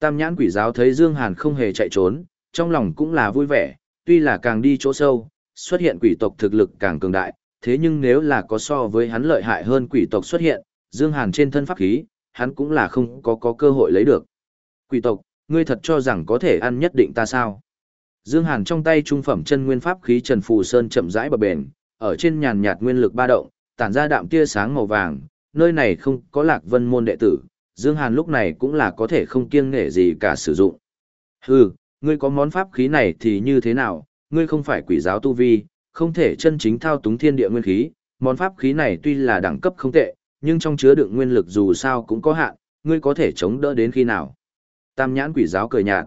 Tam nhãn quỷ giáo thấy Dương Hàn không hề chạy trốn, trong lòng cũng là vui vẻ, tuy là càng đi chỗ sâu, xuất hiện quỷ tộc thực lực càng cường đại, thế nhưng nếu là có so với hắn lợi hại hơn quỷ tộc xuất hiện, Dương Hàn trên thân pháp khí, hắn cũng là không có có cơ hội lấy được. Quỷ tộc, ngươi thật cho rằng có thể ăn nhất định ta sao? Dương Hàn trong tay trung phẩm chân nguyên pháp khí Trần Phù Sơn chậm rãi bập bền, ở trên nhàn nhạt nguyên lực ba động, tản ra đạm tia sáng màu vàng, nơi này không có lạc vân môn đệ tử, Dương Hàn lúc này cũng là có thể không kiêng nể gì cả sử dụng. Hừ, ngươi có món pháp khí này thì như thế nào, ngươi không phải quỷ giáo tu vi, không thể chân chính thao túng thiên địa nguyên khí, món pháp khí này tuy là đẳng cấp không tệ, nhưng trong chứa đựng nguyên lực dù sao cũng có hạn, ngươi có thể chống đỡ đến khi nào. Tam nhãn quỷ giáo cười nhạt.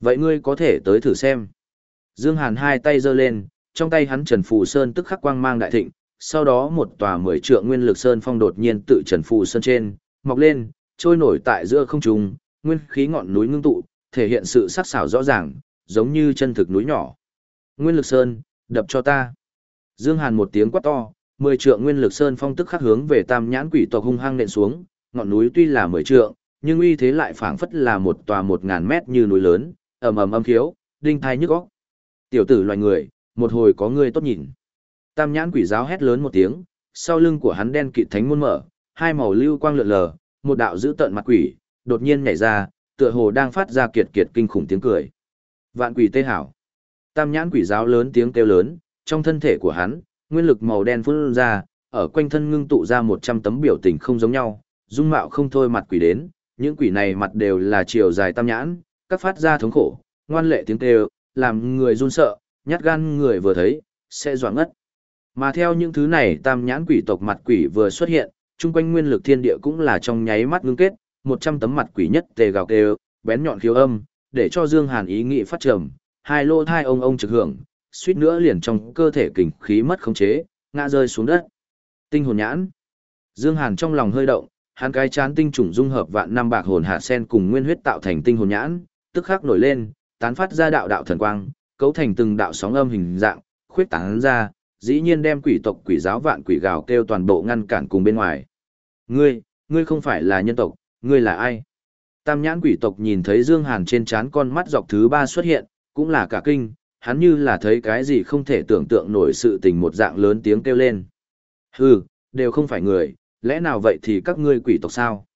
Vậy ngươi có thể tới thử xem. Dương Hàn hai tay giơ lên, trong tay hắn Trần Phù Sơn tức khắc quang mang đại thịnh, sau đó một tòa mười trượng nguyên lực sơn phong đột nhiên tự Trần Phù Sơn trên, mọc lên, trôi nổi tại giữa không trung, nguyên khí ngọn núi ngưng tụ, thể hiện sự sắc sảo rõ ràng, giống như chân thực núi nhỏ. Nguyên lực sơn, đập cho ta. Dương Hàn một tiếng quát to, mười trượng nguyên lực sơn phong tức khắc hướng về tam nhãn quỷ tộc hung hăng nện xuống, ngọn núi tuy là mười trượng, nhưng uy thế lại phảng phất là một tòa một ngàn mét như núi lớn, ầm ầm âm khiếu, đinh thai nhức óc. Tiểu tử loài người, một hồi có ngươi tốt nhìn. Tam nhãn quỷ giáo hét lớn một tiếng, sau lưng của hắn đen kịt thánh môn mở, hai màu lưu quang lượn lờ, một đạo dữ tận mặt quỷ, đột nhiên nhảy ra, tựa hồ đang phát ra kiệt kiệt kinh khủng tiếng cười. Vạn quỷ tê hảo. Tam nhãn quỷ giáo lớn tiếng kêu lớn, trong thân thể của hắn, nguyên lực màu đen phun ra, ở quanh thân ngưng tụ ra 100 tấm biểu tình không giống nhau, dung mạo không thôi mặt quỷ đến, những quỷ này mặt đều là chiều dài tam nhãn, các phát ra thống khổ, ngoan lệ tiếng kêu, làm người run sợ, nhát gan người vừa thấy, sẽ dọa ngất. Mà theo những thứ này tam nhãn quỷ tộc mặt quỷ vừa xuất hiện, chung quanh nguyên lực thiên địa cũng là trong nháy mắt ngưng kết, 100 tấm mặt quỷ nhất tề gào kêu, bén nhọn khiếu âm, để cho Dương Hàn ý nghĩ phát trầm, hai lô thai ông ông trực hưởng, suýt nữa liền trong cơ thể kình khí mất khống chế, ngã rơi xuống đất. Tinh hồn nhãn. Dương Hàn trong lòng hơi động, hắn cái chán tinh trùng dung hợp vạn năm bạc hồn hạ sen cùng nguyên huyết tạo thành tinh hồn nhãn, tức khắc nổi lên, tán phát ra đạo đạo thần quang, cấu thành từng đạo sóng âm hình dạng, khuyết tán ra, dĩ nhiên đem quỷ tộc quỷ giáo vạn quỷ gào kêu toàn bộ ngăn cản cùng bên ngoài. Ngươi, ngươi không phải là nhân tộc, ngươi là ai? Tam nhãn quỷ tộc nhìn thấy Dương Hàn trên trán con mắt dọc thứ ba xuất hiện, cũng là cả kinh, hắn như là thấy cái gì không thể tưởng tượng nổi sự tình một dạng lớn tiếng kêu lên. Hừ, đều không phải người, lẽ nào vậy thì các ngươi quỷ tộc sao?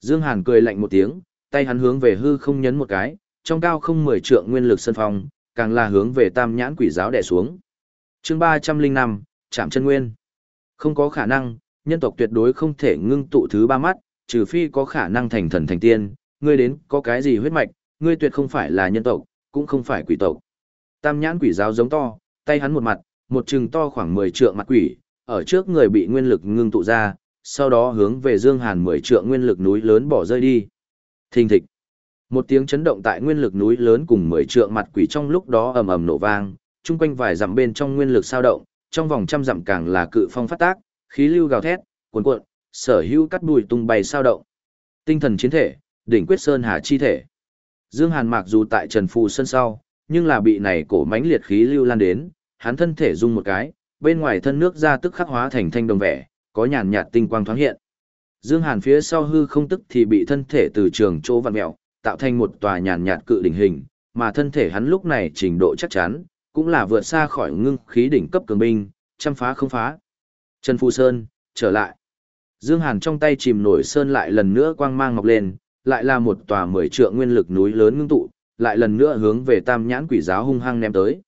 Dương Hàn cười lạnh một tiếng, tay hắn hướng về hư không nhấn một cái, trong cao không mười trượng nguyên lực sân phong, càng là hướng về tam nhãn quỷ giáo đè xuống. Chương 305, Trạm chân nguyên. Không có khả năng, nhân tộc tuyệt đối không thể ngưng tụ thứ ba mắt, trừ phi có khả năng thành thần thành tiên, ngươi đến có cái gì huyết mạch, ngươi tuyệt không phải là nhân tộc, cũng không phải quỷ tộc. Tam nhãn quỷ giáo giống to, tay hắn một mặt, một chừng to khoảng 10 trượng mặt quỷ, ở trước người bị nguyên lực ngưng tụ ra, sau đó hướng về Dương Hàn 10 trượng nguyên lực núi lớn bỏ rơi đi. Thình thịch. Một tiếng chấn động tại nguyên lực núi lớn cùng 10 trượng mặt quỷ trong lúc đó ầm ầm nổ vang, chung quanh vài dặm bên trong nguyên lực sao động, trong vòng trăm dặm càng là cự phong phát tác, khí lưu gào thét, cuồn cuộn, sở hữu cắt bụi tung bay sao động. Tinh thần chiến thể, đỉnh quyết sơn hà chi thể. Dương Hàn mặc dù tại Trần Phù sân sau, nhưng là bị này cổ mãnh liệt khí lưu lan đến, hắn thân thể rung một cái, bên ngoài thân nước ra tức khắc hóa thành thanh đồng vẻ, có nhàn nhạt tinh quang thoáng hiện. Dương Hàn phía sau hư không tức thì bị thân thể từ trường chỗ vặn mèo, tạo thành một tòa nhàn nhạt cự đỉnh hình, mà thân thể hắn lúc này trình độ chắc chắn, cũng là vượt xa khỏi ngưng khí đỉnh cấp cường binh, chăm phá không phá. Trần Phu Sơn, trở lại. Dương Hàn trong tay chìm nổi sơn lại lần nữa quang mang ngọc lên, lại là một tòa mười trượng nguyên lực núi lớn ngưng tụ, lại lần nữa hướng về tam nhãn quỷ giáo hung hăng ném tới.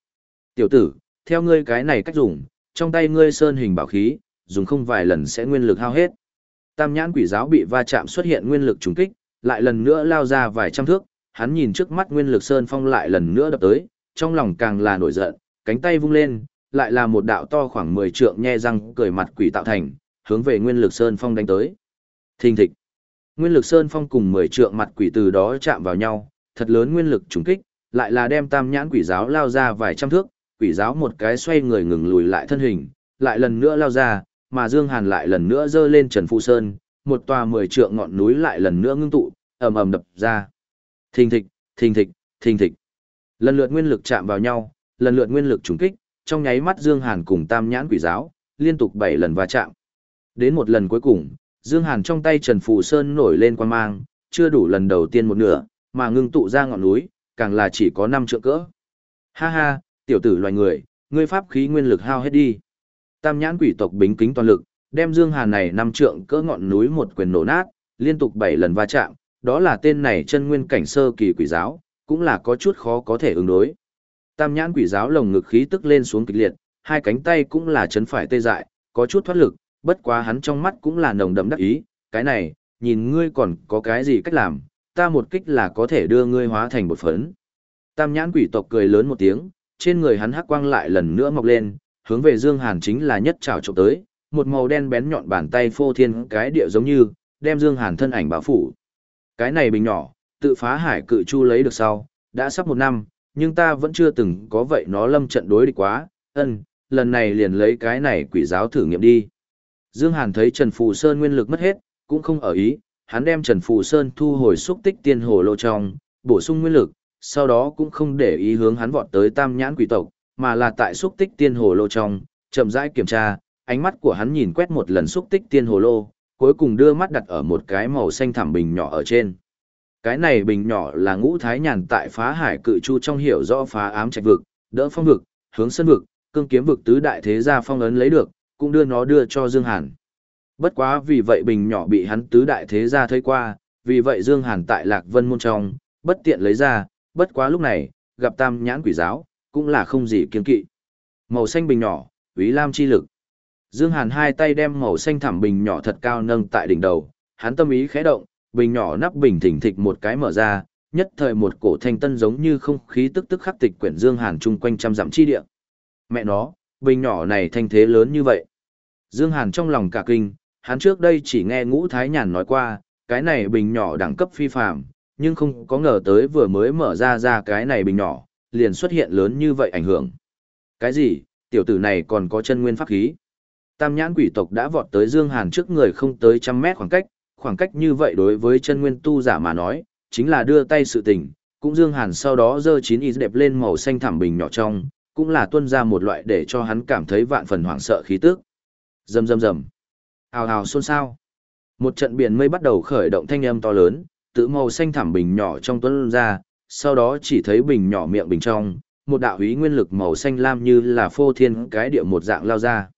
Tiểu tử, theo ngươi cái này cách dùng, trong tay ngươi sơn hình bảo khí, dùng không vài lần sẽ nguyên lực hao hết. Tam nhãn quỷ giáo bị va chạm xuất hiện nguyên lực trùng kích, lại lần nữa lao ra vài trăm thước, hắn nhìn trước mắt nguyên lực sơn phong lại lần nữa đập tới, trong lòng càng là nổi giận, cánh tay vung lên, lại là một đạo to khoảng 10 trượng nhe răng cười mặt quỷ tạo thành, hướng về nguyên lực sơn phong đánh tới. Thình thịch. Nguyên lực sơn phong cùng 10 trượng mặt quỷ từ đó chạm vào nhau, thật lớn nguyên lực trùng kích, lại là đem tam nhãn quỷ giáo lao ra vài trăm thước, quỷ giáo một cái xoay người ngừng lùi lại thân hình, lại lần nữa lao ra, mà Dương Hàn lại lần nữa dơ lên Trần Phụ Sơn, một tòa 10 trượng ngọn núi lại lần nữa ngưng tụ, ầm ầm đập ra. Thình thịch, thình thịch, thình thịch. Lần lượt nguyên lực chạm vào nhau, lần lượt nguyên lực trùng kích, trong nháy mắt Dương Hàn cùng Tam Nhãn Quỷ Giáo, liên tục 7 lần va chạm. Đến một lần cuối cùng, Dương Hàn trong tay Trần Phù Sơn nổi lên quang mang, chưa đủ lần đầu tiên một nửa, mà ngưng tụ ra ngọn núi, càng là chỉ có năm trượng cỡ. Ha ha, tiểu tử loài người, ngươi pháp khí nguyên lực hao hết đi. Tam nhãn quỷ tộc bính kính toàn lực, đem Dương Hàn này năm trượng cỡ ngọn núi một quyền nổ nát, liên tục bảy lần va chạm, đó là tên này chân nguyên cảnh sơ kỳ quỷ giáo, cũng là có chút khó có thể ứng đối. Tam nhãn quỷ giáo lồng ngực khí tức lên xuống kịch liệt, hai cánh tay cũng là chấn phải tê dại, có chút thoát lực, bất quá hắn trong mắt cũng là nồng đậm đắc ý, cái này, nhìn ngươi còn có cái gì cách làm, ta một kích là có thể đưa ngươi hóa thành một phấn. Tam nhãn quỷ tộc cười lớn một tiếng, trên người hắn hắc quang lại lần nữa mọc lên, hướng về Dương Hàn chính là nhất trảo trộm tới, một màu đen bén nhọn bàn tay phô thiên cái địa giống như, đem Dương Hàn thân ảnh bao phủ. Cái này bình nhỏ, tự phá hải cự chu lấy được sau, đã sắp một năm, nhưng ta vẫn chưa từng có vậy nó lâm trận đối địch quá, ân, lần này liền lấy cái này quỷ giáo thử nghiệm đi. Dương Hàn thấy Trần Phù Sơn nguyên lực mất hết, cũng không ở ý, hắn đem Trần Phù Sơn thu hồi xúc tích tiên hồ lô trong, bổ sung nguyên lực, sau đó cũng không để ý hướng hắn vọt tới tam nhãn quỷ tộc, mà là tại xúc tích tiên hồ lô trong, chậm rãi kiểm tra, ánh mắt của hắn nhìn quét một lần xúc tích tiên hồ lô, cuối cùng đưa mắt đặt ở một cái màu xanh thẳm bình nhỏ ở trên. Cái này bình nhỏ là ngũ thái nhàn tại phá hải cự chu trong hiểu rõ phá ám trạch vực, đỡ phong vực, hướng sân vực, cương kiếm vực tứ đại thế gia phong ấn lấy được, cũng đưa nó đưa cho Dương Hàn. Bất quá vì vậy bình nhỏ bị hắn tứ đại thế gia thấy qua, vì vậy Dương Hàn tại Lạc Vân môn trong, bất tiện lấy ra, bất quá lúc này, gặp tam nhãn quỷ giáo, cũng là không gì kiên kỵ. Màu xanh bình nhỏ, Úy Lam chi lực. Dương Hàn hai tay đem màu xanh thẳm bình nhỏ thật cao nâng tại đỉnh đầu, hắn tâm ý khẽ động, bình nhỏ nắp bình thỉnh thịch một cái mở ra, nhất thời một cổ thanh tân giống như không khí tức tức khắc tịch quyển Dương Hàn chung quanh trăm dặm chi địa. Mẹ nó, bình nhỏ này thanh thế lớn như vậy. Dương Hàn trong lòng cả kinh, hắn trước đây chỉ nghe Ngũ Thái Nhàn nói qua, cái này bình nhỏ đẳng cấp phi phàm, nhưng không có ngờ tới vừa mới mở ra ra cái này bình nhỏ, liền xuất hiện lớn như vậy ảnh hưởng. Cái gì, tiểu tử này còn có chân nguyên pháp khí. Tam nhãn quỷ tộc đã vọt tới Dương Hàn trước người không tới trăm mét khoảng cách, khoảng cách như vậy đối với chân nguyên tu giả mà nói, chính là đưa tay sự tình, cũng Dương Hàn sau đó dơ chín y đẹp lên màu xanh thảm bình nhỏ trong, cũng là tuân ra một loại để cho hắn cảm thấy vạn phần hoảng sợ khí tức. Rầm rầm rầm. Hào hào xôn xao. Một trận biển mây bắt đầu khởi động thanh âm to lớn, tự màu xanh thảm bình nhỏ trong tuân ra, sau đó chỉ thấy bình nhỏ miệng bình trong, một đạo ý nguyên lực màu xanh lam như là phô thiên cái địa một dạng lao ra.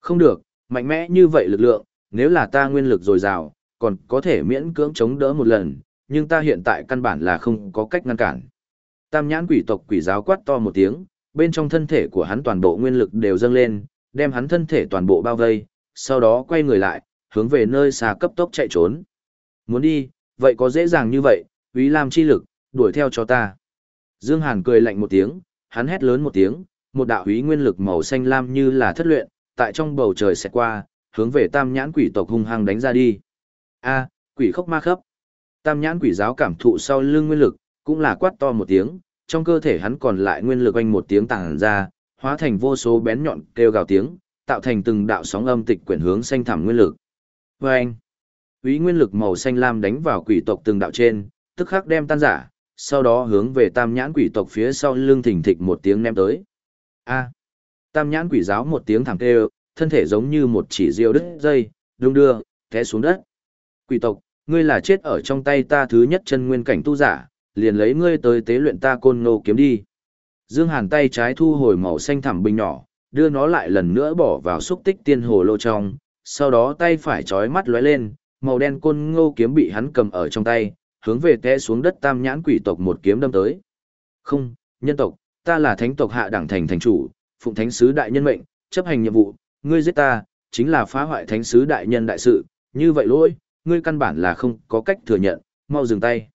Không được, mạnh mẽ như vậy lực lượng, nếu là ta nguyên lực dồi dào, còn có thể miễn cưỡng chống đỡ một lần, nhưng ta hiện tại căn bản là không có cách ngăn cản. Tam nhãn quỷ tộc quỷ giáo quát to một tiếng, bên trong thân thể của hắn toàn bộ nguyên lực đều dâng lên, đem hắn thân thể toàn bộ bao vây, sau đó quay người lại, hướng về nơi xa cấp tốc chạy trốn. Muốn đi, vậy có dễ dàng như vậy, Úy Lam chi lực, đuổi theo cho ta. Dương Hàn cười lạnh một tiếng, hắn hét lớn một tiếng, một đạo Úy nguyên lực màu xanh lam như là thất luyện, tại trong bầu trời sẽ qua, hướng về tam nhãn quỷ tộc hung hăng đánh ra đi. A, quỷ khốc ma khấp. Tam nhãn quỷ giáo cảm thụ sau lưng nguyên lực, cũng là quát to một tiếng, trong cơ thể hắn còn lại nguyên lực anh một tiếng tàng ra, hóa thành vô số bén nhọn kêu gào tiếng, tạo thành từng đạo sóng âm tịch quyển hướng xanh thẳm nguyên lực. vê anh, ý nguyên lực màu xanh lam đánh vào quỷ tộc từng đạo trên, tức khắc đem tan giả, sau đó hướng về tam nhãn quỷ tộc phía sau lưng thỉnh thịch một tiếng ném tới. A. Tam nhãn quỷ giáo một tiếng thẳng kêu, thân thể giống như một chỉ diều đứt dây, đung đưa, té xuống đất. Quỷ tộc, ngươi là chết ở trong tay ta thứ nhất chân nguyên cảnh tu giả, liền lấy ngươi tới tế luyện ta côn nô kiếm đi. Dương Hàn tay trái thu hồi màu xanh thẳm bình nhỏ, đưa nó lại lần nữa bỏ vào xúc tích tiên hồ lô trong, sau đó tay phải chói mắt lóe lên, màu đen côn ngô kiếm bị hắn cầm ở trong tay, hướng về té xuống đất tam nhãn quỷ tộc một kiếm đâm tới. Không, nhân tộc, ta là thánh tộc hạ đẳng thành thành chủ, phụng thánh sứ đại nhân mệnh, chấp hành nhiệm vụ, ngươi giết ta, chính là phá hoại thánh sứ đại nhân đại sự, như vậy lỗi, ngươi căn bản là không có cách thừa nhận, mau dừng tay.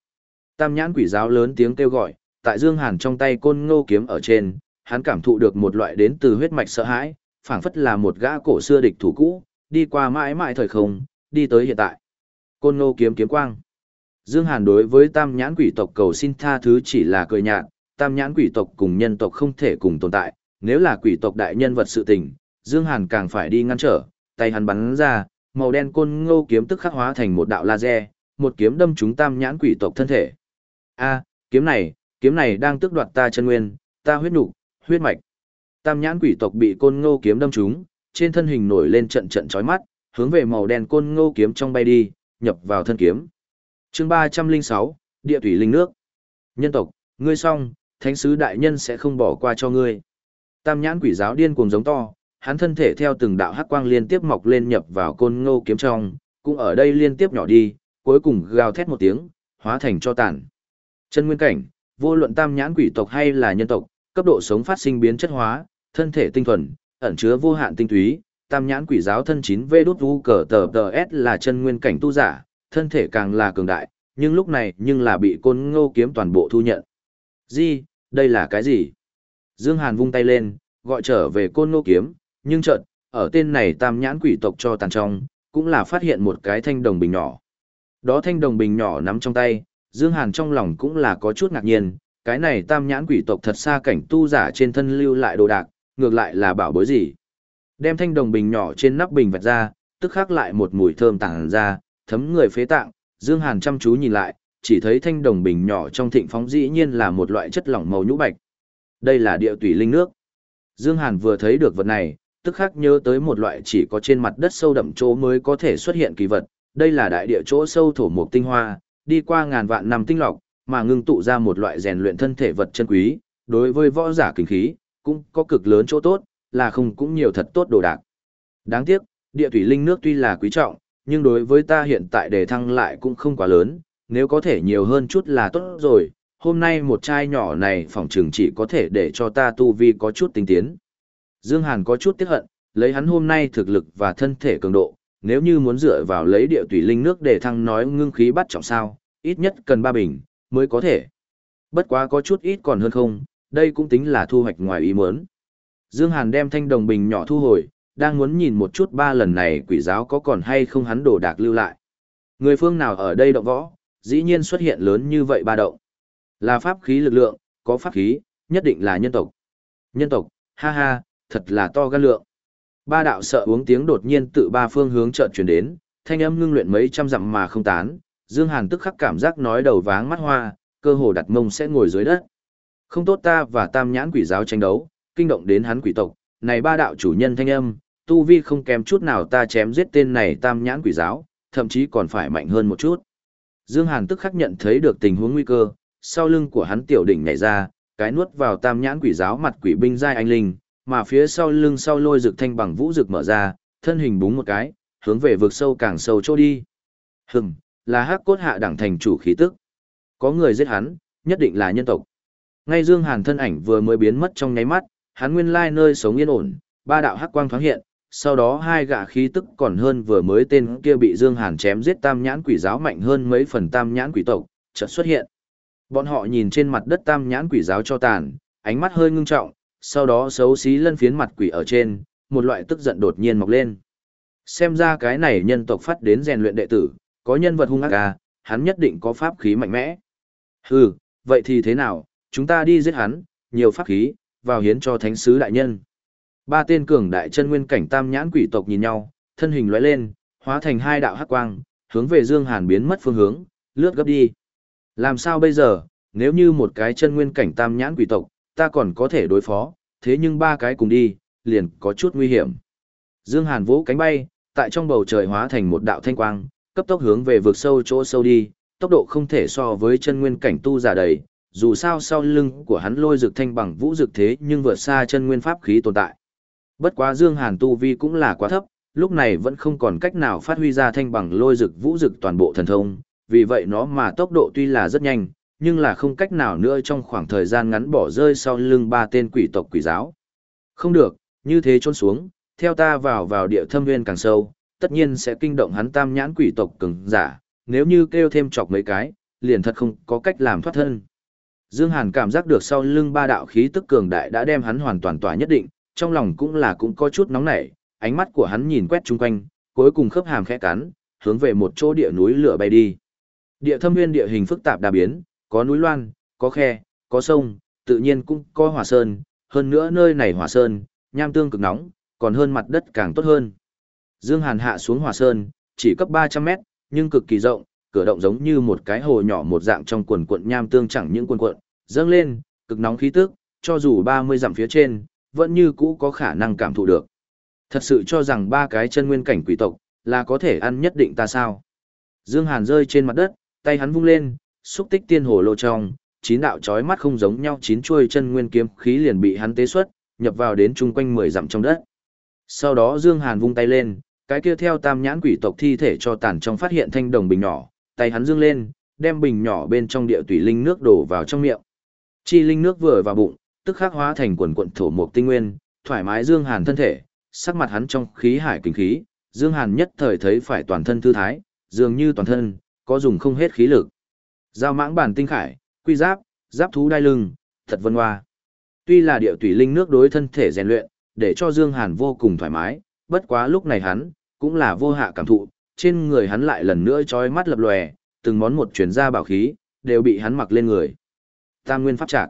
Tam nhãn quỷ giáo lớn tiếng kêu gọi, tại Dương Hàn trong tay côn ngô kiếm ở trên, hắn cảm thụ được một loại đến từ huyết mạch sợ hãi, phảng phất là một gã cổ xưa địch thủ cũ, đi qua mãi mãi thời không, đi tới hiện tại. Côn ngô kiếm kiếm quang. Dương Hàn đối với tam nhãn quỷ tộc cầu xin tha thứ chỉ là cười nhạt, tam nhãn quỷ tộc cùng nhân tộc không thể cùng tồn tại, nếu là quỷ tộc đại nhân vật sự tình, Dương Hàn càng phải đi ngăn trở, tay hắn bắn ra, màu đen côn ngô kiếm tức khắc hóa thành một đạo laser, một kiếm đâm trúng tam nhãn quỷ tộc thân thể. A, kiếm này, kiếm này đang tước đoạt ta chân nguyên, ta huyết nục, huyết mạch. Tam nhãn quỷ tộc bị côn ngô kiếm đâm trúng, trên thân hình nổi lên trận trận chói mắt, hướng về màu đen côn ngô kiếm trong bay đi, nhập vào thân kiếm. Chương 306, Địa thủy linh nước. Nhân tộc, ngươi xong, thánh sứ đại nhân sẽ không bỏ qua cho ngươi. Tam nhãn quỷ giáo điên cuồng giống to, hắn thân thể theo từng đạo hắc quang liên tiếp mọc lên nhập vào côn ngô kiếm trong, cũng ở đây liên tiếp nhỏ đi, cuối cùng gào thét một tiếng, hóa thành cho tàn. Chân nguyên cảnh, vô luận tam nhãn quỷ tộc hay là nhân tộc, cấp độ sống phát sinh biến chất hóa, thân thể tinh thuần, ẩn chứa vô hạn tinh túy, tam nhãn quỷ giáo thân 9 v đút vu cờ tờ tờ s là chân nguyên cảnh tu giả, thân thể càng là cường đại, nhưng lúc này nhưng là bị côn ngô kiếm toàn bộ thu nhận. Gì, đây là cái gì? Dương Hàn vung tay lên, gọi trở về côn ngô kiếm, nhưng chợt, ở tên này tam nhãn quỷ tộc cho tàn trong, cũng là phát hiện một cái thanh đồng bình nhỏ. Đó thanh đồng bình nhỏ nắm trong tay, Dương Hàn trong lòng cũng là có chút ngạc nhiên, cái này tam nhãn quỷ tộc thật xa cảnh tu giả trên thân lưu lại đồ đạc, ngược lại là bảo bối gì. Đem thanh đồng bình nhỏ trên nắp bình vạch ra, tức khắc lại một mùi thơm tàng ra, thấm người phế tạng, Dương Hàn chăm chú nhìn lại, chỉ thấy thanh đồng bình nhỏ trong thịnh phóng dĩ nhiên là một loại chất lỏng màu nhũ bạch. Đây là địa tủy linh nước. Dương Hàn vừa thấy được vật này, tức khắc nhớ tới một loại chỉ có trên mặt đất sâu đậm chỗ mới có thể xuất hiện kỳ vật. Đây là đại địa chỗ sâu thổ mục tinh hoa, đi qua ngàn vạn năm tinh lọc, mà ngưng tụ ra một loại rèn luyện thân thể vật chân quý, đối với võ giả kinh khí, cũng có cực lớn chỗ tốt, là không cũng nhiều thật tốt đồ đạc. Đáng tiếc, địa thủy linh nước tuy là quý trọng, nhưng đối với ta hiện tại đề thăng lại cũng không quá lớn, nếu có thể nhiều hơn chút là tốt rồi, hôm nay một chai nhỏ này phòng trường chỉ có thể để cho ta tu vi có chút tinh tiến. Dương Hàn có chút tiếc hận, lấy hắn hôm nay thực lực và thân thể cường độ, nếu như muốn dựa vào lấy địa tùy linh nước để thăng nói ngưng khí bắt trọng sao, ít nhất cần ba bình, mới có thể. Bất quá có chút ít còn hơn không, đây cũng tính là thu hoạch ngoài ý muốn. Dương Hàn đem thanh đồng bình nhỏ thu hồi, đang muốn nhìn một chút ba lần này quỷ giáo có còn hay không hắn đổ đạc lưu lại. Người phương nào ở đây động võ, dĩ nhiên xuất hiện lớn như vậy ba động. Là pháp khí lực lượng, có pháp khí, nhất định là nhân tộc. Nhân tộc, ha ha, thật là to gan lượng. Ba đạo sợ uống tiếng đột nhiên tự ba phương hướng chợt truyền đến, thanh âm ngưng luyện mấy trăm dặm mà không tán, Dương Hàn tức khắc cảm giác nói đầu váng mắt hoa, cơ hồ đặt mông sẽ ngồi dưới đất. Không tốt ta và Tam Nhãn Quỷ giáo tranh đấu, kinh động đến hắn quỷ tộc, này ba đạo chủ nhân thanh âm, tu vi không kém chút nào ta chém giết tên này Tam Nhãn Quỷ giáo, thậm chí còn phải mạnh hơn một chút. Dương Hàn tức khắc nhận thấy được tình huống nguy cơ, sau lưng của hắn tiểu đỉnh nhảy ra, cái nuốt vào Tam Nhãn Quỷ giáo mặt quỷ binh giai anh linh, mà phía sau lưng sau lôi rực thanh bằng vũ rực mở ra, thân hình búng một cái, hướng về vực sâu càng sâu chỗ đi. Hừm, là hắc cốt hạ đẳng thành chủ khí tức. Có người giết hắn, nhất định là nhân tộc. Ngay Dương Hàn thân ảnh vừa mới biến mất trong nháy mắt, hắn nguyên lai nơi sống yên ổn, ba đạo hắc quang thoáng hiện, sau đó hai gã khí tức còn hơn vừa mới tên kia bị Dương Hàn chém giết tam nhãn quỷ giáo mạnh hơn mấy phần tam nhãn quỷ tộc, chợt xuất hiện. Bọn họ nhìn trên mặt đất tam nhãn quỷ giáo cho tàn, ánh mắt hơi ngưng trọng, sau đó xấu xí lân phiến mặt quỷ ở trên, một loại tức giận đột nhiên mọc lên. Xem ra cái này nhân tộc phát đến rèn luyện đệ tử, có nhân vật hung ác à, hắn nhất định có pháp khí mạnh mẽ. Hừ, vậy thì thế nào, chúng ta đi giết hắn, nhiều pháp khí, vào hiến cho thánh sứ đại nhân. Ba tên cường đại chân nguyên cảnh tam nhãn quỷ tộc nhìn nhau, thân hình lóe lên, hóa thành hai đạo hắc quang, hướng về Dương Hàn biến mất phương hướng, lướt gấp đi. Làm sao bây giờ, nếu như một cái chân nguyên cảnh tam nhãn quỷ tộc, ta còn có thể đối phó, thế nhưng ba cái cùng đi, liền có chút nguy hiểm. Dương Hàn vỗ cánh bay, tại trong bầu trời hóa thành một đạo thanh quang, cấp tốc hướng về vực sâu chỗ sâu đi, tốc độ không thể so với chân nguyên cảnh tu giả đầy, dù sao sau lưng của hắn lôi dược thanh bằng vũ dược thế nhưng vượt xa chân nguyên pháp khí tồn tại. Bất quá Dương Hàn tu vi cũng là quá thấp, lúc này vẫn không còn cách nào phát huy ra thanh bằng lôi dược vũ dược toàn bộ thần thông, vì vậy nó mà tốc độ tuy là rất nhanh, nhưng là không cách nào nữa trong khoảng thời gian ngắn bỏ rơi sau lưng ba tên quỷ tộc quỷ giáo. Không được, như thế trốn xuống, theo ta vào vào địa thâm nguyên càng sâu, tất nhiên sẽ kinh động hắn tam nhãn quỷ tộc cường giả, nếu như kêu thêm chọc mấy cái, liền thật không có cách làm thoát thân. Dương Hàn cảm giác được sau lưng ba đạo khí tức cường đại đã đem hắn hoàn toàn tỏa nhất định, trong lòng cũng là cũng có chút nóng nảy, ánh mắt của hắn nhìn quét chung quanh, cuối cùng khớp hàm khẽ cắn, hướng về một chỗ địa núi lửa bay đi. Địa thâm nguyên địa hình phức tạp đa biến, có núi loan, có khe, có sông, tự nhiên cũng có hỏa sơn, hơn nữa nơi này hỏa sơn, nham tương cực nóng, còn hơn mặt đất càng tốt hơn. Dương Hàn hạ xuống hỏa sơn, chỉ cấp 300 mét, nhưng cực kỳ rộng, cửa động giống như một cái hồ nhỏ một dạng trong quần cuộn nham tương chẳng những quần cuộn, dâng lên, cực nóng khí tức, cho dù 30 dặm phía trên, vẫn như cũ có khả năng cảm thụ được. Thật sự cho rằng ba cái chân nguyên cảnh quỷ tộc, là có thể ăn nhất định ta sao. Dương Hàn rơi trên mặt đất, tay hắn vung lên, xúc tích tiên hồ lô trong, chín đạo chói mắt không giống nhau chín chuôi chân nguyên kiếm khí liền bị hắn tế xuất, nhập vào đến chung quanh mười dặm trong đất. Sau đó Dương Hàn vung tay lên, cái kia theo tam nhãn quỷ tộc thi thể cho tàn trong phát hiện thanh đồng bình nhỏ, tay hắn dương lên, đem bình nhỏ bên trong địa tủy linh nước đổ vào trong miệng. Chi linh nước vừa vào bụng, tức khắc hóa thành quần quần thổ mục tinh nguyên, thoải mái Dương Hàn thân thể, sắc mặt hắn trong khí hải kinh khí, Dương Hàn nhất thời thấy phải toàn thân thư thái, dường như toàn thân có dùng không hết khí lực. Giao mãng bản tinh khải, quy giáp, giáp thú đai lưng, thật vân hoa. Tuy là điệu tủy linh nước đối thân thể rèn luyện, để cho Dương Hàn vô cùng thoải mái, bất quá lúc này hắn cũng là vô hạ cảm thụ, trên người hắn lại lần nữa chói mắt lập lòe, từng món một chuyển ra bảo khí đều bị hắn mặc lên người. Tam nguyên pháp trạc.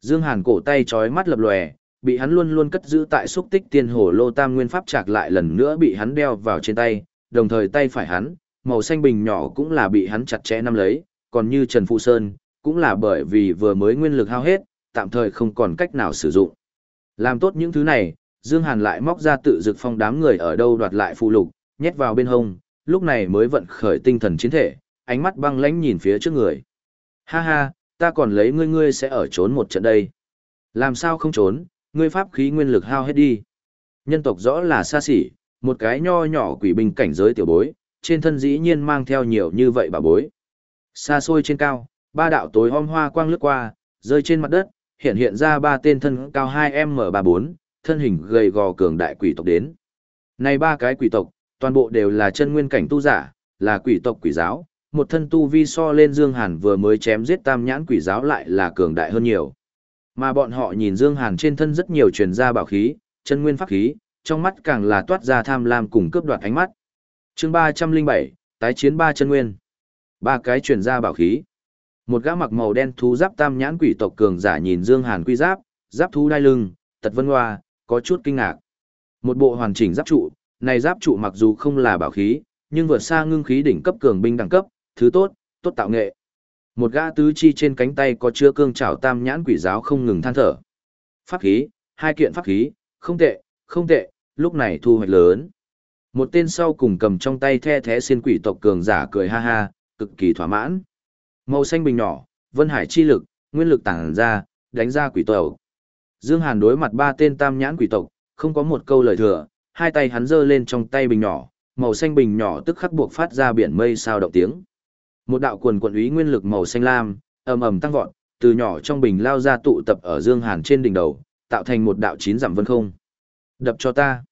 Dương Hàn cổ tay chói mắt lập lòe, bị hắn luôn luôn cất giữ tại xúc tích tiên hồ lô tam nguyên pháp trạc lại lần nữa bị hắn đeo vào trên tay, đồng thời tay phải hắn, màu xanh bình nhỏ cũng là bị hắn chặt chẽ nắm lấy, còn như Trần Phụ Sơn, cũng là bởi vì vừa mới nguyên lực hao hết, tạm thời không còn cách nào sử dụng. Làm tốt những thứ này, Dương Hàn lại móc ra tự dực phong đám người ở đâu đoạt lại phụ lục, nhét vào bên hông, lúc này mới vận khởi tinh thần chiến thể, ánh mắt băng lãnh nhìn phía trước người. Ha ha, ta còn lấy ngươi ngươi sẽ ở trốn một trận đây. Làm sao không trốn, ngươi pháp khí nguyên lực hao hết đi. Nhân tộc rõ là xa xỉ, một cái nho nhỏ quỷ binh cảnh giới tiểu bối, trên thân dĩ nhiên mang theo nhiều như vậy bà bối. Xa xôi trên cao, ba đạo tối om hoa quang lướt qua, rơi trên mặt đất, hiện hiện ra ba tên thân cao 2M34, thân hình gầy gò cường đại quỷ tộc đến. Này ba cái quỷ tộc, toàn bộ đều là chân nguyên cảnh tu giả, là quỷ tộc quỷ giáo, một thân tu vi so lên Dương Hàn vừa mới chém giết tam nhãn quỷ giáo lại là cường đại hơn nhiều. Mà bọn họ nhìn Dương Hàn trên thân rất nhiều truyền ra bảo khí, chân nguyên pháp khí, trong mắt càng là toát ra tham lam cùng cướp đoạt ánh mắt. Chương 307, tái chiến ba chân nguyên. Ba cái truyền ra bảo khí. Một gã mặc màu đen thú giáp tam nhãn quỷ tộc cường giả nhìn Dương Hàn quy giáp, giáp thú đai lưng, tật vân hoa, có chút kinh ngạc. Một bộ hoàn chỉnh giáp trụ, này giáp trụ mặc dù không là bảo khí, nhưng vượt xa ngưng khí đỉnh cấp cường binh đẳng cấp, thứ tốt, tốt tạo nghệ. Một gã tứ chi trên cánh tay có chứa cương trảo tam nhãn quỷ giáo không ngừng than thở. Pháp khí, hai kiện pháp khí, không tệ, không tệ, lúc này thu hoạch lớn. Một tên sau cùng cầm trong tay the thế xiên quỷ tộc cường giả cười ha ha, cực kỳ thỏa mãn. Màu xanh bình nhỏ, vân hải chi lực, nguyên lực tản ra, đánh ra quỷ tộc. Dương Hàn đối mặt ba tên tam nhãn quỷ tộc, không có một câu lời thừa, hai tay hắn giơ lên trong tay bình nhỏ, màu xanh bình nhỏ tức khắc buộc phát ra biển mây sao động tiếng. Một đạo quần quần ý nguyên lực màu xanh lam, ầm ầm tăng vọt, từ nhỏ trong bình lao ra tụ tập ở Dương Hàn trên đỉnh đầu, tạo thành một đạo chín dặm vân không. Đập cho ta.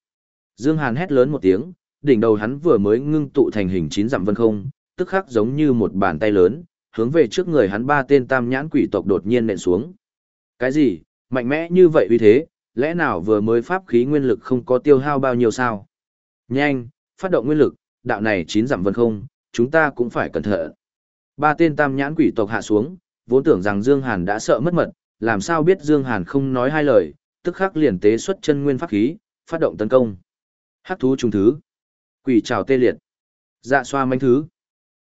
Dương Hàn hét lớn một tiếng, đỉnh đầu hắn vừa mới ngưng tụ thành hình chín dặm vân không, tức khắc giống như một bàn tay lớn, hướng về trước người hắn ba tên tam nhãn quỷ tộc đột nhiên nện xuống. Cái gì, mạnh mẽ như vậy uy thế, lẽ nào vừa mới pháp khí nguyên lực không có tiêu hao bao nhiêu sao? Nhanh, phát động nguyên lực, đạo này chín giảm vân không, chúng ta cũng phải cẩn thận. Ba tên tam nhãn quỷ tộc hạ xuống, vốn tưởng rằng Dương Hàn đã sợ mất mật, làm sao biết Dương Hàn không nói hai lời, tức khắc liền tế xuất chân nguyên pháp khí, phát động tấn công. Hắc thú trùng thứ, quỷ trào tê liệt, dạ xoa manh thứ.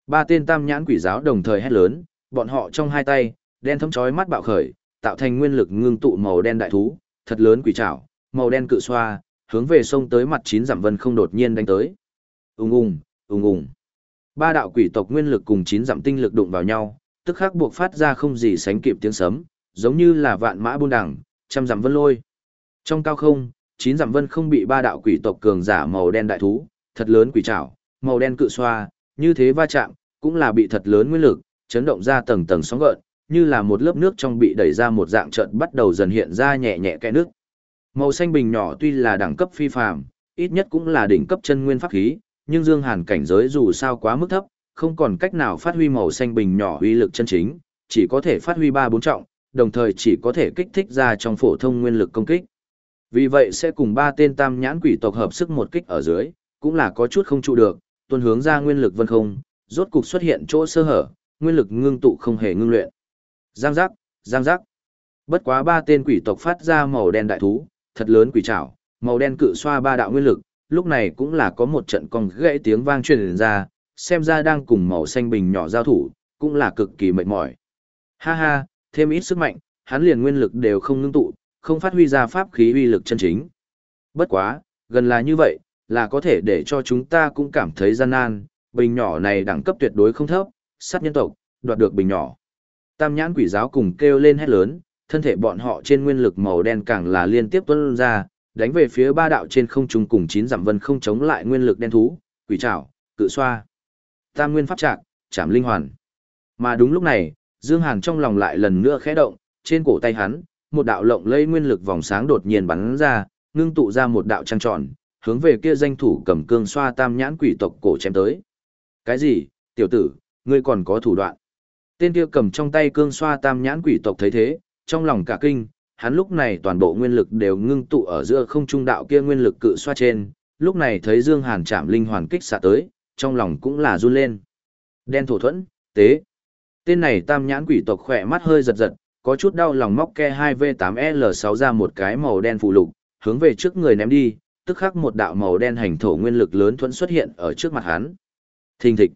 Ba tên tam nhãn quỷ giáo đồng thời hét lớn, bọn họ trong hai tay, đen thấm chói mắt bạo khởi, tạo thành nguyên lực ngưng tụ màu đen đại thú, thật lớn quỷ trảo, màu đen cự xoa, hướng về sông tới mặt chín giảm vân không đột nhiên đánh tới. Ùng ùng, ùng ùng. Ba đạo quỷ tộc nguyên lực cùng chín giảm tinh lực đụng vào nhau, tức khắc buộc phát ra không gì sánh kịp tiếng sấm, giống như là vạn mã buôn đẳng, trăm giảm vân lôi. Trong cao không, chín giảm vân không bị ba đạo quỷ tộc cường giả màu đen đại thú, thật lớn quỷ trảo, màu đen cự xoa, như thế va chạm, cũng là bị thật lớn nguyên lực, chấn động ra tầng tầng sóng gợn, như là một lớp nước trong bị đẩy ra một dạng trận bắt đầu dần hiện ra nhẹ nhẹ kẽ nước. Màu xanh bình nhỏ tuy là đẳng cấp phi phàm, ít nhất cũng là đỉnh cấp chân nguyên pháp khí, nhưng Dương Hàn cảnh giới dù sao quá mức thấp, không còn cách nào phát huy màu xanh bình nhỏ uy lực chân chính, chỉ có thể phát huy ba bốn trọng, đồng thời chỉ có thể kích thích ra trong phổ thông nguyên lực công kích. Vì vậy sẽ cùng ba tên tam nhãn quỷ tộc hợp sức một kích ở dưới, cũng là có chút không trụ được, tuân hướng ra nguyên lực vân không, rốt cục xuất hiện chỗ sơ hở, nguyên lực ngưng tụ không hề ngưng luyện. Giang giác, giang giác. Bất quá ba tên quỷ tộc phát ra màu đen đại thú, thật lớn quỷ trảo, màu đen cự xoa ba đạo nguyên lực, lúc này cũng là có một trận cong gãy tiếng vang truyền ra, xem ra đang cùng màu xanh bình nhỏ giao thủ, cũng là cực kỳ mệt mỏi. Ha ha, thêm ít sức mạnh, hắn liền nguyên lực đều không ngưng tụ, không phát huy ra pháp khí uy lực chân chính. Bất quá, gần là như vậy, là có thể để cho chúng ta cũng cảm thấy gian nan, bình nhỏ này đẳng cấp tuyệt đối không thấp, sát nhân tộc, đoạt được bình nhỏ. Tam nhãn quỷ giáo cùng kêu lên hét lớn, thân thể bọn họ trên nguyên lực màu đen càng là liên tiếp tuôn ra, đánh về phía ba đạo trên không trung cùng chín giảm vân không chống lại nguyên lực đen thú, quỷ trảo, cự xoa. Tam nguyên pháp trạc, chạm linh hoàn. Mà đúng lúc này, Dương Hàn trong lòng lại lần nữa khẽ động, trên cổ tay hắn, một đạo lộng lây nguyên lực vòng sáng đột nhiên bắn ra, ngưng tụ ra một đạo trăng tròn, hướng về kia danh thủ cầm cương xoa tam nhãn quỷ tộc cổ chém tới. Cái gì, tiểu tử, ngươi còn có thủ đoạn. Tên kia cầm trong tay cương xoa tam nhãn quỷ tộc thấy thế, trong lòng cả kinh, hắn lúc này toàn bộ nguyên lực đều ngưng tụ ở giữa không trung đạo kia nguyên lực cự xoa trên, lúc này thấy Dương Hàn chạm linh hoàn kích xạ tới, trong lòng cũng là run lên. Đen thổ thuẫn, tế. Tên này tam nhãn quỷ tộc khỏe mắt hơi giật giật, có chút đau lòng móc ke 2V8L6 ra một cái màu đen phụ lục, hướng về trước người ném đi, tức khắc một đạo màu đen hành thổ nguyên lực lớn thuẫn xuất hiện ở trước mặt hắn. Thình thịch.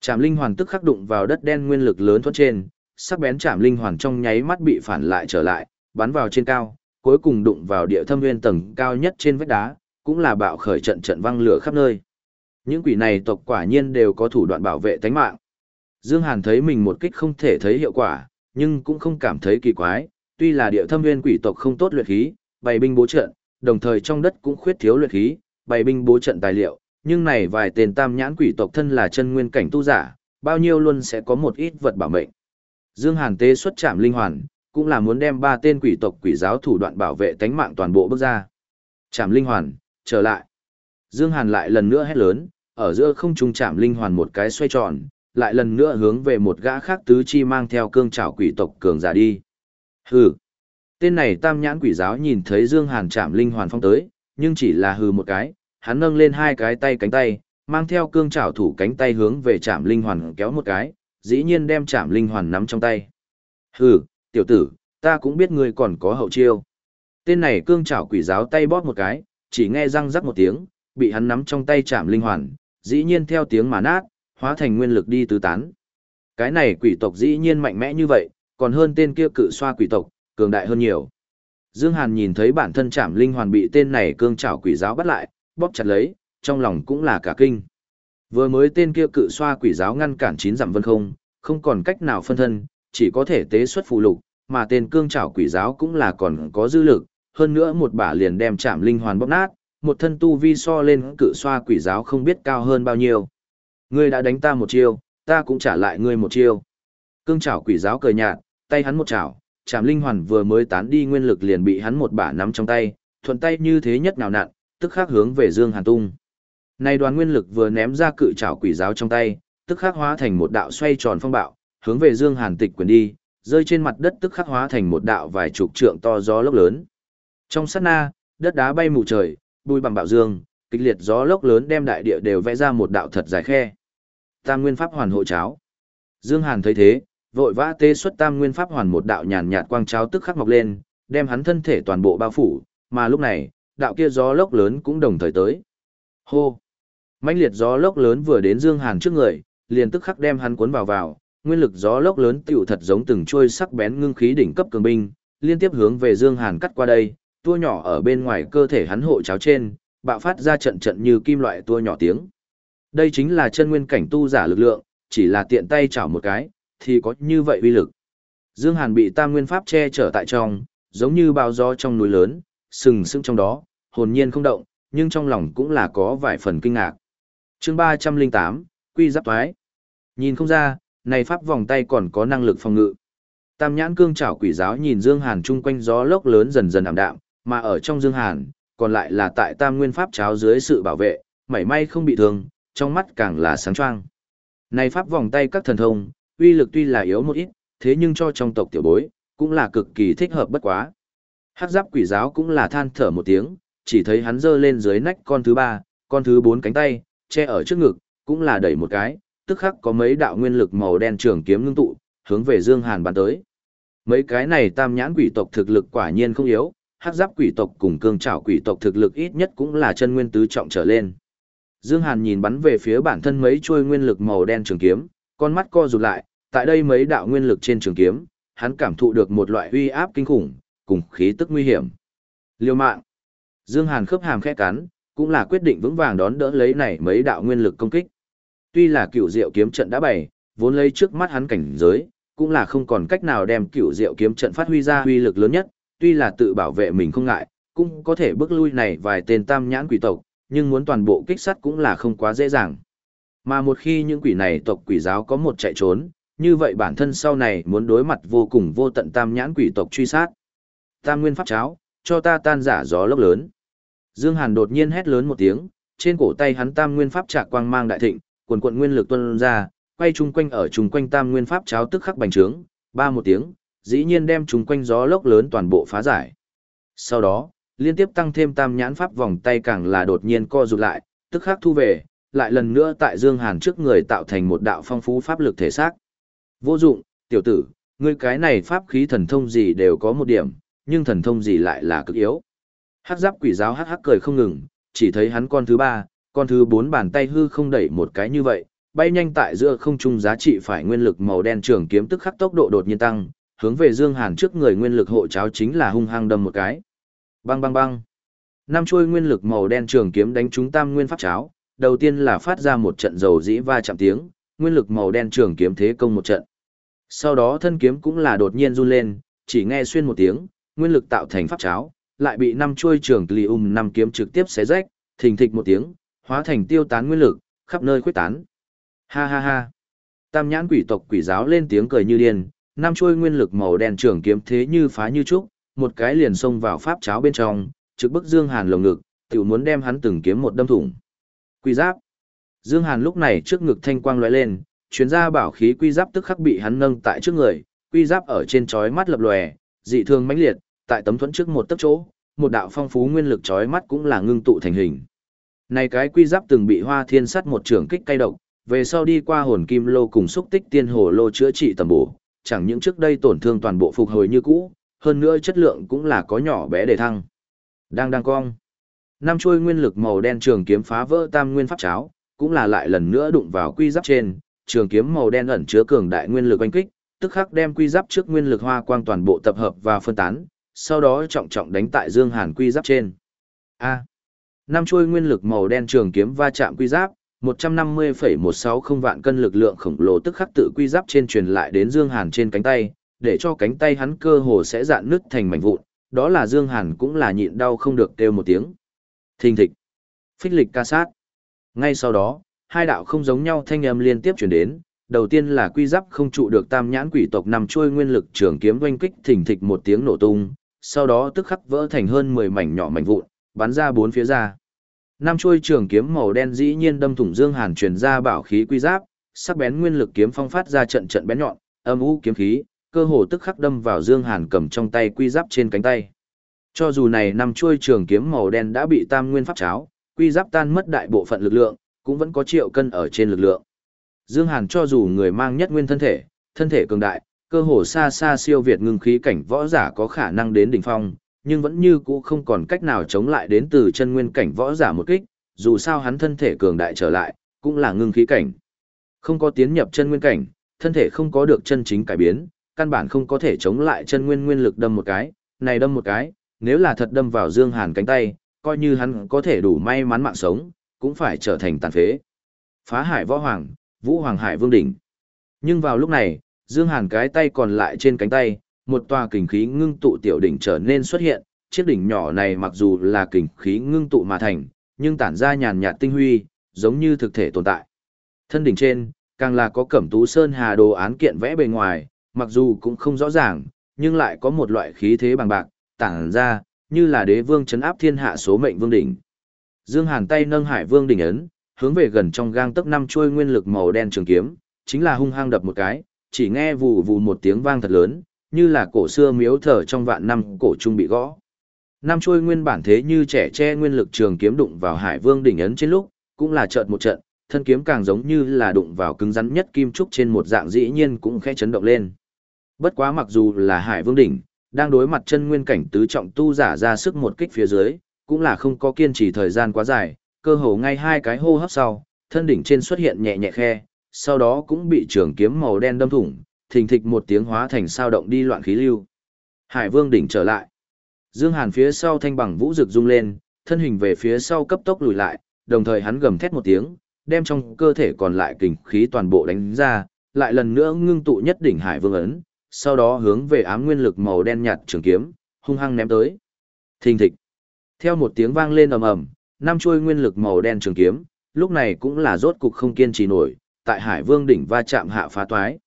Trảm linh hoàn tức khắc đụng vào đất đen nguyên lực lớn thuẫn trên, sắc bén trảm linh hoàn trong nháy mắt bị phản lại trở lại, bắn vào trên cao, cuối cùng đụng vào địa thâm nguyên tầng cao nhất trên vách đá, cũng là bạo khởi trận trận văng lửa khắp nơi. Những quỷ này tộc quả nhiên đều có thủ đoạn bảo vệ tánh mạng. Dương Hàn thấy mình một kích không thể thấy hiệu quả, nhưng cũng không cảm thấy kỳ quái, tuy là địa thâm nguyên quỷ tộc không tốt luyện khí, bày binh bố trận, đồng thời trong đất cũng khuyết thiếu luyện khí, bày binh bố trận tài liệu, nhưng này vài tên tam nhãn quỷ tộc thân là chân nguyên cảnh tu giả, bao nhiêu luôn sẽ có một ít vật bảo mệnh. Dương Hàn tế xuất chạm linh hoàn, cũng là muốn đem ba tên quỷ tộc quỷ giáo thủ đoạn bảo vệ tánh mạng toàn bộ bước ra. Chạm linh hoàn, trở lại. Dương Hàn lại lần nữa hét lớn, ở giữa không trung chạm linh hoàn một cái xoay tròn, lại lần nữa hướng về một gã khác tứ chi mang theo cương trảo quỷ tộc cường giả đi. Hừ. Tên này tam nhãn quỷ giáo nhìn thấy Dương Hàn chạm linh hoàn phong tới, nhưng chỉ là hừ một cái, hắn nâng lên hai cái tay cánh tay, mang theo cương trảo thủ cánh tay hướng về chạm linh hoàn kéo một cái, dĩ nhiên đem chạm linh hoàn nắm trong tay. Hừ, tiểu tử, ta cũng biết ngươi còn có hậu chiêu. Tên này cương trảo quỷ giáo tay bóp một cái, chỉ nghe răng rắc một tiếng, bị hắn nắm trong tay chạm linh hoàn, dĩ nhiên theo tiếng mà nát, hóa thành nguyên lực đi tứ tán. Cái này quỷ tộc dĩ nhiên mạnh mẽ như vậy, còn hơn tên kia cự xoa quỷ tộc, cường đại hơn nhiều. Dương Hàn nhìn thấy bản thân chạm linh hoàn bị tên này cương trảo quỷ giáo bắt lại, bóp chặt lấy, trong lòng cũng là cả kinh. Vừa mới tên kia cự xoa quỷ giáo ngăn cản chín dặm vân không, không còn cách nào phân thân, chỉ có thể tế xuất phù lục, mà tên cương trảo quỷ giáo cũng là còn có dư lực, hơn nữa một bả liền đem chạm linh hoàn bóp nát, một thân tu vi so lên cự xoa quỷ giáo không biết cao hơn bao nhiêu. Ngươi đã đánh ta một chiêu, ta cũng trả lại ngươi một chiêu. Cương trảo quỷ giáo cười nhạt, tay hắn một chảo, chạm linh hoàn vừa mới tán đi nguyên lực liền bị hắn một bả nắm trong tay, thuận tay như thế nhất nào nặn, tức khắc hướng về Dương Hàn tung. Này đoàn nguyên lực vừa ném ra cự trảo quỷ giáo trong tay, tức khắc hóa thành một đạo xoay tròn phong bạo, hướng về Dương Hàn tịch quyền đi, rơi trên mặt đất tức khắc hóa thành một đạo vài chục trượng to gió lốc lớn. Trong sát na, đất đá bay mù trời, bụi bằng bạo dương, kịch liệt gió lốc lớn đem đại địa đều vẽ ra một đạo thật dài khe. Tam nguyên pháp hoàn hộ cháo. Dương Hàn thấy thế, vội vã tê xuất tam nguyên pháp hoàn một đạo nhàn nhạt quang cháo tức khắc mọc lên, đem hắn thân thể toàn bộ bao phủ, mà lúc này, đạo kia gió lốc lớn cũng đồng thời tới. Hô! mãnh liệt gió lốc lớn vừa đến Dương Hàn trước người, liền tức khắc đem hắn cuốn vào vào, nguyên lực gió lốc lớn tiểu thật giống từng trôi sắc bén ngưng khí đỉnh cấp cường binh, liên tiếp hướng về Dương Hàn cắt qua đây, tua nhỏ ở bên ngoài cơ thể hắn hộ cháo trên, bạo phát ra trận trận như kim loại tua nhỏ tiếng. Đây chính là chân nguyên cảnh tu giả lực lượng, chỉ là tiện tay chảo một cái, thì có như vậy uy lực. Dương Hàn bị tam nguyên pháp che chở tại trong, giống như bao gió trong núi lớn, sừng sững trong đó, hồn nhiên không động, nhưng trong lòng cũng là có vài phần kinh ngạc. Chương 308, Quy Giáp Thoái. Nhìn không ra, này pháp vòng tay còn có năng lực phòng ngự. Tam nhãn cương trảo quỷ giáo nhìn Dương Hàn chung quanh gió lốc lớn dần dần ảm đạm, mà ở trong Dương Hàn, còn lại là tại tam nguyên pháp cháo dưới sự bảo vệ, mảy may không bị thương, trong mắt càng là sáng choang. Này pháp vòng tay các thần thông, uy lực tuy là yếu một ít, thế nhưng cho trong tộc tiểu bối, cũng là cực kỳ thích hợp bất quá. Hắc giáp quỷ giáo cũng là than thở một tiếng, chỉ thấy hắn giơ lên dưới nách con thứ ba, con thứ bốn cánh tay, che ở trước ngực, cũng là đẩy một cái, tức khắc có mấy đạo nguyên lực màu đen trường kiếm ngưng tụ, hướng về Dương Hàn bắn tới. Mấy cái này tam nhãn quỷ tộc thực lực quả nhiên không yếu, hắc giáp quỷ tộc cùng cương trảo quỷ tộc thực lực ít nhất cũng là chân nguyên tứ trọng trở lên. Dương Hàn nhìn bắn về phía bản thân mấy chuôi nguyên lực màu đen trường kiếm, con mắt co rụt lại, tại đây mấy đạo nguyên lực trên trường kiếm, hắn cảm thụ được một loại uy áp kinh khủng, cùng khí tức nguy hiểm. Liêu mạng. Dương Hàn khớp hàm khẽ cắn, cũng là quyết định vững vàng đón đỡ lấy này mấy đạo nguyên lực công kích. Tuy là cựu diệu kiếm trận đã bày, vốn lấy trước mắt hắn cảnh giới, cũng là không còn cách nào đem cửu diệu kiếm trận phát huy ra uy lực lớn nhất, tuy là tự bảo vệ mình không ngại, cũng có thể bước lui này vài tên tam nhãn quỷ tộc, nhưng muốn toàn bộ kích sát cũng là không quá dễ dàng. Mà một khi những quỷ này tộc quỷ giáo có một chạy trốn, như vậy bản thân sau này muốn đối mặt vô cùng vô tận tam nhãn quỷ tộc truy sát. Tam nguyên pháp cháo, cho ta tan giả gió lốc lớn. Dương Hàn đột nhiên hét lớn một tiếng, trên cổ tay hắn tam nguyên pháp trạc quang mang đại thịnh, quần cuộn nguyên lực tuôn ra, quay chung quanh ở chung quanh tam nguyên pháp cháo tức khắc bành trướng, ba một tiếng, dĩ nhiên đem chung quanh gió lốc lớn toàn bộ phá giải. Sau đó, liên tiếp tăng thêm tam nhãn pháp vòng tay càng là đột nhiên co rụt lại, tức khắc thu về, lại lần nữa tại Dương Hàn trước người tạo thành một đạo phong phú pháp lực thể xác. Vô dụng, tiểu tử, ngươi cái này pháp khí thần thông gì đều có một điểm, nhưng thần thông gì lại là cực yếu. Hắc giáp quỷ giáo hắc hắc cười không ngừng, chỉ thấy hắn con thứ ba, con thứ bốn bàn tay hư không đẩy một cái như vậy, bay nhanh tại giữa không trung giá trị phải nguyên lực màu đen trường kiếm tức khắc tốc độ đột nhiên tăng, hướng về Dương Hàn trước người nguyên lực hộ cháo chính là hung hăng đâm một cái. Bang bang bang. Năm chuôi nguyên lực màu đen trường kiếm đánh trúng tam nguyên pháp cháo, đầu tiên là phát ra một trận dầu dĩ va chạm tiếng, nguyên lực màu đen trường kiếm thế công một trận. Sau đó thân kiếm cũng là đột nhiên run lên, chỉ nghe xuyên một tiếng, nguyên lực tạo thành pháp cháo, lại bị năm chuôi trường lium năm kiếm trực tiếp xé rách, thình thịch một tiếng, hóa thành tiêu tán nguyên lực, khắp nơi khuếch tán. Ha ha ha. Tam nhãn quỷ tộc quỷ giáo lên tiếng cười như điên, năm chuôi nguyên lực màu đen trường kiếm thế như phá như trúc, một cái liền xông vào pháp cháo bên trong, trực bức Dương Hàn lồng ngực, tiểu muốn đem hắn từng kiếm một đâm thủng. Quy giáp. Dương Hàn lúc này trước ngực thanh quang lóe lên, chuyến ra bảo khí quy giáp tức khắc bị hắn nâng tại trước người, quy giáp ở trên chói mắt lập lòe, dị thường mãnh liệt, tại tấm thuẫn trước một tấc chỗ, một đạo phong phú nguyên lực chói mắt cũng là ngưng tụ thành hình. Này cái quy giáp từng bị Hoa Thiên sắt một trường kích cay độc, về sau đi qua hồn kim lô cùng xúc tích tiên hồ lô chữa trị tầm bổ, chẳng những trước đây tổn thương toàn bộ phục hồi như cũ, hơn nữa chất lượng cũng là có nhỏ bé để thăng. Đang đang cong. Nam chuôi nguyên lực màu đen trường kiếm phá vỡ tam nguyên pháp cháo, cũng là lại lần nữa đụng vào quy giáp trên, trường kiếm màu đen ẩn chứa cường đại nguyên lực oanh kích, tức khắc đem quy giáp trước nguyên lực hoa quang toàn bộ tập hợp và phân tán, sau đó trọng trọng đánh tại Dương Hàn quy giáp trên. A. nam chuôi nguyên lực màu đen trường kiếm va chạm quy giáp, 150,160 vạn cân lực lượng khổng lồ tức khắc tự quy giáp trên truyền lại đến Dương Hàn trên cánh tay, để cho cánh tay hắn cơ hồ sẽ dạn nứt thành mảnh vụn, đó là Dương Hàn cũng là nhịn đau không được kêu một tiếng. Thình thịch. Phích lịch ca sát. Ngay sau đó, hai đạo không giống nhau thanh âm liên tiếp truyền đến, đầu tiên là quy giáp không trụ được tam nhãn quỷ tộc nằm trôi nguyên lực trường kiếm oanh kích thình thịch một tiếng nổ tung, sau đó tức khắc vỡ thành hơn 10 mảnh nhỏ mảnh vụn, bắn ra bốn phía ra. Năm chuôi trường kiếm màu đen dĩ nhiên đâm thủng Dương Hàn truyền ra bảo khí quy giáp, sắc bén nguyên lực kiếm phong phát ra trận trận bén nhọn, âm u kiếm khí, cơ hồ tức khắc đâm vào Dương Hàn cầm trong tay quy giáp trên cánh tay. Cho dù này năm chuôi trường kiếm màu đen đã bị tam nguyên pháp cháo, quy giáp tan mất đại bộ phận lực lượng, cũng vẫn có triệu cân ở trên lực lượng. Dương Hàn cho dù người mang nhất nguyên thân thể, thân thể cường đại, cơ hồ xa xa siêu việt ngưng khí cảnh võ giả có khả năng đến đỉnh phong, nhưng vẫn như cũ không còn cách nào chống lại đến từ chân nguyên cảnh võ giả một kích, dù sao hắn thân thể cường đại trở lại, cũng là ngưng khí cảnh. Không có tiến nhập chân nguyên cảnh, thân thể không có được chân chính cải biến, căn bản không có thể chống lại chân nguyên nguyên lực đâm một cái, này đâm một cái, nếu là thật đâm vào Dương Hàn cánh tay, coi như hắn có thể đủ may mắn mạng sống, cũng phải trở thành tàn phế. Phá hải võ hoàng, vũ hoàng hải vương đỉnh. Nhưng vào lúc này, Dương Hàn cái tay còn lại trên cánh tay, một tòa kình khí ngưng tụ tiểu đỉnh trở nên xuất hiện, chiếc đỉnh nhỏ này mặc dù là kình khí ngưng tụ mà thành, nhưng tản ra nhàn nhạt tinh huy, giống như thực thể tồn tại. Thân đỉnh trên, càng là có cẩm tú sơn hà đồ án kiện vẽ bề ngoài, mặc dù cũng không rõ ràng, nhưng lại có một loại khí thế bằng bạc, tản ra, như là đế vương chấn áp thiên hạ số mệnh vương đỉnh. Dương Hàn tay nâng hải vương đỉnh ấn, hướng về gần trong gang tấc năm chuôi nguyên lực màu đen trường kiếm, chính là hung hăng đập một cái, chỉ nghe vù vù một tiếng vang thật lớn, như là cổ xưa miếu thở trong vạn năm cổ trung bị gõ. Năm chuôi nguyên bản thế như trẻ tre nguyên lực trường kiếm đụng vào Hải Vương đỉnh ấn trên lúc, cũng là chợt một trận, thân kiếm càng giống như là đụng vào cứng rắn nhất kim trúc trên một dạng dĩ nhiên cũng khẽ chấn động lên. Bất quá mặc dù là Hải Vương đỉnh, đang đối mặt chân nguyên cảnh tứ trọng tu giả ra sức một kích phía dưới, cũng là không có kiên trì thời gian quá dài, cơ hồ ngay hai cái hô hấp sau, thân đỉnh trên xuất hiện nhẹ nhẹ khe, sau đó cũng bị trường kiếm màu đen đâm thủng, thình thịch một tiếng hóa thành sao động đi loạn khí lưu. Hải Vương đỉnh trở lại. Dương Hàn phía sau thanh bằng vũ rực rung lên, thân hình về phía sau cấp tốc lùi lại, đồng thời hắn gầm thét một tiếng, đem trong cơ thể còn lại kình khí toàn bộ đánh ra, lại lần nữa ngưng tụ nhất đỉnh hải vương ấn, sau đó hướng về ám nguyên lực màu đen nhạt trường kiếm, hung hăng ném tới. Thình thịch. Theo một tiếng vang lên ầm ầm, năm chuôi nguyên lực màu đen trường kiếm, lúc này cũng là rốt cục không kiên trì nổi, tại Hải Vương đỉnh va chạm hạ phá toái.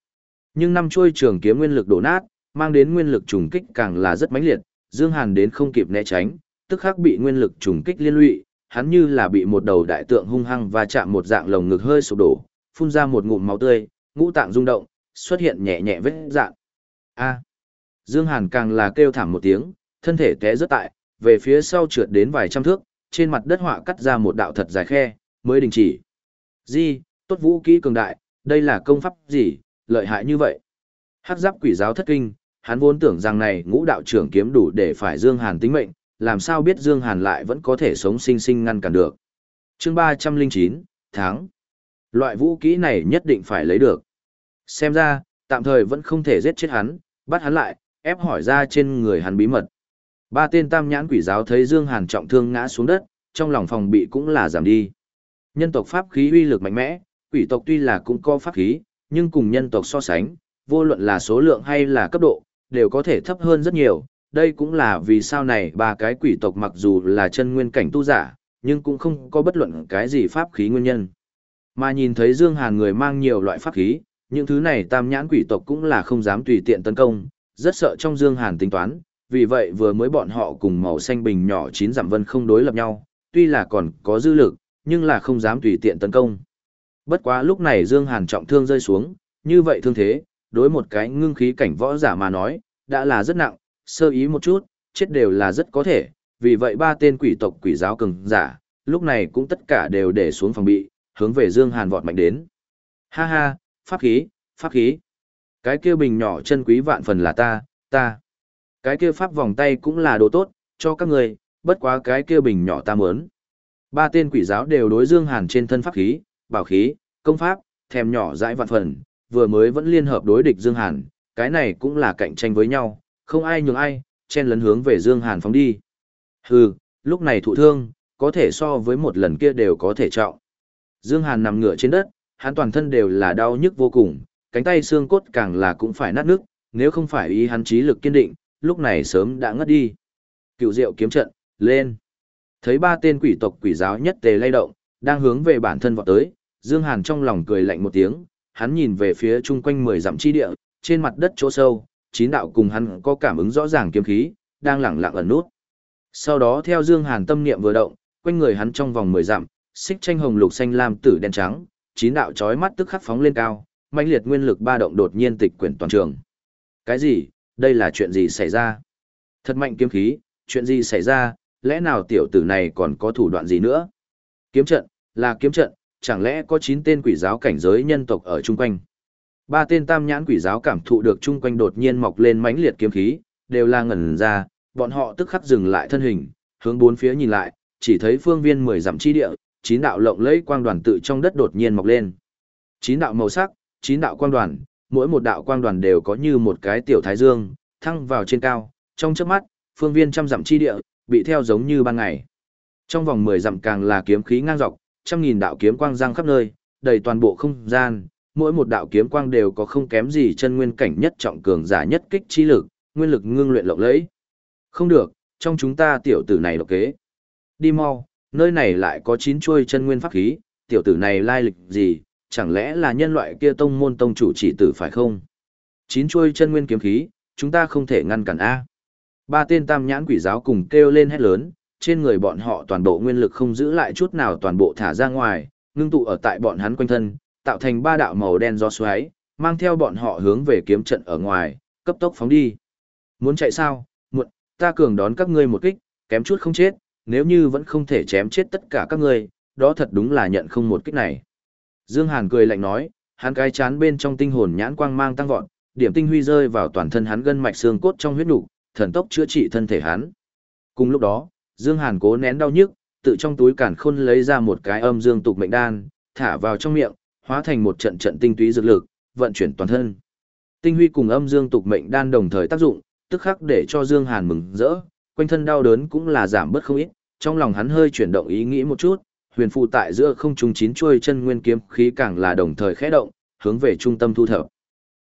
Nhưng năm chuôi trường kiếm nguyên lực đổ nát, mang đến nguyên lực trùng kích càng là rất mãnh liệt, Dương Hàn đến không kịp né tránh, tức khắc bị nguyên lực trùng kích liên lụy, hắn như là bị một đầu đại tượng hung hăng va chạm một dạng lồng ngực hơi sụp đổ, phun ra một ngụm máu tươi, ngũ tạng rung động, xuất hiện nhẹ nhẹ vết dạng. A. Dương Hàn càng là kêu thảm một tiếng, thân thể té rất tại, về phía sau trượt đến vài trăm thước, trên mặt đất họa cắt ra một đạo thật dài khe, mới đình chỉ. Di, tốt vũ kỹ cường đại, đây là công pháp gì, lợi hại như vậy. Hắc giáp quỷ giáo thất kinh, hắn vốn tưởng rằng này ngũ đạo trưởng kiếm đủ để phải Dương Hàn tính mệnh, làm sao biết Dương Hàn lại vẫn có thể sống sinh sinh ngăn cản được. Chương 309, tháng. Loại vũ kỹ này nhất định phải lấy được. Xem ra, tạm thời vẫn không thể giết chết hắn, bắt hắn lại, ép hỏi ra trên người hắn bí mật. Ba tên tam nhãn quỷ giáo thấy Dương Hàn trọng thương ngã xuống đất, trong lòng phòng bị cũng là giảm đi. Nhân tộc pháp khí uy lực mạnh mẽ, quỷ tộc tuy là cũng có pháp khí, nhưng cùng nhân tộc so sánh, vô luận là số lượng hay là cấp độ, đều có thể thấp hơn rất nhiều. Đây cũng là vì sao này ba cái quỷ tộc mặc dù là chân nguyên cảnh tu giả, nhưng cũng không có bất luận cái gì pháp khí nguyên nhân. Mà nhìn thấy Dương Hàn người mang nhiều loại pháp khí, những thứ này tam nhãn quỷ tộc cũng là không dám tùy tiện tấn công, rất sợ trong Dương Hàn tính toán, vì vậy vừa mới bọn họ cùng màu xanh bình nhỏ chín giảm vân không đối lập nhau, tuy là còn có dư lực, nhưng là không dám tùy tiện tấn công. Bất quá lúc này Dương Hàn trọng thương rơi xuống, như vậy thương thế, đối một cái ngưng khí cảnh võ giả mà nói, đã là rất nặng, sơ ý một chút, chết đều là rất có thể, vì vậy ba tên quỷ tộc quỷ giáo cường giả, lúc này cũng tất cả đều để xuống phòng bị, hướng về Dương Hàn vọt mạnh đến. Ha ha, pháp khí, pháp khí. Cái kia bình nhỏ chân quý vạn phần là ta, ta. Cái kia pháp vòng tay cũng là đồ tốt, cho các người, bất quá cái kia bình nhỏ ta muốn. Ba tên quỷ giáo đều đối Dương Hàn trên thân pháp khí, bảo khí, công pháp, thèm nhỏ dãi vạn phần, vừa mới vẫn liên hợp đối địch Dương Hàn, cái này cũng là cạnh tranh với nhau, không ai nhường ai, chen lấn hướng về Dương Hàn phóng đi. Hừ, lúc này thụ thương, có thể so với một lần kia đều có thể trọng. Dương Hàn nằm ngửa trên đất, hắn toàn thân đều là đau nhức vô cùng, cánh tay xương cốt càng là cũng phải nát nước, nếu không phải ý hắn trí lực kiên định, lúc này sớm đã ngất đi. Cựu diệu kiếm trận, lên. Thấy ba tên quỷ tộc quỷ giáo nhất tề lay động, đang hướng về bản thân vọt tới, Dương Hàn trong lòng cười lạnh một tiếng, hắn nhìn về phía chung quanh mười dặm chi địa, trên mặt đất chỗ sâu, chín đạo cùng hắn có cảm ứng rõ ràng kiếm khí, đang lẳng lặng ẩn nút. Sau đó theo Dương Hàn tâm niệm vừa động, quanh người hắn trong vòng mười dặm, xích tranh hồng lục xanh lam tử đen trắng, chín đạo chói mắt tức khắc phóng lên cao, mãnh liệt nguyên lực ba động đột nhiên tịch quyển toàn trường. Cái gì? Đây là chuyện gì xảy ra? Thật mạnh kiếm khí, chuyện gì xảy ra? Lẽ nào tiểu tử này còn có thủ đoạn gì nữa? Kiếm trận, là kiếm trận, chẳng lẽ có 9 tên quỷ giáo cảnh giới nhân tộc ở chung quanh? Ba tên tam nhãn quỷ giáo cảm thụ được chung quanh đột nhiên mọc lên mãnh liệt kiếm khí, đều la ngẩn ra, bọn họ tức khắc dừng lại thân hình, hướng bốn phía nhìn lại, chỉ thấy phương viên 10 dặm chi địa, chín đạo lộng lẫy quang đoàn tự trong đất đột nhiên mọc lên. Chín đạo màu sắc, chín đạo quang đoàn, mỗi một đạo quang đoàn đều có như một cái tiểu thái dương, thăng vào trên cao, trong chớp mắt, phương viên trăm dặm chi địa, bị theo giống như ban ngày. Trong vòng 10 dặm càng là kiếm khí ngang dọc, trăm nghìn đạo kiếm quang giang khắp nơi, đầy toàn bộ không gian, mỗi một đạo kiếm quang đều có không kém gì chân nguyên cảnh nhất trọng cường giả nhất kích chi lực, nguyên lực ngưng luyện lộng lẫy. Không được, trong chúng ta tiểu tử này độc kế. Đi mau, nơi này lại có chín chuôi chân nguyên pháp khí, tiểu tử này lai lịch gì, chẳng lẽ là nhân loại kia tông môn tông chủ chỉ tử phải không? Chín chuôi chân nguyên kiếm khí, chúng ta không thể ngăn cản A. Ba tên tam nhãn quỷ giáo cùng kêu lên hét lớn, trên người bọn họ toàn bộ nguyên lực không giữ lại chút nào toàn bộ thả ra ngoài, ngưng tụ ở tại bọn hắn quanh thân, tạo thành ba đạo màu đen do xoáy, mang theo bọn họ hướng về kiếm trận ở ngoài, cấp tốc phóng đi. Muốn chạy sao? Muộn, ta cường đón các ngươi một kích, kém chút không chết, nếu như vẫn không thể chém chết tất cả các ngươi, đó thật đúng là nhận không một kích này. Dương Hàn cười lạnh nói, hắn cái chán bên trong tinh hồn nhãn quang mang tăng vọt, điểm tinh huy rơi vào toàn thân hắn gân mạch xương cốt trong huyết nục, thần tốc chữa trị thân thể hắn. Cùng lúc đó, Dương Hàn cố nén đau nhức, tự trong túi cản khôn lấy ra một cái âm dương tục mệnh đan, thả vào trong miệng, hóa thành một trận trận tinh túy dược lực, vận chuyển toàn thân. Tinh huy cùng âm dương tục mệnh đan đồng thời tác dụng, tức khắc để cho Dương Hàn mừng rỡ, quanh thân đau đớn cũng là giảm bớt không ít, trong lòng hắn hơi chuyển động ý nghĩ một chút, huyền phù tại giữa không trung chín chuôi chân nguyên kiếm khí càng là đồng thời khẽ động, hướng về trung tâm thu thập.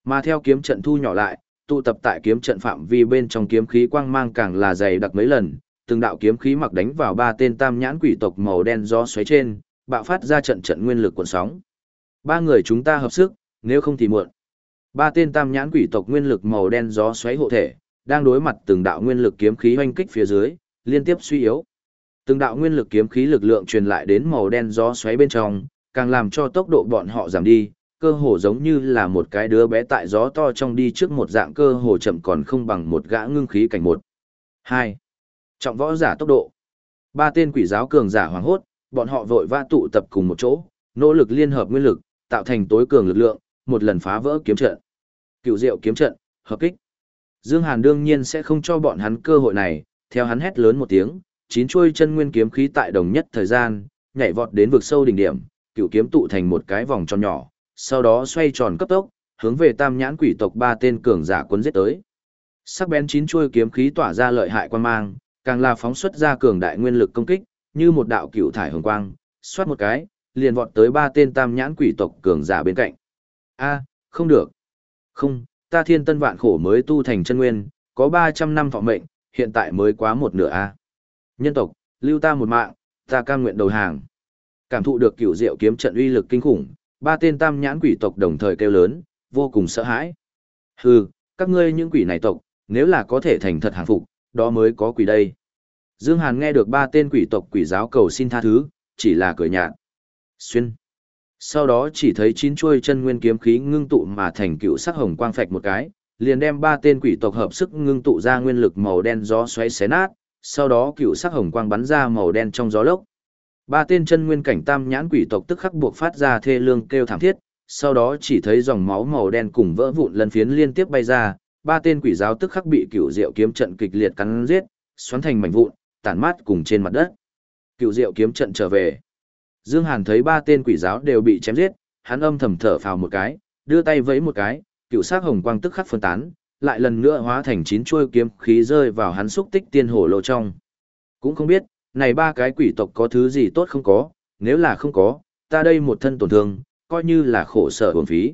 Mà theo kiếm trận thu nhỏ lại, tụ tập tại kiếm trận phạm vi bên trong kiếm khí quang mang càng là dày đặc mấy lần, từng đạo kiếm khí mặc đánh vào ba tên tam nhãn quỷ tộc màu đen gió xoáy trên, bạo phát ra trận trận nguyên lực cuộn sóng. Ba người chúng ta hợp sức, nếu không thì muộn. Ba tên tam nhãn quỷ tộc nguyên lực màu đen gió xoáy hộ thể, đang đối mặt từng đạo nguyên lực kiếm khí hoanh kích phía dưới, liên tiếp suy yếu. Từng đạo nguyên lực kiếm khí lực lượng truyền lại đến màu đen gió xoáy bên trong, càng làm cho tốc độ bọn họ giảm đi, cơ hồ giống như là một cái đứa bé tại gió to trong đi trước một dạng cơ hồ chậm còn không bằng một gã ngưng khí cảnh một. Hai, Trọng võ giả tốc độ. Ba tên quỷ giáo cường giả hoàng hốt, bọn họ vội vã tụ tập cùng một chỗ, nỗ lực liên hợp nguyên lực, tạo thành tối cường lực lượng, một lần phá vỡ kiếm trận. Cựu diệu kiếm trận, hợp kích. Dương Hàn đương nhiên sẽ không cho bọn hắn cơ hội này, theo hắn hét lớn một tiếng, chín chuôi chân nguyên kiếm khí tại đồng nhất thời gian, nhảy vọt đến vực sâu đỉnh điểm, cựu kiếm tụ thành một cái vòng tròn nhỏ, sau đó xoay tròn cấp tốc, hướng về tam nhãn quỷ tộc ba tên cường giả cuốn giết tới. Sắc bén chín chuôi kiếm khí tỏa ra lợi hại quan mang, càng là phóng xuất ra cường đại nguyên lực công kích, như một đạo cựu thải hồng quang, xoát một cái, liền vọt tới ba tên tam nhãn quỷ tộc cường giả bên cạnh. A, không được. Không, ta thiên tân vạn khổ mới tu thành chân nguyên, có 300 năm thọ mệnh, hiện tại mới quá một nửa A. Nhân tộc, lưu ta một mạng, ta cam nguyện đầu hàng. Cảm thụ được cửu diệu kiếm trận uy lực kinh khủng, ba tên tam nhãn quỷ tộc đồng thời kêu lớn, vô cùng sợ hãi. Hừ, các ngươi những quỷ này tộc, nếu là có thể thành thật hàng phục, đó mới có quỷ đây. Dương Hàn nghe được ba tên quỷ tộc quỷ giáo cầu xin tha thứ, chỉ là cười nhạt. Xuyên. Sau đó chỉ thấy chín chuôi chân nguyên kiếm khí ngưng tụ mà thành cựu sắc hồng quang phạch một cái, liền đem ba tên quỷ tộc hợp sức ngưng tụ ra nguyên lực màu đen gió xoáy xé nát, sau đó cựu sắc hồng quang bắn ra màu đen trong gió lốc. Ba tên chân nguyên cảnh tam nhãn quỷ tộc tức khắc buộc phát ra thê lương kêu thảm thiết, sau đó chỉ thấy dòng máu màu đen cùng vỡ vụn lần phiến liên tiếp bay ra, ba tên quỷ giáo tức khắc bị cựu diệu kiếm trận kịch liệt cắn giết, xoắn thành mảnh vụn, tản mát cùng trên mặt đất. Cựu diệu kiếm trận trở về. Dương Hàn thấy ba tên quỷ giáo đều bị chém giết, hắn âm thầm thở phào một cái, đưa tay vẫy một cái, cựu sắc hồng quang tức khắc phân tán, lại lần nữa hóa thành chín chuôi kiếm khí rơi vào hắn xúc tích tiên hổ lô trong. Cũng không biết, này ba cái quỷ tộc có thứ gì tốt không có, nếu là không có, ta đây một thân tổn thương, coi như là khổ sở uổng phí.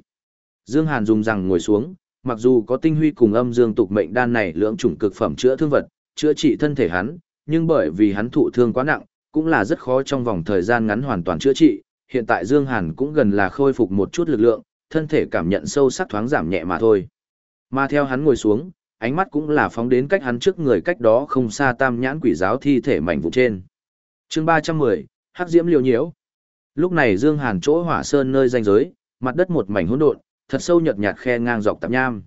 Dương Hàn dùng rằng ngồi xuống, mặc dù có tinh huy cùng âm dương tục mệnh đan này lưỡng chủng cực phẩm chữa thương vật, chữa trị thân thể hắn, nhưng bởi vì hắn thụ thương quá nặng, cũng là rất khó trong vòng thời gian ngắn hoàn toàn chữa trị. Hiện tại Dương Hàn cũng gần là khôi phục một chút lực lượng, thân thể cảm nhận sâu sắc thoáng giảm nhẹ mà thôi. Mà theo hắn ngồi xuống, ánh mắt cũng là phóng đến cách hắn trước người cách đó không xa tam nhãn quỷ giáo thi thể mảnh vụn trên. chương 310, Hắc Diễm liều nhiễu. Lúc này Dương Hàn chỗ hỏa sơn nơi danh giới, mặt đất một mảnh hỗn độn, thật sâu nhợt nhạt khe ngang dọc tạp nham.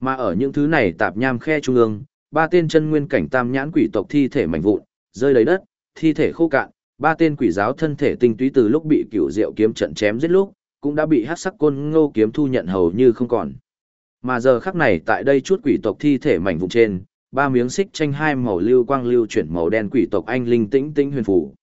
Mà ở những thứ này tạp nham khe trung ương, ba tên chân nguyên cảnh tam nhãn quỷ tộc thi thể mảnh vụn, rơi lấy đất, thi thể khô cạn, ba tên quỷ giáo thân thể tinh túy từ lúc bị cửu diệu kiếm trận chém giết lúc, cũng đã bị hắc sắc côn ngô kiếm thu nhận hầu như không còn. Mà giờ khắc này tại đây chút quỷ tộc thi thể mảnh vụn trên, ba miếng xích tranh hai màu lưu quang lưu chuyển màu đen quỷ tộc anh linh tĩnh tĩnh huyền phủ.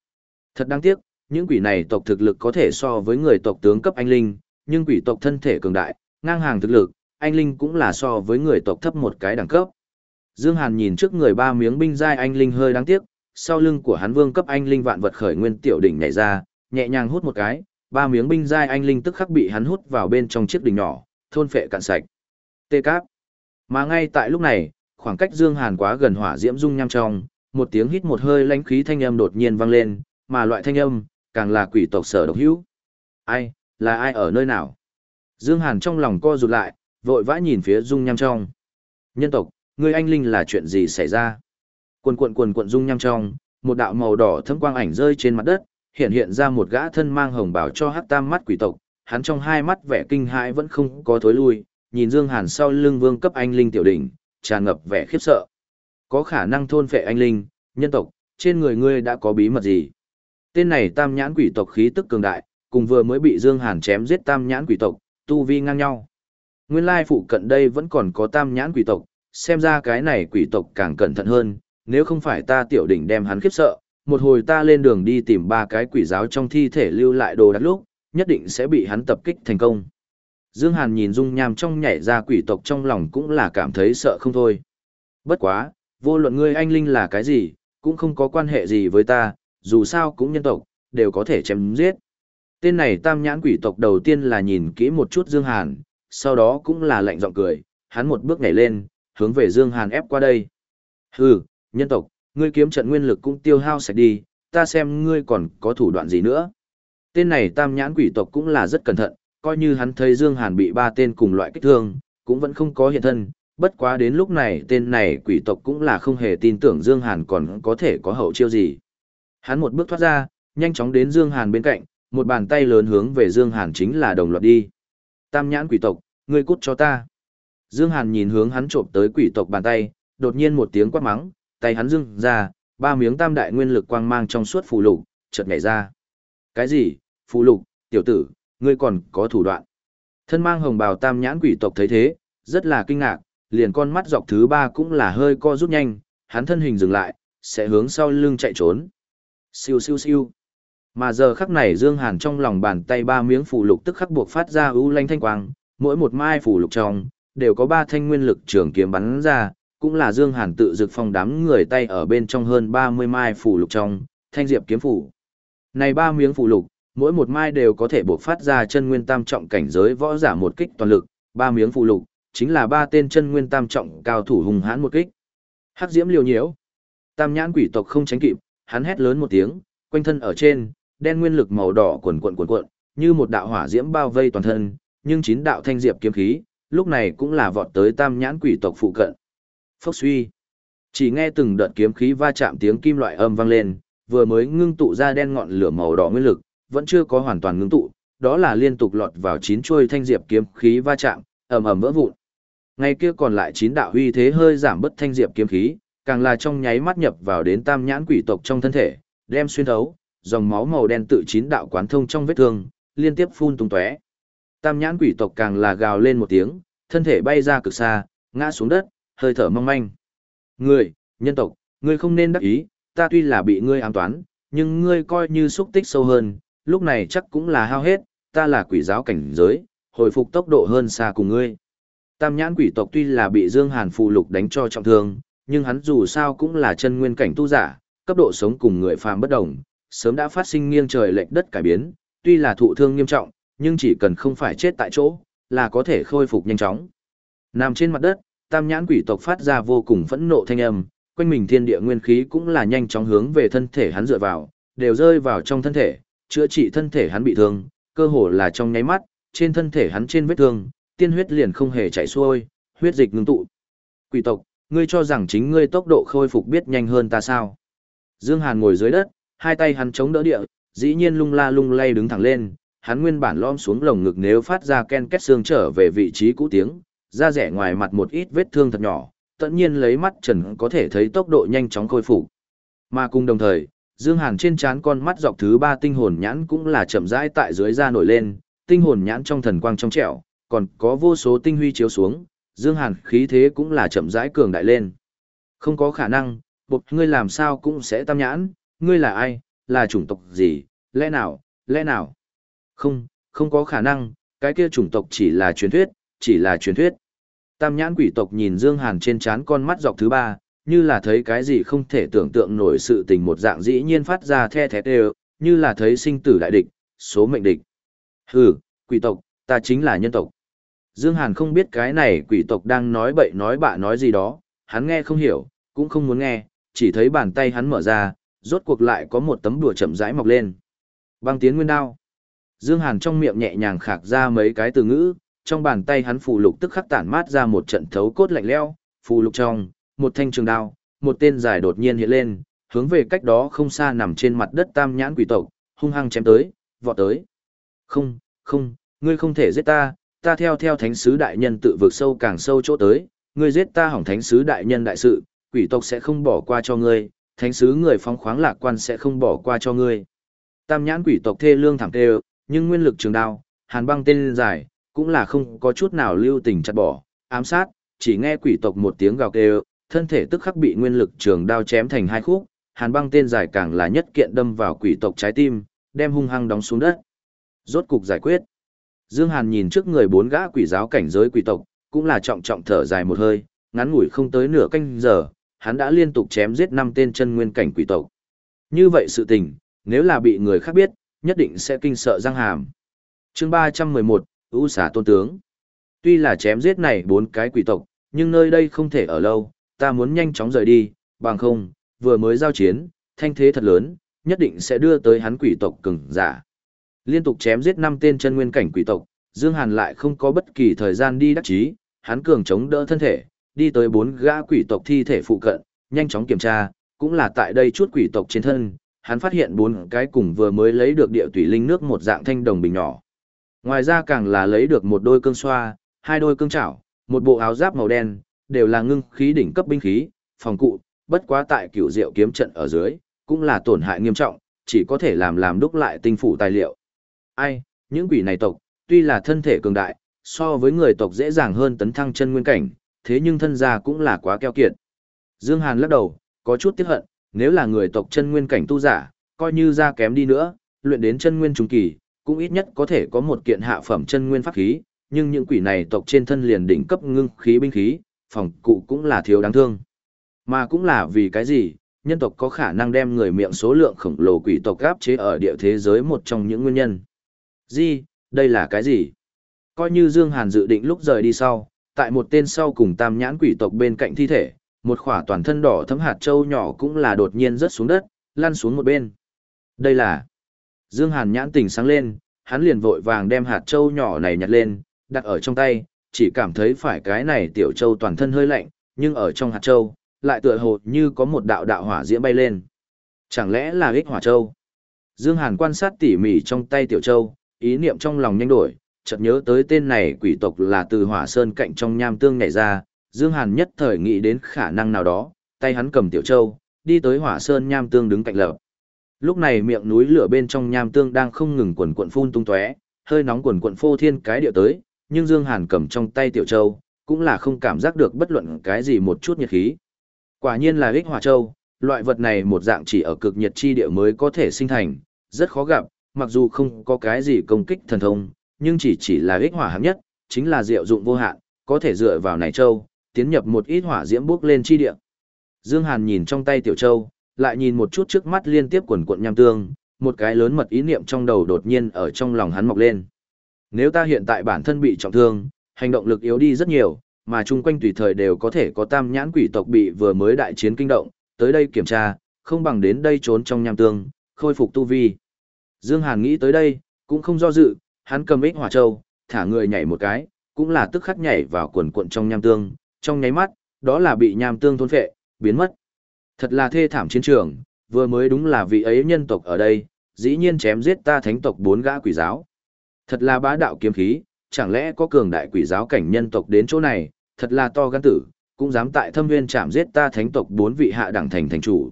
Thật đáng tiếc, những quỷ này tộc thực lực có thể so với người tộc tướng cấp anh linh, nhưng quỷ tộc thân thể cường đại, ngang hàng thực lực, anh linh cũng là so với người tộc thấp một cái đẳng cấp. Dương Hàn nhìn trước người ba miếng binh giai anh linh hơi đáng tiếc, sau lưng của hắn vương cấp anh linh vạn vật khởi nguyên tiểu đỉnh nhảy ra, nhẹ nhàng hút một cái, ba miếng binh giai anh linh tức khắc bị hắn hút vào bên trong chiếc đỉnh nhỏ, thôn phệ cạn sạch. Tê cáp. Mà ngay tại lúc này, khoảng cách Dương Hàn quá gần hỏa diễm dung nham trong, một tiếng hít một hơi lãnh khí thanh âm đột nhiên vang lên, mà loại thanh âm càng là quỷ tộc sở độc hữu. Ai, là ai ở nơi nào? Dương Hàn trong lòng co rụt lại, vội vã nhìn phía dung nham trong. Nhân tộc, ngươi anh linh là chuyện gì xảy ra? Quần quần quần quần dung nham trong, một đạo màu đỏ thấm quang ảnh rơi trên mặt đất, hiện hiện ra một gã thân mang hồng bào cho hắc tam mắt quỷ tộc, hắn trong hai mắt vẻ kinh hãi vẫn không có thối lui, nhìn Dương Hàn sau lưng vương cấp anh linh tiểu đỉnh, tràn ngập vẻ khiếp sợ. Có khả năng thôn phệ anh linh, nhân tộc, trên người ngươi đã có bí mật gì? Tên này tam nhãn quỷ tộc khí tức cường đại, cùng vừa mới bị Dương Hàn chém giết tam nhãn quỷ tộc, tu vi ngang nhau. Nguyên lai phụ cận đây vẫn còn có tam nhãn quỷ tộc, xem ra cái này quỷ tộc càng cẩn thận hơn, nếu không phải ta tiểu đỉnh đem hắn khiếp sợ, một hồi ta lên đường đi tìm ba cái quỷ giáo trong thi thể lưu lại đồ đắt lúc, nhất định sẽ bị hắn tập kích thành công. Dương Hàn nhìn dung nham trong nhảy ra quỷ tộc trong lòng cũng là cảm thấy sợ không thôi. Bất quá, vô luận ngươi anh linh là cái gì, cũng không có quan hệ gì với ta, dù sao cũng nhân tộc, đều có thể chém giết. Tên này tam nhãn quỷ tộc đầu tiên là nhìn kỹ một chút Dương Hàn, sau đó cũng là lạnh giọng cười, hắn một bước nhảy lên, hướng về Dương Hàn ép qua đây. Hừ, nhân tộc, ngươi kiếm trận nguyên lực cũng tiêu hao sạch đi, ta xem ngươi còn có thủ đoạn gì nữa. Tên này tam nhãn quỷ tộc cũng là rất cẩn thận, coi như hắn thấy Dương Hàn bị ba tên cùng loại kích thương, cũng vẫn không có hiện thân, bất quá đến lúc này tên này quỷ tộc cũng là không hề tin tưởng Dương Hàn còn có thể có hậu chiêu gì. Hắn một bước thoát ra, nhanh chóng đến Dương Hàn bên cạnh, một bàn tay lớn hướng về Dương Hàn chính là đồng loạt đi. Tam nhãn quỷ tộc, ngươi cút cho ta. Dương Hàn nhìn hướng hắn trộm tới quỷ tộc bàn tay, đột nhiên một tiếng quát mắng, tay hắn dưng ra, ba miếng tam đại nguyên lực quang mang trong suốt phù lục, chợt nhảy ra. Cái gì? Phù lục, tiểu tử, ngươi còn có thủ đoạn. Thân mang hồng bào tam nhãn quỷ tộc thấy thế, rất là kinh ngạc, liền con mắt dọc thứ ba cũng là hơi co rút nhanh, hắn thân hình dừng lại, sẽ hướng sau lưng chạy trốn. Siêu siêu siêu. Mà giờ khắc này Dương Hàn trong lòng bàn tay ba miếng phù lục tức khắc buộc phát ra ưu lanh thanh quang, mỗi một mai phù lục trong đều có ba thanh nguyên lực trường kiếm bắn ra, cũng là Dương Hàn tự dực phong đám người tay ở bên trong hơn 30 mai phù lục trong, thanh diệp kiếm phủ. Này ba miếng phù lục, mỗi một mai đều có thể buộc phát ra chân nguyên tam trọng cảnh giới võ giả một kích toàn lực, ba miếng phù lục, chính là ba tên chân nguyên tam trọng cao thủ hùng hãn một kích. Hắc diễm liều nhiễu. Tam nhãn quỷ tộc không tránh kịp, hắn hét lớn một tiếng, quanh thân ở trên, đen nguyên lực màu đỏ cuộn cuộn cuộn cuộn, như một đạo hỏa diễm bao vây toàn thân, nhưng chín đạo thanh diệp kiếm khí, lúc này cũng là vọt tới tam nhãn quỷ tộc phụ cận. Phốc suy. Chỉ nghe từng đợt kiếm khí va chạm tiếng kim loại âm vang lên, vừa mới ngưng tụ ra đen ngọn lửa màu đỏ nguyên lực, vẫn chưa có hoàn toàn ngưng tụ, đó là liên tục lọt vào chín chuôi thanh diệp kiếm khí va chạm, ầm ầm vỡ vụn. Ngay kia còn lại chín đạo huy thế hơi giảm bất thanh diệp kiếm khí, càng là trong nháy mắt nhập vào đến tam nhãn quỷ tộc trong thân thể, đem xuyên thấu, dòng máu màu đen tự chín đạo quán thông trong vết thương, liên tiếp phun tung tóe. Tam nhãn quỷ tộc càng là gào lên một tiếng, thân thể bay ra cực xa, ngã xuống đất, hơi thở mong manh. Ngươi, nhân tộc, ngươi không nên đắc ý, ta tuy là bị ngươi ám toán, nhưng ngươi coi như xúc tích sâu hơn, lúc này chắc cũng là hao hết, ta là quỷ giáo cảnh giới, hồi phục tốc độ hơn xa cùng ngươi. Tam nhãn quỷ tộc tuy là bị Dương Hàn phù lục đánh cho trọng thương, nhưng hắn dù sao cũng là chân nguyên cảnh tu giả, cấp độ sống cùng người phàm bất đồng, sớm đã phát sinh nghiêng trời lệch đất cải biến, tuy là thụ thương nghiêm trọng, nhưng chỉ cần không phải chết tại chỗ, là có thể khôi phục nhanh chóng. Nằm trên mặt đất, tam nhãn quỷ tộc phát ra vô cùng phẫn nộ thanh âm, quanh mình thiên địa nguyên khí cũng là nhanh chóng hướng về thân thể hắn dựa vào, đều rơi vào trong thân thể, chữa trị thân thể hắn bị thương, cơ hồ là trong nháy mắt, trên thân thể hắn trên vết thương, tiên huyết liền không hề chảy xuôi, huyết dịch ngưng tụ. Quỷ tộc, ngươi cho rằng chính ngươi tốc độ khôi phục biết nhanh hơn ta sao? Dương Hàn ngồi dưới đất, hai tay hắn chống đỡ địa, dĩ nhiên lung la lung lay đứng thẳng lên, hắn nguyên bản lom xuống lồng ngực nếu phát ra ken két xương trở về vị trí cũ tiếng, da rẻ ngoài mặt một ít vết thương thật nhỏ, tất nhiên lấy mắt trần có thể thấy tốc độ nhanh chóng khôi phục. Mà cùng đồng thời, Dương Hàn trên trán con mắt dọc thứ ba tinh hồn nhãn cũng là chậm rãi tại dưới da nổi lên, tinh hồn nhãn trong thần quang trong trẻo, còn có vô số tinh huy chiếu xuống, Dương Hàn khí thế cũng là chậm rãi cường đại lên. Không có khả năng, bột ngươi làm sao cũng sẽ tam nhãn, ngươi là ai, là chủng tộc gì, lẽ nào, lẽ nào? Không, không có khả năng, cái kia chủng tộc chỉ là truyền thuyết, chỉ là truyền thuyết. Tam nhãn quỷ tộc nhìn Dương Hàn trên trán con mắt dọc thứ ba, như là thấy cái gì không thể tưởng tượng nổi sự tình một dạng dĩ nhiên phát ra the thét đều, như là thấy sinh tử đại địch, số mệnh địch. Hừ, quỷ tộc, ta chính là nhân tộc. Dương Hàn không biết cái này quỷ tộc đang nói bậy nói bạ nói gì đó, hắn nghe không hiểu, cũng không muốn nghe, chỉ thấy bàn tay hắn mở ra, rốt cuộc lại có một tấm đùa chậm rãi mọc lên. Băng tiến nguyên đao. Dương Hàn trong miệng nhẹ nhàng khạc ra mấy cái từ ngữ, trong bàn tay hắn phù lục tức khắc tản mát ra một trận thấu cốt lạnh lẽo, phù lục trong, một thanh trường đao, một tên dài đột nhiên hiện lên, hướng về cách đó không xa nằm trên mặt đất tam nhãn quỷ tộc, hung hăng chém tới, vọt tới. Không, không, ngươi không thể giết ta, ta theo theo thánh sứ đại nhân tự vượt sâu càng sâu chỗ tới, ngươi giết ta hỏng thánh sứ đại nhân đại sự, quỷ tộc sẽ không bỏ qua cho ngươi, thánh sứ người phóng khoáng lạc quan sẽ không bỏ qua cho ngươi. Tam nhãn quỷ tộc thê lương thẳng tê, nhưng nguyên lực trường đao, hàn băng tên dài, cũng là không có chút nào lưu tình chặt bỏ, ám sát, chỉ nghe quỷ tộc một tiếng gào kêu, thân thể tức khắc bị nguyên lực trường đao chém thành hai khúc, hàn băng tên dài càng là nhất kiện đâm vào quỷ tộc trái tim, đem hung hăng đóng xuống đất. Rốt cục giải quyết. Dương Hàn nhìn trước người bốn gã quỷ giáo cảnh giới quỷ tộc, cũng là trọng trọng thở dài một hơi, ngắn ngủi không tới nửa canh giờ, hắn đã liên tục chém giết năm tên chân nguyên cảnh quỷ tộc. Như vậy sự tình, nếu là bị người khác biết, nhất định sẽ kinh sợ răng hàm. chương 311, ưu xà tôn tướng. Tuy là chém giết này bốn cái quỷ tộc, nhưng nơi đây không thể ở lâu, ta muốn nhanh chóng rời đi, bằng không, vừa mới giao chiến, thanh thế thật lớn, nhất định sẽ đưa tới hắn quỷ tộc cứng giả. Liên tục chém giết năm tên chân nguyên cảnh quỷ tộc, Dương Hàn lại không có bất kỳ thời gian đi đắc chí, hắn cường chống đỡ thân thể, đi tới bốn gã quỷ tộc thi thể phụ cận, nhanh chóng kiểm tra, cũng là tại đây chút quỷ tộc trên thân, hắn phát hiện bốn cái cùng vừa mới lấy được địa tủy linh nước một dạng thanh đồng bình nhỏ. Ngoài ra càng là lấy được một đôi cương xoa, hai đôi cương chảo, một bộ áo giáp màu đen, đều là ngưng khí đỉnh cấp binh khí, phòng cụ, bất quá tại cựu diệu kiếm trận ở dưới, cũng là tổn hại nghiêm trọng, chỉ có thể làm làm đúc lại tinh phủ tài liệu. Ai, những quỷ này tộc, tuy là thân thể cường đại, so với người tộc dễ dàng hơn tấn thăng chân nguyên cảnh, thế nhưng thân gia cũng là quá keo kiệt. Dương Hàn lắc đầu, có chút tiếc hận, nếu là người tộc chân nguyên cảnh tu giả, coi như ra kém đi nữa, luyện đến chân nguyên trung kỳ, cũng ít nhất có thể có một kiện hạ phẩm chân nguyên pháp khí, nhưng những quỷ này tộc trên thân liền đỉnh cấp ngưng khí binh khí, phòng cụ cũng là thiếu đáng thương. Mà cũng là vì cái gì, nhân tộc có khả năng đem người miệng số lượng khổng lồ quỷ tộc áp chế ở địa thế giới một trong những nguyên nhân. Gì, đây là cái gì? Coi như Dương Hàn dự định lúc rời đi sau, tại một tên sau cùng tam nhãn quỷ tộc bên cạnh thi thể, một khỏa toàn thân đỏ thấm hạt châu nhỏ cũng là đột nhiên rớt xuống đất, lăn xuống một bên. Đây là... Dương Hàn nhãn tình sáng lên, hắn liền vội vàng đem hạt châu nhỏ này nhặt lên, đặt ở trong tay, chỉ cảm thấy phải cái này tiểu châu toàn thân hơi lạnh, nhưng ở trong hạt châu, lại tựa hồ như có một đạo đạo hỏa diễm bay lên. Chẳng lẽ là ích hỏa châu? Dương Hàn quan sát tỉ mỉ trong tay tiểu châu, ý niệm trong lòng nhanh đổi, chợt nhớ tới tên này quỷ tộc là từ hỏa sơn cạnh trong nham tương nhảy ra, Dương Hàn nhất thời nghĩ đến khả năng nào đó, tay hắn cầm tiểu châu, đi tới hỏa sơn nham tương đứng cạnh lập. Lúc này miệng núi lửa bên trong nham tương đang không ngừng quần cuộn phun tung tóe, hơi nóng quần cuộn phô thiên cái địa tới, nhưng Dương Hàn cầm trong tay tiểu châu, cũng là không cảm giác được bất luận cái gì một chút nhiệt khí. Quả nhiên là ích hỏa châu, loại vật này một dạng chỉ ở cực nhiệt chi địa mới có thể sinh thành, rất khó gặp, mặc dù không có cái gì công kích thần thông, nhưng chỉ chỉ là ích hỏa hạng nhất, chính là diệu dụng vô hạn, có thể dựa vào này châu, tiến nhập một ít hỏa diễm bước lên chi địa. Dương Hàn nhìn trong tay tiểu châu, lại nhìn một chút trước mắt liên tiếp quần cuộn nham tương, một cái lớn mật ý niệm trong đầu đột nhiên ở trong lòng hắn mọc lên. Nếu ta hiện tại bản thân bị trọng thương, hành động lực yếu đi rất nhiều, mà chung quanh tùy thời đều có thể có tam nhãn quỷ tộc bị vừa mới đại chiến kinh động, tới đây kiểm tra, không bằng đến đây trốn trong nham tương, khôi phục tu vi. Dương Hàn nghĩ tới đây, cũng không do dự, hắn cầm ích hỏa châu, thả người nhảy một cái, cũng là tức khắc nhảy vào quần cuộn trong nham tương, trong nháy mắt, đó là bị nham tương thôn phệ, biến mất. Thật là thê thảm chiến trường, vừa mới đúng là vị ấy nhân tộc ở đây, dĩ nhiên chém giết ta thánh tộc bốn gã quỷ giáo. Thật là bá đạo kiếm khí, chẳng lẽ có cường đại quỷ giáo cảnh nhân tộc đến chỗ này, thật là to gan tử, cũng dám tại thâm nguyên chạm giết ta thánh tộc bốn vị hạ đẳng thành thành chủ.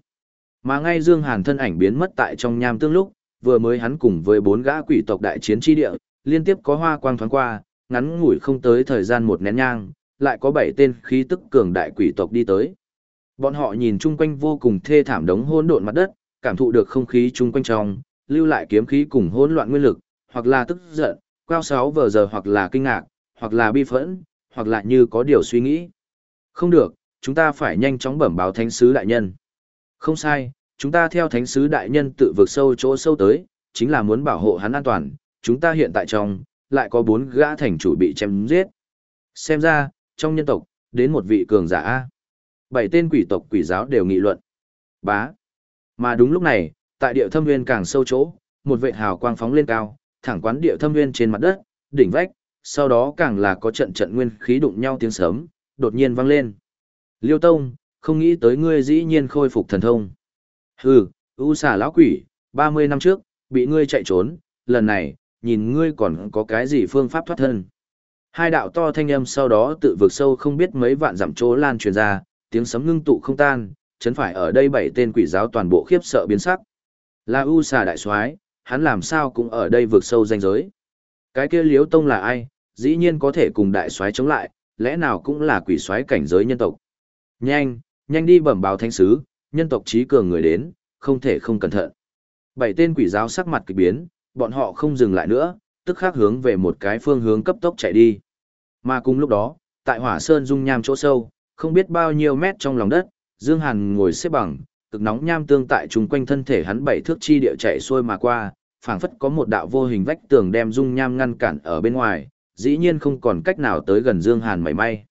Mà ngay Dương Hàn thân ảnh biến mất tại trong nham tương lúc, vừa mới hắn cùng với bốn gã quỷ tộc đại chiến chi địa, liên tiếp có hoa quang thoáng qua, ngắn ngủi không tới thời gian một nén nhang, lại có bảy tên khí tức cường đại quỷ tộc đi tới. Bọn họ nhìn chung quanh vô cùng thê thảm đống hỗn độn mặt đất, cảm thụ được không khí chung quanh trong, lưu lại kiếm khí cùng hỗn loạn nguyên lực, hoặc là tức giận, quao sáu vờ giờ hoặc là kinh ngạc, hoặc là bi phẫn, hoặc là như có điều suy nghĩ. Không được, chúng ta phải nhanh chóng bẩm báo thánh sứ đại nhân. Không sai, chúng ta theo thánh sứ đại nhân tự vượt sâu chỗ sâu tới, chính là muốn bảo hộ hắn an toàn, chúng ta hiện tại trong, lại có bốn gã thành chủ bị chém giết. Xem ra, trong nhân tộc, đến một vị cường giả. Bảy tên quỷ tộc quỷ giáo đều nghị luận. Bá. Mà đúng lúc này, tại địa thâm nguyên càng sâu chỗ, một vệ hào quang phóng lên cao, thẳng quán địa thâm nguyên trên mặt đất, đỉnh vách, sau đó càng là có trận trận nguyên khí đụng nhau tiếng sớm, đột nhiên vang lên. Liêu Tông, không nghĩ tới ngươi dĩ nhiên khôi phục thần thông. Hừ, u xà lão quỷ, 30 năm trước, bị ngươi chạy trốn, lần này, nhìn ngươi còn có cái gì phương pháp thoát thân. Hai đạo to thanh âm sau đó tự vực sâu không biết mấy vạn dặm chỗ lan truyền ra, tiếng sấm ngưng tụ không tan, chấn phải ở đây bảy tên quỷ giáo toàn bộ khiếp sợ biến sắc. Là U xà đại soái, hắn làm sao cũng ở đây vượt sâu danh giới. Cái kia Liếu Tông là ai, dĩ nhiên có thể cùng đại soái chống lại, lẽ nào cũng là quỷ soái cảnh giới nhân tộc. Nhanh, nhanh đi bẩm báo thánh sứ, nhân tộc trí cường người đến, không thể không cẩn thận. Bảy tên quỷ giáo sắc mặt kỳ biến, bọn họ không dừng lại nữa, tức khắc hướng về một cái phương hướng cấp tốc chạy đi. Mà cùng lúc đó, tại hỏa sơn dung nham chỗ sâu, không biết bao nhiêu mét trong lòng đất, Dương Hàn ngồi xếp bằng, cực nóng nham tương tại trung quanh thân thể hắn bảy thước chi địa chạy xuôi mà qua, phảng phất có một đạo vô hình vách tường đem dung nham ngăn cản ở bên ngoài, dĩ nhiên không còn cách nào tới gần Dương Hàn mảy may.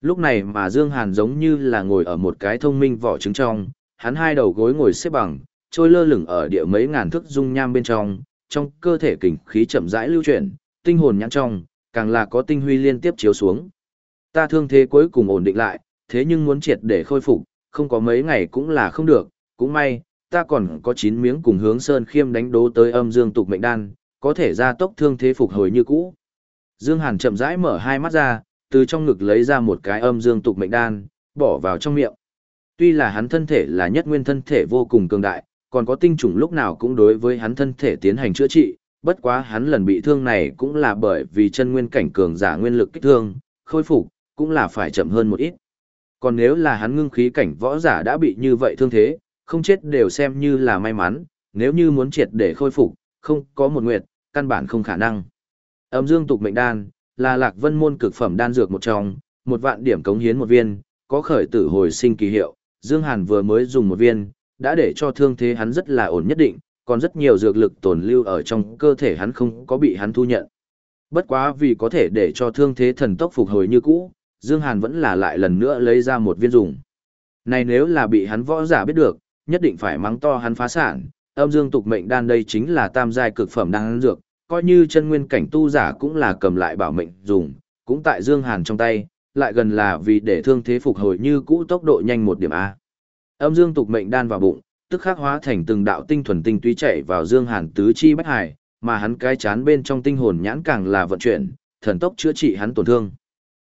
Lúc này mà Dương Hàn giống như là ngồi ở một cái thông minh vỏ trứng trong, hắn hai đầu gối ngồi xếp bằng, trôi lơ lửng ở địa mấy ngàn thước dung nham bên trong, trong cơ thể kình khí chậm rãi lưu chuyển, tinh hồn nhãn trong, càng là có tinh huy liên tiếp chiếu xuống. Ta thương thế cuối cùng ổn định lại, thế nhưng muốn triệt để khôi phục, không có mấy ngày cũng là không được, cũng may, ta còn có 9 miếng cùng hướng Sơn Khiêm đánh đố tới âm dương tục mệnh đan, có thể ra tốc thương thế phục hồi như cũ. Dương Hàn chậm rãi mở hai mắt ra, từ trong ngực lấy ra một cái âm dương tục mệnh đan, bỏ vào trong miệng. Tuy là hắn thân thể là nhất nguyên thân thể vô cùng cường đại, còn có tinh trùng lúc nào cũng đối với hắn thân thể tiến hành chữa trị, bất quá hắn lần bị thương này cũng là bởi vì chân nguyên cảnh cường giả nguyên lực kích thương, khôi phục cũng là phải chậm hơn một ít. Còn nếu là hắn ngưng khí cảnh võ giả đã bị như vậy thương thế, không chết đều xem như là may mắn, nếu như muốn triệt để khôi phục, không có một nguyệt, căn bản không khả năng. Âm dương tục mệnh đan, là lạc vân môn cực phẩm đan dược một trong, một vạn điểm cống hiến một viên, có khởi tử hồi sinh kỳ hiệu, Dương Hàn vừa mới dùng một viên, đã để cho thương thế hắn rất là ổn nhất định, còn rất nhiều dược lực tồn lưu ở trong cơ thể hắn không có bị hắn thu nhận. Bất quá vì có thể để cho thương thế thần tốc phục hồi như cũ, Dương Hàn vẫn là lại lần nữa lấy ra một viên dùng. Này nếu là bị hắn võ giả biết được, nhất định phải mắng to hắn phá sản, âm dương tục mệnh đan đây chính là tam giai cực phẩm đan dược, coi như chân nguyên cảnh tu giả cũng là cầm lại bảo mệnh dùng, cũng tại Dương Hàn trong tay, lại gần là vì để thương thế phục hồi như cũ tốc độ nhanh một điểm A. Âm dương tục mệnh đan vào bụng, tức khắc hóa thành từng đạo tinh thuần tinh túy chảy vào Dương Hàn tứ chi bách hải, mà hắn cái chán bên trong tinh hồn nhãn càng là vận chuyển, thần tốc chữa trị hắn tổn thương.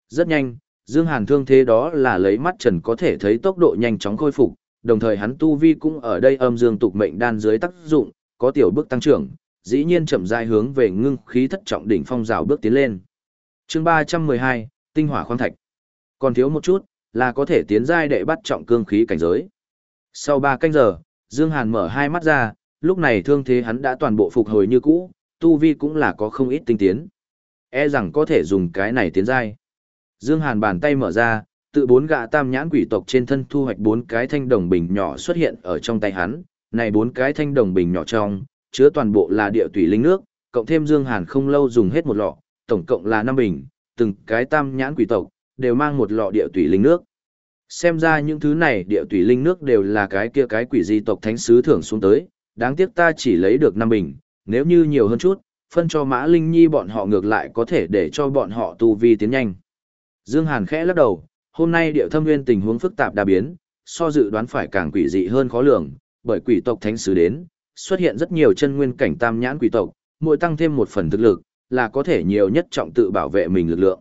Rất nhanh, Dương Hàn thương thế đó là lấy mắt trần có thể thấy tốc độ nhanh chóng khôi phục, đồng thời hắn tu vi cũng ở đây âm dương tục mệnh đan dưới tác dụng, có tiểu bước tăng trưởng, dĩ nhiên chậm rãi hướng về ngưng khí thất trọng đỉnh phong rào bước tiến lên. Chương 312, tinh hỏa khoáng thạch. Còn thiếu một chút, là có thể tiến giai đệ bắt trọng cương khí cảnh giới. Sau 3 canh giờ, Dương Hàn mở hai mắt ra, lúc này thương thế hắn đã toàn bộ phục hồi như cũ, tu vi cũng là có không ít tinh tiến. E rằng có thể dùng cái này tiến giai. Dương Hàn bàn tay mở ra, tự bốn gã tam nhãn quỷ tộc trên thân thu hoạch bốn cái thanh đồng bình nhỏ xuất hiện ở trong tay hắn. Này bốn cái thanh đồng bình nhỏ trong, chứa toàn bộ là địa tủy linh nước, cộng thêm Dương Hàn không lâu dùng hết một lọ, tổng cộng là 5 bình, từng cái tam nhãn quỷ tộc, đều mang một lọ địa tủy linh nước. Xem ra những thứ này địa tủy linh nước đều là cái kia cái quỷ di tộc thánh sứ thưởng xuống tới, đáng tiếc ta chỉ lấy được 5 bình, nếu như nhiều hơn chút, phân cho Mã Linh Nhi bọn họ ngược lại có thể để cho bọn họ tu vi tiến nhanh. Dương Hàn khẽ lắc đầu, hôm nay địa thâm nguyên tình huống phức tạp đa biến, so dự đoán phải càng quỷ dị hơn khó lường, bởi quỷ tộc thánh sứ đến, xuất hiện rất nhiều chân nguyên cảnh tam nhãn quỷ tộc, mỗi tăng thêm một phần thực lực, là có thể nhiều nhất trọng tự bảo vệ mình lực lượng.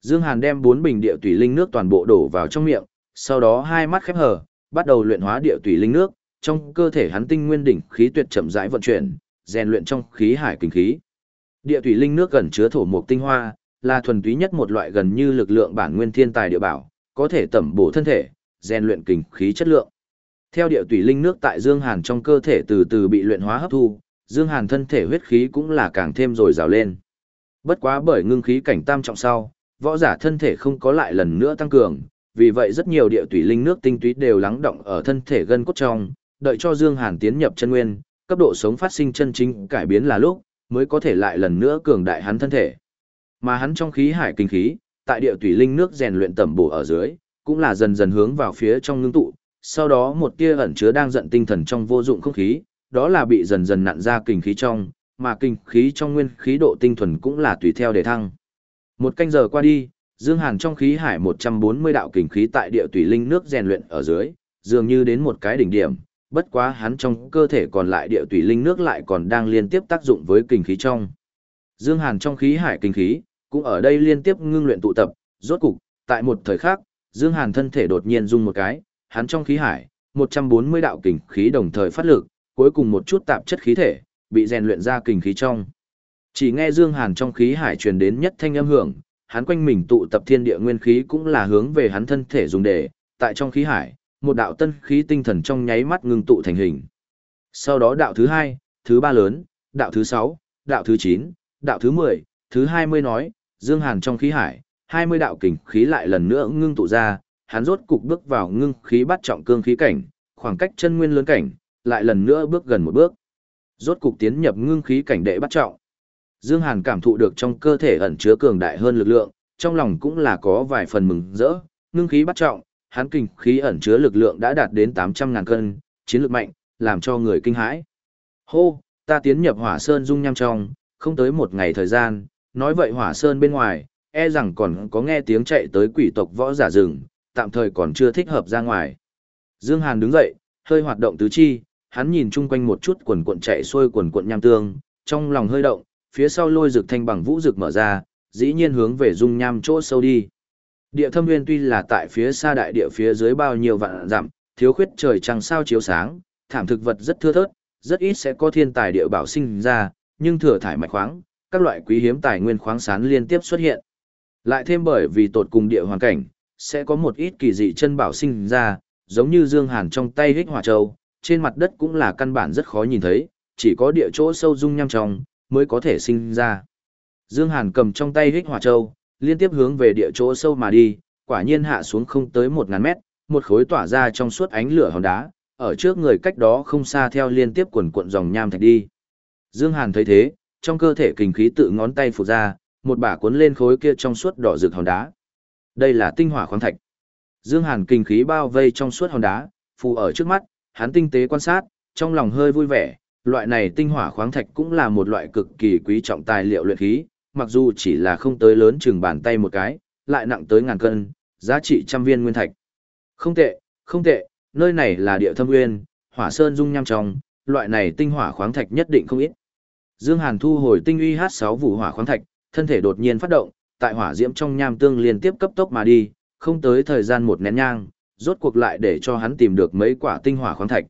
Dương Hàn đem bốn bình địa tùy linh nước toàn bộ đổ vào trong miệng, sau đó hai mắt khép hờ, bắt đầu luyện hóa địa tùy linh nước, trong cơ thể hắn tinh nguyên đỉnh khí tuyệt chậm rãi vận chuyển, rèn luyện trong khí hải kinh khí. Địa tùy linh nước gần chứa thổ mục tinh hoa, là thuần túy nhất một loại gần như lực lượng bản nguyên thiên tài địa bảo, có thể tẩm bổ thân thể, rèn luyện kinh khí chất lượng. Theo địa tủy linh nước tại Dương Hàn trong cơ thể từ từ bị luyện hóa hấp thu, Dương Hàn thân thể huyết khí cũng là càng thêm rồi rào lên. Bất quá bởi ngưng khí cảnh tam trọng sau, võ giả thân thể không có lại lần nữa tăng cường, vì vậy rất nhiều địa tủy linh nước tinh túy đều lắng động ở thân thể gân cốt trong, đợi cho Dương Hàn tiến nhập chân nguyên, cấp độ sống phát sinh chân chính cải biến là lúc, mới có thể lại lần nữa cường đại hắn thân thể. Mà hắn trong khí hải kinh khí, tại địa tủy linh nước rèn luyện tẩm bổ ở dưới, cũng là dần dần hướng vào phía trong ngưng tụ, sau đó một tia ẩn chứa đang giận tinh thần trong vô dụng không khí, đó là bị dần dần nặn ra kinh khí trong, mà kinh khí trong nguyên khí độ tinh thuần cũng là tùy theo để thăng. Một canh giờ qua đi, Dương Hàn trong khí hải 140 đạo kinh khí tại địa tủy linh nước rèn luyện ở dưới, dường như đến một cái đỉnh điểm, bất quá hắn trong cơ thể còn lại địa tủy linh nước lại còn đang liên tiếp tác dụng với kinh khí trong. Dương Hàn trong khí hải kinh khí, cũng ở đây liên tiếp ngưng luyện tụ tập, rốt cục, tại một thời khắc, Dương Hàn thân thể đột nhiên rung một cái, hắn trong khí hải, 140 đạo kình khí đồng thời phát lực, cuối cùng một chút tạp chất khí thể, bị rèn luyện ra kình khí trong. Chỉ nghe Dương Hàn trong khí hải truyền đến nhất thanh âm hưởng, hắn quanh mình tụ tập thiên địa nguyên khí cũng là hướng về hắn thân thể dùng để, tại trong khí hải, một đạo tân khí tinh thần trong nháy mắt ngưng tụ thành hình. Sau đó đạo thứ hai, thứ ba lớn, đạo thứ sáu, đạo thứ chín, đạo thứ mười, thứ hai mươi nói, Dương Hàn trong khí hải, hai mươi đạo kình khí lại lần nữa ngưng tụ ra, hắn rốt cục bước vào ngưng khí bắt trọng cương khí cảnh, khoảng cách chân nguyên lớn cảnh, lại lần nữa bước gần một bước. Rốt cục tiến nhập ngưng khí cảnh đệ bắt trọng. Dương Hàn cảm thụ được trong cơ thể ẩn chứa cường đại hơn lực lượng, trong lòng cũng là có vài phần mừng rỡ, ngưng khí bắt trọng, hắn kinh khí ẩn chứa lực lượng đã đạt đến 800 ngàn cân, chiến lực mạnh, làm cho người kinh hãi. Hô, ta tiến nhập hỏa sơn dung nham trong, không tới một ngày thời gian, nói vậy hỏa sơn bên ngoài, e rằng còn có nghe tiếng chạy tới quỷ tộc võ giả rừng, tạm thời còn chưa thích hợp ra ngoài. Dương Hàn đứng dậy, hơi hoạt động tứ chi, hắn nhìn chung quanh một chút quần cuộn chạy xuôi quần cuộn nham tương, trong lòng hơi động, phía sau lôi rực thanh bằng vũ rực mở ra, dĩ nhiên hướng về dung nham chỗ sâu đi. Địa thâm nguyên tuy là tại phía xa đại địa phía dưới bao nhiêu vạn dặm, thiếu khuyết trời trăng sao chiếu sáng, thảm thực vật rất thưa thớt, rất ít sẽ có thiên tài địa bảo sinh ra, nhưng thừa thải mạch khoáng, các loại quý hiếm tài nguyên khoáng sản liên tiếp xuất hiện. Lại thêm bởi vì tột cùng địa hoàn cảnh, sẽ có một ít kỳ dị chân bảo sinh ra, giống như Dương Hàn trong tay hích hỏa châu, trên mặt đất cũng là căn bản rất khó nhìn thấy, chỉ có địa chỗ sâu dung nham trong, mới có thể sinh ra. Dương Hàn cầm trong tay hích hỏa châu, liên tiếp hướng về địa chỗ sâu mà đi, quả nhiên hạ xuống không tới 1000 mét, một khối tỏa ra trong suốt ánh lửa hòn đá, ở trước người cách đó không xa theo liên tiếp quần cuộn dòng nham thạch đi. Dương Hàn thấy thế, trong cơ thể kinh khí tự ngón tay phụ ra, một bả cuốn lên khối kia trong suốt đỏ rực hòn đá. Đây là tinh hỏa khoáng thạch. Dương Hàn kinh khí bao vây trong suốt hòn đá, phù ở trước mắt, hắn tinh tế quan sát, trong lòng hơi vui vẻ, loại này tinh hỏa khoáng thạch cũng là một loại cực kỳ quý trọng tài liệu luyện khí, mặc dù chỉ là không tới lớn chừng bàn tay một cái, lại nặng tới ngàn cân, giá trị trăm viên nguyên thạch. Không tệ, không tệ, nơi này là địa thâm nguyên, hỏa sơn dung nham trong, loại này tinh hỏa khoáng thạch nhất định không ít. Dương Hàn thu hồi tinh uy H6 vụ hỏa khoáng thạch, thân thể đột nhiên phát động, tại hỏa diễm trong nham tương liên tiếp cấp tốc mà đi, không tới thời gian một nén nhang, rốt cuộc lại để cho hắn tìm được mấy quả tinh hỏa khoáng thạch.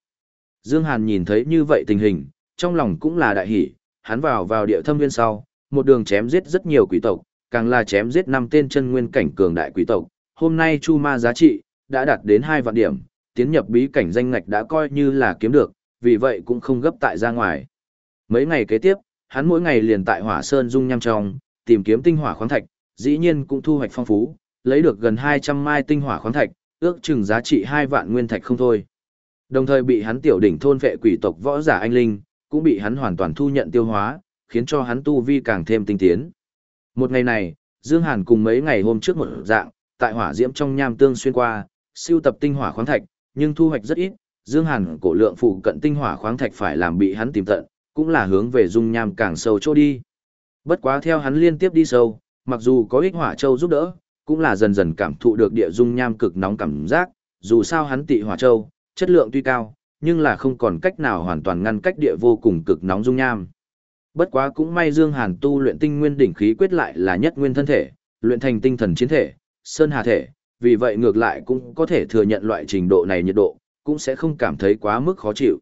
Dương Hàn nhìn thấy như vậy tình hình, trong lòng cũng là đại hỉ, hắn vào vào địa thâm viên sau, một đường chém giết rất nhiều quỷ tộc, càng là chém giết năm tên chân nguyên cảnh cường đại quỷ tộc. Hôm nay chu ma giá trị đã đạt đến hai vạn điểm, tiến nhập bí cảnh danh ngạch đã coi như là kiếm được, vì vậy cũng không gấp tại ra ngoài. Mấy ngày kế tiếp, hắn mỗi ngày liền tại Hỏa Sơn dung nham trong, tìm kiếm tinh hỏa khoáng thạch, dĩ nhiên cũng thu hoạch phong phú, lấy được gần 200 mai tinh hỏa khoáng thạch, ước chừng giá trị 2 vạn nguyên thạch không thôi. Đồng thời bị hắn tiểu đỉnh thôn vệ quỷ tộc võ giả anh linh, cũng bị hắn hoàn toàn thu nhận tiêu hóa, khiến cho hắn tu vi càng thêm tinh tiến. Một ngày này, Dương Hàn cùng mấy ngày hôm trước một dạng, tại hỏa diễm trong nham tương xuyên qua, siêu tập tinh hỏa khoáng thạch, nhưng thu hoạch rất ít, Dương Hàn cổ lượng phụ cận tinh hỏa khoáng thạch phải làm bị hắn tìm tận, cũng là hướng về dung nham càng sâu chỗ đi. Bất quá theo hắn liên tiếp đi sâu, mặc dù có ích hỏa châu giúp đỡ, cũng là dần dần cảm thụ được địa dung nham cực nóng cảm giác, dù sao hắn tị hỏa châu, chất lượng tuy cao, nhưng là không còn cách nào hoàn toàn ngăn cách địa vô cùng cực nóng dung nham. Bất quá cũng may Dương Hàn tu luyện tinh nguyên đỉnh khí quyết lại là nhất nguyên thân thể, luyện thành tinh thần chiến thể, sơn hà thể, vì vậy ngược lại cũng có thể thừa nhận loại trình độ này nhiệt độ, cũng sẽ không cảm thấy quá mức khó chịu.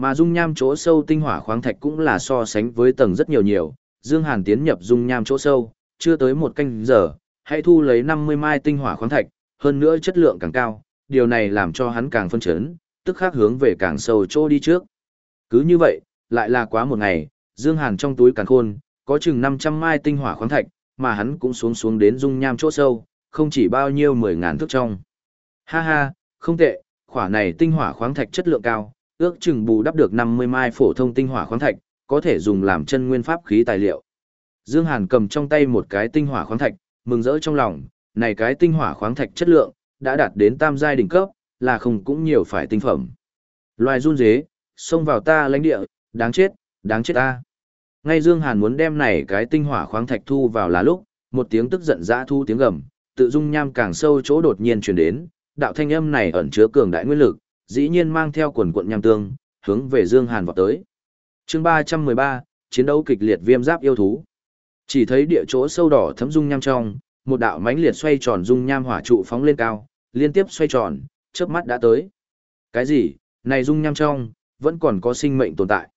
Mà dung nham chỗ sâu tinh hỏa khoáng thạch cũng là so sánh với tầng rất nhiều nhiều, Dương Hàn tiến nhập dung nham chỗ sâu, chưa tới một canh giờ, hãy thu lấy 50 mai tinh hỏa khoáng thạch, hơn nữa chất lượng càng cao, điều này làm cho hắn càng phân chấn, tức khắc hướng về càng sâu chỗ đi trước. Cứ như vậy, lại là quá một ngày, Dương Hàn trong túi càng khôn, có chừng 500 mai tinh hỏa khoáng thạch, mà hắn cũng xuống xuống đến dung nham chỗ sâu, không chỉ bao nhiêu 10 ngàn thước trong. Ha ha, không tệ, khỏa này tinh hỏa khoáng thạch chất lượng cao, ước chừng bù đắp được 50 mai phổ thông tinh hỏa khoáng thạch, có thể dùng làm chân nguyên pháp khí tài liệu. Dương Hàn cầm trong tay một cái tinh hỏa khoáng thạch, mừng rỡ trong lòng, này cái tinh hỏa khoáng thạch chất lượng đã đạt đến tam giai đỉnh cấp, là không cũng nhiều phải tinh phẩm. Loài run rế, xông vào ta lãnh địa, đáng chết, đáng chết ta. Ngay Dương Hàn muốn đem này cái tinh hỏa khoáng thạch thu vào là lúc, một tiếng tức giận dã thu tiếng gầm, tự dung nham càng sâu chỗ đột nhiên truyền đến, đạo thanh âm này ẩn chứa cường đại nguyên lực, dĩ nhiên mang theo quần quận nham tương, hướng về Dương Hàn vọt tới. Chương 313, chiến đấu kịch liệt viêm giáp yêu thú. Chỉ thấy địa chỗ sâu đỏ thấm dung nham trong, một đạo mãnh liệt xoay tròn dung nham hỏa trụ phóng lên cao, liên tiếp xoay tròn, chớp mắt đã tới. Cái gì? Này dung nham trong, vẫn còn có sinh mệnh tồn tại.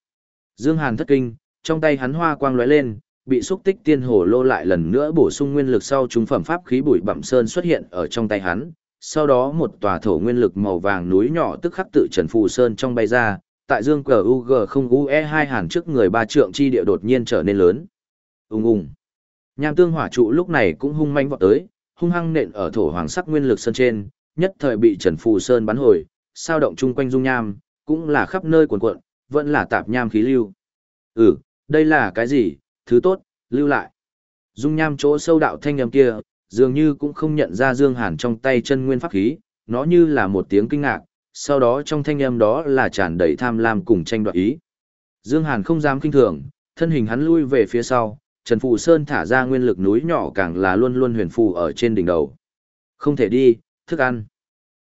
Dương Hàn thất kinh, trong tay hắn hoa quang lóe lên, bị xúc tích tiên hồ lô lại lần nữa bổ sung nguyên lực sau trung phẩm pháp khí bụi bặm sơn xuất hiện ở trong tay hắn. Sau đó một tòa thổ nguyên lực màu vàng núi nhỏ tức khắc tự trần phù sơn trong bay ra, tại dương cờ UG không UE hai hàn trước người ba trượng chi địa đột nhiên trở nên lớn. Ung ung. Nham tương hỏa trụ lúc này cũng hung manh vọt tới, hung hăng nện ở thổ hoàng sắc nguyên lực sơn trên, nhất thời bị Trần Phù Sơn bắn hồi, sao động chung quanh dung nham, cũng là khắp nơi cuồn cuộn, vẫn là tạp nham khí lưu. Ừ, đây là cái gì, thứ tốt, lưu lại. Dung nham chỗ sâu đạo thanh âm kia, dường như cũng không nhận ra Dương Hàn trong tay chân nguyên pháp khí, nó như là một tiếng kinh ngạc, sau đó trong thanh âm đó là tràn đầy tham lam cùng tranh đoạt ý. Dương Hàn không dám kinh thường, thân hình hắn lui về phía sau, Trần phụ Sơn thả ra nguyên lực núi nhỏ càng là luôn luôn huyền phù ở trên đỉnh đầu. Không thể đi, thức ăn.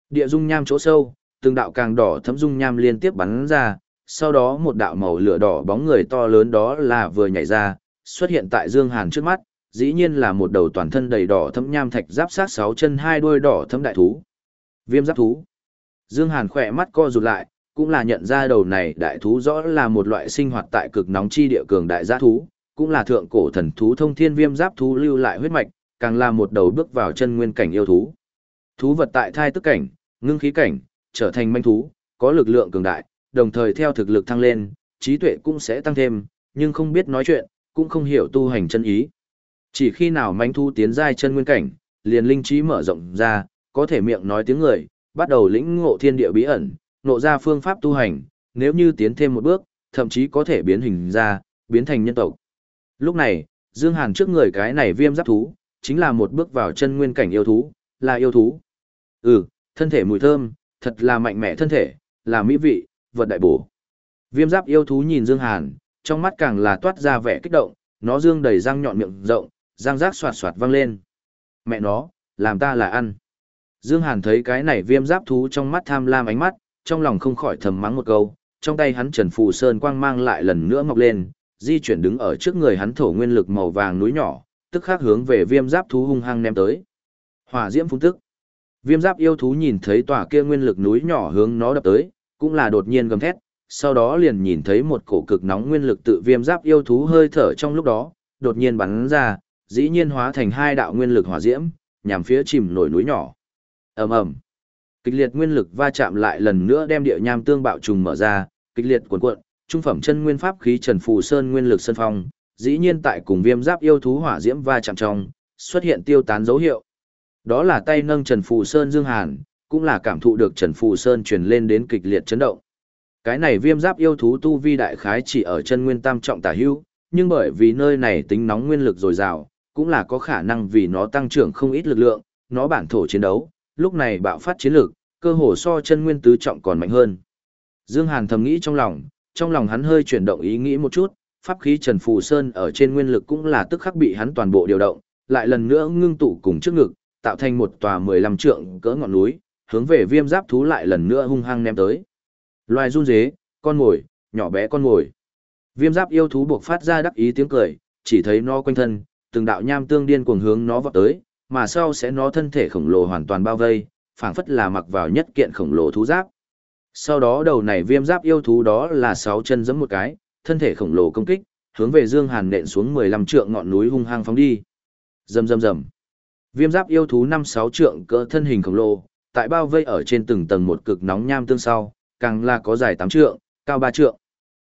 Địa dung nham chỗ sâu, từng đạo càng đỏ thấm dung nham liên tiếp bắn ra, sau đó một đạo màu lửa đỏ bóng người to lớn đó là vừa nhảy ra, xuất hiện tại Dương Hàn trước mắt, dĩ nhiên là một đầu toàn thân đầy đỏ thấm nham thạch giáp sát sáu chân hai đuôi đỏ thấm đại thú. Viêm giáp thú. Dương Hàn khỏe mắt co rụt lại, cũng là nhận ra đầu này đại thú rõ là một loại sinh hoạt tại cực nóng chi địa cường đại giáp thú, cũng là thượng cổ thần thú thông thiên viêm giáp thú lưu lại huyết mạch, càng là một đầu bước vào chân nguyên cảnh yêu thú. Thú vật tại thai tức cảnh, ngưng khí cảnh, trở thành manh thú, có lực lượng cường đại, đồng thời theo thực lực thăng lên, trí tuệ cũng sẽ tăng thêm, nhưng không biết nói chuyện, cũng không hiểu tu hành chân ý. Chỉ khi nào manh thu tiến giai chân nguyên cảnh, liền linh trí mở rộng ra, có thể miệng nói tiếng người, bắt đầu lĩnh ngộ thiên địa bí ẩn, ngộ ra phương pháp tu hành, nếu như tiến thêm một bước, thậm chí có thể biến hình ra, biến thành nhân tộc. Lúc này, Dương Hàn trước người cái này viêm giáp thú, chính là một bước vào chân nguyên cảnh yêu thú, là yêu thú. Ừ, thân thể mùi thơm, thật là mạnh mẽ thân thể, là mỹ vị, vật đại bổ. Viêm giáp yêu thú nhìn Dương Hàn, trong mắt càng là toát ra vẻ kích động, nó dương đầy răng nhọn miệng rộng, răng rác soạt soạt vang lên. Mẹ nó, làm ta là ăn. Dương Hàn thấy cái này viêm giáp thú trong mắt tham lam ánh mắt, trong lòng không khỏi thầm mắng một câu, trong tay hắn Trần Phù Sơn quang mang lại lần nữa mọc lên, di chuyển đứng ở trước người hắn thổ nguyên lực màu vàng núi nhỏ, tức khắc hướng về viêm giáp thú hung hăng ném tới. Hỏa diễm phun tức. Viêm giáp yêu thú nhìn thấy tòa kia nguyên lực núi nhỏ hướng nó đập tới, cũng là đột nhiên gầm thét, sau đó liền nhìn thấy một cổ cực nóng nguyên lực tự viêm giáp yêu thú hơi thở trong lúc đó, đột nhiên bắn ra, dĩ nhiên hóa thành hai đạo nguyên lực hỏa diễm, nhằm phía chìm nổi núi nhỏ. Ầm ầm. Kịch liệt nguyên lực va chạm lại lần nữa đem địa nham tương bạo trùng mở ra, kịch liệt cuộn cuộn, trung phẩm chân nguyên pháp khí Trần Phù Sơn nguyên lực sân phong, dĩ nhiên tại cùng viêm giáp yêu thú hỏa diễm va chạm trong, xuất hiện tiêu tán dấu hiệu. Đó là tay nâng Trần Phù Sơn Dương Hàn, cũng là cảm thụ được Trần Phù Sơn truyền lên đến kịch liệt chấn động. Cái này viêm giáp yêu thú tu vi đại khái chỉ ở chân nguyên tam trọng tả hữu, nhưng bởi vì nơi này tính nóng nguyên lực dồi dào, cũng là có khả năng vì nó tăng trưởng không ít lực lượng, nó bản thổ chiến đấu, lúc này bạo phát chiến lực, cơ hồ so chân nguyên tứ trọng còn mạnh hơn. Dương Hàn thầm nghĩ trong lòng, trong lòng hắn hơi chuyển động ý nghĩ một chút, pháp khí Trần Phù Sơn ở trên nguyên lực cũng là tức khắc bị hắn toàn bộ điều động, lại lần nữa ngưng tụ cùng trước ngực, tạo thành một tòa 15 trượng cỡ ngọn núi, hướng về viêm giáp thú lại lần nữa hung hăng ném tới. Loài run dế, con ngồi, nhỏ bé con ngồi. Viêm giáp yêu thú buộc phát ra đắc ý tiếng cười, chỉ thấy nó quanh thân, từng đạo nham tương điên cuồng hướng nó vọt tới, mà sau sẽ nó thân thể khổng lồ hoàn toàn bao vây, phảng phất là mặc vào nhất kiện khổng lồ thú giáp. Sau đó đầu này viêm giáp yêu thú đó là sáu chân giẫm một cái, thân thể khổng lồ công kích, hướng về Dương Hàn nện xuống 15 trượng ngọn núi hung hăng phóng đi. Rầm rầm rầm. Viêm giáp yêu thú 5-6 trượng cỡ thân hình khổng lồ, tại bao vây ở trên từng tầng một cực nóng nham tương sau, càng là có dài 8 trượng, cao 3 trượng.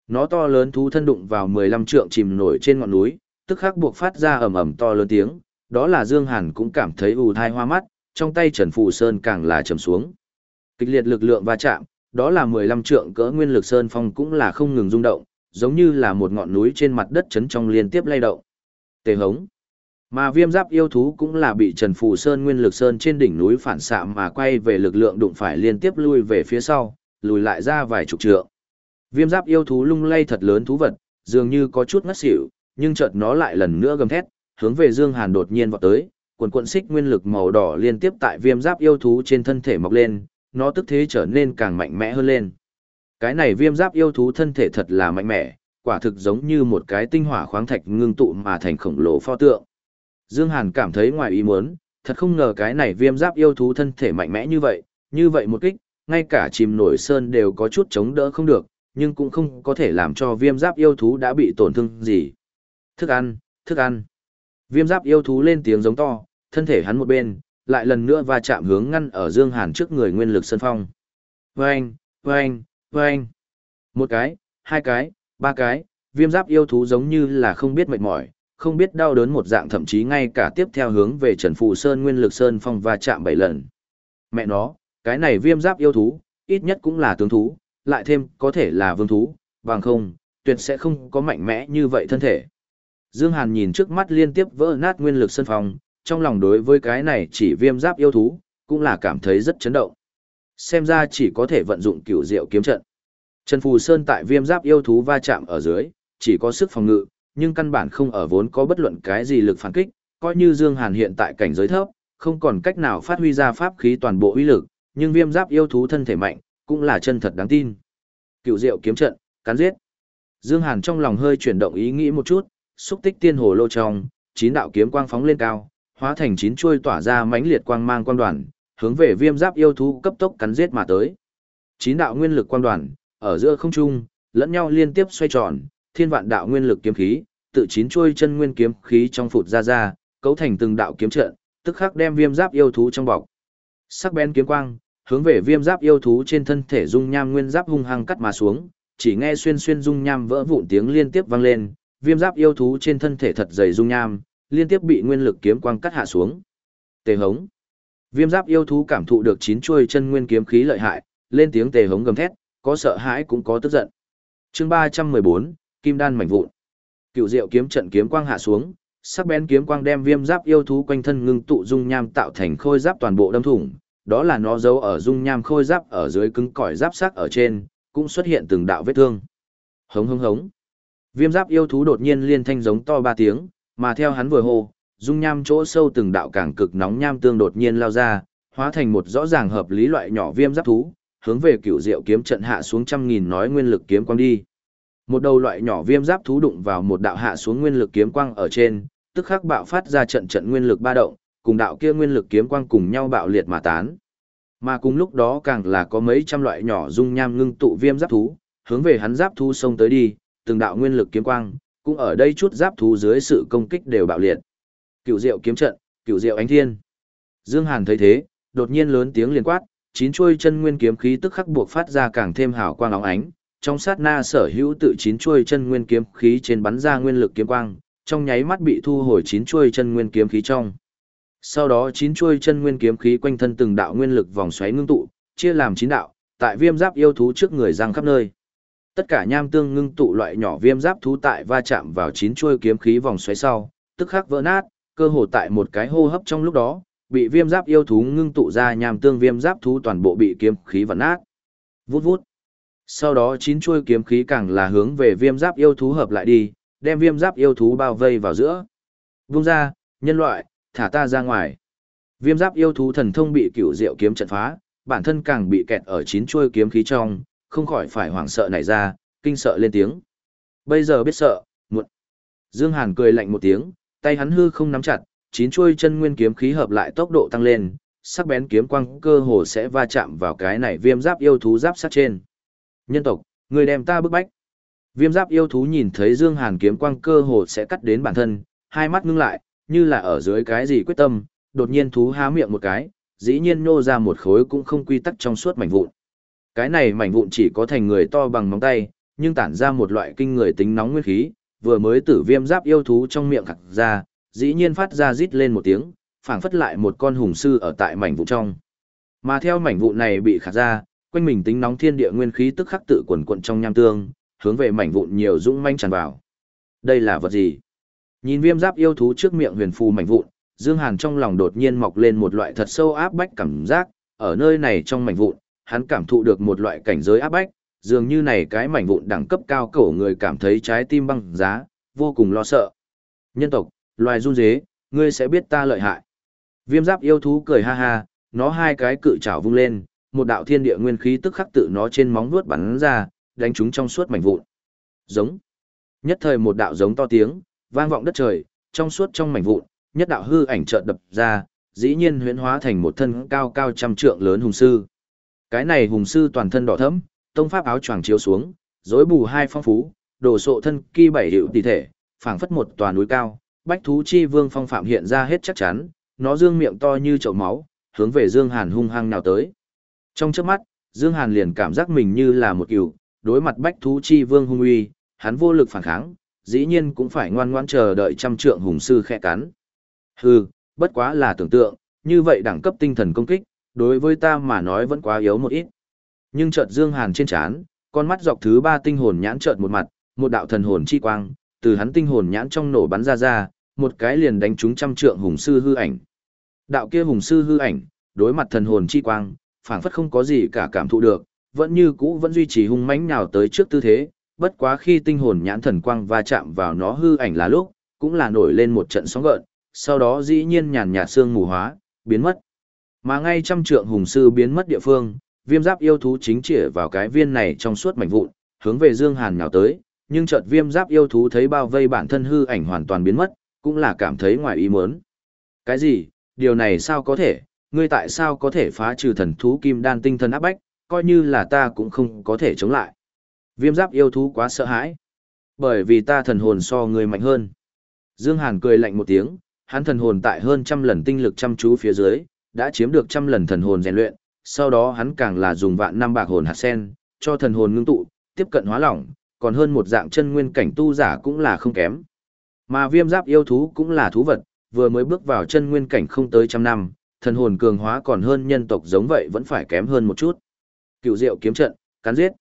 Nó to lớn thú thân đụng vào 15 trượng chìm nổi trên ngọn núi, tức khắc buộc phát ra ầm ầm to lớn tiếng, đó là Dương Hàn cũng cảm thấy ù thai hoa mắt, trong tay Trần Phù Sơn càng là trầm xuống. Kịch liệt lực lượng va chạm, đó là 15 trượng cỡ nguyên lực sơn phong cũng là không ngừng rung động, giống như là một ngọn núi trên mặt đất chấn trong liên tiếp lay động. Tề hống. Mà viêm giáp yêu thú cũng là bị Trần Phù Sơn nguyên lực sơn trên đỉnh núi phản xạ mà quay về lực lượng đụng phải liên tiếp lui về phía sau, lùi lại ra vài chục trượng. Viêm giáp yêu thú lung lay thật lớn thú vật, dường như có chút ngất xỉu, nhưng chợt nó lại lần nữa gầm thét, hướng về Dương Hàn đột nhiên vọt tới, quần cuộn xích nguyên lực màu đỏ liên tiếp tại viêm giáp yêu thú trên thân thể mọc lên, nó tức thế trở nên càng mạnh mẽ hơn lên. Cái này viêm giáp yêu thú thân thể thật là mạnh mẽ, quả thực giống như một cái tinh hỏa khoáng thạch ngưng tụ mà thành khổng lồ pho tượng. Dương Hàn cảm thấy ngoài ý muốn, thật không ngờ cái này viêm giáp yêu thú thân thể mạnh mẽ như vậy, như vậy một kích, ngay cả chìm nổi sơn đều có chút chống đỡ không được, nhưng cũng không có thể làm cho viêm giáp yêu thú đã bị tổn thương gì. Thức ăn, thức ăn. Viêm giáp yêu thú lên tiếng giống to, thân thể hắn một bên, lại lần nữa va chạm hướng ngăn ở Dương Hàn trước người nguyên lực sân phong. Vâng, vâng, vâng. Một cái, hai cái, ba cái, viêm giáp yêu thú giống như là không biết mệt mỏi, không biết đau đớn một dạng thậm chí ngay cả tiếp theo hướng về Trần Phù Sơn nguyên lực sơn phong va chạm bảy lần. Mẹ nó, cái này viêm giáp yêu thú, ít nhất cũng là tướng thú, lại thêm có thể là vương thú, bằng không, tuyệt sẽ không có mạnh mẽ như vậy thân thể. Dương Hàn nhìn trước mắt liên tiếp vỡ nát nguyên lực sân phòng, trong lòng đối với cái này chỉ viêm giáp yêu thú, cũng là cảm thấy rất chấn động. Xem ra chỉ có thể vận dụng cửu diệu kiếm trận. Trần Phù Sơn tại viêm giáp yêu thú va chạm ở dưới, chỉ có sức phòng ngự, nhưng căn bản không ở vốn có bất luận cái gì lực phản kích, coi như Dương Hàn hiện tại cảnh giới thấp, không còn cách nào phát huy ra pháp khí toàn bộ uy lực, nhưng viêm giáp yêu thú thân thể mạnh, cũng là chân thật đáng tin. Cựu diệu kiếm trận, cắn giết. Dương Hàn trong lòng hơi chuyển động ý nghĩ một chút, xúc tích tiên hồ lô trong, chín đạo kiếm quang phóng lên cao, hóa thành chín chuôi tỏa ra mãnh liệt quang mang quang đoàn, hướng về viêm giáp yêu thú cấp tốc cắn giết mà tới. Chín đạo nguyên lực quang đoàn, ở giữa không trung, lẫn nhau liên tiếp xoay tròn, thiên vạn đạo nguyên lực kiếm khí, tự chín chuôi chân nguyên kiếm khí trong phụt ra ra, cấu thành từng đạo kiếm trận, tức khắc đem viêm giáp yêu thú trong bọc. Sắc bén kiếm quang, hướng về viêm giáp yêu thú trên thân thể dung nham nguyên giáp hung hăng cắt mà xuống, chỉ nghe xuyên xuyên dung nham vỡ vụn tiếng liên tiếp vang lên, viêm giáp yêu thú trên thân thể thật dày dung nham, liên tiếp bị nguyên lực kiếm quang cắt hạ xuống. Tề hống. Viêm giáp yêu thú cảm thụ được chín chuôi chân nguyên kiếm khí lợi hại, lên tiếng tề hống gầm thét, có sợ hãi cũng có tức giận. Chương 314, Kim đan mảnh vụn. Cựu Diệu kiếm trận kiếm quang hạ xuống, sắc bén kiếm quang đem viêm giáp yêu thú quanh thân ngưng tụ dung nham tạo thành khôi giáp toàn bộ đâm thủng, đó là nó giấu ở dung nham khôi giáp ở dưới cứng cỏi giáp sắc ở trên, cũng xuất hiện từng đạo vết thương. Hống hống hống. Viêm giáp yêu thú đột nhiên liên thanh giống to ba tiếng, mà theo hắn vừa hô, dung nham chỗ sâu từng đạo càng cực nóng nham tương đột nhiên lao ra, hóa thành một rõ ràng hợp lý loại nhỏ viêm giáp thú, hướng về cựu diệu kiếm trận hạ xuống trăm nghìn nói nguyên lực kiếm quang đi. Một đầu loại nhỏ viêm giáp thú đụng vào một đạo hạ xuống nguyên lực kiếm quang ở trên, tức khắc bạo phát ra trận trận nguyên lực ba động, cùng đạo kia nguyên lực kiếm quang cùng nhau bạo liệt mà tán. Mà cùng lúc đó càng là có mấy trăm loại nhỏ dung nham ngưng tụ viêm giáp thú, hướng về hắn giáp thú xông tới đi, từng đạo nguyên lực kiếm quang, cũng ở đây chút giáp thú dưới sự công kích đều bạo liệt. Cựu Diệu kiếm trận, Cựu Diệu ánh thiên. Dương Hàn thấy thế, đột nhiên lớn tiếng liền quát, chín chuôi chân nguyên kiếm khí tức khắc buộc phát ra càng thêm hào quang óng ánh, trong sát na sở hữu tự chín chuôi chân nguyên kiếm khí trên bắn ra nguyên lực kiếm quang, trong nháy mắt bị thu hồi chín chuôi chân nguyên kiếm khí trong. Sau đó chín chuôi chân nguyên kiếm khí quanh thân từng đạo nguyên lực vòng xoáy ngưng tụ, chia làm chín đạo, tại viêm giáp yêu thú trước người giang khắp nơi. Tất cả nham tương ngưng tụ loại nhỏ viêm giáp thú tại va chạm vào chín chuôi kiếm khí vòng xoáy sau, tức khắc vỡ nát, cơ hồ tại một cái hô hấp trong lúc đó, bị viêm giáp yêu thú ngưng tụ ra nham tương viêm giáp thú toàn bộ bị kiếm khí vỡ nát. Vút vút. Sau đó chín chuôi kiếm khí càng là hướng về viêm giáp yêu thú hợp lại đi, đem viêm giáp yêu thú bao vây vào giữa. Vung ra, nhân loại, thả ta ra ngoài. Viêm giáp yêu thú thần thông bị cửu diệu kiếm trận phá, bản thân càng bị kẹt ở chín chuôi kiếm khí trong, không khỏi phải hoảng sợ nảy ra, kinh sợ lên tiếng. Bây giờ biết sợ, muộn. Dương Hàn cười lạnh một tiếng, tay hắn hư không nắm chặt, chín chuôi chân nguyên kiếm khí hợp lại tốc độ tăng lên, sắc bén kiếm quang cơ hồ sẽ va chạm vào cái này viêm giáp yêu thú giáp sát trên. Nhân tộc, người đem ta bức bách. Viêm giáp yêu thú nhìn thấy Dương Hàn kiếm quang cơ hồ sẽ cắt đến bản thân, hai mắt ngưng lại, như là ở dưới cái gì quyết tâm, đột nhiên thú há miệng một cái, dĩ nhiên nô ra một khối cũng không quy tắc trong suốt mảnh vụn. Cái này mảnh vụn chỉ có thành người to bằng móng tay, nhưng tản ra một loại kinh người tính nóng nguyên khí, vừa mới tử viêm giáp yêu thú trong miệng khặt ra, dĩ nhiên phát ra rít lên một tiếng, phảng phất lại một con hùng sư ở tại mảnh vụn trong. Mà theo mảnh vụn này bị khặt ra, quanh mình tính nóng thiên địa nguyên khí tức khắc tự quần quận trong nham tương, hướng về mảnh vụn nhiều dũng manh tràn vào. Đây là vật gì? Nhìn viêm giáp yêu thú trước miệng huyền phù mảnh vụn, Dương Hàn trong lòng đột nhiên mọc lên một loại thật sâu áp bách cảm giác, ở nơi này trong mảnh vụn, hắn cảm thụ được một loại cảnh giới áp bách, dường như này cái mảnh vụn đẳng cấp cao cổ người cảm thấy trái tim băng giá, vô cùng lo sợ. Nhân tộc, loài run dế, ngươi sẽ biết ta lợi hại. Viêm giáp yêu thú cười ha ha, nó hai cái cự trảo vung lên, một đạo thiên địa nguyên khí tức khắc tự nó trên móng vuốt bắn ra, đánh chúng trong suốt mảnh vụn. Giống. Nhất thời một đạo giống to tiếng, vang vọng đất trời, trong suốt trong mảnh vụn, nhất đạo hư ảnh chợt đập ra, dĩ nhiên huyễn hóa thành một thân cao cao trăm trượng lớn hùng sư. Cái này hùng sư toàn thân đỏ thẫm, tông pháp áo choàng chiếu xuống, rối bù hai phong phú, đồ sộ thân kỳ bảy hiệu tỷ thể, phảng phất một tòa núi cao, bách thú chi vương phong phạm hiện ra hết chắc chắn, nó dương miệng to như chậu máu, hướng về Dương Hàn hung hăng nào tới. Trong chớp mắt, Dương Hàn liền cảm giác mình như là một cừu, đối mặt bách thú chi vương hung uy, hắn vô lực phản kháng, dĩ nhiên cũng phải ngoan ngoãn chờ đợi trăm trượng hùng sư khẽ cắn. Hừ, bất quá là tưởng tượng, như vậy đẳng cấp tinh thần công kích, đối với ta mà nói vẫn quá yếu một ít. Nhưng chợt Dương Hàn trên chán, con mắt dọc thứ ba tinh hồn nhãn chợt một mặt, một đạo thần hồn chi quang, từ hắn tinh hồn nhãn trong nổ bắn ra ra, một cái liền đánh trúng trăm trượng hùng sư hư ảnh. Đạo kia hùng sư hư ảnh, đối mặt thần hồn chi quang, phảng phất không có gì cả cảm thụ được, vẫn như cũ vẫn duy trì hung mãnh nhào tới trước tư thế, bất quá khi tinh hồn nhãn thần quang va chạm vào nó hư ảnh là lúc, cũng là nổi lên một trận sóng gợn, sau đó dĩ nhiên nhàn nhạt xương mù hóa, biến mất. Mà ngay trăm trượng hùng sư biến mất địa phương, viêm giáp yêu thú chính chĩa vào cái viên này trong suốt mảnh vụn, hướng về Dương Hàn nhào tới, nhưng chợt viêm giáp yêu thú thấy bao vây bản thân hư ảnh hoàn toàn biến mất, cũng là cảm thấy ngoài ý muốn. Cái gì, điều này sao có thể, ngươi tại sao có thể phá trừ thần thú kim đan tinh thần áp bách, coi như là ta cũng không có thể chống lại. Viêm giáp yêu thú quá sợ hãi. Bởi vì ta thần hồn so ngươi mạnh hơn. Dương Hàn cười lạnh một tiếng, hắn thần hồn tại hơn trăm lần tinh lực chăm chú phía dưới, đã chiếm được trăm lần thần hồn rèn luyện, sau đó hắn càng là dùng vạn năm bạc hồn hạt sen, cho thần hồn ngưng tụ, tiếp cận hóa lỏng, còn hơn một dạng chân nguyên cảnh tu giả cũng là không kém. Mà viêm giáp yêu thú cũng là thú vật, vừa mới bước vào chân nguyên cảnh không tới trăm năm, thần hồn cường hóa còn hơn nhân tộc giống vậy vẫn phải kém hơn một chút. Cựu diệu kiếm trận, cắn giết.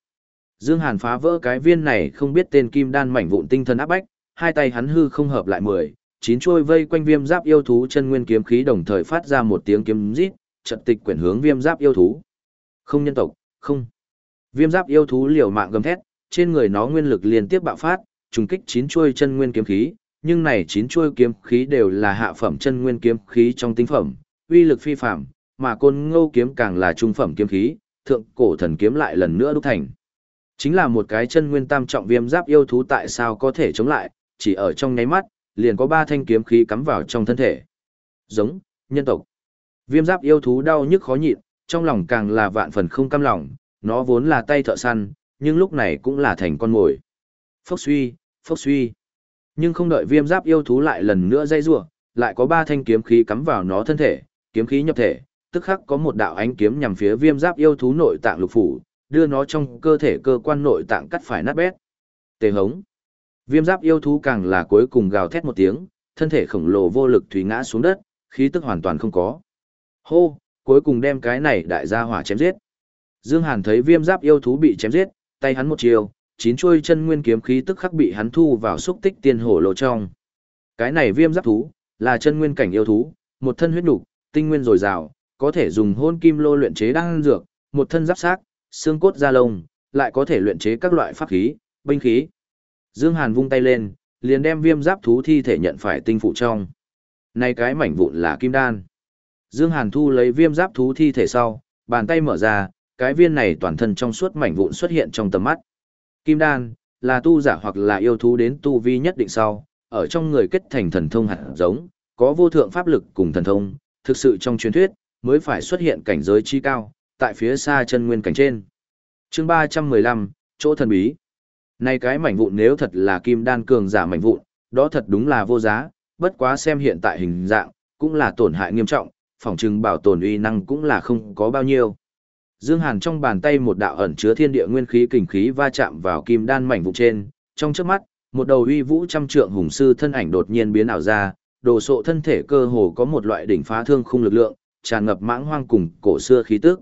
Dương Hàn phá vỡ cái viên này không biết tên kim đan mảnh vụn tinh thần áp bách, hai tay hắn hư không hợp lại mười, chín chuôi vây quanh viêm giáp yêu thú chân nguyên kiếm khí đồng thời phát ra một tiếng kiếm rít, trận tịch quyển hướng viêm giáp yêu thú. Không nhân tộc, không. Viêm giáp yêu thú liều mạng gầm thét, trên người nó nguyên lực liên tiếp bạo phát, trùng kích chín chuôi chân nguyên kiếm khí, nhưng này chín chuôi kiếm khí đều là hạ phẩm chân nguyên kiếm khí trong tinh phẩm, uy lực phi phàm, mà côn ngô kiếm càng là trung phẩm kiếm khí, thượng cổ thần kiếm lại lần nữa đúc thành. Chính là một cái chân nguyên tam trọng viêm giáp yêu thú tại sao có thể chống lại, chỉ ở trong nháy mắt, liền có ba thanh kiếm khí cắm vào trong thân thể. Giống, nhân tộc. Viêm giáp yêu thú đau nhức khó nhịn, trong lòng càng là vạn phần không cam lòng, nó vốn là tay thợ săn, nhưng lúc này cũng là thành con mồi. Phốc suy, phốc suy. Nhưng không đợi viêm giáp yêu thú lại lần nữa dây rủa, lại có ba thanh kiếm khí cắm vào nó thân thể, kiếm khí nhập thể, tức khắc có một đạo ánh kiếm nhằm phía viêm giáp yêu thú nội tạng lục phủ, đưa nó trong cơ thể cơ quan nội tạng cắt phải nát bét. Tề hống. Viêm giáp yêu thú càng là cuối cùng gào thét một tiếng, thân thể khổng lồ vô lực thủy ngã xuống đất, khí tức hoàn toàn không có. Hô, cuối cùng đem cái này đại gia hỏa chém giết. Dương Hàn thấy viêm giáp yêu thú bị chém giết, tay hắn một chiều, chín chuôi chân nguyên kiếm khí tức khắc bị hắn thu vào xúc tích tiên hổ lộ trong. Cái này viêm giáp thú, là chân nguyên cảnh yêu thú, một thân huyết nục, tinh nguyên dồi dào, có thể dùng hôn kim lô luyện chế đan dược, một thân giáp xác, xương cốt da lông, lại có thể luyện chế các loại pháp khí, binh khí. Dương Hàn vung tay lên, liền đem viêm giáp thú thi thể nhận phải tinh phụ trong. Này cái mảnh vụn là kim đan. Dương Hàn thu lấy viêm giáp thú thi thể sau, bàn tay mở ra, cái viên này toàn thân trong suốt mảnh vụn xuất hiện trong tầm mắt. Kim đan, là tu giả hoặc là yêu thú đến tu vi nhất định sau, ở trong người kết thành thần thông hạt giống, có vô thượng pháp lực cùng thần thông, thực sự trong truyền thuyết, mới phải xuất hiện cảnh giới chi cao, tại phía xa chân nguyên cảnh trên. chương 315, chỗ thần bí. Này cái mảnh vụn nếu thật là kim đan cường giả mảnh vụn, đó thật đúng là vô giá, bất quá xem hiện tại hình dạng, cũng là tổn hại nghiêm trọng, phòng trừng bảo tồn uy năng cũng là không có bao nhiêu. Dương Hàn trong bàn tay một đạo ẩn chứa thiên địa nguyên khí kình khí va chạm vào kim đan mảnh vụn trên, trong chớp mắt, một đầu uy vũ trăm trượng hùng sư thân ảnh đột nhiên biến ảo ra, đồ sộ thân thể cơ hồ có một loại đỉnh phá thương khung lực lượng, tràn ngập mãng hoang cùng cổ xưa khí tức.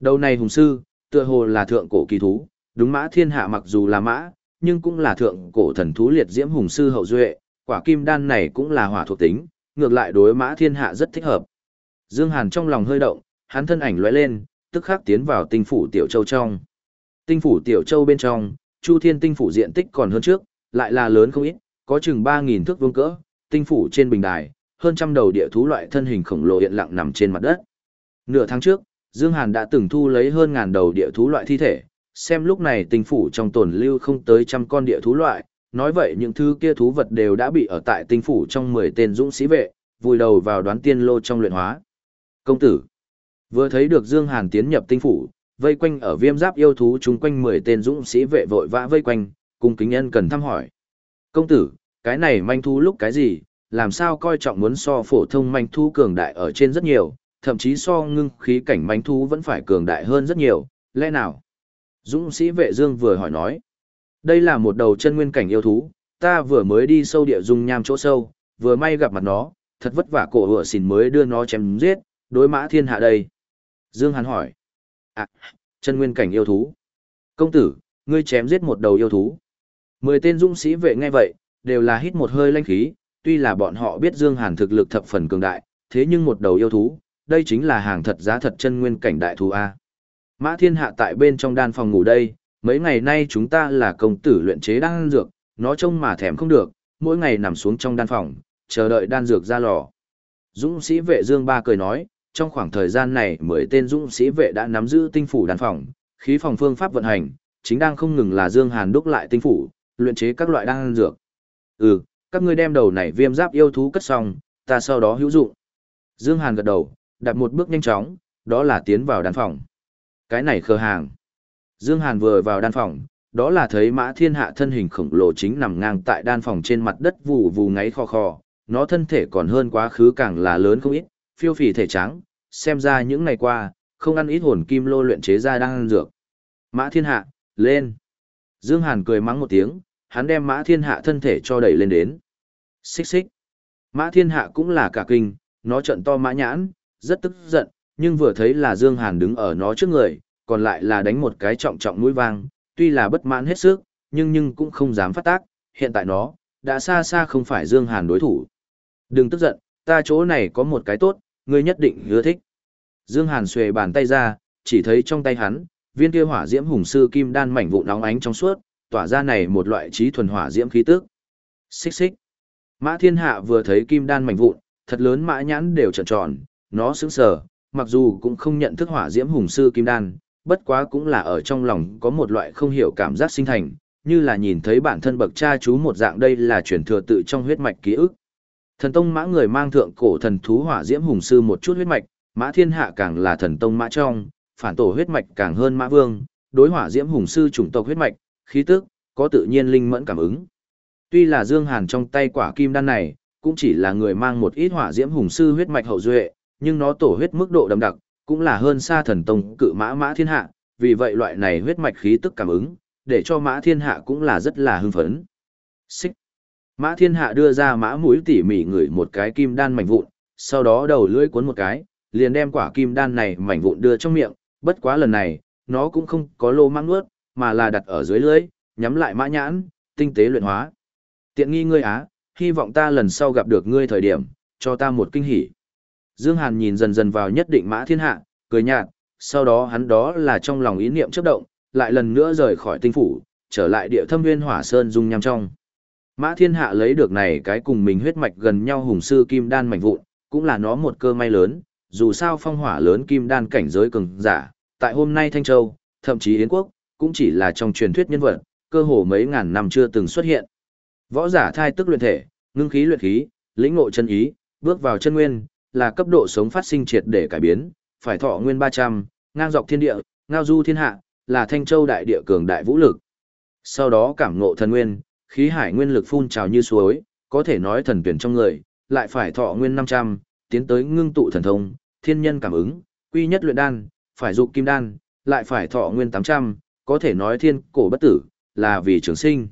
Đầu này hùng sư, tựa hồ là thượng cổ kỳ thú, đúng mã thiên hạ mặc dù là mã, nhưng cũng là thượng cổ thần thú liệt diễm hùng sư hậu duệ, quả kim đan này cũng là hỏa thuộc tính, ngược lại đối mã thiên hạ rất thích hợp. Dương Hàn trong lòng hơi động, hắn thân ảnh lóe lên, tức khắc tiến vào tinh phủ tiểu châu trong. Tinh phủ tiểu châu bên trong, Chu Thiên tinh phủ diện tích còn hơn trước, lại là lớn không ít, có chừng 3000 thước vuông cỡ, tinh phủ trên bình đài, hơn trăm đầu địa thú loại thân hình khổng lồ hiện lặng nằm trên mặt đất. Nửa tháng trước, Dương Hàn đã từng thu lấy hơn ngàn đầu địa thú loại thi thể, xem lúc này tinh phủ trong tồn lưu không tới trăm con địa thú loại, nói vậy những thứ kia thú vật đều đã bị ở tại tinh phủ trong 10 tên dũng sĩ vệ, vùi đầu vào đoán tiên lô trong luyện hóa. Công tử, vừa thấy được Dương Hàn tiến nhập tinh phủ, vây quanh ở viêm giáp yêu thú chung quanh 10 tên dũng sĩ vệ vội vã vây quanh, cùng kính nhân cần thăm hỏi. Công tử, cái này manh thú lúc cái gì, làm sao coi trọng muốn so phổ thông manh thú cường đại ở trên rất nhiều, thậm chí so ngưng khí cảnh manh thú vẫn phải cường đại hơn rất nhiều, lẽ nào? Dũng sĩ vệ dương vừa hỏi nói. Đây là một đầu chân nguyên cảnh yêu thú, ta vừa mới đi sâu địa dung nham chỗ sâu, vừa may gặp mặt nó, thật vất vả cổ hựa xỉn mới đưa nó chém giết, đối mã thiên hạ đây. Dương Hàn hỏi. À, chân nguyên cảnh yêu thú. Công tử, ngươi chém giết một đầu yêu thú. Mười tên dũng sĩ vệ nghe vậy, đều là hít một hơi lanh khí, tuy là bọn họ biết Dương Hàn thực lực thập phần cường đại, thế nhưng một đầu yêu thú, đây chính là hàng thật giá thật chân nguyên cảnh đại thú A. Mã thiên hạ tại bên trong đan phòng ngủ đây, mấy ngày nay chúng ta là công tử luyện chế đan dược, nó trông mà thèm không được, mỗi ngày nằm xuống trong đan phòng, chờ đợi đan dược ra lò. Dũng sĩ vệ Dương Ba cười nói, trong khoảng thời gian này mười tên dũng sĩ vệ đã nắm giữ tinh phủ đan phòng, khí phòng phương pháp vận hành, chính đang không ngừng là Dương Hàn đúc lại tinh phủ, luyện chế các loại đan dược. Ừ, các ngươi đem đầu này viêm giáp yêu thú cất xong, ta sau đó hữu dụng. Dương Hàn gật đầu, đặt một bước nhanh chóng, đó là tiến vào đan phòng. Cái này khờ hàng. Dương Hàn vừa vào đan phòng, đó là thấy mã thiên hạ thân hình khổng lồ chính nằm ngang tại đan phòng trên mặt đất vù vù ngáy khò khò, nó thân thể còn hơn quá khứ càng là lớn không ít, phiêu phì thể trắng, xem ra những ngày qua, không ăn ít hồn kim lô luyện chế ra đang ăn dược. Mã thiên hạ, lên. Dương Hàn cười mắng một tiếng, hắn đem mã thiên hạ thân thể cho đẩy lên đến. Xích xích. Mã thiên hạ cũng là cả kinh, nó trận to mã nhãn, rất tức giận, nhưng vừa thấy là Dương Hàn đứng ở nó trước người, còn lại là đánh một cái trọng trọng mũi vang, tuy là bất mãn hết sức, nhưng nhưng cũng không dám phát tác, hiện tại nó, đã xa xa không phải Dương Hàn đối thủ. Đừng tức giận, ta chỗ này có một cái tốt, ngươi nhất định ưa thích. Dương Hàn xuề bàn tay ra, chỉ thấy trong tay hắn, viên kia hỏa diễm hùng sư kim đan mảnh vụ nóng ánh trong suốt, tỏa ra này một loại trí thuần hỏa diễm khí tức. Xích xích. Mã Thiên Hạ vừa thấy kim đan mảnh vụn, thật lớn mã nhãn đều trợn tròn, nó sững sờ, mặc dù cũng không nhận thức hỏa diễm hùng sư kim đan, bất quá cũng là ở trong lòng có một loại không hiểu cảm giác sinh thành, như là nhìn thấy bản thân bậc cha chú một dạng đây là truyền thừa tự trong huyết mạch ký ức. Thần tông mã người mang thượng cổ thần thú hỏa diễm hùng sư một chút huyết mạch, mã thiên hạ càng là thần tông mã trong, phản tổ huyết mạch càng hơn mã vương, đối hỏa diễm hùng sư chủng tộc huyết mạch, khí tức, có tự nhiên linh mẫn cảm ứng. Tuy là Dương Hàn trong tay quả kim đan này, cũng chỉ là người mang một ít hỏa diễm hùng sư huyết mạch hậu duệ, nhưng nó tổ huyết mức độ đậm đặc, cũng là hơn xa thần tông cự mã mã thiên hạ, vì vậy loại này huyết mạch khí tức cảm ứng, để cho mã thiên hạ cũng là rất là hưng phấn. Xích. Mã thiên hạ đưa ra mã mũi tỉ mỉ ngửi một cái kim đan mảnh vụn, sau đó đầu lưỡi cuốn một cái, liền đem quả kim đan này mảnh vụn đưa trong miệng, bất quá lần này, nó cũng không có lô mang nuốt, mà là đặt ở dưới lưỡi, nhắm lại mã nhãn, tinh tế luyện hóa. Tiện nghi ngươi á, hy vọng ta lần sau gặp được ngươi thời điểm, cho ta một kinh hỉ. Dương Hàn nhìn dần dần vào nhất định mã thiên hạ, cười nhạt, sau đó hắn đó là trong lòng ý niệm chớp động, lại lần nữa rời khỏi tinh phủ, trở lại địa thâm nguyên hỏa sơn dung nham trong. Mã thiên hạ lấy được này cái cùng mình huyết mạch gần nhau hùng sư kim đan mảnh vụn, cũng là nó một cơ may lớn, dù sao phong hỏa lớn kim đan cảnh giới cường giả, tại hôm nay Thanh Châu, thậm chí Yến Quốc, cũng chỉ là trong truyền thuyết nhân vật, cơ hồ mấy ngàn năm chưa từng xuất hiện. Võ giả thai tức luyện thể, ngưng khí luyện khí, lĩnh ngộ chân ý, bước vào chân nguyên, là cấp độ sống phát sinh triệt để cải biến, phải thọ nguyên 300, ngang dọc thiên địa, ngao du thiên hạ, là thanh châu đại địa cường đại vũ lực. Sau đó cảm ngộ thần nguyên, khí hải nguyên lực phun trào như suối, có thể nói thần tuyển trong người, lại phải thọ nguyên 500, tiến tới ngưng tụ thần thông, thiên nhân cảm ứng, quy nhất luyện đan, phải dục kim đan, lại phải thọ nguyên 800, có thể nói thiên cổ bất tử, là vì trường sinh.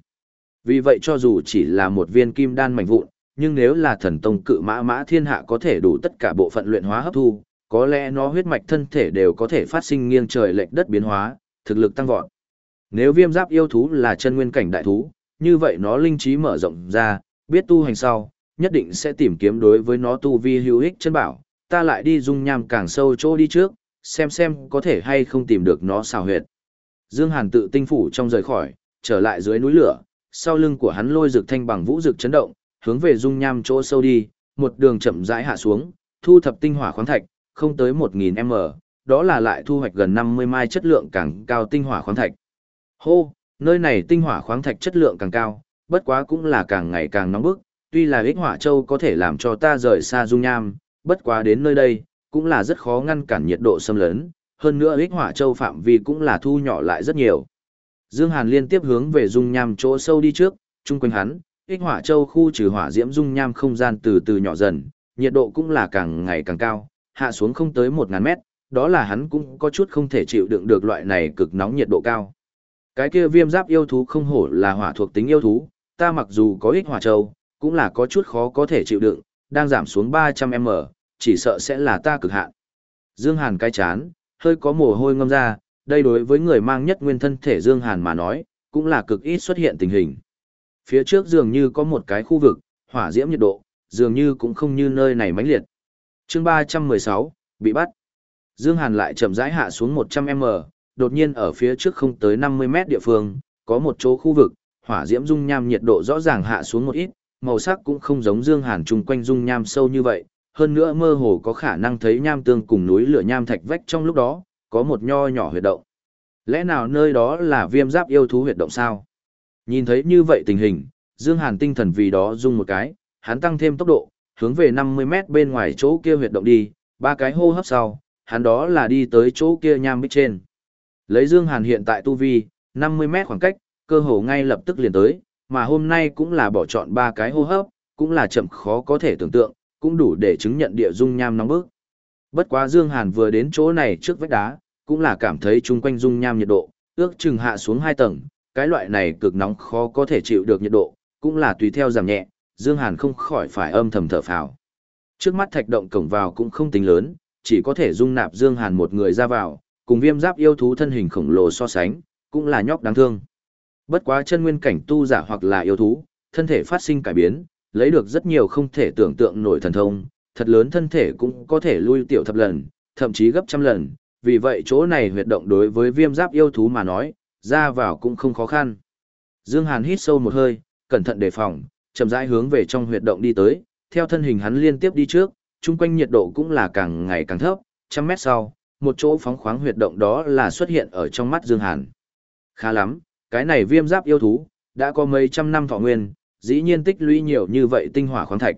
Vì vậy cho dù chỉ là một viên kim đan mảnh vụn, nhưng nếu là thần tông cự mã mã thiên hạ có thể đủ tất cả bộ phận luyện hóa hấp thu, có lẽ nó huyết mạch thân thể đều có thể phát sinh nghiêng trời lệch đất biến hóa, thực lực tăng vọt. Nếu viêm giáp yêu thú là chân nguyên cảnh đại thú, như vậy nó linh trí mở rộng ra, biết tu hành sau, nhất định sẽ tìm kiếm đối với nó tu vi hữu ích chân bảo, ta lại đi dung nham càng sâu chỗ đi trước, xem xem có thể hay không tìm được nó xào huyệt. Dương Hàn tự tinh phủ trong rời khỏi, trở lại dưới núi lửa, sau lưng của hắn lôi rực thanh bằng vũ rực chấn động, hướng về dung nham chỗ sâu đi, một đường chậm rãi hạ xuống, thu thập tinh hỏa khoáng thạch, không tới 1000m, đó là lại thu hoạch gần 50 mai chất lượng càng cao tinh hỏa khoáng thạch. Hô, nơi này tinh hỏa khoáng thạch chất lượng càng cao, bất quá cũng là càng ngày càng nóng bức, tuy là ích hỏa châu có thể làm cho ta rời xa dung nham, bất quá đến nơi đây, cũng là rất khó ngăn cản nhiệt độ xâm lớn. hơn nữa ích hỏa châu phạm vi cũng là thu nhỏ lại rất nhiều. Dương Hàn liên tiếp hướng về dung nham chỗ sâu đi trước, chung quanh hắn, ích hỏa châu khu trừ hỏa diễm dung nham không gian từ từ nhỏ dần, nhiệt độ cũng là càng ngày càng cao, hạ xuống không tới một ngàn mét, đó là hắn cũng có chút không thể chịu đựng được loại này cực nóng nhiệt độ cao. Cái kia viêm giáp yêu thú không hổ là hỏa thuộc tính yêu thú, ta mặc dù có ích hỏa châu, cũng là có chút khó có thể chịu đựng, đang giảm xuống 300m, chỉ sợ sẽ là ta cực hạn. Dương Hàn cái chán, hơi có mồ hôi ngâm ra, đây đối với người mang nhất nguyên thân thể Dương Hàn mà nói, cũng là cực ít xuất hiện tình hình. Phía trước dường như có một cái khu vực, hỏa diễm nhiệt độ, dường như cũng không như nơi này mãnh liệt. Chương 316, bị bắt. Dương Hàn lại chậm rãi hạ xuống 100m, đột nhiên ở phía trước không tới 50 mét địa phương, có một chỗ khu vực, hỏa diễm dung nham nhiệt độ rõ ràng hạ xuống một ít, màu sắc cũng không giống Dương Hàn chung quanh dung nham sâu như vậy, hơn nữa mơ hồ có khả năng thấy nham tương cùng núi lửa nham thạch vách trong lúc đó, có một nho nhỏ huyệt động. Lẽ nào nơi đó là viêm giáp yêu thú huyệt động sao? Nhìn thấy như vậy tình hình, Dương Hàn tinh thần vì đó rung một cái, hắn tăng thêm tốc độ, hướng về 50 mét bên ngoài chỗ kia huyệt động đi, ba cái hô hấp sau, hắn đó là đi tới chỗ kia nham bích trên. Lấy Dương Hàn hiện tại tu vi, 50 mét khoảng cách, cơ hồ ngay lập tức liền tới, mà hôm nay cũng là bỏ chọn ba cái hô hấp, cũng là chậm khó có thể tưởng tượng, cũng đủ để chứng nhận địa dung nham nóng bức. Bất quá Dương Hàn vừa đến chỗ này trước vách đá, cũng là cảm thấy chung quanh dung nham nhiệt độ, ước chừng hạ xuống 2 tầng, cái loại này cực nóng khó có thể chịu được nhiệt độ, cũng là tùy theo giảm nhẹ, Dương Hàn không khỏi phải âm thầm thở phào. Trước mắt thạch động cổng vào cũng không tính lớn, chỉ có thể dung nạp Dương Hàn một người ra vào, cùng viêm giáp yêu thú thân hình khổng lồ so sánh, cũng là nhóc đáng thương. Bất quá chân nguyên cảnh tu giả hoặc là yêu thú, thân thể phát sinh cải biến, lấy được rất nhiều không thể tưởng tượng nổi thần thông, thật lớn thân thể cũng có thể lui tiểu thập lần, thậm chí gấp trăm lần, vì vậy chỗ này huyệt động đối với viêm giáp yêu thú mà nói, ra vào cũng không khó khăn. Dương Hàn hít sâu một hơi, cẩn thận đề phòng, chậm rãi hướng về trong huyệt động đi tới, theo thân hình hắn liên tiếp đi trước, chung quanh nhiệt độ cũng là càng ngày càng thấp, trăm mét sau, một chỗ phóng khoáng huyệt động đó là xuất hiện ở trong mắt Dương Hàn. Khá lắm, cái này viêm giáp yêu thú, đã có mấy trăm năm thọ nguyên, dĩ nhiên tích lũy nhiều như vậy tinh hỏa khoáng thạch.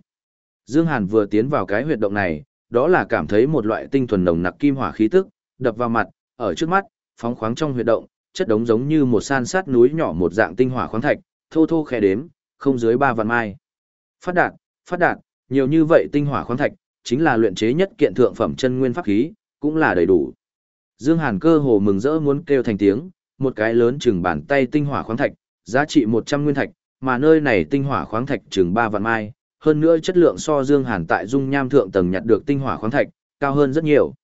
Dương Hàn vừa tiến vào cái huyệt động này, đó là cảm thấy một loại tinh thuần nồng nặc kim hỏa khí tức, đập vào mặt, ở trước mắt, phóng khoáng trong huyệt động, chất đống giống như một san sát núi nhỏ một dạng tinh hỏa khoáng thạch, thô thô khẽ đếm, không dưới ba vạn mai. Phát đạt, phát đạt, nhiều như vậy tinh hỏa khoáng thạch, chính là luyện chế nhất kiện thượng phẩm chân nguyên pháp khí, cũng là đầy đủ. Dương Hàn cơ hồ mừng rỡ muốn kêu thành tiếng, một cái lớn chừng bàn tay tinh hỏa khoáng thạch, giá trị 100 nguyên thạch, mà nơi này tinh hỏa khoáng thạch chừng 3 vạn mai, hơn nữa chất lượng so Dương Hàn tại dung nham thượng tầng nhặt được tinh hỏa khoáng thạch, cao hơn rất nhiều.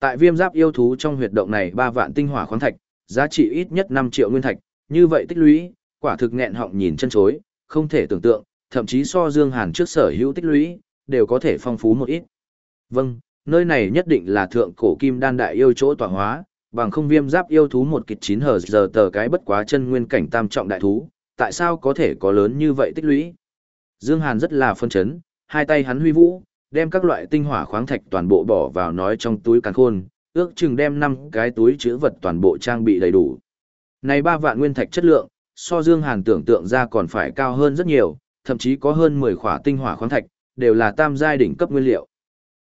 Tại viêm giáp yêu thú trong huyệt động này 3 vạn tinh hỏa khoáng thạch, giá trị ít nhất 5 triệu nguyên thạch, như vậy tích lũy, quả thực nghẹn họng nhìn chân chối, không thể tưởng tượng, thậm chí so Dương Hàn trước sở hữu tích lũy, đều có thể phong phú một ít. Vâng, nơi này nhất định là thượng cổ kim đan đại yêu chỗ tọa hóa, bằng không viêm giáp yêu thú một kịch chín hờ giờ tờ cái bất quá chân nguyên cảnh tam trọng đại thú, tại sao có thể có lớn như vậy tích lũy? Dương Hàn rất là phân chấn, hai tay hắn huy vũ, đem các loại tinh hỏa khoáng thạch toàn bộ bỏ vào nói trong túi càn khôn, ước chừng đem năm cái túi chứa vật toàn bộ trang bị đầy đủ. Này ba vạn nguyên thạch chất lượng, so Dương Hàn tưởng tượng ra còn phải cao hơn rất nhiều, thậm chí có hơn 10 khỏa tinh hỏa khoáng thạch, đều là tam giai đỉnh cấp nguyên liệu.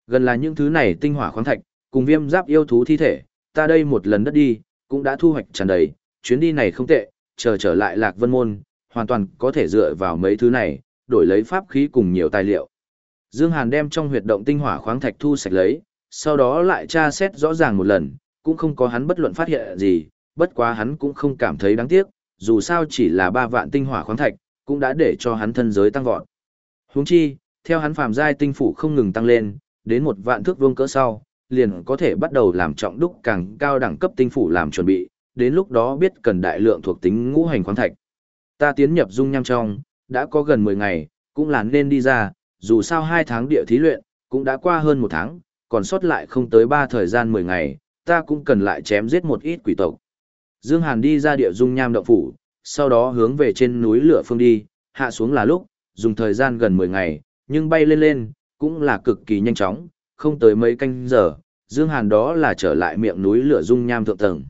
Gần là những thứ này tinh hỏa khoáng thạch, cùng viêm giáp yêu thú thi thể, ta đây một lần đất đi, cũng đã thu hoạch tràn đầy, chuyến đi này không tệ, chờ trở lại Lạc Vân Môn, hoàn toàn có thể dựa vào mấy thứ này, đổi lấy pháp khí cùng nhiều tài liệu. Dương Hàn đem trong huyệt động tinh hỏa khoáng thạch thu sạch lấy, sau đó lại tra xét rõ ràng một lần, cũng không có hắn bất luận phát hiện gì, bất quá hắn cũng không cảm thấy đáng tiếc, dù sao chỉ là ba vạn tinh hỏa khoáng thạch, cũng đã để cho hắn thân giới tăng vọt. Huống chi, theo hắn phàm giai tinh phủ không ngừng tăng lên, đến một vạn thước vuông cỡ sau, liền có thể bắt đầu làm trọng đúc càng cao đẳng cấp tinh phủ làm chuẩn bị, đến lúc đó biết cần đại lượng thuộc tính ngũ hành khoáng thạch. Ta tiến nhập dung nham trong, đã có gần 10 ngày, cũng là nên đi ra, dù sao 2 tháng địa thí luyện, cũng đã qua hơn 1 tháng, còn sót lại không tới ba thời gian 10 ngày, ta cũng cần lại chém giết một ít quỷ tộc. Dương Hàn đi ra địa dung nham động phủ, sau đó hướng về trên núi lửa phương đi, hạ xuống là lúc, dùng thời gian gần 10 ngày, nhưng bay lên lên, cũng là cực kỳ nhanh chóng, không tới mấy canh giờ, Dương Hàn đó là trở lại miệng núi lửa dung nham thượng tầng.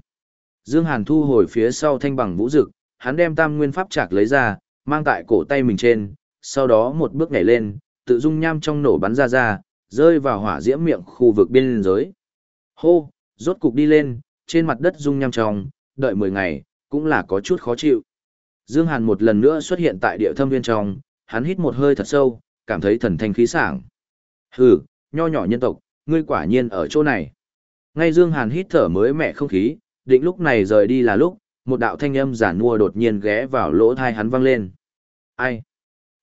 Dương Hàn thu hồi phía sau thanh bằng vũ dực, hắn đem tam nguyên pháp trạc lấy ra, mang tại cổ tay mình trên, sau đó một bước nhảy lên, tự dung nham trong nổ bắn ra ra, rơi vào hỏa diễm miệng khu vực biên giới. Hô, rốt cục đi lên, trên mặt đất rung nham tròng, đợi 10 ngày, cũng là có chút khó chịu. Dương Hàn một lần nữa xuất hiện tại địa thâm viên trong, hắn hít một hơi thật sâu, cảm thấy thần thanh khí sảng. Hừ, nho nhỏ nhân tộc, ngươi quả nhiên ở chỗ này. Ngay Dương Hàn hít thở mới mẻ không khí, định lúc này rời đi là lúc, một đạo thanh âm giản mua đột nhiên ghé vào lỗ tai hắn vang lên. Ai?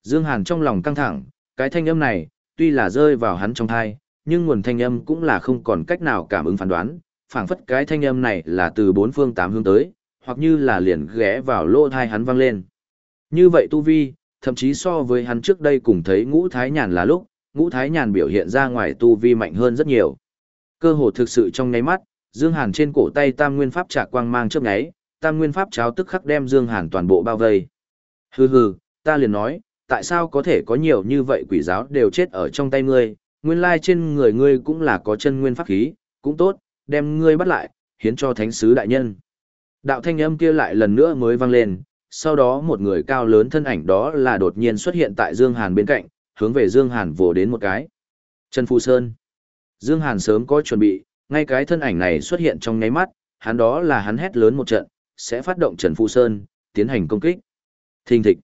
Dương Hàn trong lòng căng thẳng, cái thanh âm này, tuy là rơi vào hắn trong thai, nhưng nguồn thanh âm cũng là không còn cách nào cảm ứng phán đoán, phảng phất cái thanh âm này là từ bốn phương tám hướng tới, hoặc như là liền ghé vào lỗ thai hắn vang lên. Như vậy tu vi, thậm chí so với hắn trước đây cùng thấy ngũ thái nhàn là lúc, ngũ thái nhàn biểu hiện ra ngoài tu vi mạnh hơn rất nhiều. Cơ hồ thực sự trong nháy mắt, Dương Hàn trên cổ tay Tam Nguyên Pháp trạc quang mang chớp nháy, Tam Nguyên Pháp cháo tức khắc đem Dương Hàn toàn bộ bao vây. Hừ hừ, ta liền nói, tại sao có thể có nhiều như vậy quỷ giáo đều chết ở trong tay ngươi, nguyên lai trên người ngươi cũng là có chân nguyên pháp khí, cũng tốt, đem ngươi bắt lại, hiến cho thánh sứ đại nhân. Đạo thanh âm kia lại lần nữa mới vang lên, sau đó một người cao lớn thân ảnh đó là đột nhiên xuất hiện tại Dương Hàn bên cạnh, hướng về Dương Hàn vồ đến một cái. Trần Phu Sơn. Dương Hàn sớm có chuẩn bị, ngay cái thân ảnh này xuất hiện trong nháy mắt, hắn đó là hắn hét lớn một trận, sẽ phát động Trần Phu Sơn, tiến hành công kích. Thình thịch.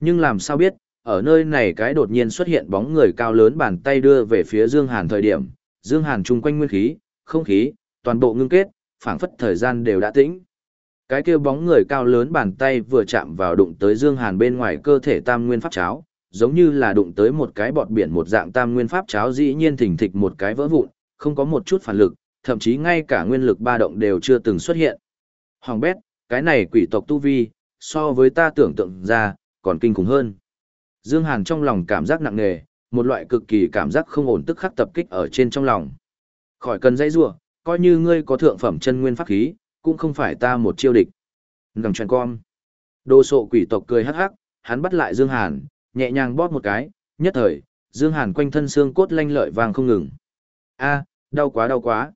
Nhưng làm sao biết, ở nơi này cái đột nhiên xuất hiện bóng người cao lớn bàn tay đưa về phía Dương Hàn thời điểm, Dương Hàn chung quanh nguyên khí, không khí, toàn bộ ngưng kết, phảng phất thời gian đều đã tĩnh. Cái kia bóng người cao lớn bàn tay vừa chạm vào đụng tới Dương Hàn bên ngoài cơ thể tam nguyên pháp cháo, giống như là đụng tới một cái bọt biển một dạng tam nguyên pháp cháo dĩ nhiên thình thịch một cái vỡ vụn, không có một chút phản lực, thậm chí ngay cả nguyên lực ba động đều chưa từng xuất hiện. Hoàng bét, cái này quỷ tộc tu vi, so với ta tưởng tượng ra, còn kinh khủng hơn. Dương Hàn trong lòng cảm giác nặng nề, một loại cực kỳ cảm giác không ổn tức khắc tập kích ở trên trong lòng. Khỏi cần dây rủa, coi như ngươi có thượng phẩm chân nguyên pháp khí, cũng không phải ta một chiêu địch. Ngầm truyền con. Đồ sộ quỷ tộc cười hắc hắc, hắn bắt lại Dương Hàn, nhẹ nhàng bóp một cái, nhất thời, Dương Hàn quanh thân xương cốt lanh lợi vàng không ngừng. A, đau quá đau quá.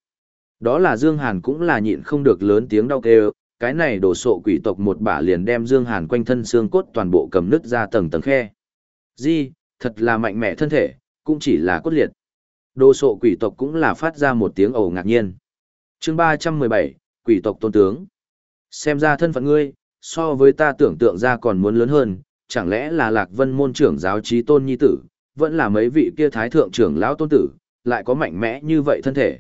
Đó là Dương Hàn cũng là nhịn không được lớn tiếng đau kêu, cái này đổ sộ quỷ tộc một bả liền đem Dương Hàn quanh thân xương cốt toàn bộ cầm nứt ra tầng tầng khe. Di, thật là mạnh mẽ thân thể, cũng chỉ là cốt liệt. Đồ sộ quỷ tộc cũng là phát ra một tiếng ồ ngạc nhiên. Chương 317, quỷ tộc tôn tướng. Xem ra thân phận ngươi, so với ta tưởng tượng ra còn muốn lớn hơn, chẳng lẽ là Lạc Vân môn trưởng giáo trí tôn nhi tử, vẫn là mấy vị kia thái thượng trưởng lão tôn tử, lại có mạnh mẽ như vậy thân thể.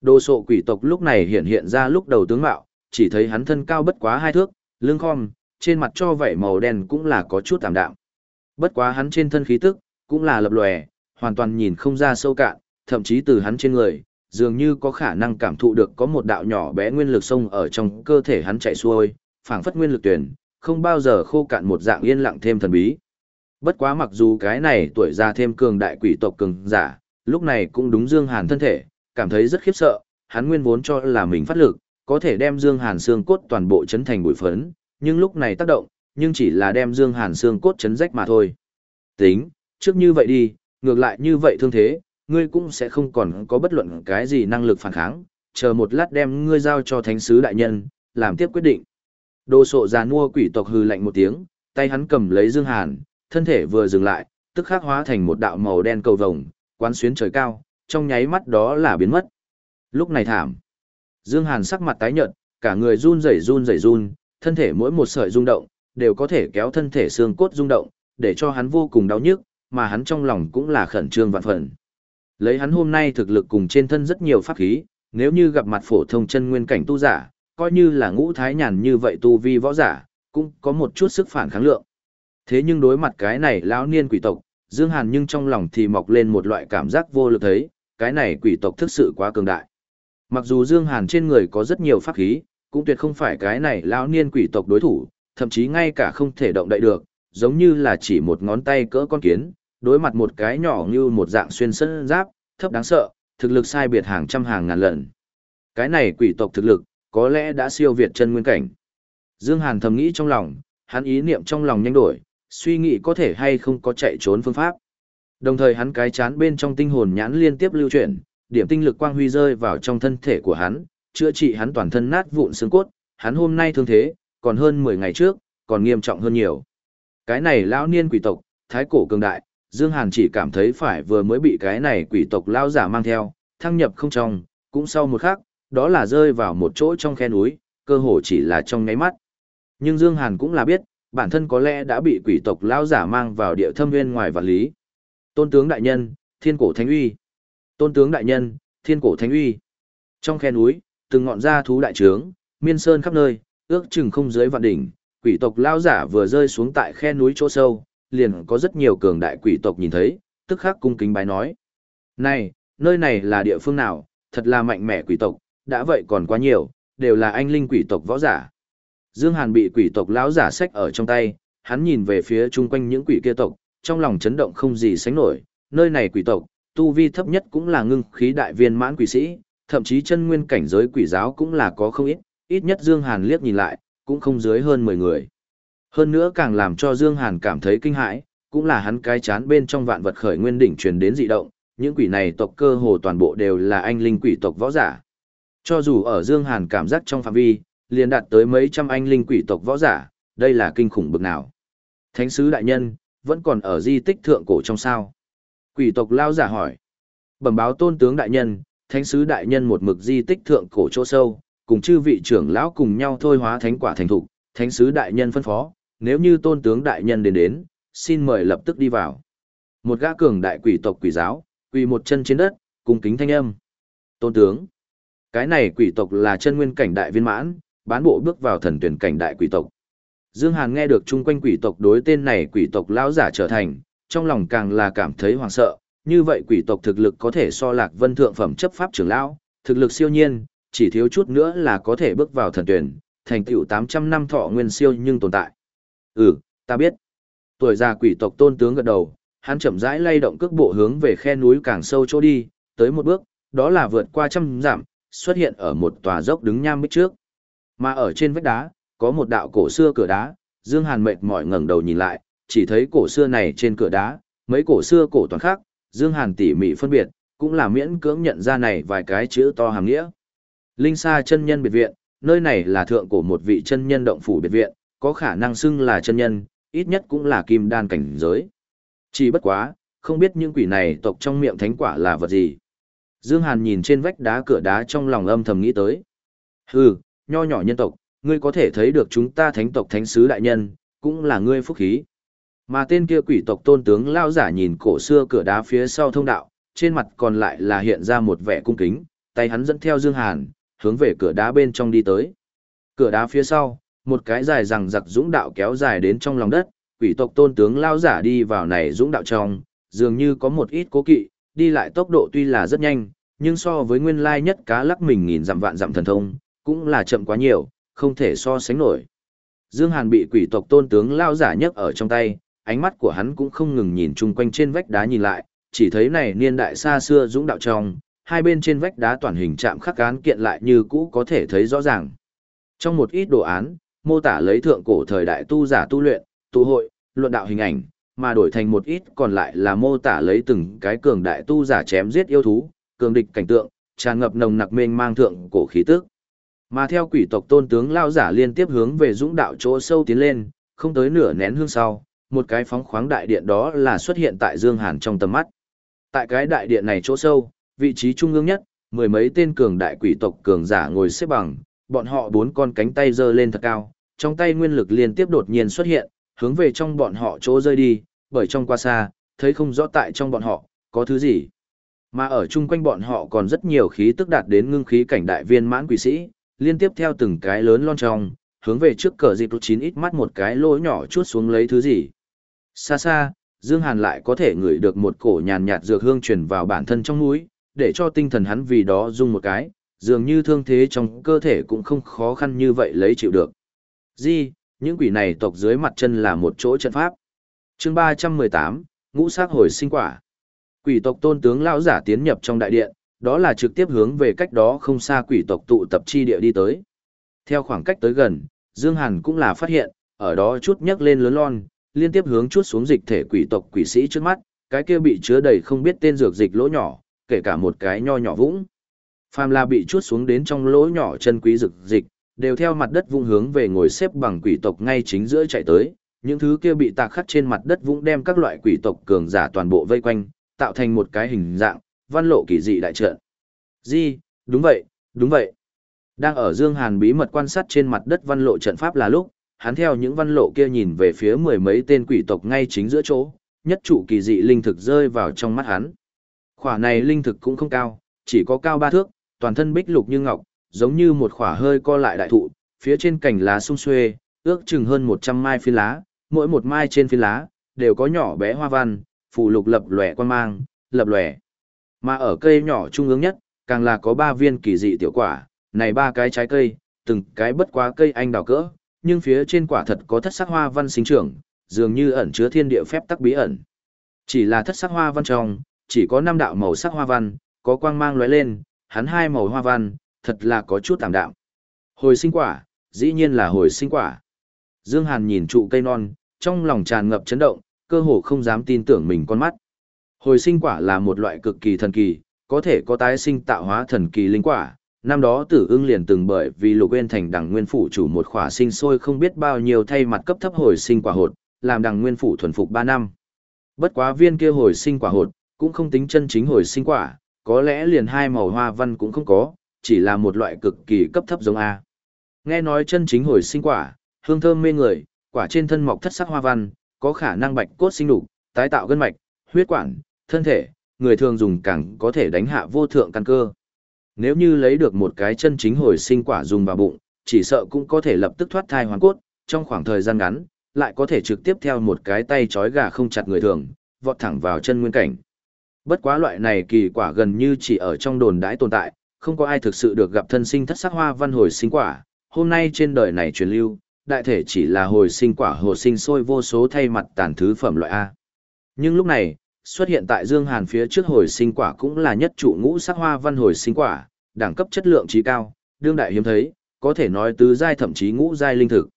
Đồ sộ quỷ tộc lúc này hiện hiện ra lúc đầu tướng mạo, chỉ thấy hắn thân cao bất quá hai thước, lưng khom, trên mặt cho vảy màu đen cũng là có chút tạm đạm. Bất quá hắn trên thân khí tức, cũng là lập lòe, hoàn toàn nhìn không ra sâu cạn, thậm chí từ hắn trên người, dường như có khả năng cảm thụ được có một đạo nhỏ bé nguyên lực sông ở trong cơ thể hắn chạy xuôi, phảng phất nguyên lực tuyển, không bao giờ khô cạn một dạng yên lặng thêm thần bí. Bất quá mặc dù cái này tuổi già thêm cường đại quỷ tộc cường giả, lúc này cũng đúng Dương Hàn thân thể, cảm thấy rất khiếp sợ, hắn nguyên vốn cho là mình phát lực, có thể đem Dương Hàn xương cốt toàn bộ chấn thành bụi phấn, nhưng lúc này tác động, nhưng chỉ là đem Dương Hàn xương cốt chấn rách mà thôi. Tính, trước như vậy đi, ngược lại như vậy thương thế, ngươi cũng sẽ không còn có bất luận cái gì năng lực phản kháng, chờ một lát đem ngươi giao cho thánh sứ đại nhân, làm tiếp quyết định. Đồ sộ già mua quỷ tộc hư lạnh một tiếng, tay hắn cầm lấy Dương Hàn, thân thể vừa dừng lại, tức khắc hóa thành một đạo màu đen cầu vồng, quán xuyến trời cao, trong nháy mắt đó là biến mất. Lúc này thảm. Dương Hàn sắc mặt tái nhợt, cả người run rẩy run rẩy run, thân thể mỗi một sợi rung động, đều có thể kéo thân thể xương cốt rung động, để cho hắn vô cùng đau nhức, mà hắn trong lòng cũng là khẩn trương vạn phần. Lấy hắn hôm nay thực lực cùng trên thân rất nhiều pháp khí, nếu như gặp mặt phổ thông chân nguyên cảnh tu giả, coi như là ngũ thái nhàn như vậy tu vi võ giả, cũng có một chút sức phản kháng lượng. Thế nhưng đối mặt cái này lão niên quỷ tộc, Dương Hàn nhưng trong lòng thì mọc lên một loại cảm giác vô lực thấy, cái này quỷ tộc thực sự quá cường đại. Mặc dù Dương Hàn trên người có rất nhiều pháp khí, cũng tuyệt không phải cái này lão niên quỷ tộc đối thủ, thậm chí ngay cả không thể động đậy được, giống như là chỉ một ngón tay cỡ con kiến, đối mặt một cái nhỏ như một dạng xuyên sân giáp, thấp đáng sợ, thực lực sai biệt hàng trăm hàng ngàn lần. Cái này quỷ tộc thực lực, có lẽ đã siêu việt chân nguyên cảnh. Dương Hàn thầm nghĩ trong lòng, hắn ý niệm trong lòng nhanh đổi, suy nghĩ có thể hay không có chạy trốn phương pháp. Đồng thời hắn cái chán bên trong tinh hồn nhãn liên tiếp lưu chuyển, điểm tinh lực quang huy rơi vào trong thân thể của hắn, chữa trị hắn toàn thân nát vụn xương cốt, hắn hôm nay thương thế, còn hơn 10 ngày trước, còn nghiêm trọng hơn nhiều. Cái này lão niên quỷ tộc, thái cổ cường đại, Dương Hàn chỉ cảm thấy phải vừa mới bị cái này quỷ tộc lão giả mang theo, thăng nhập không trong, cũng sau một khắc, đó là rơi vào một chỗ trong khe núi, cơ hồ chỉ là trong ngáy mắt. Nhưng Dương Hàn cũng là biết, bản thân có lẽ đã bị quỷ tộc lão giả mang vào địa thâm nguyên ngoài vạn lý. Tôn tướng đại nhân, thiên cổ thánh uy. Tôn tướng đại nhân, thiên cổ thánh uy. Trong khe núi, từng ngọn gia thú đại trướng, miên sơn khắp nơi, ước chừng không dưới vạn đỉnh, quỷ tộc lao giả vừa rơi xuống tại khe núi chỗ sâu, liền có rất nhiều cường đại quỷ tộc nhìn thấy, tức khắc cung kính bái nói. Này, nơi này là địa phương nào, thật là mạnh mẽ quỷ tộc, đã vậy còn quá nhiều, đều là anh linh quỷ tộc võ giả. Dương Hàn bị quỷ tộc lão giả sách ở trong tay, hắn nhìn về phía chung quanh những quỷ kia tộc, trong lòng chấn động không gì sánh nổi, nơi này quỷ tộc, tu vi thấp nhất cũng là ngưng khí đại viên mãn quỷ sĩ, thậm chí chân nguyên cảnh giới quỷ giáo cũng là có không ít, ít nhất Dương Hàn liếc nhìn lại, cũng không dưới hơn 10 người. Hơn nữa càng làm cho Dương Hàn cảm thấy kinh hãi, cũng là hắn cái chán bên trong vạn vật khởi nguyên đỉnh truyền đến dị động, những quỷ này tộc cơ hồ toàn bộ đều là anh linh quỷ tộc võ giả. Cho dù ở Dương Hàn cảm giác trong phạm vi, liền đạt tới mấy trăm anh linh quỷ tộc võ giả, đây là kinh khủng bực nào. Thánh sứ đại nhân, vẫn còn ở di tích thượng cổ trong sao. Quỷ tộc lao giả hỏi. Bẩm báo tôn tướng đại nhân, thánh sứ đại nhân một mực di tích thượng cổ chỗ sâu, cùng chư vị trưởng lão cùng nhau thôi hóa thánh quả thành thục, thánh sứ đại nhân phân phó, nếu như tôn tướng đại nhân đến đến, xin mời lập tức đi vào. Một gã cường đại quỷ tộc quỷ giáo, quỳ một chân trên đất, cùng kính thanh âm. Tôn tướng, cái này quỷ tộc là chân nguyên cảnh đại viên mãn, bán bộ bước vào thần tuyển cảnh đại quỷ tộc. Dương Hàn nghe được chung quanh quỷ tộc đối tên này quỷ tộc lão giả trở thành, trong lòng càng là cảm thấy hoảng sợ, như vậy quỷ tộc thực lực có thể so lạc vân thượng phẩm chấp pháp trưởng lão, thực lực siêu nhiên, chỉ thiếu chút nữa là có thể bước vào thần tuyển, thành tựu 800 năm thọ nguyên siêu nhưng tồn tại. Ừ, ta biết. Tuổi già quỷ tộc tôn tướng gật đầu, hắn chậm rãi lay động cước bộ hướng về khe núi càng sâu chỗ đi, tới một bước, đó là vượt qua trăm giảm xuất hiện ở một tòa dốc đứng nham bích trước. Mà ở trên vách đá, có một đạo cổ xưa cửa đá, Dương Hàn mệt mỏi ngẩng đầu nhìn lại, chỉ thấy cổ xưa này trên cửa đá, mấy cổ xưa cổ toàn khác, Dương Hàn tỉ mỉ phân biệt, cũng là miễn cưỡng nhận ra này vài cái chữ to hàm nghĩa. Linh Sa chân nhân biệt viện, nơi này là thượng cổ một vị chân nhân động phủ biệt viện, có khả năng xưng là chân nhân, ít nhất cũng là kim đan cảnh giới. Chỉ bất quá, không biết những quỷ này tộc trong miệng thánh quả là vật gì. Dương Hàn nhìn trên vách đá cửa đá trong lòng âm thầm nghĩ tới. Hừ, nho nhỏ nhân tộc, ngươi có thể thấy được chúng ta thánh tộc thánh sứ đại nhân, cũng là ngươi phúc khí. Mà tên kia quỷ tộc tôn tướng lao giả nhìn cổ xưa cửa đá phía sau thông đạo, trên mặt còn lại là hiện ra một vẻ cung kính, tay hắn dẫn theo Dương Hàn, hướng về cửa đá bên trong đi tới. Cửa đá phía sau, một cái dài rằng giặc dũng đạo kéo dài đến trong lòng đất, quỷ tộc tôn tướng lao giả đi vào này dũng đạo trong, dường như có một ít cố kỵ, đi lại tốc độ tuy là rất nhanh, nhưng so với nguyên lai nhất cá lắc mình nghìn dặm vạn dặm thần thông, cũng là chậm quá nhiều, không thể so sánh nổi. Dương Hàn bị quỷ tộc tôn tướng lao giả nhấc ở trong tay, ánh mắt của hắn cũng không ngừng nhìn chung quanh trên vách đá nhìn lại, chỉ thấy này niên đại xa xưa dũng đạo trong, hai bên trên vách đá toàn hình chạm khắc án kiện lại như cũ có thể thấy rõ ràng. Trong một ít đồ án, mô tả lấy thượng cổ thời đại tu giả tu luyện, tụ hội, luận đạo hình ảnh, mà đổi thành một ít còn lại là mô tả lấy từng cái cường đại tu giả chém giết yêu thú, cường địch cảnh tượng, tràn ngập nồng nặc mênh mang thượng cổ khí tức. Mà theo quỷ tộc tôn tướng lao giả liên tiếp hướng về dũng đạo chỗ sâu tiến lên, không tới nửa nén hương sau, một cái phóng khoáng đại điện đó là xuất hiện tại Dương Hàn trong tầm mắt. Tại cái đại điện này chỗ sâu, vị trí trung ương nhất, mười mấy tên cường đại quỷ tộc cường giả ngồi xếp bằng, bọn họ bốn con cánh tay giơ lên thật cao, trong tay nguyên lực liên tiếp đột nhiên xuất hiện, hướng về trong bọn họ chỗ rơi đi, bởi trong qua xa, thấy không rõ tại trong bọn họ, có thứ gì. Mà ở chung quanh bọn họ còn rất nhiều khí tức đạt đến ngưng khí cảnh đại viên mãn quỷ sĩ, liên tiếp theo từng cái lớn lon trong, hướng về trước cờ dịp chín ít mắt một cái lỗ nhỏ chuốt xuống lấy thứ gì. Xa xa, Dương Hàn lại có thể ngửi được một cổ nhàn nhạt dược hương truyền vào bản thân trong mũi, để cho tinh thần hắn vì đó rung một cái, dường như thương thế trong cơ thể cũng không khó khăn như vậy lấy chịu được. Di, những quỷ này tộc dưới mặt chân là một chỗ trận pháp. Chương 318, ngũ sắc hồi sinh quả. Quỷ tộc tôn tướng lão giả tiến nhập trong đại điện, đó là trực tiếp hướng về cách đó không xa quỷ tộc tụ tập chi địa đi tới. Theo khoảng cách tới gần, Dương Hàn cũng là phát hiện, ở đó chút nhấc lên lớn lon, liên tiếp hướng chút xuống dịch thể quỷ tộc quỷ sĩ trước mắt, cái kia bị chứa đầy không biết tên dược dịch lỗ nhỏ, kể cả một cái nho nhỏ vũng. Phàm là bị chuốt xuống đến trong lỗ nhỏ chân quý dược dịch, đều theo mặt đất vung hướng về ngồi xếp bằng quỷ tộc ngay chính giữa chạy tới, những thứ kia bị tạc khắc trên mặt đất vũng đem các loại quỷ tộc cường giả toàn bộ vây quanh, tạo thành một cái hình dạng, văn lộ kỳ dị đại trận. Di, đúng vậy, đúng vậy. Đang ở Dương Hàn bí mật quan sát trên mặt đất văn lộ trận pháp là lúc, hắn theo những văn lộ kia nhìn về phía mười mấy tên quỷ tộc ngay chính giữa chỗ, nhất trụ kỳ dị linh thực rơi vào trong mắt hắn. Khỏa này linh thực cũng không cao, chỉ có cao ba thước, toàn thân bích lục như ngọc, giống như một khỏa hơi co lại đại thụ, phía trên cành lá sung xuê, ước chừng hơn 100 mai phi lá, mỗi một mai trên phi lá đều có nhỏ bé hoa văn, phù lục lập lòe quan mang, lập lòe. Mà ở cây nhỏ trung ương nhất, càng là có ba viên kỳ dị tiểu quả, này ba cái trái cây, từng cái bất quá cây anh đào cỡ, nhưng phía trên quả thật có thất sắc hoa văn sinh trưởng, dường như ẩn chứa thiên địa phép tắc bí ẩn. Chỉ là thất sắc hoa văn trong, chỉ có năm đạo màu sắc hoa văn, có quang mang lóe lên, hắn hai màu hoa văn, thật là có chút tạm đạm. Hồi sinh quả, dĩ nhiên là hồi sinh quả. Dương Hàn nhìn trụ cây non, trong lòng tràn ngập chấn động, cơ hồ không dám tin tưởng mình con mắt. Hồi sinh quả là một loại cực kỳ thần kỳ, có thể có tái sinh tạo hóa thần kỳ linh quả. Năm đó tử ưng liền từng bởi vì lục nguyên thành đằng nguyên phủ chủ một khỏa sinh sôi không biết bao nhiêu thay mặt cấp thấp hồi sinh quả hột, làm đằng nguyên phủ thuần phục ba năm. Bất quá viên kia hồi sinh quả hột, cũng không tính chân chính hồi sinh quả, có lẽ liền hai màu hoa văn cũng không có, chỉ là một loại cực kỳ cấp thấp giống A. Nghe nói chân chính hồi sinh quả, hương thơm mê người, quả trên thân mọc thất sắc hoa văn, có khả năng bạch cốt sinh đủ, tái tạo gân mạch, huyết quản, thân thể, người thường dùng càng có thể đánh hạ vô thượng căn cơ. Nếu như lấy được một cái chân chính hồi sinh quả dùng vào bụng, chỉ sợ cũng có thể lập tức thoát thai hoàn cốt, trong khoảng thời gian ngắn, lại có thể trực tiếp theo một cái tay trói gà không chặt người thường, vọt thẳng vào chân nguyên cảnh. Bất quá loại này kỳ quả gần như chỉ ở trong đồn đãi tồn tại, không có ai thực sự được gặp thân sinh thất sắc hoa văn hồi sinh quả. Hôm nay trên đời này truyền lưu, đại thể chỉ là hồi sinh quả hồ sinh sôi vô số thay mặt tàn thứ phẩm loại A. Nhưng lúc này, xuất hiện tại Dương Hàn phía trước hồi sinh quả cũng là nhất trụ ngũ sắc hoa văn hồi sinh quả, đẳng cấp chất lượng trí cao, đương đại hiếm thấy, có thể nói tứ giai thậm chí ngũ giai linh thực.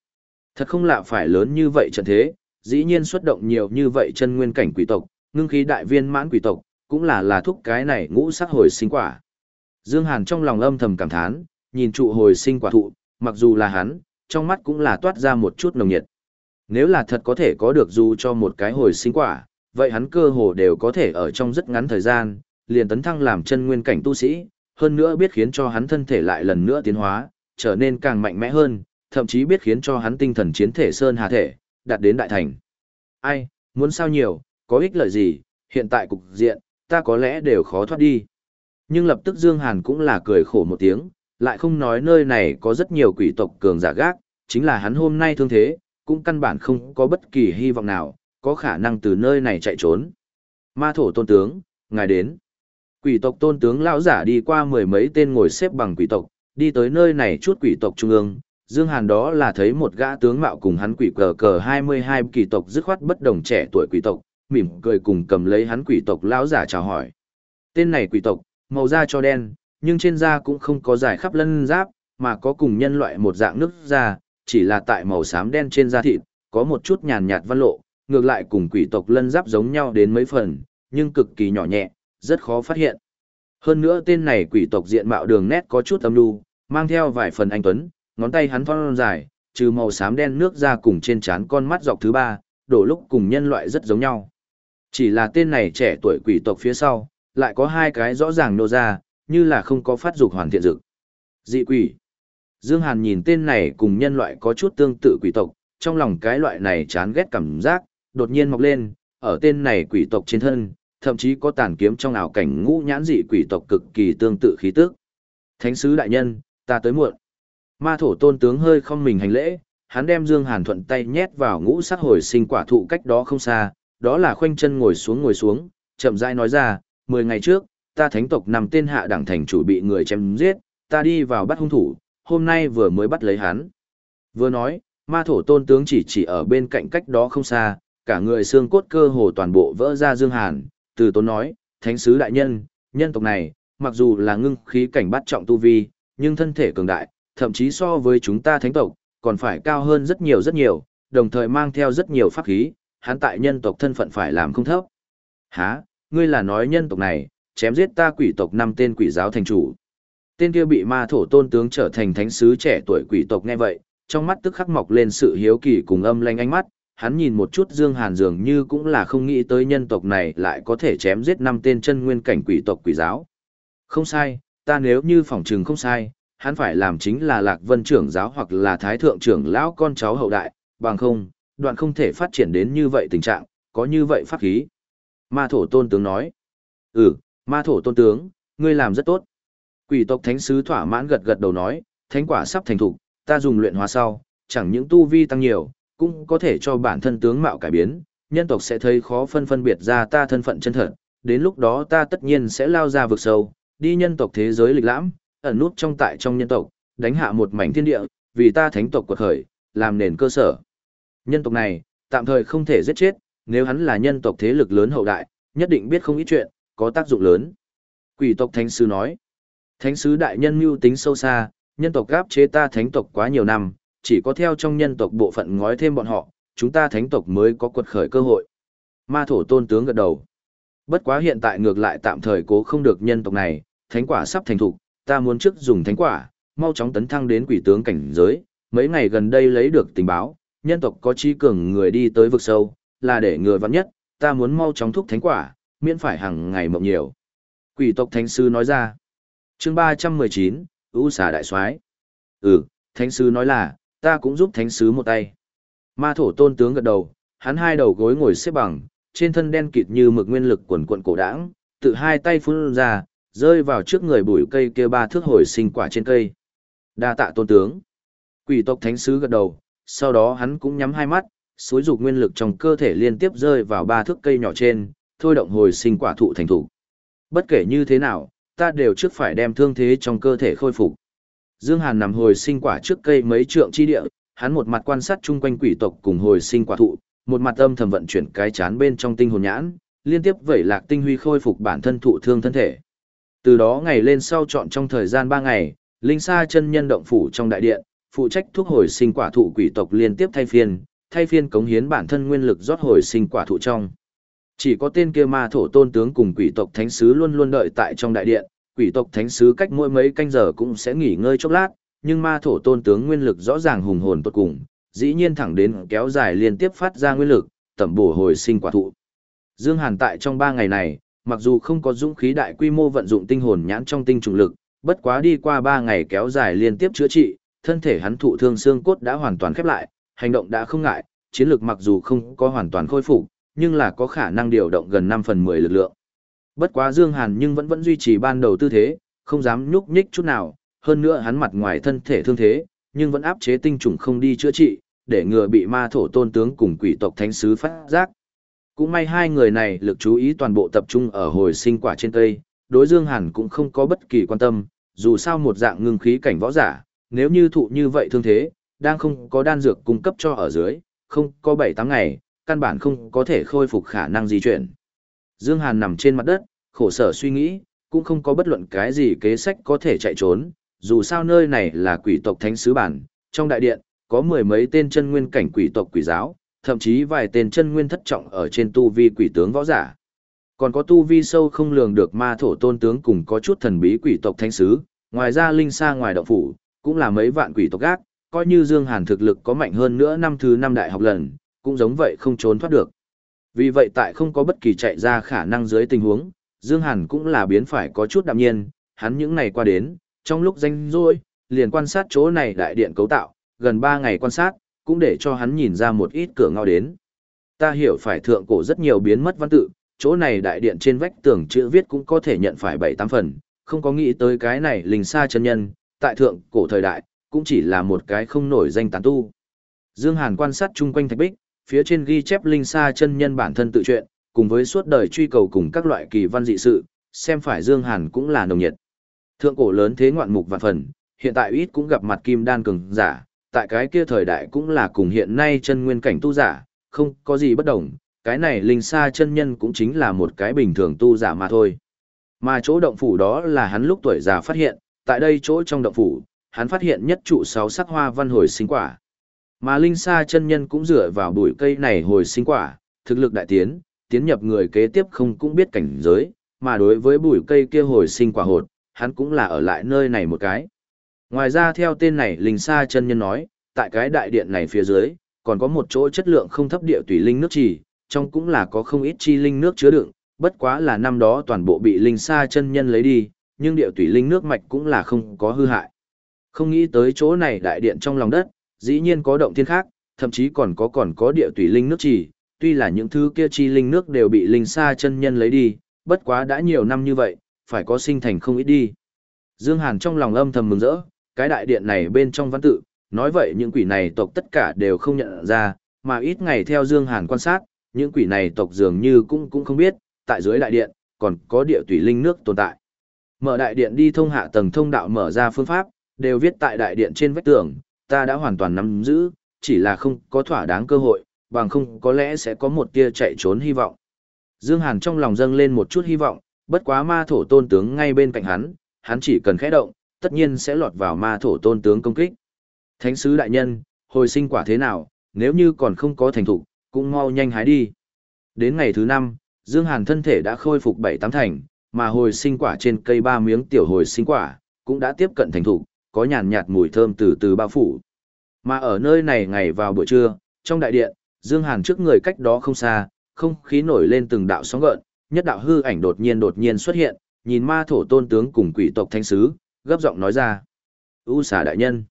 Thật không lạ phải lớn như vậy trận thế, dĩ nhiên xuất động nhiều như vậy chân nguyên cảnh quỷ tộc, ngưng khí đại viên mãn quỷ tộc, cũng là là thúc cái này ngũ sắc hồi sinh quả. Dương Hàn trong lòng âm thầm cảm thán, nhìn trụ hồi sinh quả thụ, mặc dù là hắn, trong mắt cũng là toát ra một chút nồng nhiệt. Nếu là thật có thể có được dù cho một cái hồi sinh quả, vậy hắn cơ hồ đều có thể ở trong rất ngắn thời gian, liền tấn thăng làm chân nguyên cảnh tu sĩ, hơn nữa biết khiến cho hắn thân thể lại lần nữa tiến hóa, trở nên càng mạnh mẽ hơn, thậm chí biết khiến cho hắn tinh thần chiến thể sơn hà thể, đạt đến đại thành. Ai, muốn sao nhiều, có ích lợi gì, hiện tại cục diện, ta có lẽ đều khó thoát đi. Nhưng lập tức Dương Hàn cũng là cười khổ một tiếng, lại không nói nơi này có rất nhiều quỷ tộc cường giả gác, chính là hắn hôm nay thương thế, cũng căn bản không có bất kỳ hy vọng nào, có khả năng từ nơi này chạy trốn. Ma thổ tôn tướng, ngài đến. Quỷ tộc tôn tướng lão giả đi qua mười mấy tên ngồi xếp bằng quỷ tộc, đi tới nơi này chút quỷ tộc trung ương, Dương Hàn đó là thấy một gã tướng mạo cùng hắn quỷ cờ cờ 22 kỳ tộc dứt khoát bất đồng trẻ tuổi quỷ tộc, mỉm cười cùng cầm lấy hắn quỷ tộc lão giả chào hỏi. Tên này quỷ tộc, màu da cho đen, nhưng trên da cũng không có dài khắp lân giáp, mà có cùng nhân loại một dạng nước da, chỉ là tại màu xám đen trên da thịt, có một chút nhàn nhạt văn lộ, ngược lại cùng quỷ tộc lân giáp giống nhau đến mấy phần, nhưng cực kỳ nhỏ nhẹ, rất khó phát hiện. Hơn nữa tên này quỷ tộc diện mạo đường nét có chút âm nhu, mang theo vài phần anh tuấn, ngón tay hắn thon dài, trừ màu xám đen nước ra cùng trên trán con mắt dọc thứ ba, đổ lúc cùng nhân loại rất giống nhau. Chỉ là tên này trẻ tuổi quỷ tộc phía sau, lại có hai cái rõ ràng nô ra, như là không có phát dục hoàn thiện dực. Dị quỷ. Dương Hàn nhìn tên này cùng nhân loại có chút tương tự quỷ tộc, trong lòng cái loại này chán ghét cảm giác, đột nhiên mọc lên, ở tên này quỷ tộc trên thân, thậm chí có tàn kiếm trong ảo cảnh ngũ nhãn dị quỷ tộc cực kỳ tương tự khí tức. Thánh sứ đại nhân, ta tới muộn. Ma thổ tôn tướng hơi không mình hành lễ, hắn đem Dương Hàn thuận tay nhét vào ngũ sắc hồi sinh quả thụ cách đó không xa, đó là khoanh chân ngồi xuống ngồi xuống, chậm rãi nói ra, 10 ngày trước, ta thánh tộc nằm tên hạ đẳng thành chủ bị người chém giết, ta đi vào bắt hung thủ, hôm nay vừa mới bắt lấy hắn. Vừa nói, ma thổ tôn tướng chỉ chỉ ở bên cạnh cách đó không xa, cả người xương cốt cơ hồ toàn bộ vỡ ra Dương Hàn, từ tôn nói, thánh sứ đại nhân, nhân tộc này, mặc dù là ngưng khí cảnh bắt trọng tu vi, nhưng thân thể cường đại, thậm chí so với chúng ta thánh tộc, còn phải cao hơn rất nhiều rất nhiều, đồng thời mang theo rất nhiều pháp khí, hắn tại nhân tộc thân phận phải làm không thấp. Hả, ngươi là nói nhân tộc này, chém giết ta quỷ tộc năm tên quỷ giáo thành chủ. Tên kia bị ma thổ tôn tướng trở thành thánh sứ trẻ tuổi quỷ tộc nghe vậy, trong mắt tức khắc mọc lên sự hiếu kỳ cùng âm lanh ánh mắt, hắn nhìn một chút Dương Hàn dường như cũng là không nghĩ tới nhân tộc này lại có thể chém giết năm tên chân nguyên cảnh quỷ tộc quỷ giáo. Không sai, ta nếu như phỏng trừng không sai, hắn phải làm chính là lạc vân trưởng giáo hoặc là thái thượng trưởng lão con cháu hậu đại, bằng không, đoạn không thể phát triển đến như vậy tình trạng, có như vậy pháp khí. Ma thổ tôn tướng nói, ừ, ma thổ tôn tướng, ngươi làm rất tốt. Quỷ tộc thánh sứ thỏa mãn gật gật đầu nói, thánh quả sắp thành thục, ta dùng luyện hóa sau, chẳng những tu vi tăng nhiều, cũng có thể cho bản thân tướng mạo cải biến, nhân tộc sẽ thấy khó phân phân biệt ra ta thân phận chân thật, đến lúc đó ta tất nhiên sẽ lao ra vực sâu, đi nhân tộc thế giới lịch lãm, ẩn nút trong tại trong nhân tộc, đánh hạ một mảnh thiên địa, vì ta thánh tộc quật khởi, làm nền cơ sở. Nhân tộc này, tạm thời không thể giết chết, nếu hắn là nhân tộc thế lực lớn hậu đại, nhất định biết không ít chuyện, có tác dụng lớn. Quỷ tộc thánh sứ nói, thánh sứ đại nhân mưu tính sâu xa, nhân tộc gáp chế ta thánh tộc quá nhiều năm, chỉ có theo trong nhân tộc bộ phận ngói thêm bọn họ, chúng ta thánh tộc mới có quật khởi cơ hội. Ma thổ tôn tướng gật đầu. Bất quá hiện tại ngược lại tạm thời cố không được nhân tộc này, thánh quả sắp thành thục, ta muốn trước dùng thánh quả, mau chóng tấn thăng đến quỷ tướng cảnh giới, mấy ngày gần đây lấy được tình báo, nhân tộc có chi cường người đi tới vực sâu, là để người vắng nhất, ta muốn mau chóng thúc thánh quả, miễn phải hàng ngày mộng nhiều. Quỷ tộc thánh sư nói ra. Chương 319, U xà đại soái. Ừ, thánh sư nói là, ta cũng giúp thánh sứ một tay. Ma thổ tôn tướng gật đầu, hắn hai đầu gối ngồi xếp bằng, trên thân đen kịt như mực nguyên lực quần quận cổ đãng, tự hai tay phun ra, rơi vào trước người bụi cây kia ba thước hồi sinh quả trên cây. Đa tạ tôn tướng. Quỷ tộc thánh sứ gật đầu, sau đó hắn cũng nhắm hai mắt, suối dục nguyên lực trong cơ thể liên tiếp rơi vào ba thước cây nhỏ trên, thôi động hồi sinh quả thụ thành thủ. Bất kể như thế nào, ta đều trước phải đem thương thế trong cơ thể khôi phục. Dương Hàn nằm hồi sinh quả trước cây mấy trượng chi địa, hắn một mặt quan sát chung quanh quỷ tộc cùng hồi sinh quả thụ, một mặt âm thầm vận chuyển cái chán bên trong tinh hồn nhãn, liên tiếp vẩy lạc tinh huy khôi phục bản thân thụ thương thân thể. Từ đó ngày lên sau chọn trong thời gian 3 ngày, linh sa chân nhân động phủ trong đại điện, phụ trách thuốc hồi sinh quả thụ quỷ tộc liên tiếp thay phiên, thay phiên cống hiến bản thân nguyên lực rót hồi sinh quả thụ trong. Chỉ có tên kia ma thổ tôn tướng cùng quỷ tộc thánh sứ luôn luôn đợi tại trong đại điện, quỷ tộc thánh sứ cách mỗi mấy canh giờ cũng sẽ nghỉ ngơi chốc lát, nhưng ma thổ tôn tướng nguyên lực rõ ràng hùng hồn tốt cùng, dĩ nhiên thẳng đến kéo dài liên tiếp phát ra nguyên lực, tẩm bổ hồi sinh quả thụ. Dương Hàn tại trong 3 ngày này, mặc dù không có dũng khí đại quy mô vận dụng tinh hồn nhãn trong tinh trùng lực, bất quá đi qua 3 ngày kéo dài liên tiếp chữa trị, thân thể hắn thụ thương xương cốt đã hoàn toàn khép lại, hành động đã không ngại, chiến lực mặc dù không có hoàn toàn khôi phục, nhưng là có khả năng điều động gần 5 phần 10 lực lượng. Bất quá Dương Hàn nhưng vẫn vẫn duy trì ban đầu tư thế, không dám nhúc nhích chút nào, hơn nữa hắn mặt ngoài thân thể thương thế, nhưng vẫn áp chế tinh trùng không đi chữa trị, để ngừa bị ma thổ tôn tướng cùng quỷ tộc thánh sứ phát giác. Cũng may hai người này lực chú ý toàn bộ tập trung ở hồi sinh quả trên cây, đối Dương Hàn cũng không có bất kỳ quan tâm, dù sao một dạng ngưng khí cảnh võ giả, nếu như thụ như vậy thương thế, đang không có đan dược cung cấp cho ở dưới, không có 7-8 ngày, căn bản không có thể khôi phục khả năng di chuyển. Dương Hàn nằm trên mặt đất, khổ sở suy nghĩ, cũng không có bất luận cái gì kế sách có thể chạy trốn, dù sao nơi này là quỷ tộc thánh sứ bản, trong đại điện, có mười mấy tên chân nguyên cảnh quỷ tộc quỷ giáo, thậm chí vài tên chân nguyên thất trọng ở trên tu vi quỷ tướng võ giả. Còn có tu vi sâu không lường được ma thổ tôn tướng cùng có chút thần bí quỷ tộc thánh sứ, ngoài ra linh xa ngoài động phủ, cũng là mấy vạn quỷ tộc gác, coi như Dương Hàn thực lực có mạnh hơn nữa năm thứ năm đại học lần, cũng giống vậy không trốn thoát được. Vì vậy tại không có bất kỳ chạy ra khả năng dưới tình huống, Dương Hàn cũng là biến phải có chút đạm nhiên, hắn những ngày qua đến, trong lúc danh rỗi, liền quan sát chỗ này đại điện cấu tạo, gần 3 ngày quan sát, cũng để cho hắn nhìn ra một ít cửa ngao đến. Ta hiểu phải thượng cổ rất nhiều biến mất văn tự, chỗ này đại điện trên vách tường chữ viết cũng có thể nhận phải 7-8 phần, không có nghĩ tới cái này linh xa chân nhân, tại thượng cổ thời đại, cũng chỉ là một cái không nổi danh tán tu. Dương Hàn quan sát chung quanh thạch bích, phía trên ghi chép linh sa chân nhân bản thân tự truyện, cùng với suốt đời truy cầu cùng các loại kỳ văn dị sự, xem phải Dương Hàn cũng là nồng nhiệt. Thượng cổ lớn thế ngoạn mục vạn phần, hiện tại ít cũng gặp mặt kim đan cường giả, tại cái kia thời đại cũng là cùng hiện nay chân nguyên cảnh tu giả, không có gì bất đồng, cái này linh sa chân nhân cũng chính là một cái bình thường tu giả mà thôi. Mà chỗ động phủ đó là hắn lúc tuổi già phát hiện, tại đây chỗ trong động phủ, hắn phát hiện nhất trụ sáu sắc hoa văn hồi sinh quả. Mà linh xa chân nhân cũng dựa vào bụi cây này hồi sinh quả, thực lực đại tiến, tiến nhập người kế tiếp không cũng biết cảnh giới, mà đối với bụi cây kia hồi sinh quả hột, hắn cũng là ở lại nơi này một cái. Ngoài ra theo tên này linh xa chân nhân nói, tại cái đại điện này phía dưới, còn có một chỗ chất lượng không thấp địa tùy linh nước trì, trong cũng là có không ít chi linh nước chứa đựng, bất quá là năm đó toàn bộ bị linh xa chân nhân lấy đi, nhưng địa tùy linh nước mạch cũng là không có hư hại. Không nghĩ tới chỗ này đại điện trong lòng đất, dĩ nhiên có động thiên khác, thậm chí còn có còn có địa tùy linh nước chỉ. tuy là những thứ kia chi linh nước đều bị linh xa chân nhân lấy đi, bất quá đã nhiều năm như vậy, phải có sinh thành không ít đi. Dương Hàn trong lòng âm thầm mừng rỡ, cái đại điện này bên trong văn tự, nói vậy những quỷ này tộc tất cả đều không nhận ra, mà ít ngày theo Dương Hàn quan sát, những quỷ này tộc dường như cũng cũng không biết, tại dưới đại điện, còn có địa tùy linh nước tồn tại. Mở đại điện đi thông hạ tầng thông đạo mở ra phương pháp, đều viết tại đại điện trên vách tường, ta đã hoàn toàn nắm giữ, chỉ là không có thỏa đáng cơ hội, bằng không có lẽ sẽ có một tia chạy trốn hy vọng. Dương Hàn trong lòng dâng lên một chút hy vọng, bất quá ma thổ tôn tướng ngay bên cạnh hắn, hắn chỉ cần khẽ động, tất nhiên sẽ lọt vào ma thổ tôn tướng công kích. Thánh sứ đại nhân, hồi sinh quả thế nào, nếu như còn không có thành thục, cũng mau nhanh hái đi. Đến ngày thứ năm, Dương Hàn thân thể đã khôi phục bảy tám thành, mà hồi sinh quả trên cây ba miếng tiểu hồi sinh quả, cũng đã tiếp cận thành thục, có nhàn nhạt mùi thơm từ từ bao phủ. Mà ở nơi này ngày vào buổi trưa, trong đại điện, Dương Hàn trước người cách đó không xa, không khí nổi lên từng đạo sóng gợn, nhất đạo hư ảnh đột nhiên đột nhiên xuất hiện, nhìn ma thổ tôn tướng cùng quỷ tộc thanh sứ, gấp giọng nói ra. U xà đại nhân.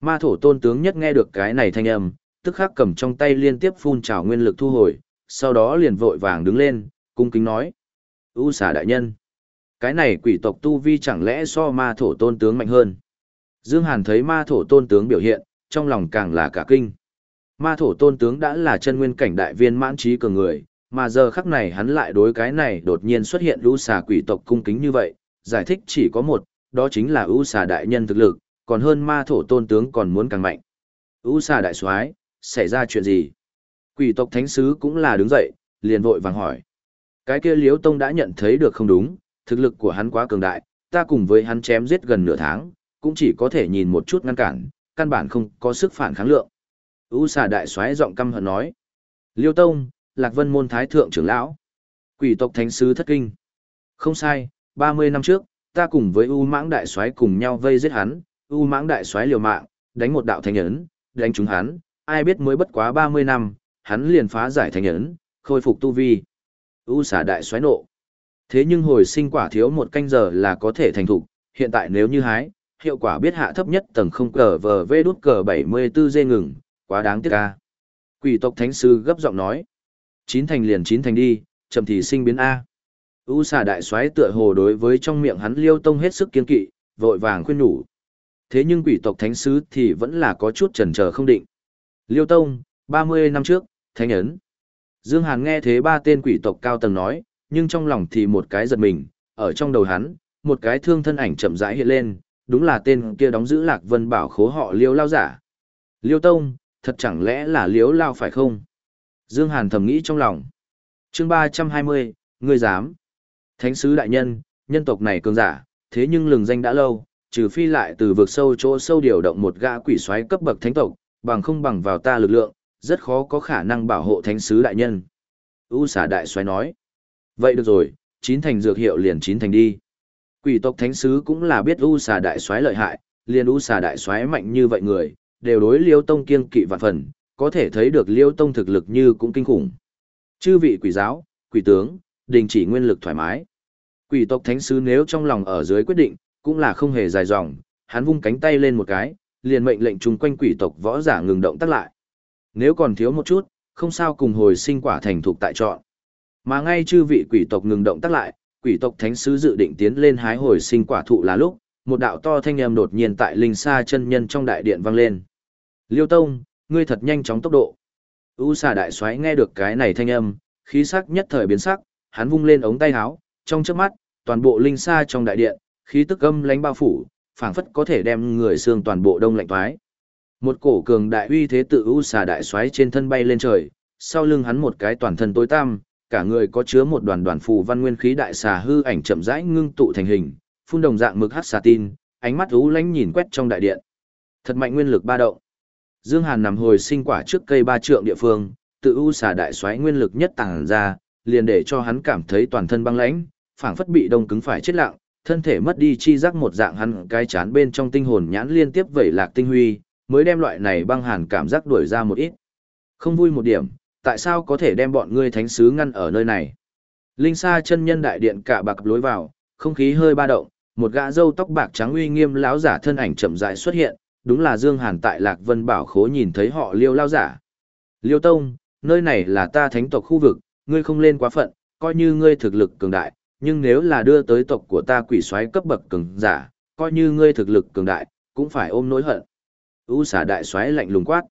Ma thổ tôn tướng nhất nghe được cái này thanh âm, tức khắc cầm trong tay liên tiếp phun trào nguyên lực thu hồi, sau đó liền vội vàng đứng lên, cung kính nói. U xà đại nhân. Cái này quỷ tộc tu vi chẳng lẽ so ma thổ tôn tướng mạnh hơn. Dương Hàn thấy ma thổ tôn tướng biểu hiện, trong lòng càng là cả kinh. Ma thổ tôn tướng đã là chân nguyên cảnh đại viên mãn trí cường người, mà giờ khắc này hắn lại đối cái này đột nhiên xuất hiện lũ xà quỷ tộc cung kính như vậy, giải thích chỉ có một, đó chính là ưu xà đại nhân thực lực, còn hơn ma thổ tôn tướng còn muốn càng mạnh. ưu xà đại soái xảy ra chuyện gì? Quỷ tộc thánh sứ cũng là đứng dậy, liền vội vàng hỏi. Cái kia liếu tông đã nhận thấy được không đúng, thực lực của hắn quá cường đại, ta cùng với hắn chém giết gần nửa tháng, cũng chỉ có thể nhìn một chút ngăn cản, căn bản không có sức phản kháng lượng. U xà đại soái giọng căm hận nói. Liêu Tông, Lạc Vân môn thái thượng trưởng lão. Quỷ tộc thánh sứ thất kinh. Không sai, 30 năm trước, ta cùng với U mãng đại soái cùng nhau vây giết hắn, U mãng đại soái liều mạng, đánh một đạo thánh ấn, đánh trúng hắn, ai biết mới bất quá 30 năm, hắn liền phá giải thánh ấn, khôi phục tu vi. U xà đại soái nộ. Thế nhưng hồi sinh quả thiếu một canh giờ là có thể thành thục, hiện tại nếu như hái, hiệu quả biết hạ thấp nhất tầng không cờ vờ vê đút cờ 74 dê ngừng, quá đáng tiếc ca. Quỷ tộc thánh sư gấp giọng nói. Chín thành liền chín thành đi, chậm thì sinh biến A. U xà đại soái tựa hồ đối với trong miệng hắn liêu tông hết sức kiên kỵ, vội vàng khuyên nhủ. Thế nhưng quỷ tộc thánh sứ thì vẫn là có chút chần chờ không định. Liêu tông, 30 năm trước, thánh ấn. Dương Hàn nghe thế ba tên quỷ tộc cao tầng nói, nhưng trong lòng thì một cái giật mình, ở trong đầu hắn, một cái thương thân ảnh chậm rãi hiện lên, đúng là tên kia đóng giữ lạc vân bảo khố họ liêu lao giả. Liêu tông, thật chẳng lẽ là liếu lao phải không? Dương Hàn thầm nghĩ trong lòng. Chương 320, ngươi dám. Thánh sứ đại nhân, nhân tộc này cường giả, thế nhưng lừng danh đã lâu, trừ phi lại từ vực sâu chỗ sâu điều động một gã quỷ soái cấp bậc thánh tộc, bằng không bằng vào ta lực lượng, rất khó có khả năng bảo hộ thánh sứ đại nhân. U xả đại soái nói. Vậy được rồi, chín thành dược hiệu liền chín thành đi. Quỷ tộc thánh sứ cũng là biết U xà đại soái lợi hại, liền U xà đại soái mạnh như vậy người, đều đối Liêu Tông kiêng kỵ vạn phần, có thể thấy được Liêu Tông thực lực như cũng kinh khủng. Chư vị quỷ giáo, quỷ tướng, đình chỉ nguyên lực thoải mái. Quỷ tộc thánh sứ nếu trong lòng ở dưới quyết định, cũng là không hề dài dòng, hắn vung cánh tay lên một cái, liền mệnh lệnh chung quanh quỷ tộc võ giả ngừng động tác lại. Nếu còn thiếu một chút, không sao cùng hồi sinh quả thành thục tại chọn. Mà ngay chư vị quỷ tộc ngừng động tác lại, quỷ tộc thánh sứ dự định tiến lên hái hồi sinh quả thụ là lúc, một đạo to thanh âm đột nhiên tại linh sa chân nhân trong đại điện vang lên. Liêu Tông, ngươi thật nhanh chóng tốc độ. U xà đại soái nghe được cái này thanh âm, khí sắc nhất thời biến sắc, hắn vung lên ống tay áo, trong chớp mắt, toàn bộ linh sa trong đại điện, khí tức âm lánh bao phủ, phảng phất có thể đem người xương toàn bộ đông lạnh toái. Một cổ cường đại uy thế tự u xà đại xoáy trên thân bay lên trời, sau lưng hắn một cái toàn thân tối tăm, cả người có chứa một đoàn đoàn phù văn nguyên khí đại xà hư ảnh chậm rãi ngưng tụ thành hình, phun đồng dạng mực hắc xà tin, ánh mắt u lánh nhìn quét trong đại điện. Thật mạnh nguyên lực ba động. Dương Hàn nằm hồi sinh quả trước cây ba trượng địa phương, tự u xà đại xoáy nguyên lực nhất tàng ra, liền để cho hắn cảm thấy toàn thân băng lãnh, phảng phất bị đông cứng phải chết lặng, thân thể mất đi chi giác một dạng hắn cái chán bên trong tinh hồn nhãn liên tiếp vẩy lạc tinh huy, mới đem loại này băng hàn cảm giác đuổi ra một ít. Không vui một điểm, tại sao có thể đem bọn ngươi thánh sứ ngăn ở nơi này? Linh Sa chân nhân đại điện cả bạc lối vào, không khí hơi ba động, một gã râu tóc bạc trắng uy nghiêm lão giả thân ảnh chậm rãi xuất hiện, đúng là Dương Hàn tại Lạc Vân Bảo Khố nhìn thấy họ Liêu lão giả. Liêu Tông, nơi này là ta thánh tộc khu vực, ngươi không lên quá phận, coi như ngươi thực lực cường đại, nhưng nếu là đưa tới tộc của ta quỷ soái cấp bậc cường giả, coi như ngươi thực lực cường đại, cũng phải ôm nỗi hận. U xả đại soái lạnh lùng quát.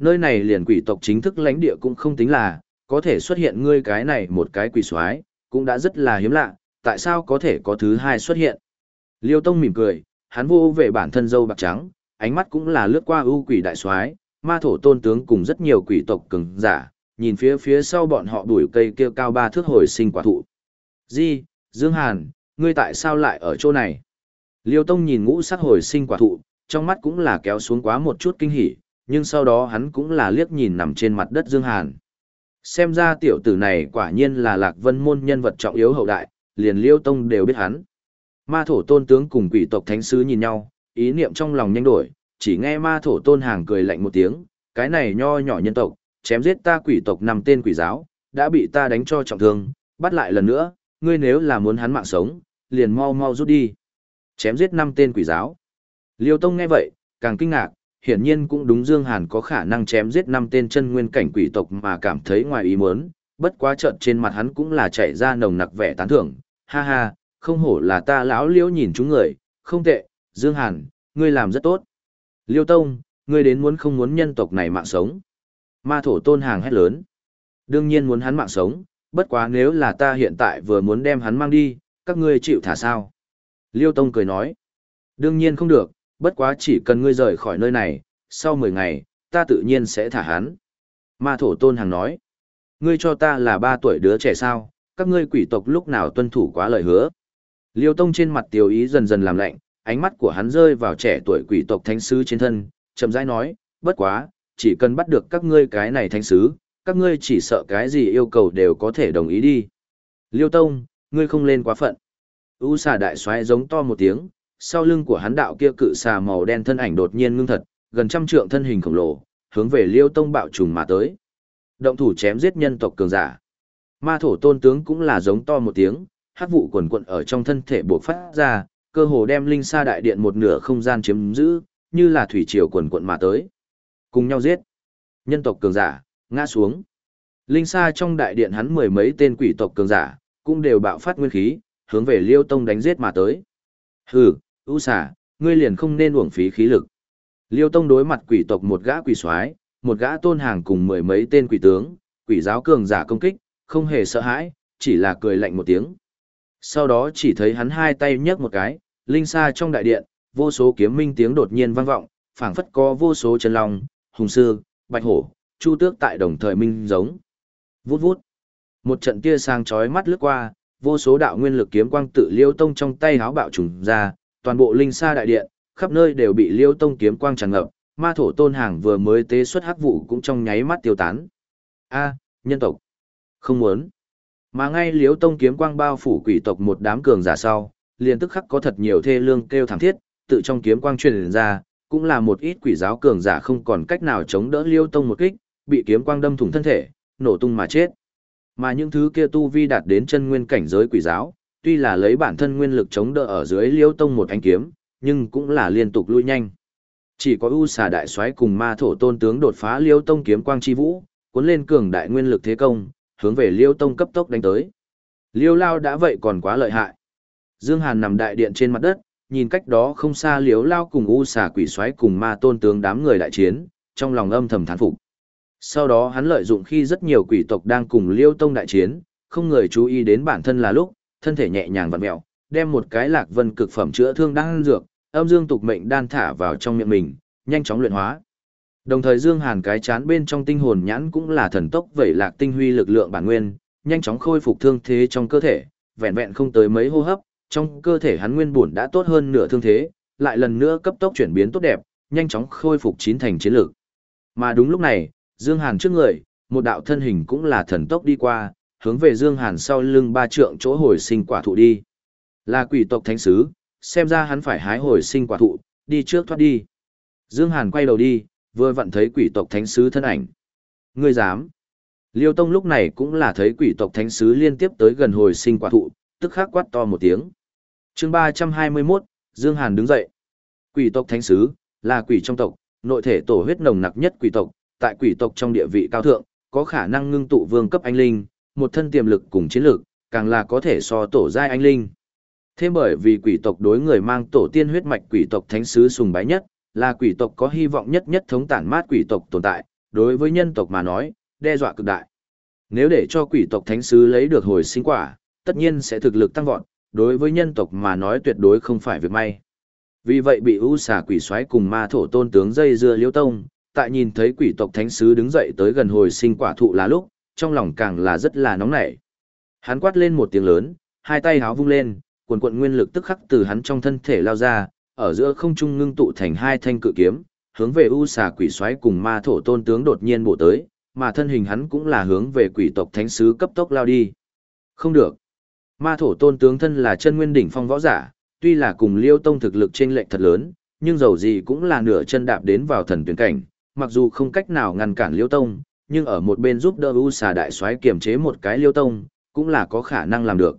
Nơi này liền quỷ tộc chính thức lãnh địa cũng không tính là, có thể xuất hiện ngươi cái này một cái quỷ soái, cũng đã rất là hiếm lạ, tại sao có thể có thứ hai xuất hiện? Liêu Tông mỉm cười, hắn vô về bản thân dâu bạc trắng, ánh mắt cũng là lướt qua ưu quỷ đại soái, ma thổ tôn tướng cùng rất nhiều quỷ tộc cường giả, nhìn phía phía sau bọn họ đuổi cây kia cao ba thước hồi sinh quả thụ. Di, Dương Hàn, ngươi tại sao lại ở chỗ này? Liêu Tông nhìn ngũ sắc hồi sinh quả thụ, trong mắt cũng là kéo xuống quá một chút kinh hỉ, nhưng sau đó hắn cũng là liếc nhìn nằm trên mặt đất Dương Hàn. Xem ra tiểu tử này quả nhiên là lạc vân môn nhân vật trọng yếu hậu đại, liền Liêu Tông đều biết hắn. Ma thổ tôn tướng cùng quỷ tộc thánh sứ nhìn nhau, ý niệm trong lòng nhanh đổi, chỉ nghe ma thổ tôn hàng cười lạnh một tiếng, cái này nho nhỏ nhân tộc, chém giết ta quỷ tộc nằm tên quỷ giáo, đã bị ta đánh cho trọng thương, bắt lại lần nữa, ngươi nếu là muốn hắn mạng sống, liền mau mau rút đi. Chém giết năm tên quỷ giáo. Liêu Tông nghe vậy, càng kinh ngạc, hiển nhiên cũng đúng Dương Hàn có khả năng chém giết năm tên chân nguyên cảnh quỷ tộc mà cảm thấy ngoài ý muốn, bất quá chợt trên mặt hắn cũng là chảy ra nồng nặc vẻ tán thưởng, ha ha, không hổ là ta lão liễu nhìn chúng người, không tệ, Dương Hàn, ngươi làm rất tốt. Liêu Tông, ngươi đến muốn không muốn nhân tộc này mạng sống. Ma thổ tôn hàng hét lớn. Đương nhiên muốn hắn mạng sống, bất quá nếu là ta hiện tại vừa muốn đem hắn mang đi, các ngươi chịu thả sao? Liêu Tông cười nói. Đương nhiên không được, bất quá chỉ cần ngươi rời khỏi nơi này, sau 10 ngày, ta tự nhiên sẽ thả hắn. Ma thổ tôn hàng nói. Ngươi cho ta là ba tuổi đứa trẻ sao, các ngươi quỷ tộc lúc nào tuân thủ quá lời hứa. Liêu Tông trên mặt tiểu ý dần dần làm lạnh, ánh mắt của hắn rơi vào trẻ tuổi quỷ tộc thánh sứ trên thân, chậm rãi nói, bất quá, chỉ cần bắt được các ngươi cái này thánh sứ, các ngươi chỉ sợ cái gì yêu cầu đều có thể đồng ý đi. Liêu Tông, ngươi không lên quá phận. U xà đại xoáy giống to một tiếng, sau lưng của hắn đạo kia cự xà màu đen thân ảnh đột nhiên ngưng thật, gần trăm trượng thân hình khổng lồ, hướng về Liêu Tông bạo trùng mà tới. Động thủ chém giết nhân tộc cường giả. Ma thổ tôn tướng cũng là giống to một tiếng, hắc vụ quần quận ở trong thân thể bộc phát ra, cơ hồ đem linh sa đại điện một nửa không gian chiếm giữ, như là thủy triều quần quận mà tới. Cùng nhau giết. Nhân tộc cường giả, ngã xuống. Linh sa trong đại điện hắn mười mấy tên quỷ tộc cường giả, cũng đều bạo phát nguyên khí, hướng về Liêu Tông đánh giết mà tới. Hừ, u xả, ngươi liền không nên uổng phí khí lực. Liêu Tông đối mặt quỷ tộc một gã quỷ soái, một gã tôn hàng cùng mười mấy tên quỷ tướng, quỷ giáo cường giả công kích, không hề sợ hãi, chỉ là cười lạnh một tiếng. Sau đó chỉ thấy hắn hai tay nhấc một cái, linh xa trong đại điện, vô số kiếm minh tiếng đột nhiên vang vọng, phảng phất có vô số chân long, hùng sư, bạch hổ, chu tước tại đồng thời minh giống. Vút vút. Một trận tia sang chói mắt lướt qua, vô số đạo nguyên lực kiếm quang tự Liêu Tông trong tay háo bạo trùng ra, toàn bộ linh sa đại điện, khắp nơi đều bị Liêu Tông kiếm quang tràn ngập, ma thổ tôn hàng vừa mới tế xuất hắc vụ cũng trong nháy mắt tiêu tán. A, nhân tộc. Không muốn. Mà ngay Liêu Tông kiếm quang bao phủ quỷ tộc một đám cường giả sau, liền tức khắc có thật nhiều thê lương kêu thảm thiết, tự trong kiếm quang truyền ra, cũng là một ít quỷ giáo cường giả không còn cách nào chống đỡ Liêu Tông một kích, bị kiếm quang đâm thủng thân thể, nổ tung mà chết. Mà những thứ kia tu vi đạt đến chân nguyên cảnh giới quỷ giáo, tuy là lấy bản thân nguyên lực chống đỡ ở dưới Liêu Tông một ánh kiếm, nhưng cũng là liên tục lui nhanh. Chỉ có U Xà đại soái cùng Ma thổ tôn tướng đột phá Liêu Tông kiếm quang chi vũ, cuốn lên cường đại nguyên lực thế công, hướng về Liêu Tông cấp tốc đánh tới. Liêu Lao đã vậy còn quá lợi hại. Dương Hàn nằm đại điện trên mặt đất, nhìn cách đó không xa Liêu Lao cùng U Xà quỷ soái cùng Ma tôn tướng đám người đại chiến, trong lòng âm thầm thán phục. Sau đó hắn lợi dụng khi rất nhiều quỷ tộc đang cùng Liêu Tông đại chiến, không người chú ý đến bản thân là lúc, thân thể nhẹ nhàng vặn mẹo, đem một cái lạc vân cực phẩm chữa thương đang dược, âm dương tục mệnh đan thả vào trong miệng mình, nhanh chóng luyện hóa. Đồng thời Dương Hàn cái chán bên trong tinh hồn nhãn cũng là thần tốc vẩy lạc tinh huy lực lượng bản nguyên, nhanh chóng khôi phục thương thế trong cơ thể, vẹn vẹn không tới mấy hô hấp, trong cơ thể hắn nguyên bổn đã tốt hơn nửa thương thế, lại lần nữa cấp tốc chuyển biến tốt đẹp, nhanh chóng khôi phục chín thành chiến lực. Mà đúng lúc này, Dương Hàn trước người, một đạo thân hình cũng là thần tốc đi qua, hướng về Dương Hàn sau lưng ba trượng chỗ hồi sinh quả thụ đi. Là quỷ tộc thánh sứ, xem ra hắn phải hái hồi sinh quả thụ, đi trước thoát đi. Dương Hàn quay đầu đi, vừa vặn thấy quỷ tộc thánh sứ thân ảnh. Ngươi dám? Liêu Tông lúc này cũng là thấy quỷ tộc thánh sứ liên tiếp tới gần hồi sinh quả thụ, tức khắc quát to một tiếng. Chương 321, Dương Hàn đứng dậy. Quỷ tộc thánh sứ là quỷ trong tộc, nội thể tổ huyết nồng nặc nhất quỷ tộc, tại quỷ tộc trong địa vị cao thượng, có khả năng ngưng tụ vương cấp anh linh, một thân tiềm lực cùng chiến lực, càng là có thể so tổ giai anh linh. Thêm bởi vì quỷ tộc đối người mang tổ tiên huyết mạch quỷ tộc thánh sứ sùng bái nhất, là quỷ tộc có hy vọng nhất nhất thống tản mát quỷ tộc tồn tại, đối với nhân tộc mà nói, đe dọa cực đại. Nếu để cho quỷ tộc thánh sứ lấy được hồi sinh quả, tất nhiên sẽ thực lực tăng vọt, đối với nhân tộc mà nói tuyệt đối không phải việc may. Vì vậy bị U xà quỷ xoáy cùng ma thổ tôn tướng dây dưa liêu tông, tại nhìn thấy quỷ tộc thánh sứ đứng dậy tới gần hồi sinh quả thụ là lúc, trong lòng càng là rất là nóng nảy. Hắn quát lên một tiếng lớn, hai tay háo vung lên, cuồn cuộn nguyên lực tức khắc từ hắn trong thân thể lao ra, ở giữa không trung ngưng tụ thành hai thanh cự kiếm, hướng về u xà quỷ xoáy cùng ma thổ tôn tướng đột nhiên bổ tới, mà thân hình hắn cũng là hướng về quỷ tộc thánh sứ cấp tốc lao đi. Không được. Ma thổ tôn tướng thân là chân nguyên đỉnh phong võ giả, tuy là cùng Liêu Tông thực lực chênh lệch thật lớn, nhưng dầu gì cũng là nửa chân đạp đến vào thần tuyển cảnh, mặc dù không cách nào ngăn cản Liêu Tông, nhưng ở một bên giúp đỡ U xà đại soái kiểm chế một cái Liêu Tông, cũng là có khả năng làm được.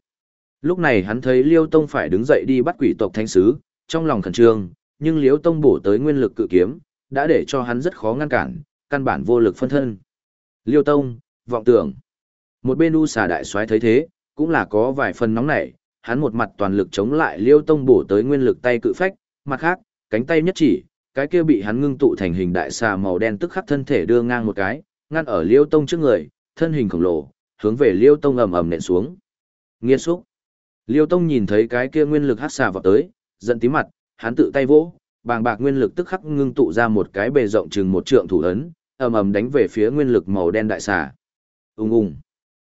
Lúc này hắn thấy Liêu Tông phải đứng dậy đi bắt quỷ tộc thánh sứ, trong lòng khẩn trương, nhưng Liêu Tông bổ tới nguyên lực cự kiếm, đã để cho hắn rất khó ngăn cản, căn bản vô lực phân thân. Liêu Tông, vọng tưởng. Một bên U xà đại soái thấy thế, cũng là có vài phần nóng nảy, hắn một mặt toàn lực chống lại Liêu Tông bổ tới nguyên lực tay cự phách, mặt khác, cánh tay nhất chỉ, cái kia bị hắn ngưng tụ thành hình đại xà màu đen tức khắc thân thể đưa ngang một cái, ngăn ở Liêu Tông trước người, thân hình khổng lồ, hướng về Liêu Tông ầm ầm nện xuống. Nghiên xúc. Liêu Tông nhìn thấy cái kia nguyên lực hắc xà vào tới, giận tí mặt, hắn tự tay vỗ, bàng bạc nguyên lực tức khắc ngưng tụ ra một cái bề rộng chừng một trượng thủ ấn, ầm ầm đánh về phía nguyên lực màu đen đại xà. Ùng ùng.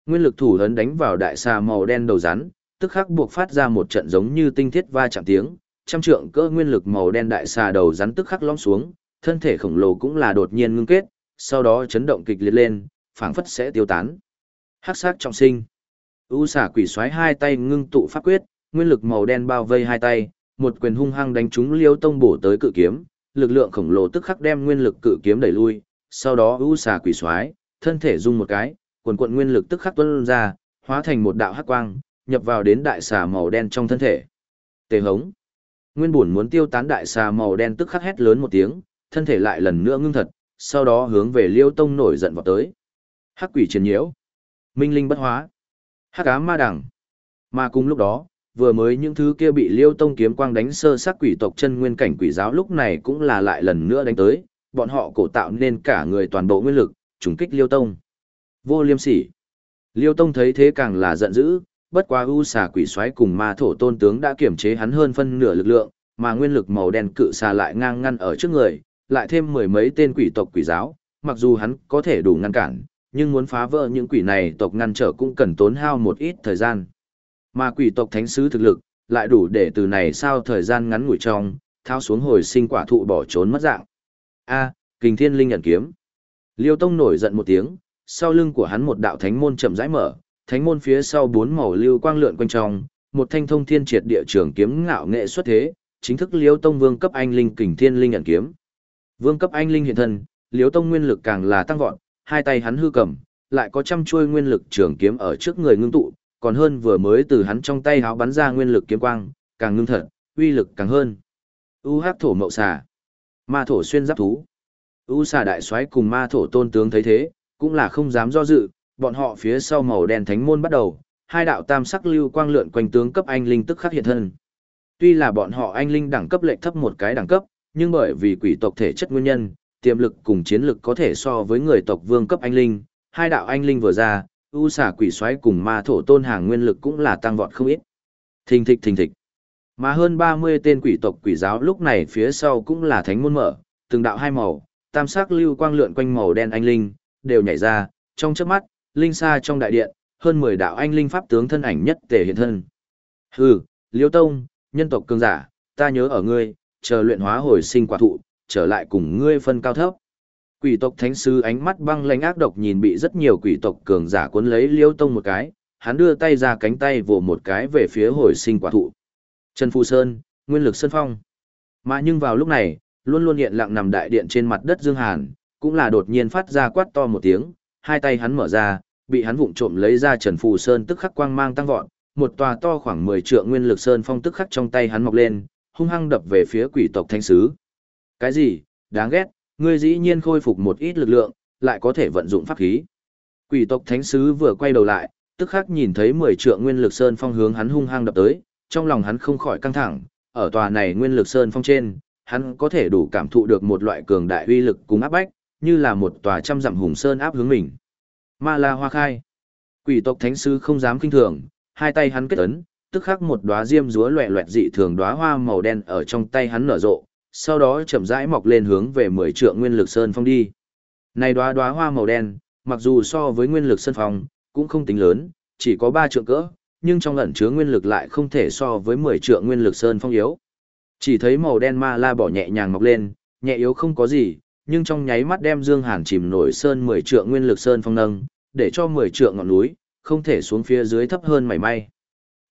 Nguyên lực thủ ấn đánh vào đại xà màu đen đầu rắn, tức khắc buộc phát ra một trận giống như tinh thiết va chạm tiếng, trăm trượng cỡ nguyên lực màu đen đại xà đầu rắn tức khắc lõm xuống, thân thể khổng lồ cũng là đột nhiên ngưng kết, sau đó chấn động kịch liệt lên, phảng phất sẽ tiêu tán. Hắc sát trọng sinh. U xà quỷ xoáy hai tay ngưng tụ pháp quyết, nguyên lực màu đen bao vây hai tay, một quyền hung hăng đánh trúng Liêu Tông bổ tới cự kiếm, lực lượng khổng lồ tức khắc đem nguyên lực cự kiếm đẩy lui, sau đó u xà quỷ xoáy, thân thể rung một cái, quần quần nguyên lực tức khắc tuôn ra, hóa thành một đạo hắc quang, nhập vào đến đại xà màu đen trong thân thể. Tề hống. Nguyên buồn muốn tiêu tán đại xà màu đen tức khắc hét lớn một tiếng, thân thể lại lần nữa ngưng thật, sau đó hướng về Liêu Tông nổi giận vào tới. Hắc quỷ chiến nhiễu. Minh linh bất hóa. Hắc ám ma đằng. Mà cùng lúc đó, vừa mới những thứ kia bị Liêu Tông kiếm quang đánh sơ sát quỷ tộc chân nguyên cảnh quỷ giáo lúc này cũng là lại lần nữa đánh tới, bọn họ cổ tạo nên cả người toàn bộ nguyên lực, trùng kích Liêu Tông. Vô liêm sỉ. Liêu Tông thấy thế càng là giận dữ, bất quá u xà quỷ xoáy cùng ma thổ tôn tướng đã kiểm chế hắn hơn phân nửa lực lượng, mà nguyên lực màu đen cự xà lại ngang ngăn ở trước người, lại thêm mười mấy tên quỷ tộc quỷ giáo, mặc dù hắn có thể đủ ngăn cản, nhưng muốn phá vỡ những quỷ này tộc ngăn trở cũng cần tốn hao một ít thời gian. Mà quỷ tộc thánh sứ thực lực, lại đủ để từ này sao thời gian ngắn ngủi trong, thao xuống hồi sinh quả thụ bỏ trốn mất dạng. A, kình thiên linh nhận kiếm. Liêu Tông nổi giận một tiếng, sau lưng của hắn một đạo thánh môn chậm rãi mở, thánh môn phía sau bốn màu lưu quang lượn quanh trong, một thanh thông thiên triệt địa trường kiếm ngạo nghệ xuất thế, chính thức Liêu Tông vương cấp anh linh kình thiên linh nhận kiếm. Vương cấp anh linh hiện thân, liễu Tông nguyên lực càng là tăng vọt, hai tay hắn hư cầm, lại có trăm chuôi nguyên lực trường kiếm ở trước người ngưng tụ, còn hơn vừa mới từ hắn trong tay háo bắn ra nguyên lực kiếm quang, càng ngưng thật, uy lực càng hơn. U hắc thổ mậu xà, ma thổ xuyên giáp thú. U xà đại soái cùng ma thổ tôn tướng thấy thế, cũng là không dám do dự, bọn họ phía sau màu đen thánh môn bắt đầu, hai đạo tam sắc lưu quang lượn quanh tướng cấp anh linh tức khắc hiện thân. Tuy là bọn họ anh linh đẳng cấp lệch thấp một cái đẳng cấp, nhưng bởi vì quỷ tộc thể chất nguyên nhân, tiềm lực cùng chiến lực có thể so với người tộc vương cấp anh linh, hai đạo anh linh vừa ra, u xà quỷ xoáy cùng ma thổ tôn hàng nguyên lực cũng là tăng vọt không ít. Thình thịch thình thịch. Mà hơn 30 tên quỷ tộc quỷ giáo lúc này phía sau cũng là thánh môn mở, từng đạo hai màu, tam sắc lưu quang lượn quanh màu đen anh linh, đều nhảy ra, trong chớp mắt, linh xa trong đại điện, hơn 10 đạo anh linh pháp tướng thân ảnh nhất tề hiện thân. Hừ, Liêu Tông, nhân tộc cường giả, ta nhớ ở ngươi, chờ luyện hóa hồi sinh quả thụ, trở lại cùng ngươi phân cao thấp. Quỷ tộc thánh sư ánh mắt băng lãnh ác độc nhìn bị rất nhiều quỷ tộc cường giả cuốn lấy Liêu Tông một cái, hắn đưa tay ra cánh tay vồ một cái về phía hồi sinh quả thụ. Trần Phù Sơn, nguyên lực sơn phong. Mà nhưng vào lúc này, luôn luôn hiện lặng nằm đại điện trên mặt đất Dương Hàn, cũng là đột nhiên phát ra quát to một tiếng, hai tay hắn mở ra, bị hắn vụng trộm lấy ra Trần Phù Sơn tức khắc quang mang tăng vọt, một tòa to khoảng 10 trượng nguyên lực sơn phong tức khắc trong tay hắn mọc lên, hung hăng đập về phía quỷ tộc thánh sứ. Cái gì? Đáng ghét, ngươi dĩ nhiên khôi phục một ít lực lượng, lại có thể vận dụng pháp khí. Quỷ tộc thánh sứ vừa quay đầu lại, tức khắc nhìn thấy 10 trượng nguyên lực sơn phong hướng hắn hung hăng đập tới, trong lòng hắn không khỏi căng thẳng, ở tòa này nguyên lực sơn phong trên, hắn có thể đủ cảm thụ được một loại cường đại uy lực cùng áp bách, như là một tòa trăm dặm hùng sơn áp hướng mình. Ma La Hoa Khai. Quỷ tộc thánh sứ không dám kinh thường, hai tay hắn kết ấn, tức khắc một đóa diêm dúa loẹ loẹt dị thường đóa hoa màu đen ở trong tay hắn nở rộ, sau đó chậm rãi mọc lên hướng về mười trượng nguyên lực sơn phong đi. Này đóa đóa hoa màu đen, mặc dù so với nguyên lực sơn phong, cũng không tính lớn, chỉ có ba trượng cỡ, nhưng trong ẩn chứa nguyên lực lại không thể so với mười trượng nguyên lực sơn phong yếu. Chỉ thấy màu đen ma la bỏ nhẹ nhàng mọc lên, nhẹ yếu không có gì, nhưng trong nháy mắt đem Dương Hàn chìm nổi sơn mười trượng nguyên lực sơn phong nâng, để cho mười trượng ngọn núi, không thể xuống phía dưới thấp hơn mảy may.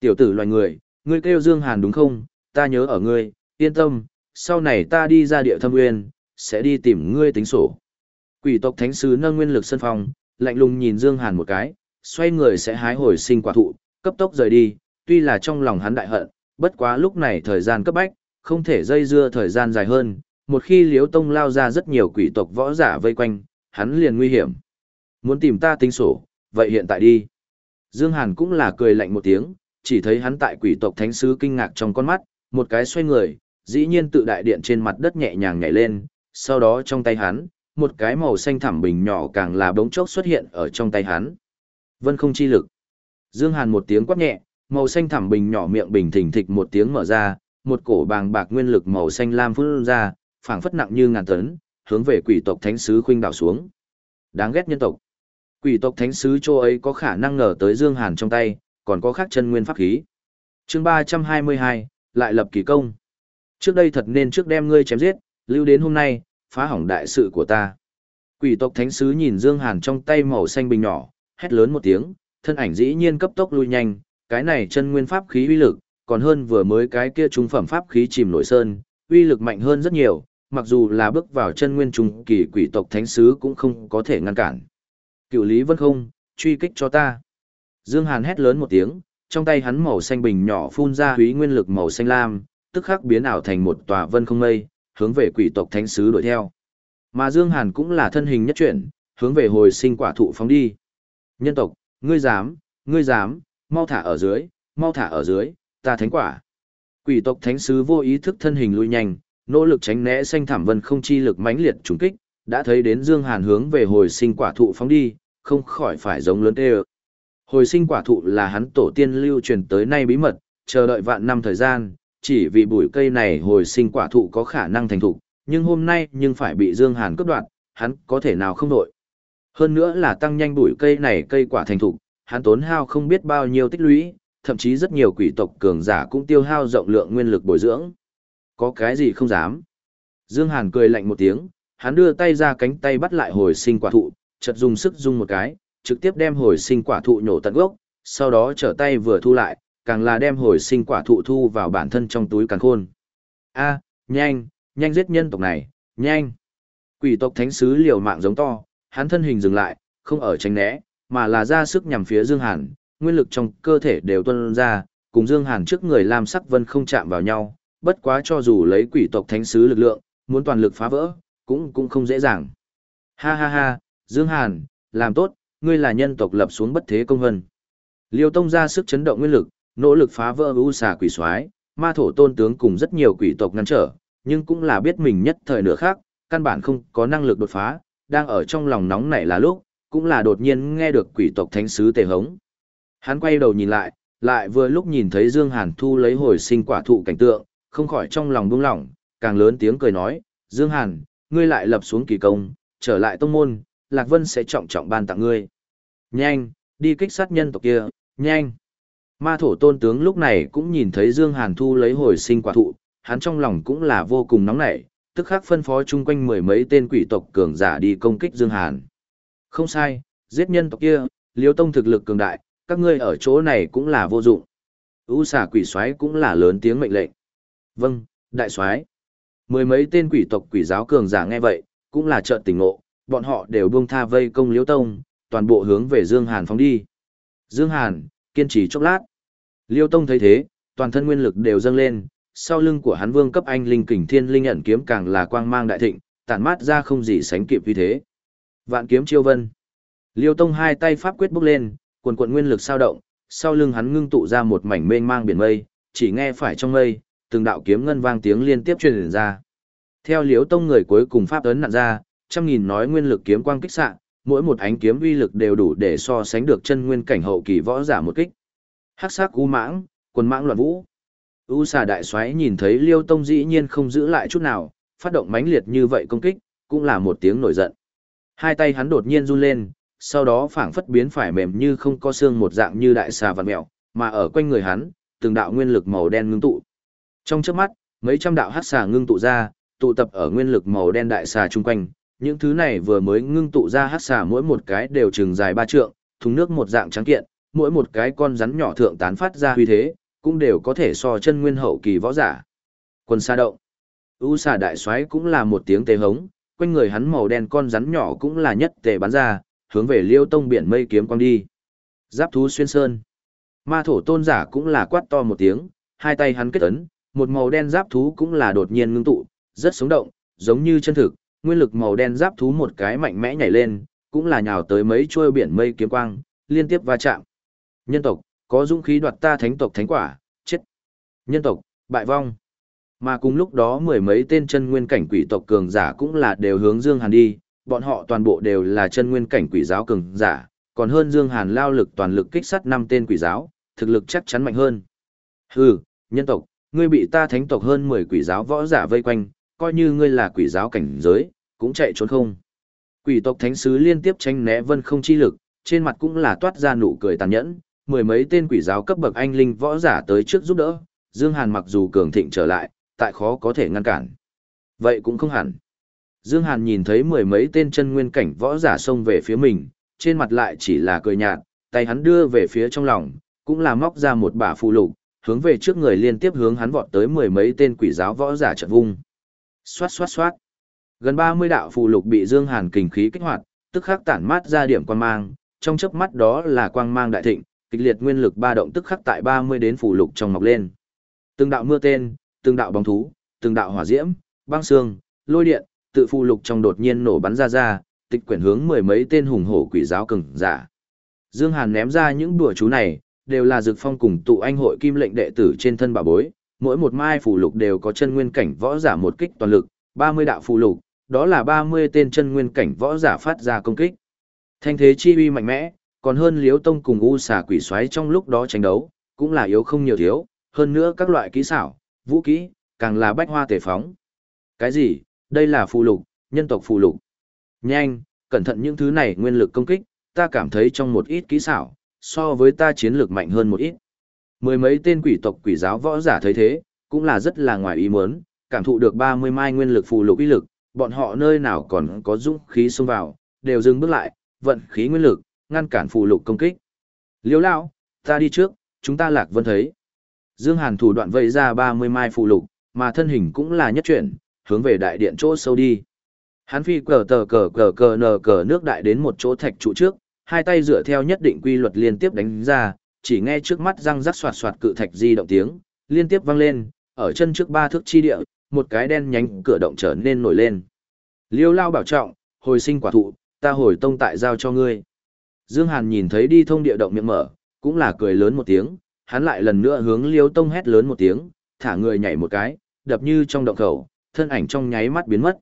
Tiểu tử loài người, ngươi kêu Dương Hàn đúng không? Ta nhớ ở ngươi, yên tâm, sau này ta đi ra địa thâm nguyên, sẽ đi tìm ngươi tính sổ. Quỷ tộc thánh sứ nâng nguyên lực sân phong, lạnh lùng nhìn Dương Hàn một cái, xoay người sẽ hái hồi sinh quả thụ, cấp tốc rời đi, tuy là trong lòng hắn đại hận, bất quá lúc này thời gian cấp bách, không thể dây dưa thời gian dài hơn, một khi Liễu Tông lao ra rất nhiều quỷ tộc võ giả vây quanh, hắn liền nguy hiểm. Muốn tìm ta tính sổ, vậy hiện tại đi. Dương Hàn cũng là cười lạnh một tiếng, chỉ thấy hắn tại quỷ tộc thánh sứ kinh ngạc trong con mắt, một cái xoay người, dĩ nhiên tự đại điện trên mặt đất nhẹ nhàng nhảy lên, sau đó trong tay hắn, một cái màu xanh thẳm bình nhỏ càng là bỗng chốc xuất hiện ở trong tay hắn. Vân không chi lực. Dương Hàn một tiếng quát nhẹ, màu xanh thẳm bình nhỏ miệng bình thình thịch một tiếng mở ra, một cổ bàng bạc nguyên lực màu xanh lam phun ra, phảng phất nặng như ngàn tấn, hướng về quỷ tộc thánh sứ khuynh đảo xuống. Đáng ghét nhân tộc. Quỷ tộc thánh sứ châu ấy có khả năng ngờ tới Dương Hàn trong tay, còn có khác chân nguyên pháp khí. Chương 322, lại lập kỳ công. Trước đây thật nên trước đem ngươi chém giết, lưu đến hôm nay, phá hỏng đại sự của ta. Quỷ tộc thánh sứ nhìn Dương Hàn trong tay màu xanh bình nhỏ, hét lớn một tiếng, thân ảnh dĩ nhiên cấp tốc lui nhanh, cái này chân nguyên pháp khí uy lực, còn hơn vừa mới cái kia trung phẩm pháp khí chìm nổi sơn, uy lực mạnh hơn rất nhiều, mặc dù là bước vào chân nguyên trung kỳ quỷ tộc thánh sứ cũng không có thể ngăn cản. Cựu Lý Vân không, truy kích cho ta. Dương Hàn hét lớn một tiếng, trong tay hắn màu xanh bình nhỏ phun ra húy nguyên lực màu xanh lam, tức khắc biến ảo thành một tòa vân không mây, hướng về quỷ tộc thánh sứ đuổi theo. Mà Dương Hàn cũng là thân hình nhất chuyển, hướng về hồi sinh quả thụ phóng đi. Nhân tộc, ngươi dám, ngươi dám, mau thả ở dưới, mau thả ở dưới, ta thánh quả. Quỷ tộc thánh sứ vô ý thức thân hình lui nhanh, nỗ lực tránh né xanh thảm vân không chi lực mãnh liệt trùng kích, đã thấy đến Dương Hàn hướng về hồi sinh quả thụ phóng đi, không khỏi phải giống lớn tê Hồi sinh quả thụ là hắn tổ tiên lưu truyền tới nay bí mật, chờ đợi vạn năm thời gian, chỉ vì bụi cây này hồi sinh quả thụ có khả năng thành thụ, nhưng hôm nay nhưng phải bị Dương Hàn cướp đoạt, hắn có thể nào không đổi? Hơn nữa là tăng nhanh bụi cây này cây quả thành thụ, hắn tốn hao không biết bao nhiêu tích lũy, thậm chí rất nhiều quỷ tộc cường giả cũng tiêu hao rộng lượng nguyên lực bồi dưỡng. Có cái gì không dám. Dương Hàn cười lạnh một tiếng, hắn đưa tay ra cánh tay bắt lại hồi sinh quả thụ, chợt dùng sức dung một cái, trực tiếp đem hồi sinh quả thụ nhổ tận gốc, sau đó trở tay vừa thu lại, càng là đem hồi sinh quả thụ thu vào bản thân trong túi càng khôn. A, nhanh, nhanh giết nhân tộc này, nhanh. Quỷ tộc thánh sứ liều mạng giống to, hắn thân hình dừng lại, không ở tránh né, mà là ra sức nhằm phía Dương Hàn, nguyên lực trong cơ thể đều tuôn ra, cùng Dương Hàn trước người Lam Sắc Vân không chạm vào nhau, bất quá cho dù lấy quỷ tộc thánh sứ lực lượng, muốn toàn lực phá vỡ, cũng cũng không dễ dàng. Ha ha ha, Dương Hàn, làm tốt, ngươi là nhân tộc lập xuống bất thế công hân. Liêu Tông ra sức chấn động nguyên lực, nỗ lực phá vỡ u xà quỷ soái, ma thổ tôn tướng cùng rất nhiều quỷ tộc ngăn trở, nhưng cũng là biết mình nhất thời nửa khác, căn bản không có năng lực đột phá, đang ở trong lòng nóng nảy là lúc, cũng là đột nhiên nghe được quỷ tộc thánh sứ tề hống. Hắn quay đầu nhìn lại, lại vừa lúc nhìn thấy Dương Hàn thu lấy hồi sinh quả thụ cảnh tượng, không khỏi trong lòng buông lỏng, càng lớn tiếng cười nói, Dương Hàn, ngươi lại lập xuống kỳ công, trở lại tông môn, Lạc Vân sẽ trọng trọng ban tặng ngươi. Nhanh, đi kích sát nhân tộc kia, nhanh. Ma thổ tôn tướng lúc này cũng nhìn thấy Dương Hàn thu lấy hồi sinh quả thụ, hắn trong lòng cũng là vô cùng nóng nảy, tức khắc phân phó chung quanh mười mấy tên quỷ tộc cường giả đi công kích Dương Hàn. Không sai, giết nhân tộc kia, liêu tông thực lực cường đại, các ngươi ở chỗ này cũng là vô dụng. U xà quỷ soái cũng là lớn tiếng mệnh lệnh. Vâng, đại soái. Mười mấy tên quỷ tộc quỷ giáo cường giả nghe vậy, cũng là trợn tỉnh ngộ, bọn họ đều buông tha vây công liêu tông, toàn bộ hướng về Dương Hàn phóng đi. Dương Hàn, kiên trì chốc lát. Liêu Tông thấy thế, toàn thân nguyên lực đều dâng lên, sau lưng của hắn vương cấp anh linh kình thiên linh ẩn kiếm càng là quang mang đại thịnh, tản mát ra không gì sánh kịp như thế. Vạn kiếm chiêu vân. Liêu Tông hai tay pháp quyết bốc lên, quần cuộn nguyên lực sao động, sau lưng hắn ngưng tụ ra một mảnh mênh mang biển mây, chỉ nghe phải trong mây, từng đạo kiếm ngân vang tiếng liên tiếp truyền ra. Theo Liêu Tông người cuối cùng pháp ấn nặn ra, trăm nghìn nói nguyên lực kiếm quang kích xạ, mỗi một ánh kiếm uy lực đều đủ để so sánh được chân nguyên cảnh hậu kỳ võ giả một kích. Hắc sắc u mãng, quần mãng loạn vũ. U xà đại xoáy nhìn thấy Liêu Tông dĩ nhiên không giữ lại chút nào, phát động mãnh liệt như vậy công kích, cũng là một tiếng nổi giận. Hai tay hắn đột nhiên run lên, sau đó phảng phất biến phải mềm như không có xương một dạng như đại xà vằn mèo, mà ở quanh người hắn, từng đạo nguyên lực màu đen ngưng tụ. Trong chớp mắt, mấy trăm đạo hắc xà ngưng tụ ra, tụ tập ở nguyên lực màu đen đại xà chung quanh. Những thứ này vừa mới ngưng tụ ra hát xà mỗi một cái đều chừng dài ba trượng, thùng nước một dạng trắng kiện, mỗi một cái con rắn nhỏ thượng tán phát ra huy thế, cũng đều có thể so chân nguyên hậu kỳ võ giả. Quân xa động. U xà đại soái cũng là một tiếng tê hống, quanh người hắn màu đen con rắn nhỏ cũng là nhất tề bắn ra, hướng về liêu tông biển mây kiếm quang đi. Giáp thú xuyên sơn. Ma thổ tôn giả cũng là quát to một tiếng, hai tay hắn kết ấn, một màu đen giáp thú cũng là đột nhiên ngưng tụ, rất sống động, giống như chân thực, nguyên lực màu đen giáp thú một cái mạnh mẽ nhảy lên, cũng là nhào tới mấy chuôi biển mây kiếm quang, liên tiếp va chạm. Nhân tộc, có dũng khí đoạt ta thánh tộc thánh quả, chết. Nhân tộc, bại vong. Mà cùng lúc đó mười mấy tên chân nguyên cảnh quỷ tộc cường giả cũng là đều hướng Dương Hàn đi, bọn họ toàn bộ đều là chân nguyên cảnh quỷ giáo cường giả, còn hơn Dương Hàn lao lực toàn lực kích sát năm tên quỷ giáo, thực lực chắc chắn mạnh hơn. Hừ, nhân tộc, ngươi bị ta thánh tộc hơn 10 quỷ giáo võ giả vây quanh, coi như ngươi là quỷ giáo cảnh giới, cũng chạy trốn không. Quỷ tộc thánh sứ liên tiếp tranh né vân không chi lực, trên mặt cũng là toát ra nụ cười tàn nhẫn, mười mấy tên quỷ giáo cấp bậc anh linh võ giả tới trước giúp đỡ, Dương Hàn mặc dù cường thịnh trở lại, tại khó có thể ngăn cản. Vậy cũng không hẳn. Dương Hàn nhìn thấy mười mấy tên chân nguyên cảnh võ giả xông về phía mình, trên mặt lại chỉ là cười nhạt, tay hắn đưa về phía trong lòng, cũng là móc ra một bả phù lục, hướng về trước người liên tiếp hướng hắn vọt tới mười mấy tên quỷ giáo võ giả trận vung. Xoát xoát xoát. Gần 30 đạo phù lục bị Dương Hàn kình khí kích hoạt, tức khắc tản mát ra điểm quang mang, trong chớp mắt đó là quang mang đại thịnh, kịch liệt nguyên lực ba động tức khắc tại 30 đến phù lục trong mọc lên. Từng đạo mưa tên, từng đạo bóng thú, từng đạo hỏa diễm, băng xương, lôi điện, tự phù lục trong đột nhiên nổ bắn ra ra, tịch quyển hướng mười mấy tên hùng hổ quỷ giáo cường giả. Dương Hàn ném ra những đùa chú này, đều là dược phong cùng tụ anh hội kim lệnh đệ tử trên thân bà bối, mỗi một mai phù lục đều có chân nguyên cảnh võ giả một kích toàn lực, 30 đạo phù lục, đó là 30 tên chân nguyên cảnh võ giả phát ra công kích. Thanh thế chi uy mạnh mẽ, còn hơn Liễu Tông cùng U xà quỷ xoáy trong lúc đó tranh đấu, cũng là yếu không nhiều thiếu, hơn nữa các loại kỹ xảo, vũ kỹ, càng là bách hoa tề phóng. Cái gì? Đây là phù lục, nhân tộc phù lục. Nhanh, cẩn thận những thứ này nguyên lực công kích, ta cảm thấy trong một ít kỹ xảo, so với ta chiến lược mạnh hơn một ít. Mười mấy tên quỷ tộc quỷ giáo võ giả thấy thế, cũng là rất là ngoài ý muốn, cảm thụ được 30 mai nguyên lực phù lục uy lực, bọn họ nơi nào còn có dũng khí xông vào, đều dừng bước lại, vận khí nguyên lực, ngăn cản phù lục công kích. Liêu lão, ta đi trước, chúng ta lạc vân thấy. Dương Hàn thủ đoạn vây ra 30 mai phù lục, mà thân hình cũng là nhất chuyển, hướng về đại điện chỗ sâu đi. Hắn phi cờ tờ cờ cờ cờ nờ cờ nước đại đến một chỗ thạch trụ trước, hai tay dựa theo nhất định quy luật liên tiếp đánh ra, chỉ nghe trước mắt răng rắc soạt soạt cự thạch di động tiếng, liên tiếp vang lên, ở chân trước ba thước chi địa, một cái đen nhánh cửa động trở nên nổi lên. Liêu lao bảo trọng, hồi sinh quả thụ, ta hồi tông tại giao cho ngươi. Dương Hàn nhìn thấy đi thông địa động miệng mở, cũng là cười lớn một tiếng, hắn lại lần nữa hướng Liêu tông hét lớn một tiếng, thả người nhảy một cái, đập như trong động khẩu, thân ảnh trong nháy mắt biến mất.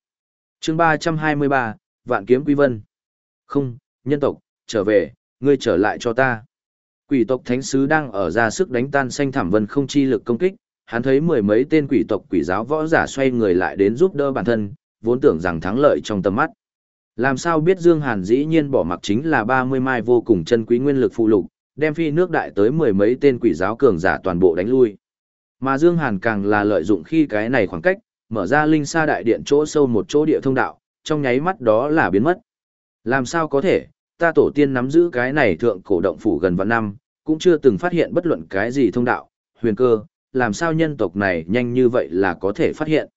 Chương 323, Vạn kiếm quy vân. Không, nhân tộc, trở về, ngươi trở lại cho ta. Quỷ tộc thánh sứ đang ở ra sức đánh tan xanh thảm vân không chi lực công kích, hắn thấy mười mấy tên quỷ tộc quỷ giáo võ giả xoay người lại đến giúp đỡ bản thân, vốn tưởng rằng thắng lợi trong tầm mắt. Làm sao biết Dương Hàn dĩ nhiên bỏ mặc chính là 30 mai vô cùng chân quý nguyên lực phụ lục, đem phi nước đại tới mười mấy tên quỷ giáo cường giả toàn bộ đánh lui. Mà Dương Hàn càng là lợi dụng khi cái này khoảng cách, mở ra linh sa đại điện chỗ sâu một chỗ địa thông đạo, trong nháy mắt đó là biến mất. Làm sao có thể, ta tổ tiên nắm giữ cái này thượng cổ động phủ gần vạn năm, cũng chưa từng phát hiện bất luận cái gì thông đạo, huyền cơ, làm sao nhân tộc này nhanh như vậy là có thể phát hiện.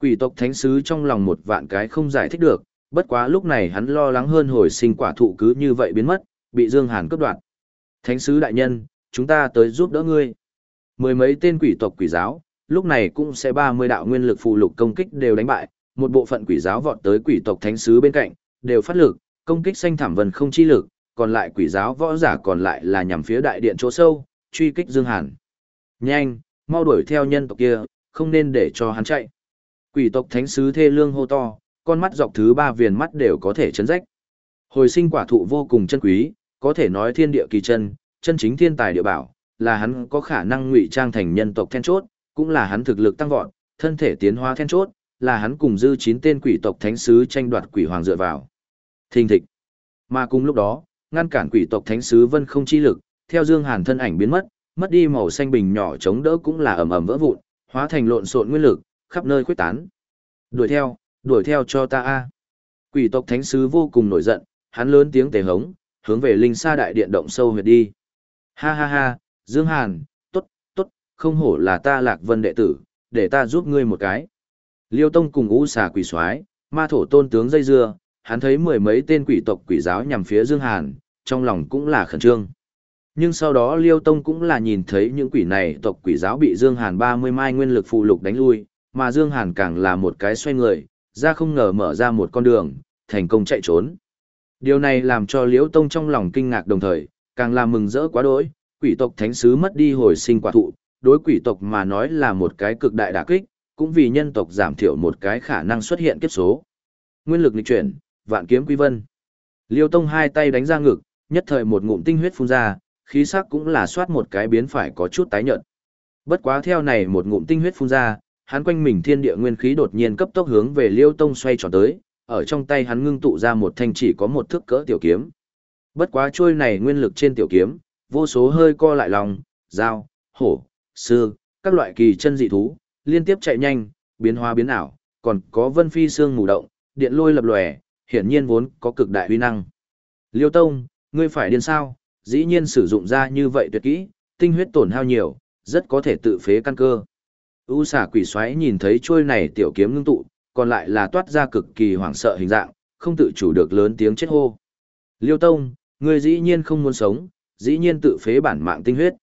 Quỷ tộc thánh sứ trong lòng một vạn cái không giải thích được, bất quá lúc này hắn lo lắng hơn hồi sinh quả thụ cứ như vậy biến mất, bị Dương Hàn cướp đoạt. Thánh sứ đại nhân, chúng ta tới giúp đỡ ngươi. Mười mấy tên quỷ tộc quỷ giáo, lúc này cũng sẽ 30 đạo nguyên lực phụ lục công kích đều đánh bại, một bộ phận quỷ giáo vọt tới quỷ tộc thánh sứ bên cạnh, đều phát lực, công kích xanh thảm vân không chi lực, còn lại quỷ giáo võ giả còn lại là nhằm phía đại điện chỗ sâu, truy kích Dương Hàn. Nhanh, mau đuổi theo nhân tộc kia, không nên để cho hắn chạy. Quỷ tộc thánh sứ thê lương hô to, con mắt dọc thứ ba viền mắt đều có thể chấn rách. Hồi sinh quả thụ vô cùng chân quý, có thể nói thiên địa kỳ chân, chân chính thiên tài địa bảo, là hắn có khả năng ngụy trang thành nhân tộc then chốt, cũng là hắn thực lực tăng vọt, thân thể tiến hóa then chốt, là hắn cùng dư chín tên quỷ tộc thánh sứ tranh đoạt quỷ hoàng dựa vào. Thình thịch. Mà cùng lúc đó, ngăn cản quỷ tộc thánh sứ vân không chi lực, theo Dương Hàn thân ảnh biến mất, mất đi màu xanh bình nhỏ chống đỡ cũng là ầm ầm vỡ vụn, hóa thành lộn xộn nguyên lực, khắp nơi khuếch tán. Đuổi theo, đuổi theo cho ta a. Quỷ tộc thánh sứ vô cùng nổi giận, hắn lớn tiếng tề hống, hướng về linh xa đại điện động sâu huyệt đi. Ha ha ha, Dương Hàn, tốt, tốt, không hổ là ta lạc vân đệ tử, để ta giúp ngươi một cái. Liêu Tông cùng U xà quỷ soái, ma thổ tôn tướng dây dưa, hắn thấy mười mấy tên quỷ tộc quỷ giáo nhằm phía Dương Hàn, trong lòng cũng là khẩn trương. Nhưng sau đó Liêu Tông cũng là nhìn thấy những quỷ này tộc quỷ giáo bị Dương Hàn 30 mai nguyên lực phụ lục đánh lui, mà Dương Hàn càng là một cái xoay người, ra không ngờ mở ra một con đường, thành công chạy trốn. Điều này làm cho Liêu Tông trong lòng kinh ngạc đồng thời, càng là mừng rỡ quá đỗi, quỷ tộc thánh sứ mất đi hồi sinh quả thụ, đối quỷ tộc mà nói là một cái cực đại đả kích, cũng vì nhân tộc giảm thiểu một cái khả năng xuất hiện kiếp số. Nguyên lực lịch chuyển, vạn kiếm quy vân. Liêu Tông hai tay đánh ra ngực, nhất thời một ngụm tinh huyết phun ra, khí sắc cũng là soát một cái biến phải có chút tái nhợt. Bất quá theo này một ngụm tinh huyết phun ra, hắn quanh mình thiên địa nguyên khí đột nhiên cấp tốc hướng về Liêu Tông xoay tròn tới, ở trong tay hắn ngưng tụ ra một thanh chỉ có một thước cỡ tiểu kiếm. Bất quá trôi này nguyên lực trên tiểu kiếm, vô số hơi co lại lòng, dao, hổ, sư, các loại kỳ chân dị thú, liên tiếp chạy nhanh, biến hóa biến ảo, còn có vân phi xương ngủ động, điện lôi lập lòe, hiển nhiên vốn có cực đại uy năng. Liêu Tông, ngươi phải điên sao, dĩ nhiên sử dụng ra như vậy tuyệt kỹ, tinh huyết tổn hao nhiều, rất có thể tự phế căn cơ. U xà quỷ xoáy nhìn thấy trôi này tiểu kiếm ngưng tụ, còn lại là toát ra cực kỳ hoảng sợ hình dạng, không tự chủ được lớn tiếng chết hô. Liêu Tông, ngươi dĩ nhiên không muốn sống, dĩ nhiên tự phế bản mạng tinh huyết.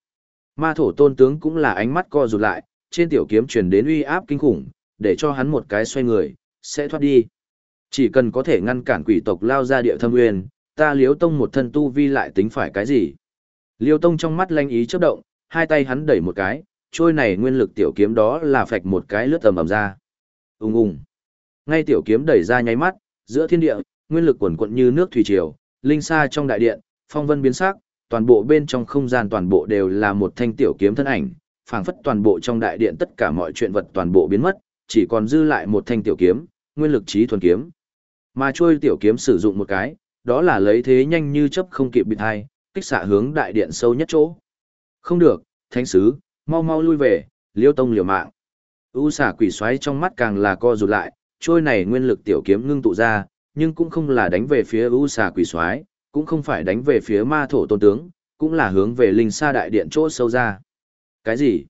Ma thổ tôn tướng cũng là ánh mắt co rụt lại, trên tiểu kiếm truyền đến uy áp kinh khủng, để cho hắn một cái xoay người, sẽ thoát đi. Chỉ cần có thể ngăn cản quỷ tộc lao ra địa thâm nguyên, ta liếu tông một thân tu vi lại tính phải cái gì. Liêu tông trong mắt lanh ý chớp động, hai tay hắn đẩy một cái, trôi này nguyên lực tiểu kiếm đó là phạch một cái lướt tầm ầm ra. Ung ung. Ngay tiểu kiếm đẩy ra nháy mắt, giữa thiên địa, nguyên lực quần quận như nước thủy triều, linh xa trong đại điện, phong vân biến sắc, toàn bộ bên trong không gian toàn bộ đều là một thanh tiểu kiếm thân ảnh, phảng phất toàn bộ trong đại điện tất cả mọi chuyện vật toàn bộ biến mất, chỉ còn dư lại một thanh tiểu kiếm, nguyên lực trí thuần kiếm. Mà trôi tiểu kiếm sử dụng một cái, đó là lấy thế nhanh như chấp không kịp bị thai, kích xạ hướng đại điện sâu nhất chỗ. Không được, thánh sứ, mau mau lui về, liêu tông liều mạng. U xả quỷ xoáy trong mắt càng là co rụt lại, trôi này nguyên lực tiểu kiếm ngưng tụ ra, nhưng cũng không là đánh về phía U xả quỷ xoáy, cũng không phải đánh về phía ma thổ tôn tướng, cũng là hướng về linh xa đại điện chỗ sâu ra. Cái gì?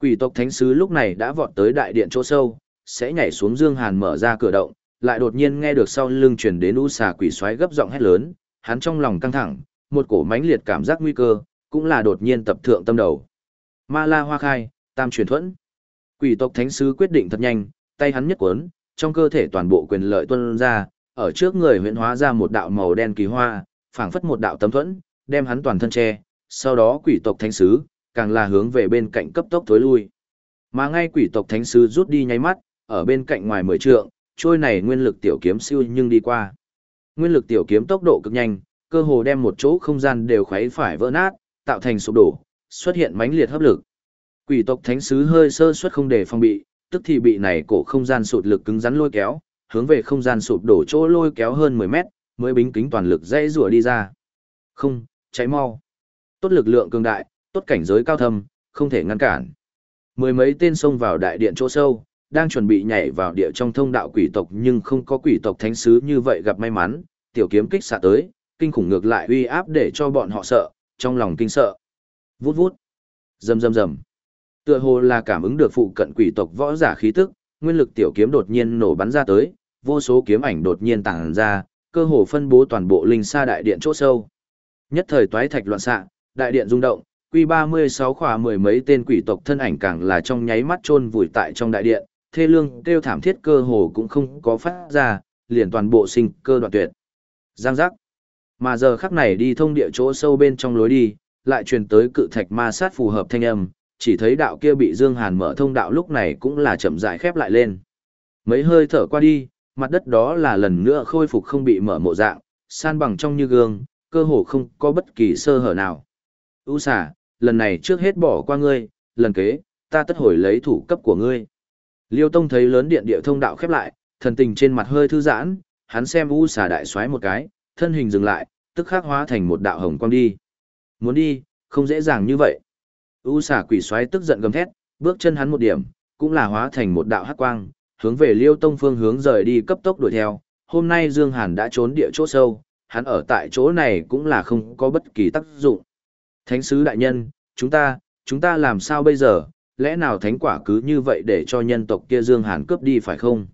Quỷ tộc thánh sứ lúc này đã vọt tới đại điện chỗ sâu, sẽ nhảy xuống Dương Hàn mở ra cửa động, lại đột nhiên nghe được sau lưng truyền đến u xà quỷ xoáy gấp giọng hét lớn, hắn trong lòng căng thẳng, một cổ mãnh liệt cảm giác nguy cơ, cũng là đột nhiên tập thượng tâm đầu. Ma La Hoa Khai, Tam truyền thuẫn. Quỷ tộc thánh sứ quyết định thật nhanh, tay hắn nhất cuốn, trong cơ thể toàn bộ quyền lợi tuôn ra, ở trước người huyễn hóa ra một đạo màu đen kỳ hoa, phảng phất một đạo tấm thuẫn, đem hắn toàn thân che, sau đó quỷ tộc thánh sứ, càng là hướng về bên cạnh cấp tốc tối lui. Mà ngay quỷ tộc thánh sứ rút đi nháy mắt, ở bên cạnh ngoài mười trượng, trôi này nguyên lực tiểu kiếm siêu nhưng đi qua. Nguyên lực tiểu kiếm tốc độ cực nhanh, cơ hồ đem một chỗ không gian đều khuấy phải vỡ nát, tạo thành sụp đổ, xuất hiện mãnh liệt hấp lực. Quỷ tộc thánh sứ hơi sơ suất không để phòng bị, tức thì bị này cổ không gian sụt lực cứng rắn lôi kéo, hướng về không gian sụp đổ chỗ lôi kéo hơn 10 mét, mới bính kính toàn lực dây rùa đi ra. Không, cháy mau. Tốt lực lượng cường đại, tốt cảnh giới cao thâm, không thể ngăn cản. Mười mấy tên xông vào đại điện chỗ sâu, đang chuẩn bị nhảy vào địa trong thông đạo quỷ tộc nhưng không có quỷ tộc thánh sứ như vậy gặp may mắn, tiểu kiếm kích xạ tới, kinh khủng ngược lại uy áp để cho bọn họ sợ, trong lòng kinh sợ. Vút vút, rầm rầm rầm. Tựa hồ là cảm ứng được phụ cận quỷ tộc võ giả khí tức, nguyên lực tiểu kiếm đột nhiên nổ bắn ra tới, vô số kiếm ảnh đột nhiên tàng ra, cơ hồ phân bố toàn bộ linh sa đại điện chỗ sâu. Nhất thời toái thạch loạn xạ, đại điện rung động, quy 36 khỏa mười mấy tên quỷ tộc thân ảnh càng là trong nháy mắt chôn vùi tại trong đại điện, thê lương kêu thảm thiết cơ hồ cũng không có phát ra, liền toàn bộ sinh cơ đoạn tuyệt. Giang giác. Mà giờ khắc này đi thông địa chỗ sâu bên trong lối đi, lại truyền tới cự thạch ma sát phù hợp thanh âm, chỉ thấy đạo kia bị Dương Hàn mở thông đạo lúc này cũng là chậm rãi khép lại lên. Mấy hơi thở qua đi, mặt đất đó là lần nữa khôi phục không bị mở mộ dạng, san bằng trong như gương, cơ hồ không có bất kỳ sơ hở nào. U xà, lần này trước hết bỏ qua ngươi, lần kế, ta tất hồi lấy thủ cấp của ngươi. Liêu Tông thấy lớn điện địa thông đạo khép lại, thần tình trên mặt hơi thư giãn, hắn xem U xà đại xoáy một cái, thân hình dừng lại, tức khắc hóa thành một đạo hồng quang đi. Muốn đi, không dễ dàng như vậy. U xà quỷ xoáy tức giận gầm thét, bước chân hắn một điểm, cũng là hóa thành một đạo hắc quang, hướng về Liêu Tông phương hướng rời đi cấp tốc đuổi theo. Hôm nay Dương Hàn đã trốn địa chỗ sâu, hắn ở tại chỗ này cũng là không có bất kỳ tác dụng. Thánh sứ đại nhân, chúng ta, chúng ta làm sao bây giờ, lẽ nào thánh quả cứ như vậy để cho nhân tộc kia Dương Hàn cướp đi phải không?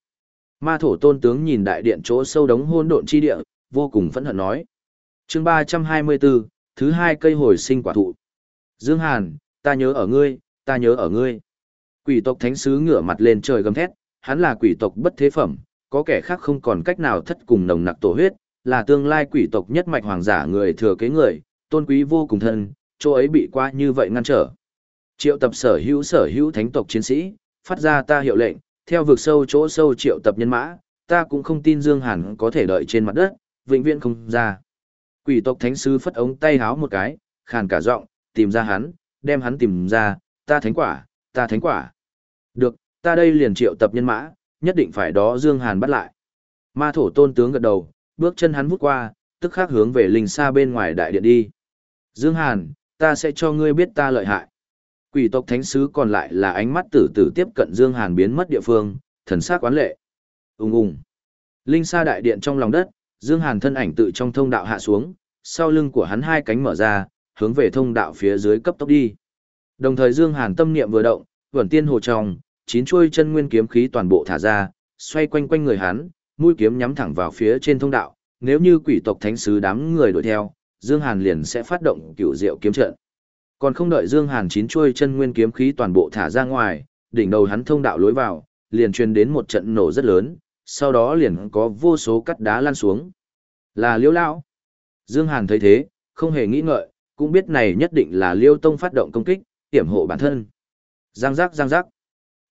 Ma thổ tôn tướng nhìn đại điện chỗ sâu đống hôn độn chi địa, vô cùng phẫn hận nói. Chương 324, thứ hai cây hồi sinh quả thụ. Dương Hàn, ta nhớ ở ngươi, ta nhớ ở ngươi. Quỷ tộc thánh sứ ngửa mặt lên trời gầm thét, hắn là quỷ tộc bất thế phẩm, có kẻ khác không còn cách nào thất cùng nồng nặc tổ huyết, là tương lai quỷ tộc nhất mạch hoàng giả người thừa kế người, tôn quý vô cùng thân, chỗ ấy bị qua như vậy ngăn trở. Triệu tập sở hữu sở hữu thánh tộc chiến sĩ, phát ra ta hiệu lệnh, theo vực sâu chỗ sâu triệu tập nhân mã, ta cũng không tin Dương Hàn có thể đợi trên mặt đất, vĩnh viễn không ra. Quỷ tộc thánh sứ phất ống tay háo một cái, khàn cả giọng, tìm ra hắn, đem hắn tìm ra, ta thánh quả, ta thánh quả. Được, ta đây liền triệu tập nhân mã, nhất định phải đó Dương Hàn bắt lại. Ma thổ tôn tướng gật đầu, bước chân hắn vút qua, tức khắc hướng về linh xa bên ngoài đại điện đi. Dương Hàn, ta sẽ cho ngươi biết ta lợi hại. Quỷ tộc thánh sứ còn lại là ánh mắt tử tử tiếp cận Dương Hàn biến mất địa phương, thần sắc quán lệ. Ung ung. Linh xa đại điện trong lòng đất, Dương Hàn thân ảnh tự trong thông đạo hạ xuống, sau lưng của hắn hai cánh mở ra, hướng về thông đạo phía dưới cấp tốc đi. Đồng thời Dương Hàn tâm niệm vừa động, vẩn tiên hồ trong, chín chuôi chân nguyên kiếm khí toàn bộ thả ra, xoay quanh quanh người hắn, mũi kiếm nhắm thẳng vào phía trên thông đạo, nếu như quỷ tộc thánh sứ đám người đuổi theo, Dương Hàn liền sẽ phát động cửu diệu kiếm trận. Còn không đợi Dương Hàn chín chuôi chân nguyên kiếm khí toàn bộ thả ra ngoài, đỉnh đầu hắn thông đạo lối vào, liền truyền đến một trận nổ rất lớn, sau đó liền có vô số cắt đá lan xuống. Là Liêu lão. Dương Hàn thấy thế, không hề nghĩ ngợi, cũng biết này nhất định là Liêu Tông phát động công kích, tiểm hộ bản thân. Giang giác giang giác.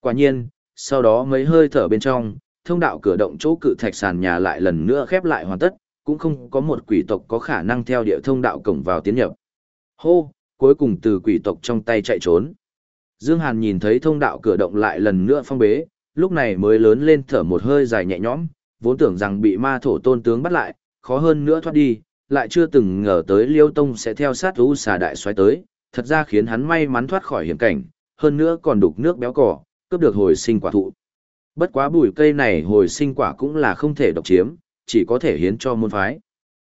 Quả nhiên, sau đó mấy hơi thở bên trong, thông đạo cửa động chỗ cự thạch sàn nhà lại lần nữa khép lại hoàn tất, cũng không có một quỷ tộc có khả năng theo địa thông đạo cổng vào tiến nhập. Hô, cuối cùng từ quỷ tộc trong tay chạy trốn. Dương Hàn nhìn thấy thông đạo cửa động lại lần nữa phong bế, lúc này mới lớn lên thở một hơi dài nhẹ nhõm, vốn tưởng rằng bị ma thổ tôn tướng bắt lại, khó hơn nữa thoát đi, lại chưa từng ngờ tới Liêu Tông sẽ theo sát U xà đại xoáy tới, thật ra khiến hắn may mắn thoát khỏi hiểm cảnh, hơn nữa còn đục nước béo cỏ, cướp được hồi sinh quả thụ. Bất quá bùi cây này hồi sinh quả cũng là không thể độc chiếm, chỉ có thể hiến cho môn phái.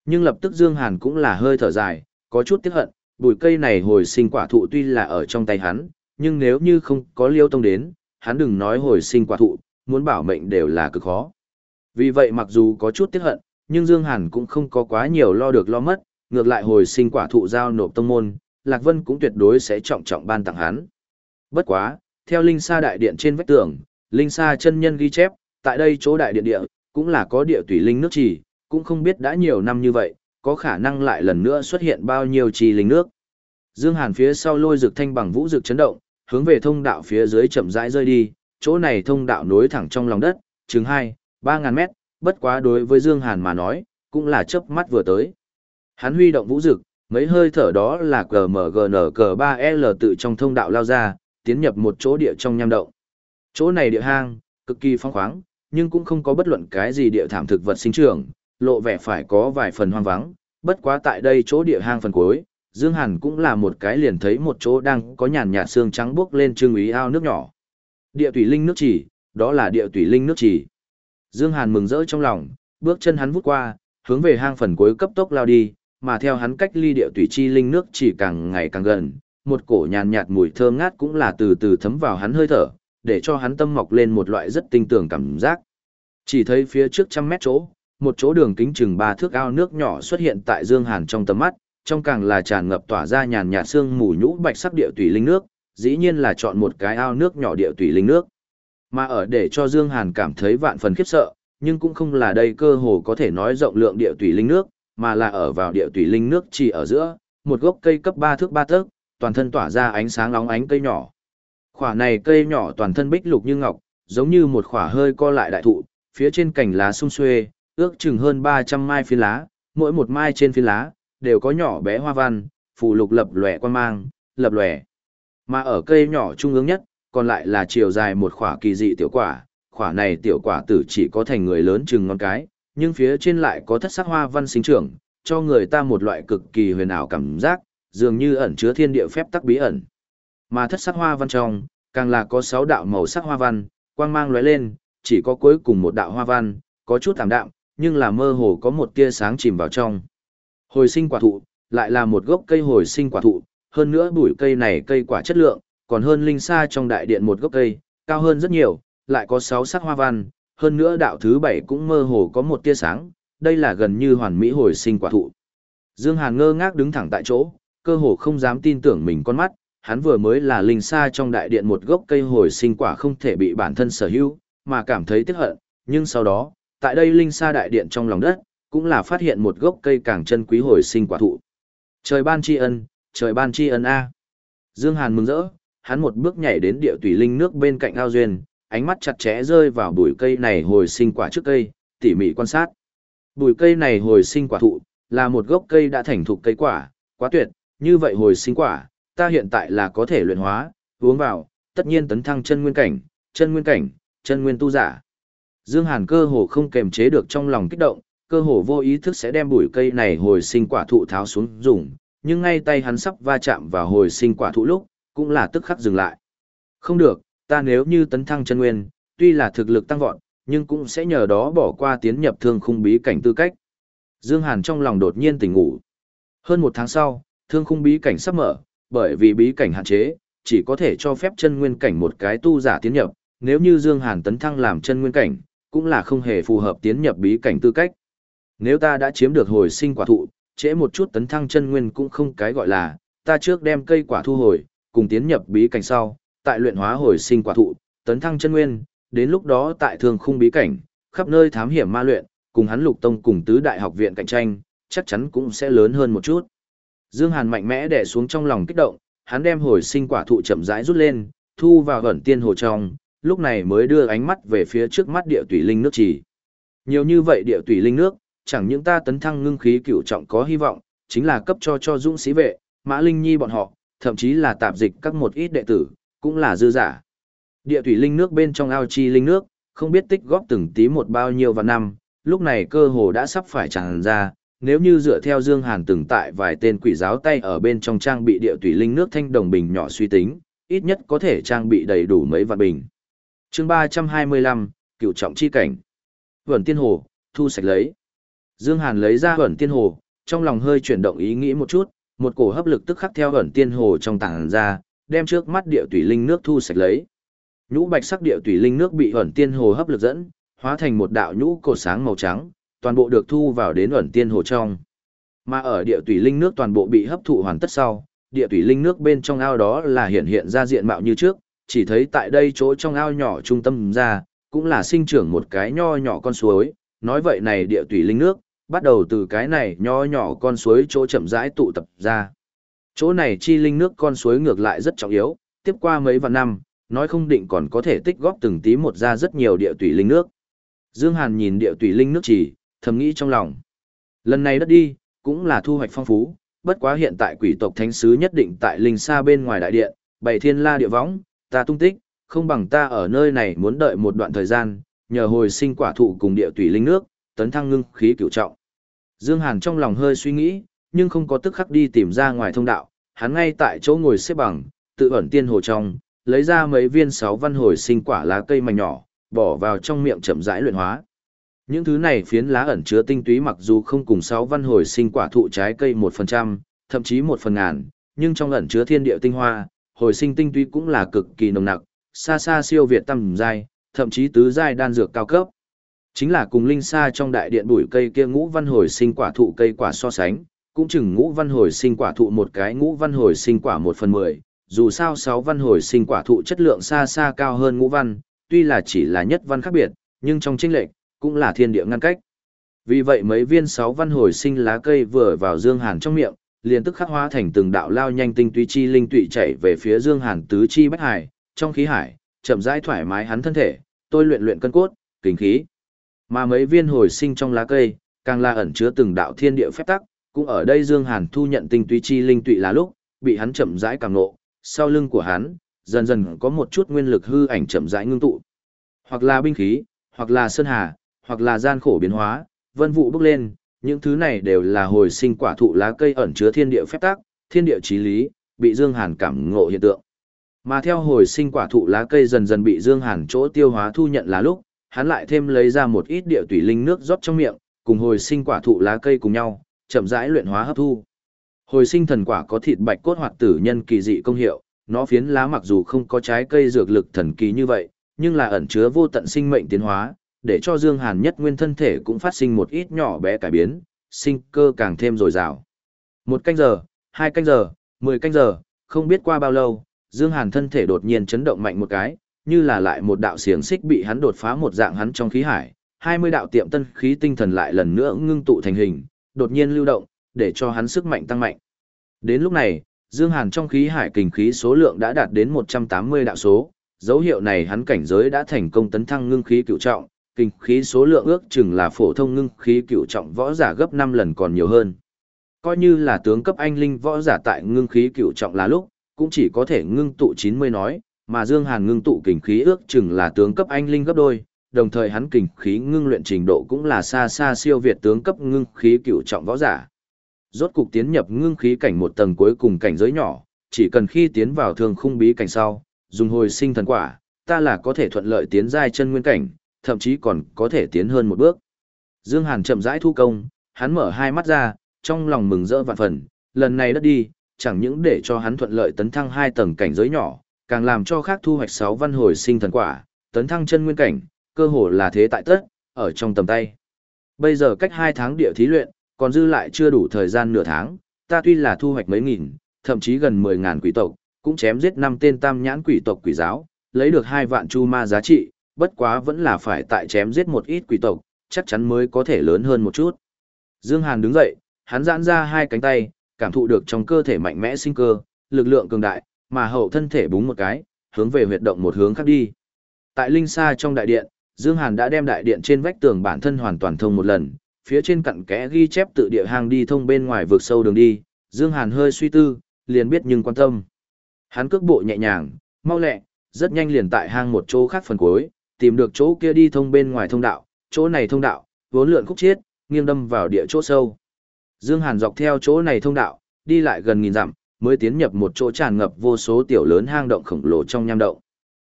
Nhưng lập tức Dương Hàn cũng là hơi thở dài, có chút tiếc hận, bùi cây này hồi sinh quả thụ tuy là ở trong tay hắn, nhưng nếu như không có liêu tông đến, hắn đừng nói hồi sinh quả thụ, muốn bảo mệnh đều là cực khó. Vì vậy mặc dù có chút tiếc hận, nhưng Dương Hàn cũng không có quá nhiều lo được lo mất, ngược lại hồi sinh quả thụ giao nộp tông môn, Lạc Vân cũng tuyệt đối sẽ trọng trọng ban tặng hắn. Bất quá, theo Linh Sa đại điện trên vách tường, Linh Sa chân nhân ghi chép, tại đây chỗ đại điện địa, cũng là có địa tùy linh nước chỉ, cũng không biết đã nhiều năm như vậy, có khả năng lại lần nữa xuất hiện bao nhiêu trì linh nước. Dương Hàn phía sau lôi rực thanh bằng vũ rực chấn động, hướng về thông đạo phía dưới chậm rãi rơi đi, chỗ này thông đạo nối thẳng trong lòng đất, chừng 2, 3 ngàn mét, bất quá đối với Dương Hàn mà nói, cũng là chớp mắt vừa tới. Hắn huy động vũ rực, mấy hơi thở đó là CMGN C3L tự trong thông đạo lao ra, tiến nhập một chỗ địa trong nham động. Chỗ này địa hang, cực kỳ phong khoáng, nhưng cũng không có bất luận cái gì địa thảm thực vật sinh trưởng, lộ vẻ phải có vài phần hoang vắng, bất quá tại đây chỗ địa hang phần cuối, Dương Hàn cũng là một cái liền thấy một chỗ đang có nhàn nhạt xương trắng bước lên trưng ý ao nước nhỏ. Địa thủy linh nước chỉ, đó là địa thủy linh nước chỉ. Dương Hàn mừng rỡ trong lòng, bước chân hắn vút qua, hướng về hang phần cuối cấp tốc lao đi, mà theo hắn cách ly địa thủy chi linh nước chỉ càng ngày càng gần, một cổ nhàn nhạt mùi thơm ngát cũng là từ từ thấm vào hắn hơi thở, để cho hắn tâm mọc lên một loại rất tinh tường cảm giác. Chỉ thấy phía trước trăm mét chỗ, một chỗ đường kính chừng ba thước ao nước nhỏ xuất hiện tại Dương Hàn trong tầm mắt, trong càng là tràn ngập tỏa ra nhàn nhạt sương mù nhũ bạch sắc địa tùy linh nước, dĩ nhiên là chọn một cái ao nước nhỏ địa tùy linh nước. Mà ở để cho Dương Hàn cảm thấy vạn phần khiếp sợ, nhưng cũng không là đây cơ hồ có thể nói rộng lượng địa tùy linh nước, mà là ở vào địa tùy linh nước chỉ ở giữa, một gốc cây cấp 3 thước 3 tấc, toàn thân tỏa ra ánh sáng óng ánh cây nhỏ. Khỏa này cây nhỏ toàn thân bích lục như ngọc, giống như một khỏa hơi co lại đại thụ, phía trên cành lá sum xuê, ước chừng hơn 300 mai phiến lá, mỗi một mai trên phiến lá đều có nhỏ bé hoa văn, phù lục lập lòe quan mang, lập lòe. Mà ở cây nhỏ trung ương nhất, còn lại là chiều dài một khỏa kỳ dị tiểu quả, khỏa này tiểu quả tử chỉ có thành người lớn chừng ngón cái, nhưng phía trên lại có thất sắc hoa văn sinh trưởng, cho người ta một loại cực kỳ huyền ảo cảm giác, dường như ẩn chứa thiên địa phép tắc bí ẩn. Mà thất sắc hoa văn trong, càng là có sáu đạo màu sắc hoa văn, quang mang lóe lên, chỉ có cuối cùng một đạo hoa văn, có chút tạm đạm, nhưng là mơ hồ có một tia sáng chìm vào trong. Hồi sinh quả thụ, lại là một gốc cây hồi sinh quả thụ, hơn nữa bụi cây này cây quả chất lượng, còn hơn linh sa trong đại điện một gốc cây, cao hơn rất nhiều, lại có sáu sắc hoa văn, hơn nữa đạo thứ bảy cũng mơ hồ có một tia sáng, đây là gần như hoàn mỹ hồi sinh quả thụ. Dương Hàn ngơ ngác đứng thẳng tại chỗ, cơ hồ không dám tin tưởng mình con mắt, hắn vừa mới là linh sa trong đại điện một gốc cây hồi sinh quả không thể bị bản thân sở hữu, mà cảm thấy tiếc hận, nhưng sau đó, tại đây linh sa đại điện trong lòng đất, cũng là phát hiện một gốc cây càng chân quý hồi sinh quả thụ. Trời ban tri ân, trời ban tri ân a. Dương Hàn mừng rỡ, hắn một bước nhảy đến địa tùy linh nước bên cạnh ao duyên, ánh mắt chặt chẽ rơi vào bụi cây này hồi sinh quả trước cây, tỉ mỉ quan sát. Bụi cây này hồi sinh quả thụ, là một gốc cây đã thành thục cây quả, quá tuyệt, như vậy hồi sinh quả, ta hiện tại là có thể luyện hóa, uống vào, tất nhiên tấn thăng chân nguyên cảnh, chân nguyên cảnh, chân nguyên tu giả. Dương Hàn cơ hồ không kềm chế được trong lòng kích động, cơ hồ vô ý thức sẽ đem bụi cây này hồi sinh quả thụ tháo xuống dùng, nhưng ngay tay hắn sắp va chạm vào hồi sinh quả thụ lúc, cũng là tức khắc dừng lại. Không được, ta nếu như tấn thăng chân nguyên, tuy là thực lực tăng vọt, nhưng cũng sẽ nhờ đó bỏ qua tiến nhập thương khung bí cảnh tư cách. Dương Hàn trong lòng đột nhiên tỉnh ngủ. Hơn một tháng sau, thương khung bí cảnh sắp mở, bởi vì bí cảnh hạn chế, chỉ có thể cho phép chân nguyên cảnh một cái tu giả tiến nhập, nếu như Dương Hàn tấn thăng làm chân nguyên cảnh, cũng là không hề phù hợp tiến nhập bí cảnh tư cách. Nếu ta đã chiếm được hồi sinh quả thụ, trễ một chút tấn thăng chân nguyên cũng không cái gọi là, ta trước đem cây quả thu hồi, cùng tiến nhập bí cảnh sau, tại luyện hóa hồi sinh quả thụ, tấn thăng chân nguyên, đến lúc đó tại thường khung bí cảnh, khắp nơi thám hiểm ma luyện, cùng hắn lục tông cùng tứ đại học viện cạnh tranh, chắc chắn cũng sẽ lớn hơn một chút. Dương Hàn mạnh mẽ đè xuống trong lòng kích động, hắn đem hồi sinh quả thụ chậm rãi rút lên, thu vào ẩn tiên hồ trong, lúc này mới đưa ánh mắt về phía trước mắt địa tủy linh nước chỉ. Nhiều như vậy địa tủy linh nước, chẳng những ta tấn thăng ngưng khí cửu trọng có hy vọng, chính là cấp cho cho dũng sĩ vệ, mã linh nhi bọn họ, thậm chí là tạp dịch các một ít đệ tử, cũng là dư giả. Địa thủy linh nước bên trong ao chi linh nước, không biết tích góp từng tí một bao nhiêu và năm, lúc này cơ hồ đã sắp phải tràn ra, nếu như dựa theo Dương Hàn từng tại vài tên quỷ giáo tay ở bên trong trang bị địa thủy linh nước thanh đồng bình nhỏ suy tính, ít nhất có thể trang bị đầy đủ mấy vạn bình. Chương 325, cựu trọng chi cảnh. Vẩn tiên hồ, thu sạch lấy. Dương Hàn lấy ra vẩn tiên hồ, trong lòng hơi chuyển động ý nghĩ một chút, một cổ hấp lực tức khắc theo vẩn tiên hồ trong tảng ra, đem trước mắt địa thủy linh nước thu sạch lấy. Nhũ bạch sắc địa thủy linh nước bị vẩn tiên hồ hấp lực dẫn, hóa thành một đạo nhũ cột sáng màu trắng, toàn bộ được thu vào đến vẩn tiên hồ trong. Mà ở địa tủy linh nước toàn bộ bị hấp thụ hoàn tất sau, địa tủy linh nước bên trong ao đó là hiện hiện ra diện mạo như trước, chỉ thấy tại đây chỗ trong ao nhỏ trung tâm ra, cũng là sinh trưởng một cái nho nhỏ con suối, nói vậy này địa tùy linh nước, bắt đầu từ cái này nho nhỏ con suối chỗ chậm rãi tụ tập ra. Chỗ này chi linh nước con suối ngược lại rất trọng yếu, tiếp qua mấy vạn năm, nói không định còn có thể tích góp từng tí một ra rất nhiều địa tùy linh nước. Dương Hàn nhìn địa tùy linh nước chỉ, thầm nghĩ trong lòng. Lần này đất đi, cũng là thu hoạch phong phú, bất quá hiện tại quỷ tộc thánh sứ nhất định tại linh xa bên ngoài đại điện, bảy thiên la địa võng, ta tung tích, không bằng ta ở nơi này muốn đợi một đoạn thời gian, nhờ hồi sinh quả thụ cùng địa tủy linh nước, tấn thăng ngưng khí cửu trọng. Dương Hàn trong lòng hơi suy nghĩ, nhưng không có tức khắc đi tìm ra ngoài thông đạo, hắn ngay tại chỗ ngồi xếp bằng, tự ẩn tiên hồ trong, lấy ra mấy viên sáu văn hồi sinh quả lá cây mảnh nhỏ, bỏ vào trong miệng chậm rãi luyện hóa. Những thứ này phiến lá ẩn chứa tinh túy mặc dù không cùng sáu văn hồi sinh quả thụ trái cây 1%, thậm chí một phần ngàn, nhưng trong ẩn chứa thiên địa tinh hoa, hồi sinh tinh túy cũng là cực kỳ nồng nặc, xa xa siêu việt tầm giai, thậm chí tứ giai đan dược cao cấp. Chính là cùng linh xa trong đại điện bụi cây kia ngũ văn hồi sinh quả thụ cây quả so sánh, cũng chừng ngũ văn hồi sinh quả thụ một cái ngũ văn hồi sinh quả một phần mười, dù sao sáu văn hồi sinh quả thụ chất lượng xa xa cao hơn ngũ văn, tuy là chỉ là nhất văn khác biệt, nhưng trong chênh lệch cũng là thiên địa ngăn cách. Vì vậy mấy viên sáu văn hồi sinh lá cây vừa vào Dương Hàn trong miệng, liền tức khắc hóa thành từng đạo lao nhanh tinh túy chi linh tụy chảy về phía Dương Hàn tứ chi bách hải, trong khí hải, chậm rãi thoải mái hắn thân thể, tôi luyện luyện cân cốt, kinh khí. Mà mấy viên hồi sinh trong lá cây, càng là ẩn chứa từng đạo thiên địa phép tắc, cũng ở đây Dương Hàn thu nhận tinh túy chi linh tụy là lúc, bị hắn chậm rãi càng nộ, sau lưng của hắn, dần dần có một chút nguyên lực hư ảnh chậm rãi ngưng tụ. Hoặc là binh khí, hoặc là sơn hà, hoặc là gian khổ biến hóa, vân vụ bước lên, những thứ này đều là hồi sinh quả thụ lá cây ẩn chứa thiên địa phép tắc, thiên địa chí lý, bị Dương Hàn cảm ngộ hiện tượng. Mà theo hồi sinh quả thụ lá cây dần dần bị Dương Hàn chỗ tiêu hóa thu nhận là lúc, hắn lại thêm lấy ra một ít địa tủy linh nước rót trong miệng, cùng hồi sinh quả thụ lá cây cùng nhau, chậm rãi luyện hóa hấp thu. Hồi sinh thần quả có thịt bạch cốt hoạt tử nhân kỳ dị công hiệu, nó phiến lá mặc dù không có trái cây dược lực thần kỳ như vậy, nhưng là ẩn chứa vô tận sinh mệnh tiến hóa, để cho Dương Hàn nhất nguyên thân thể cũng phát sinh một ít nhỏ bé cải biến, sinh cơ càng thêm dồi dào. Một canh giờ, hai canh giờ, mười canh giờ, không biết qua bao lâu, Dương Hàn thân thể đột nhiên chấn động mạnh một cái, như là lại một đạo xiềng xích bị hắn đột phá một dạng hắn trong khí hải, 20 đạo tiệm tân khí tinh thần lại lần nữa ngưng tụ thành hình, đột nhiên lưu động, để cho hắn sức mạnh tăng mạnh. Đến lúc này, Dương Hàn trong khí hải kình khí số lượng đã đạt đến 180 đạo số, dấu hiệu này hắn cảnh giới đã thành công tấn thăng ngưng khí cửu trọng, kình khí số lượng ước chừng là phổ thông ngưng khí cựu trọng võ giả gấp 5 lần còn nhiều hơn. Coi như là tướng cấp anh linh võ giả tại ngưng khí cựu trọng là lúc, cũng chỉ có thể ngưng tụ 90 nói, mà Dương Hàn ngưng tụ kình khí ước chừng là tướng cấp anh linh gấp đôi, đồng thời hắn kình khí ngưng luyện trình độ cũng là xa xa siêu việt tướng cấp ngưng khí cựu trọng võ giả. Rốt cục tiến nhập ngưng khí cảnh một tầng cuối cùng cảnh giới nhỏ, chỉ cần khi tiến vào thường khung bí cảnh sau, dùng hồi sinh thần quả, ta là có thể thuận lợi tiến giai chân nguyên cảnh, thậm chí còn có thể tiến hơn một bước. Dương Hàn chậm rãi thu công, hắn mở hai mắt ra, trong lòng mừng rỡ vạn phần, lần này đất đi, chẳng những để cho hắn thuận lợi tấn thăng hai tầng cảnh giới nhỏ, càng làm cho khác thu hoạch sáu văn hồi sinh thần quả, tấn thăng chân nguyên cảnh, cơ hồ là thế tại tất, ở trong tầm tay. Bây giờ cách hai tháng địa thí luyện, còn dư lại chưa đủ thời gian nửa tháng, ta tuy là thu hoạch mấy nghìn, thậm chí gần mười ngàn quỷ tộc, cũng chém giết năm tên tam nhãn quỷ tộc quỷ giáo, lấy được hai vạn chu ma giá trị, bất quá vẫn là phải tại chém giết một ít quỷ tộc, chắc chắn mới có thể lớn hơn một chút. Dương Hàn đứng dậy, hắn giãn ra hai cánh tay, cảm thụ được trong cơ thể mạnh mẽ sinh cơ, lực lượng cường đại, mà hậu thân thể búng một cái, hướng về huyệt động một hướng khác đi. Tại linh xa trong đại điện, Dương Hàn đã đem đại điện trên vách tường bản thân hoàn toàn thông một lần, phía trên cặn kẽ ghi chép tự địa hang đi thông bên ngoài vực sâu đường đi, Dương Hàn hơi suy tư, liền biết nhưng quan tâm. Hắn cước bộ nhẹ nhàng, mau lẹ, rất nhanh liền tại hang một chỗ khác phần cuối, tìm được chỗ kia đi thông bên ngoài thông đạo, chỗ này thông đạo, vốn lượn khúc chiết, nghiêng đâm vào địa chỗ sâu. Dương Hàn dọc theo chỗ này thông đạo, đi lại gần nghìn dặm, mới tiến nhập một chỗ tràn ngập vô số tiểu lớn hang động khổng lồ trong nham động.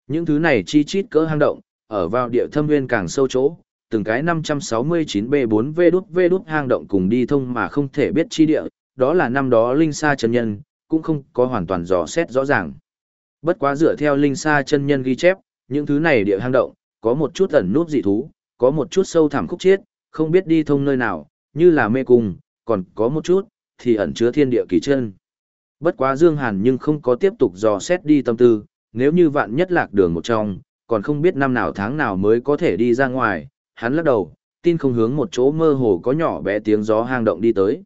Những thứ này chi chít cỡ hang động, ở vào địa thâm nguyên càng sâu chỗ, từng cái 569B4V đút V đút hang động cùng đi thông mà không thể biết chi địa, đó là năm đó Linh Sa chân nhân, cũng không có hoàn toàn dò xét rõ ràng. Bất quá dựa theo Linh Sa chân nhân ghi chép, những thứ này địa hang động, có một chút ẩn nút dị thú, có một chút sâu thẳm khúc chiết, không biết đi thông nơi nào, như là mê cung, còn có một chút, thì ẩn chứa thiên địa kỳ chân. Bất quá Dương Hàn nhưng không có tiếp tục dò xét đi tâm tư, nếu như vạn nhất lạc đường một trong, còn không biết năm nào tháng nào mới có thể đi ra ngoài, hắn lắc đầu, tin không hướng một chỗ mơ hồ có nhỏ bé tiếng gió hang động đi tới.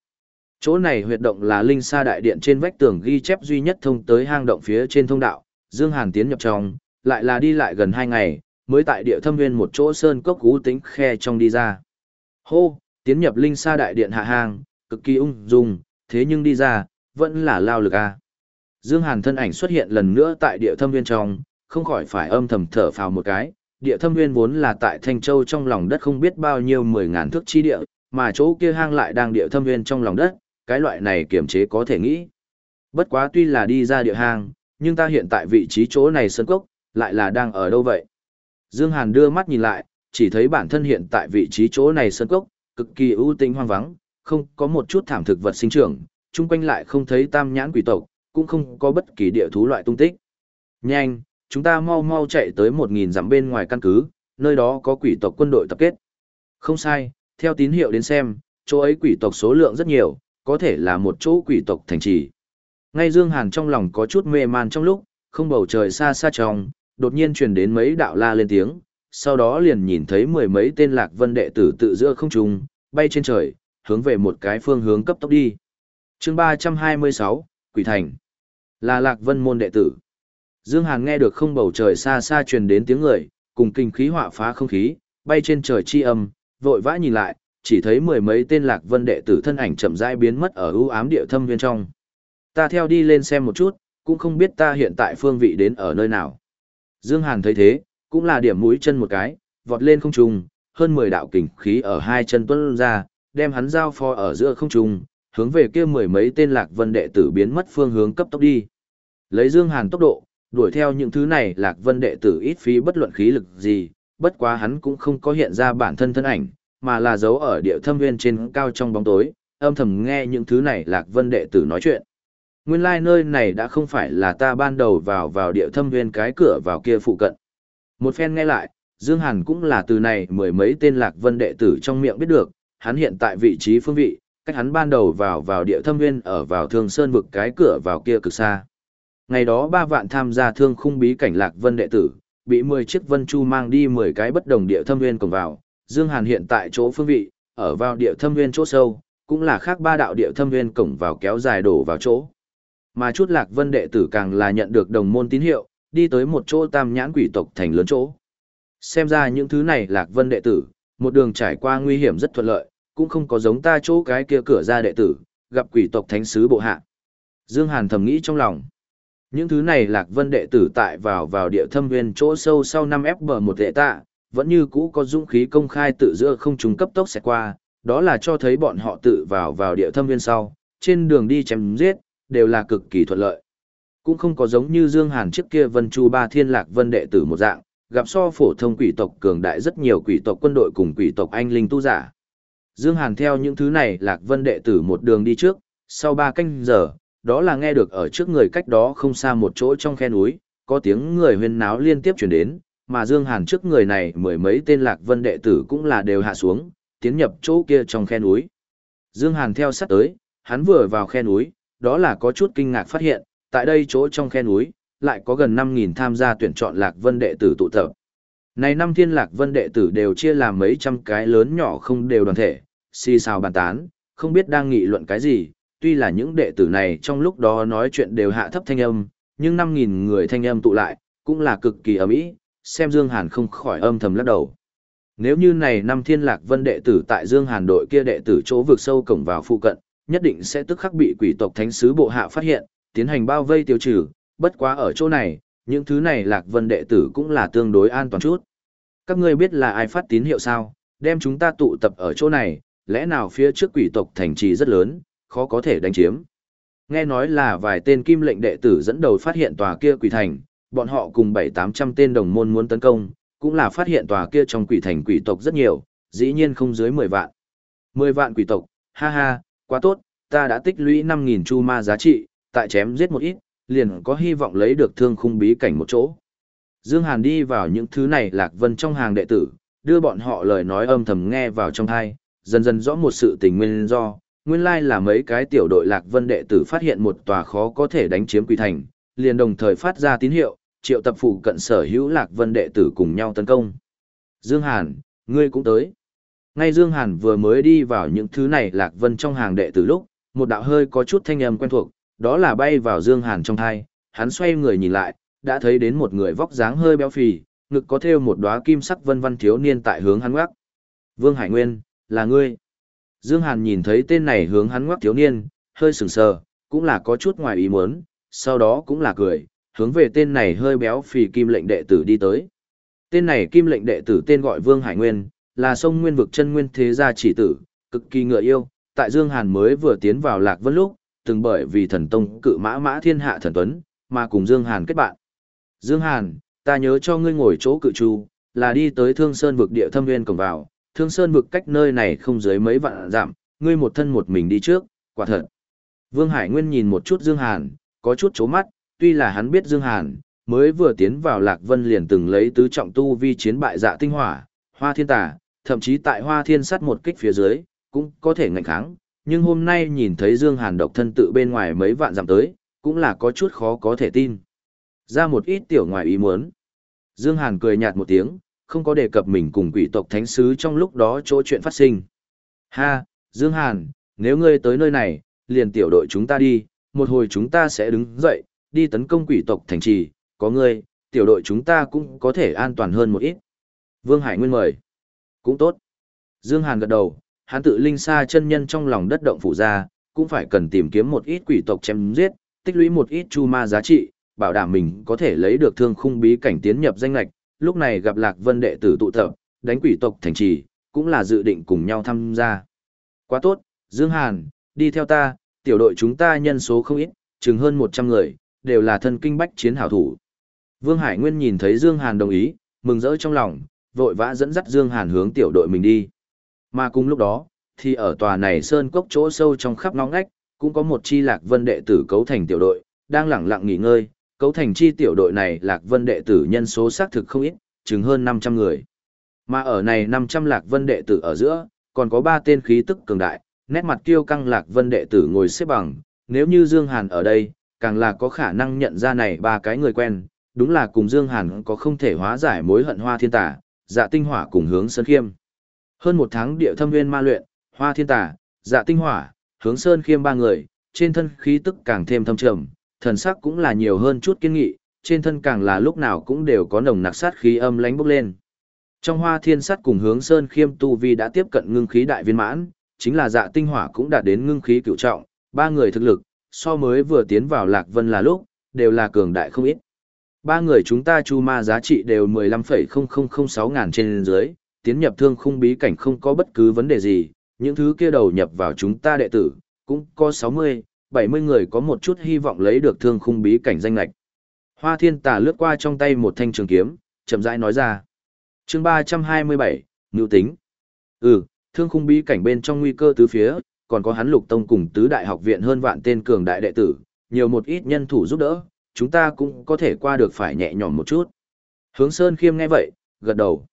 Chỗ này huyệt động là linh sa đại điện trên vách tường ghi chép duy nhất thông tới hang động phía trên thông đạo, Dương Hàn tiến nhập trong, lại là đi lại gần hai ngày, mới tại địa thâm nguyên một chỗ sơn cốc cú tính khe trong đi ra. Hô, tiến nhập linh sa đại điện hạ hang, cực kỳ ung dung, thế nhưng đi ra, vẫn là lao lực a. Dương Hàn thân ảnh xuất hiện lần nữa tại địa thâm nguyên trong, không khỏi phải âm thầm thở phào một cái. Địa thâm nguyên vốn là tại Thanh Châu trong lòng đất không biết bao nhiêu mười ngàn thước chi địa, mà chỗ kia hang lại đang địa thâm nguyên trong lòng đất, cái loại này kiểm chế có thể nghĩ. Bất quá tuy là đi ra địa hang, nhưng ta hiện tại vị trí chỗ này sơn cốc, lại là đang ở đâu vậy? Dương Hàn đưa mắt nhìn lại, chỉ thấy bản thân hiện tại vị trí chỗ này sơn cốc, cực kỳ ưu tĩnh hoang vắng, không có một chút thảm thực vật sinh trưởng, chung quanh lại không thấy tam nhãn quỷ tộc, cũng không có bất kỳ địa thú loại tung tích. Nhanh, chúng ta mau mau chạy tới một nghìn dặm bên ngoài căn cứ, nơi đó có quỷ tộc quân đội tập kết. Không sai, theo tín hiệu đến xem, chỗ ấy quỷ tộc số lượng rất nhiều, có thể là một chỗ quỷ tộc thành trì. Ngay Dương Hàn trong lòng có chút mê man trong lúc, không bầu trời xa xa trong, đột nhiên truyền đến mấy đạo la lên tiếng, sau đó liền nhìn thấy mười mấy tên lạc vân đệ tử tự giữa không trung, bay trên trời, hướng về một cái phương hướng cấp tốc đi. chương 326, Quỷ Thành. Là lạc vân môn đệ tử. Dương Hàn nghe được không bầu trời xa xa truyền đến tiếng người, cùng kinh khí họa phá không khí, bay trên trời chi âm, vội vã nhìn lại, chỉ thấy mười mấy tên lạc vân đệ tử thân ảnh chậm rãi biến mất ở ưu ám địa thâm viên trong. Ta theo đi lên xem một chút, cũng không biết ta hiện tại phương vị đến ở nơi nào. Dương Hàn thấy thế, cũng là điểm mũi chân một cái, vọt lên không trung, hơn 10 đạo kình khí ở hai chân tuôn ra, đem hắn giao phó ở giữa không trung, hướng về kia mười mấy tên Lạc Vân đệ tử biến mất phương hướng cấp tốc đi. Lấy Dương Hàn tốc độ, đuổi theo những thứ này Lạc Vân đệ tử ít phí bất luận khí lực gì, bất quá hắn cũng không có hiện ra bản thân thân ảnh, mà là giấu ở địa thâm nguyên trên cao trong bóng tối, âm thầm nghe những thứ này Lạc Vân đệ tử nói chuyện. Nguyên lai like nơi này đã không phải là ta ban đầu vào vào địa thâm nguyên cái cửa vào kia phụ cận. Một phen nghe lại, Dương Hàn cũng là từ này mười mấy tên Lạc Vân đệ tử trong miệng biết được, hắn hiện tại vị trí phương vị, cách hắn ban đầu vào vào địa thâm nguyên ở vào thương sơn vực cái cửa vào kia cực xa. Ngày đó ba vạn tham gia thương khung bí cảnh Lạc Vân đệ tử, bị 10 chiếc vân chu mang đi 10 cái bất đồng địa thâm nguyên cùng vào, Dương Hàn hiện tại chỗ phương vị, ở vào địa thâm nguyên chỗ sâu, cũng là khác ba đạo địa thâm nguyên cổng vào kéo dài đổ vào chỗ. Mà chút lạc vân đệ tử càng là nhận được đồng môn tín hiệu, đi tới một chỗ tam nhãn quỷ tộc thành lớn chỗ. Xem ra những thứ này lạc vân đệ tử, một đường trải qua nguy hiểm rất thuận lợi, cũng không có giống ta chỗ cái kia cửa ra đệ tử, gặp quỷ tộc thánh sứ bộ hạ. Dương Hàn thầm nghĩ trong lòng. Những thứ này lạc vân đệ tử tại vào vào địa thâm nguyên chỗ sâu sau 5 bờ một đệ tạ, vẫn như cũ có dũng khí công khai tự giữa không trùng cấp tốc sẽ qua, đó là cho thấy bọn họ tự vào vào địa thâm viên sau, trên đường đi chém giết, đều là cực kỳ thuận lợi. Cũng không có giống như Dương Hàn trước kia Vân Chu Ba Thiên Lạc Vân đệ tử một dạng, gặp so phổ thông quỷ tộc cường đại rất nhiều quỷ tộc quân đội cùng quỷ tộc anh linh tu giả. Dương Hàn theo những thứ này Lạc Vân đệ tử một đường đi trước, sau ba canh giờ, đó là nghe được ở trước người cách đó không xa một chỗ trong khe núi, có tiếng người huyên náo liên tiếp truyền đến, mà Dương Hàn trước người này mười mấy tên Lạc Vân đệ tử cũng là đều hạ xuống, tiến nhập chỗ kia trong khe núi. Dương Hàn theo sát tới, hắn vừa vào khe núi, đó là có chút kinh ngạc phát hiện, tại đây chỗ trong khe núi, lại có gần 5.000 tham gia tuyển chọn Lạc Vân đệ tử tụ tập. Này năm thiên Lạc Vân đệ tử đều chia làm mấy trăm cái lớn nhỏ không đều đoàn thể, xì xào bàn tán, không biết đang nghị luận cái gì, tuy là những đệ tử này trong lúc đó nói chuyện đều hạ thấp thanh âm, nhưng 5.000 người thanh âm tụ lại, cũng là cực kỳ ấm ý, xem Dương Hàn không khỏi âm thầm lắc đầu. Nếu như này năm thiên lạc vân đệ tử tại Dương Hàn đội kia đệ tử chỗ vực sâu cổng vào phụ cận, nhất định sẽ tức khắc bị quỷ tộc thánh sứ bộ hạ phát hiện, tiến hành bao vây tiêu trừ, bất quá ở chỗ này, những thứ này lạc vân đệ tử cũng là tương đối an toàn chút. Các ngươi biết là ai phát tín hiệu sao, đem chúng ta tụ tập ở chỗ này, lẽ nào phía trước quỷ tộc thành trì rất lớn, khó có thể đánh chiếm. Nghe nói là vài tên kim lệnh đệ tử dẫn đầu phát hiện tòa kia quỷ thành, bọn họ cùng bảy tám trăm tên đồng môn muốn tấn công, cũng là phát hiện tòa kia trong quỷ thành quỷ tộc rất nhiều, dĩ nhiên không dưới mười vạn. mười vạn quỷ tộc, ha ha, quá tốt, ta đã tích lũy năm nghìn chu ma giá trị, tại chém giết một ít, liền có hy vọng lấy được thương khung bí cảnh một chỗ. Dương Hàn đi vào những thứ này lạc vân trong hàng đệ tử, đưa bọn họ lời nói âm thầm nghe vào trong tai, dần dần rõ một sự tình nguyên do, nguyên lai là mấy cái tiểu đội lạc vân đệ tử phát hiện một tòa khó có thể đánh chiếm quỷ thành, liền đồng thời phát ra tín hiệu, triệu tập phụ cận sở hữu lạc vân đệ tử cùng nhau tấn công. Dương Hàn, ngươi cũng tới. Ngay Dương Hàn vừa mới đi vào những thứ này lạc vân trong hàng đệ tử lúc, một đạo hơi có chút thanh âm quen thuộc, đó là bay vào Dương Hàn trong thai, hắn xoay người nhìn lại, đã thấy đến một người vóc dáng hơi béo phì, ngực có thêu một đóa kim sắc vân vân thiếu niên tại hướng hắn ngoắc. Vương Hải Nguyên, là ngươi. Dương Hàn nhìn thấy tên này hướng hắn ngoắc thiếu niên, hơi sừng sờ, cũng là có chút ngoài ý muốn, sau đó cũng là cười, hướng về tên này hơi béo phì kim lệnh đệ tử đi tới. Tên này kim lệnh đệ tử tên gọi Vương Hải Nguyên, là sông nguyên vực chân nguyên thế gia chỉ tử, cực kỳ ngựa yêu, tại Dương Hàn mới vừa tiến vào Lạc Vân lúc, từng bởi vì thần tông cự mã mã thiên hạ thần tuấn, mà cùng Dương Hàn kết bạn. Dương Hàn, ta nhớ cho ngươi ngồi chỗ cự trù, là đi tới Thương Sơn vực địa thâm nguyên cổng vào, Thương Sơn vực cách nơi này không dưới mấy vạn dặm, ngươi một thân một mình đi trước, quả thật. Vương Hải Nguyên nhìn một chút Dương Hàn, có chút chố mắt, tuy là hắn biết Dương Hàn, mới vừa tiến vào Lạc Vân liền từng lấy tứ trọng tu vi chiến bại dạ tinh hỏa, hoa thiên tà, thậm chí tại hoa thiên sắt một kích phía dưới, cũng có thể ngạnh kháng, nhưng hôm nay nhìn thấy Dương Hàn độc thân tự bên ngoài mấy vạn dặm tới, cũng là có chút khó có thể tin. Ra một ít tiểu ngoài ý muốn. Dương Hàn cười nhạt một tiếng, không có đề cập mình cùng quỷ tộc thánh sứ trong lúc đó chỗ chuyện phát sinh. Ha, Dương Hàn, nếu ngươi tới nơi này, liền tiểu đội chúng ta đi, một hồi chúng ta sẽ đứng dậy, đi tấn công quỷ tộc thành trì, có ngươi, tiểu đội chúng ta cũng có thể an toàn hơn một ít. Vương Hải Nguyên mời. Cũng tốt. Dương Hàn gật đầu, hắn tự linh xa chân nhân trong lòng đất động phủ ra, cũng phải cần tìm kiếm một ít quỷ tộc chém giết, tích lũy một ít chu ma giá trị, bảo đảm mình có thể lấy được thương khung bí cảnh tiến nhập danh lạch, lúc này gặp Lạc Vân đệ tử tụ tập, đánh quỷ tộc thành trì, cũng là dự định cùng nhau tham gia. Quá tốt, Dương Hàn, đi theo ta, tiểu đội chúng ta nhân số không ít, chừng hơn 100 người, đều là thân kinh bách chiến hảo thủ. Vương Hải Nguyên nhìn thấy Dương Hàn đồng ý, mừng rỡ trong lòng, vội vã dẫn dắt Dương Hàn hướng tiểu đội mình đi. Mà cùng lúc đó, thì ở tòa này sơn cốc chỗ sâu trong khắp ngõ ngách, cũng có một chi lạc vân đệ tử cấu thành tiểu đội, đang lẳng lặng nghỉ ngơi, cấu thành chi tiểu đội này lạc vân đệ tử nhân số xác thực không ít, chừng hơn 500 người. Mà ở này 500 lạc vân đệ tử ở giữa, còn có 3 tên khí tức cường đại, nét mặt kiêu căng lạc vân đệ tử ngồi xếp bằng, nếu như Dương Hàn ở đây, càng là có khả năng nhận ra này ba cái người quen, đúng là cùng Dương Hàn có không thể hóa giải mối hận hoa thiên tà, dạ tinh hỏa cùng hướng sơn khiêm. Hơn một tháng địa thâm nguyên ma luyện, hoa thiên tà, dạ tinh hỏa, hướng sơn khiêm ba người, trên thân khí tức càng thêm thâm trầm, thần sắc cũng là nhiều hơn chút kiên nghị, trên thân càng là lúc nào cũng đều có nồng nặc sát khí âm lánh bốc lên. Trong hoa thiên sắt cùng hướng sơn khiêm tu vi đã tiếp cận ngưng khí đại viên mãn, chính là dạ tinh hỏa cũng đạt đến ngưng khí cựu trọng, ba người thực lực, so mới vừa tiến vào lạc vân là lúc, đều là cường đại không ít. Ba người chúng ta chu ma giá trị đều 15,0006 ngàn trên dưới, tiến nhập thương khung bí cảnh không có bất cứ vấn đề gì, những thứ kia đầu nhập vào chúng ta đệ tử, cũng có 60, 70 người có một chút hy vọng lấy được thương khung bí cảnh danh lạch. Hoa thiên tà lướt qua trong tay một thanh trường kiếm, chậm rãi nói ra. chương 327, Ngưu tính. Ừ, thương khung bí cảnh bên trong nguy cơ tứ phía, còn có hắn lục tông cùng tứ đại học viện hơn vạn tên cường đại đệ tử, nhiều một ít nhân thủ giúp đỡ, chúng ta cũng có thể qua được phải nhẹ nhõm một chút. Hướng Sơn Khiêm nghe vậy, gật đầu.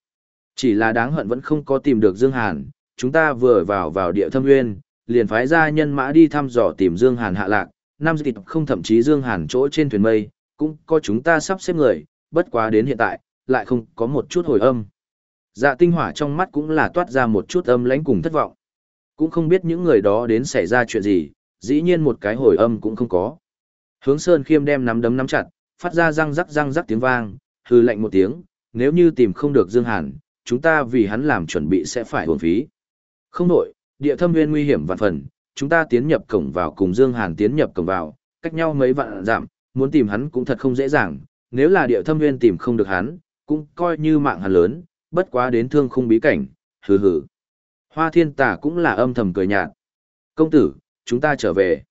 Chỉ là đáng hận vẫn không có tìm được Dương Hàn, chúng ta vừa vào vào địa thâm nguyên, liền phái ra nhân mã đi thăm dò tìm Dương Hàn hạ lạc, năm dịch không thậm chí Dương Hàn chỗ trên thuyền mây, cũng có chúng ta sắp xếp người, bất quá đến hiện tại, lại không có một chút hồi âm. Dạ tinh hỏa trong mắt cũng là toát ra một chút âm lãnh cùng thất vọng. Cũng không biết những người đó đến xảy ra chuyện gì, dĩ nhiên một cái hồi âm cũng không có. Hướng Sơn Khiêm đem nắm đấm nắm chặt, phát ra răng rắc răng rắc tiếng vang, hư lạnh một tiếng, nếu như tìm không được Dương Hàn, chúng ta vì hắn làm chuẩn bị sẽ phải uổng phí. Không đổi, địa thâm nguyên nguy hiểm vạn phần, chúng ta tiến nhập cổng vào cùng Dương Hàn tiến nhập cổng vào, cách nhau mấy vạn giảm, muốn tìm hắn cũng thật không dễ dàng, nếu là địa thâm nguyên tìm không được hắn, cũng coi như mạng hắn lớn, bất quá đến thương khung bí cảnh, hừ hừ. Hoa thiên tà cũng là âm thầm cười nhạt. Công tử, chúng ta trở về.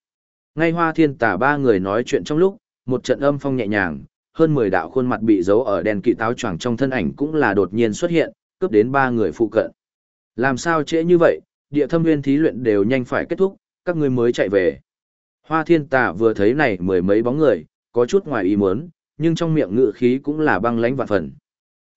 Ngay hoa thiên Tả ba người nói chuyện trong lúc, một trận âm phong nhẹ nhàng, hơn 10 đạo khuôn mặt bị giấu ở đèn kỵ táo choàng trong thân ảnh cũng là đột nhiên xuất hiện, cướp đến ba người phụ cận. Làm sao trễ như vậy, địa thâm nguyên thí luyện đều nhanh phải kết thúc, các ngươi mới chạy về. Hoa thiên Tả vừa thấy này mười mấy bóng người, có chút ngoài ý muốn, nhưng trong miệng ngự khí cũng là băng lãnh vạn phần.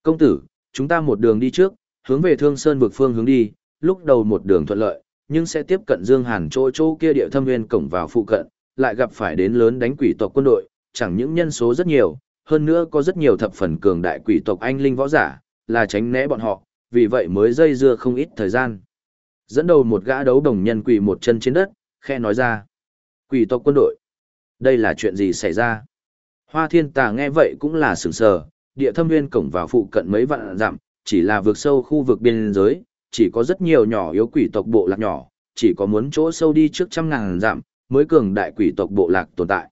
Công tử, chúng ta một đường đi trước, hướng về thương sơn vực phương hướng đi, lúc đầu một đường thuận lợi, nhưng sẽ tiếp cận Dương Hàn chỗ chỗ kia địa thâm nguyên cổng vào phụ cận, lại gặp phải đến lớn đánh quỷ tộc quân đội, chẳng những nhân số rất nhiều, hơn nữa có rất nhiều thập phần cường đại quỷ tộc anh linh võ giả, là tránh né bọn họ, vì vậy mới dây dưa không ít thời gian. Dẫn đầu một gã đấu đồng nhân quỷ một chân trên đất, khe nói ra. Quỷ tộc quân đội. Đây là chuyện gì xảy ra? Hoa thiên tà nghe vậy cũng là sửng sờ, địa thâm nguyên cổng vào phụ cận mấy vạn dặm, chỉ là vượt sâu khu vực biên giới, chỉ có rất nhiều nhỏ yếu quỷ tộc bộ lạc nhỏ, chỉ có muốn chỗ sâu đi trước trăm ngàn giảm, mới cường đại quỷ tộc bộ lạc tồn tại.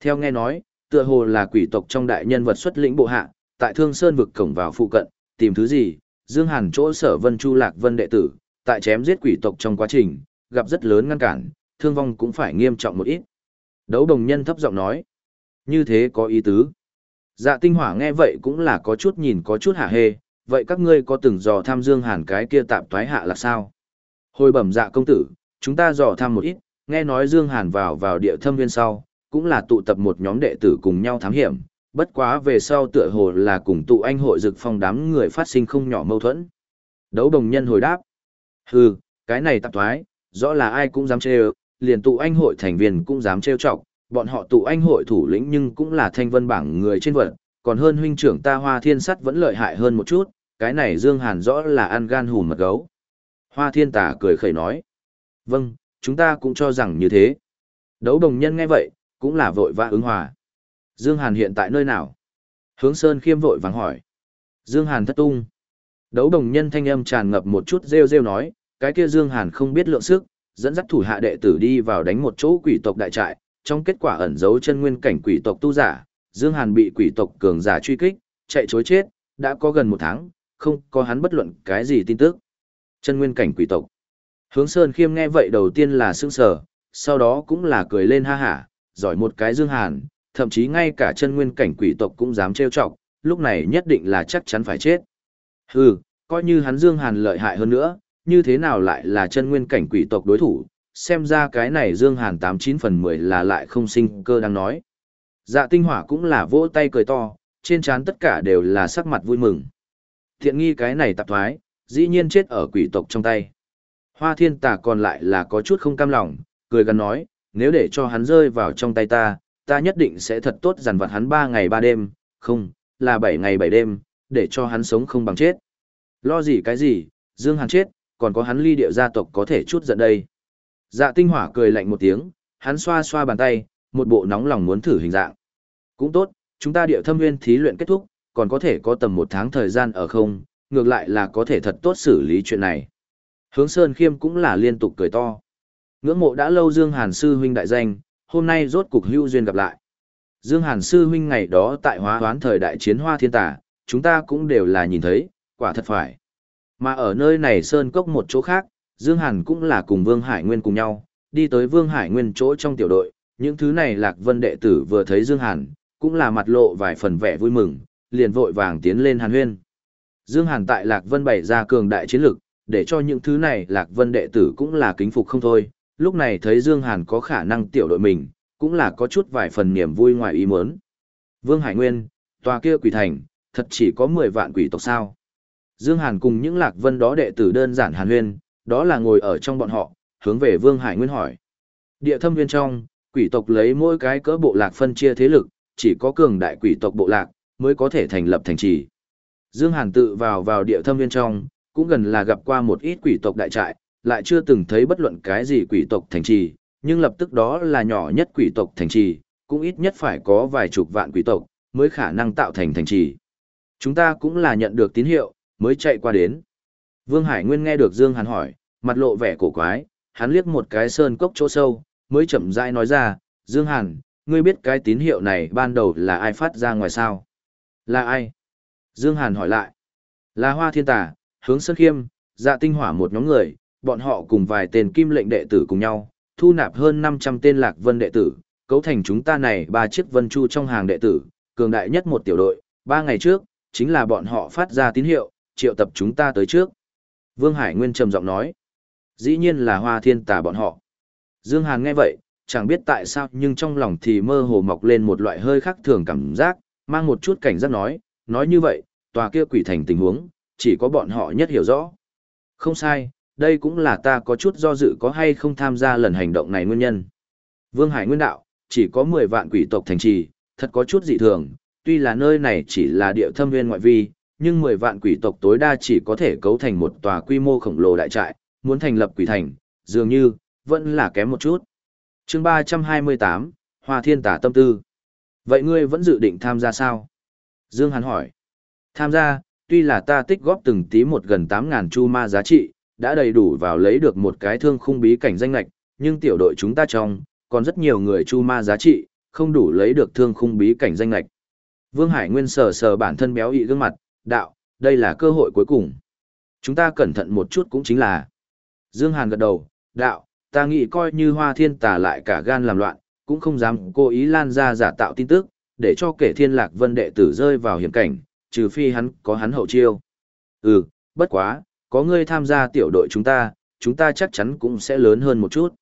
Theo nghe nói, tựa hồ là quỷ tộc trong đại nhân vật xuất lĩnh bộ hạ, tại Thương Sơn vực cổng vào phụ cận, tìm thứ gì, Dương Hàn chỗ sở Vân Chu Lạc Vân đệ tử, tại chém giết quỷ tộc trong quá trình, gặp rất lớn ngăn cản, thương vong cũng phải nghiêm trọng một ít. Đấu đồng nhân thấp giọng nói, như thế có ý tứ. Dạ tinh hỏa nghe vậy cũng là có chút nhìn có chút hạ hê, vậy các ngươi có từng dò tham Dương Hàn cái kia tạm toái hạ là sao? Hồi bẩm dạ công tử, chúng ta dò tham một ít, nghe nói Dương Hàn vào vào địa thâm viên sau, cũng là tụ tập một nhóm đệ tử cùng nhau thám hiểm, bất quá về sau tựa hồ là cùng tụ anh hội dực phong đám người phát sinh không nhỏ mâu thuẫn. Đấu đồng nhân hồi đáp, hừ, cái này tạm toái, rõ là ai cũng dám trêu, liền tụ anh hội thành viên cũng dám trêu chọc, bọn họ tụ anh hội thủ lĩnh nhưng cũng là thanh vân bảng người trên vật, còn hơn huynh trưởng ta hoa thiên sắt vẫn lợi hại hơn một chút, cái này Dương Hàn rõ là ăn gan hùn mật gấu. Hoa thiên tả cười khẩy nói. Vâng, chúng ta cũng cho rằng như thế. Đấu đồng nhân nghe vậy, cũng là vội vã ứng hòa. Dương Hàn hiện tại nơi nào? Hướng Sơn khiêm vội vàng hỏi. Dương Hàn thất tung. Đấu đồng nhân thanh âm tràn ngập một chút rêu rêu nói, cái kia Dương Hàn không biết lượng sức, dẫn dắt thủ hạ đệ tử đi vào đánh một chỗ quỷ tộc đại trại, trong kết quả ẩn giấu chân nguyên cảnh quỷ tộc tu giả, Dương Hàn bị quỷ tộc cường giả truy kích, chạy trối chết, đã có gần một tháng, không có hắn bất luận cái gì tin tức. Chân nguyên cảnh quỷ tộc. Hướng Sơn Khiêm nghe vậy đầu tiên là sững sờ, sau đó cũng là cười lên ha hả, giỏi một cái Dương Hàn, thậm chí ngay cả chân nguyên cảnh quỷ tộc cũng dám trêu chọc, lúc này nhất định là chắc chắn phải chết. Hừ, coi như hắn Dương Hàn lợi hại hơn nữa, như thế nào lại là chân nguyên cảnh quỷ tộc đối thủ, xem ra cái này Dương Hàn 89 phần 10 là lại không sinh cơ đang nói. Dạ tinh hỏa cũng là vỗ tay cười to, trên trán tất cả đều là sắc mặt vui mừng. Thiện nghi cái này tạp thoái, dĩ nhiên chết ở quỷ tộc trong tay. Hoa thiên tà còn lại là có chút không cam lòng, cười gần nói, nếu để cho hắn rơi vào trong tay ta, ta nhất định sẽ thật tốt dằn vặt hắn 3 ngày 3 đêm, không, là 7 ngày 7 đêm, để cho hắn sống không bằng chết. Lo gì cái gì, Dương Hàn chết, còn có hắn ly địa gia tộc có thể chút giận đây. Dạ tinh hỏa cười lạnh một tiếng, hắn xoa xoa bàn tay, một bộ nóng lòng muốn thử hình dạng. Cũng tốt, chúng ta địa thâm nguyên thí luyện kết thúc, còn có thể có tầm một tháng thời gian ở không, ngược lại là có thể thật tốt xử lý chuyện này. Hướng Sơn Khiêm cũng là liên tục cười to. Ngưỡng mộ đã lâu Dương Hàn Sư huynh đại danh, hôm nay rốt cục hưu duyên gặp lại. Dương Hàn Sư huynh ngày đó tại hóa hoán thời đại chiến hoa thiên tả, chúng ta cũng đều là nhìn thấy, quả thật phải. Mà ở nơi này Sơn Cốc một chỗ khác, Dương Hàn cũng là cùng Vương Hải Nguyên cùng nhau, đi tới Vương Hải Nguyên chỗ trong tiểu đội, những thứ này Lạc Vân đệ tử vừa thấy Dương Hàn, cũng là mặt lộ vài phần vẻ vui mừng, liền vội vàng tiến lên Hàn Huyên. Dương Hàn tại Lạc Vân bày ra cường đại chiến lực, để cho những thứ này Lạc Vân đệ tử cũng là kính phục không thôi, lúc này thấy Dương Hàn có khả năng tiểu đội mình, cũng là có chút vài phần niềm vui ngoài ý muốn. Vương Hải Nguyên, tòa kia quỷ thành, thật chỉ có 10 vạn quỷ tộc sao. Dương Hàn cùng những Lạc Vân đó đệ tử đơn giản Hàn Huyên, đó là ngồi ở trong bọn họ, hướng về Vương Hải Nguyên hỏi. Địa thâm viên trong, quỷ tộc lấy mỗi cái cỡ bộ lạc phân chia thế lực, chỉ có cường đại quỷ tộc bộ lạc, mới có thể thành lập thành trì. Dương Hàn tự vào vào địa thâm viên trong, cũng gần là gặp qua một ít quỷ tộc đại trại, lại chưa từng thấy bất luận cái gì quỷ tộc thành trì, nhưng lập tức đó là nhỏ nhất quỷ tộc thành trì, cũng ít nhất phải có vài chục vạn quỷ tộc, mới khả năng tạo thành thành trì. Chúng ta cũng là nhận được tín hiệu, mới chạy qua đến. Vương Hải Nguyên nghe được Dương Hàn hỏi, mặt lộ vẻ cổ quái, hắn liếc một cái sơn cốc chỗ sâu, mới chậm rãi nói ra, Dương Hàn, ngươi biết cái tín hiệu này ban đầu là ai phát ra ngoài sao? Là ai? Dương Hàn hỏi lại. Là Hoa Thiên Tà, Hướng Sơn Khiêm, Dạ Tinh Hỏa một nhóm người, bọn họ cùng vài tên kim lệnh đệ tử cùng nhau, thu nạp hơn 500 tên lạc vân đệ tử, cấu thành chúng ta này ba chiếc vân chu trong hàng đệ tử, cường đại nhất một tiểu đội, ba ngày trước, chính là bọn họ phát ra tín hiệu, triệu tập chúng ta tới trước. Vương Hải Nguyên trầm giọng nói, dĩ nhiên là hoa thiên tà bọn họ. Dương Hàn nghe vậy, chẳng biết tại sao nhưng trong lòng thì mơ hồ mọc lên một loại hơi khác thường cảm giác, mang một chút cảnh giác nói, nói như vậy, tòa kia quỷ thành tình huống, chỉ có bọn họ nhất hiểu rõ. Không sai, đây cũng là ta có chút do dự có hay không tham gia lần hành động này nguyên nhân. Vương Hải Nguyên đạo, chỉ có 10 vạn quỷ tộc thành trì, thật có chút dị thường, tuy là nơi này chỉ là địa thâm viên ngoại vi, nhưng 10 vạn quỷ tộc tối đa chỉ có thể cấu thành một tòa quy mô khổng lồ đại trại, muốn thành lập quỷ thành, dường như, vẫn là kém một chút. chương 328, Hoa Thiên Tả Tâm Tư. Vậy ngươi vẫn dự định tham gia sao? Dương Hàn hỏi. Tham gia, tuy là ta tích góp từng tí một gần 8.000 chu ma giá trị, đã đầy đủ vào lấy được một cái thương khung bí cảnh danh lạch, nhưng tiểu đội chúng ta trong, còn rất nhiều người chu ma giá trị, không đủ lấy được thương khung bí cảnh danh lạch. Vương Hải Nguyên sờ sờ bản thân béo ị gương mặt, đạo, đây là cơ hội cuối cùng. Chúng ta cẩn thận một chút cũng chính là. Dương Hàn gật đầu, đạo, ta nghĩ coi như hoa thiên tà lại cả gan làm loạn, cũng không dám cố ý lan ra giả tạo tin tức, để cho kẻ thiên lạc vân đệ tử rơi vào hiểm cảnh, trừ phi hắn có hắn hậu chiêu. Ừ, bất quá, có ngươi tham gia tiểu đội chúng ta, chúng ta chắc chắn cũng sẽ lớn hơn một chút.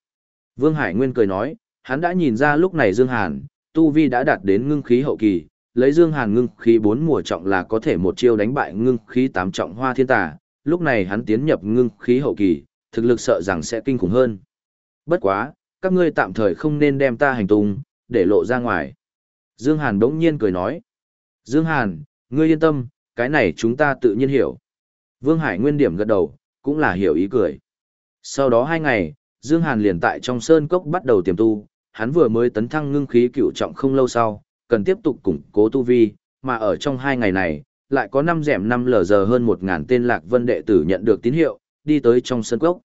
Vương Hải Nguyên cười nói, hắn đã nhìn ra lúc này Dương Hàn, Tu Vi đã đạt đến ngưng khí hậu kỳ, lấy Dương Hàn ngưng khí 4 mùa trọng là có thể một chiêu đánh bại ngưng khí 8 trọng hoa thiên tà, lúc này hắn tiến nhập ngưng khí hậu kỳ, thực lực sợ rằng sẽ kinh khủng hơn. Bất quá, các ngươi tạm thời không nên đem ta hành tung, để lộ ra ngoài. Dương Hàn đống nhiên cười nói. Dương Hàn, ngươi yên tâm, cái này chúng ta tự nhiên hiểu. Vương Hải nguyên điểm gật đầu, cũng là hiểu ý cười. Sau đó hai ngày, Dương Hàn liền tại trong sơn cốc bắt đầu tiềm tu, hắn vừa mới tấn thăng ngưng khí cựu trọng không lâu sau, cần tiếp tục củng cố tu vi, mà ở trong hai ngày này, lại có năm dẻm năm lờ giờ hơn một ngàn tên lạc vân đệ tử nhận được tín hiệu, đi tới trong sơn cốc.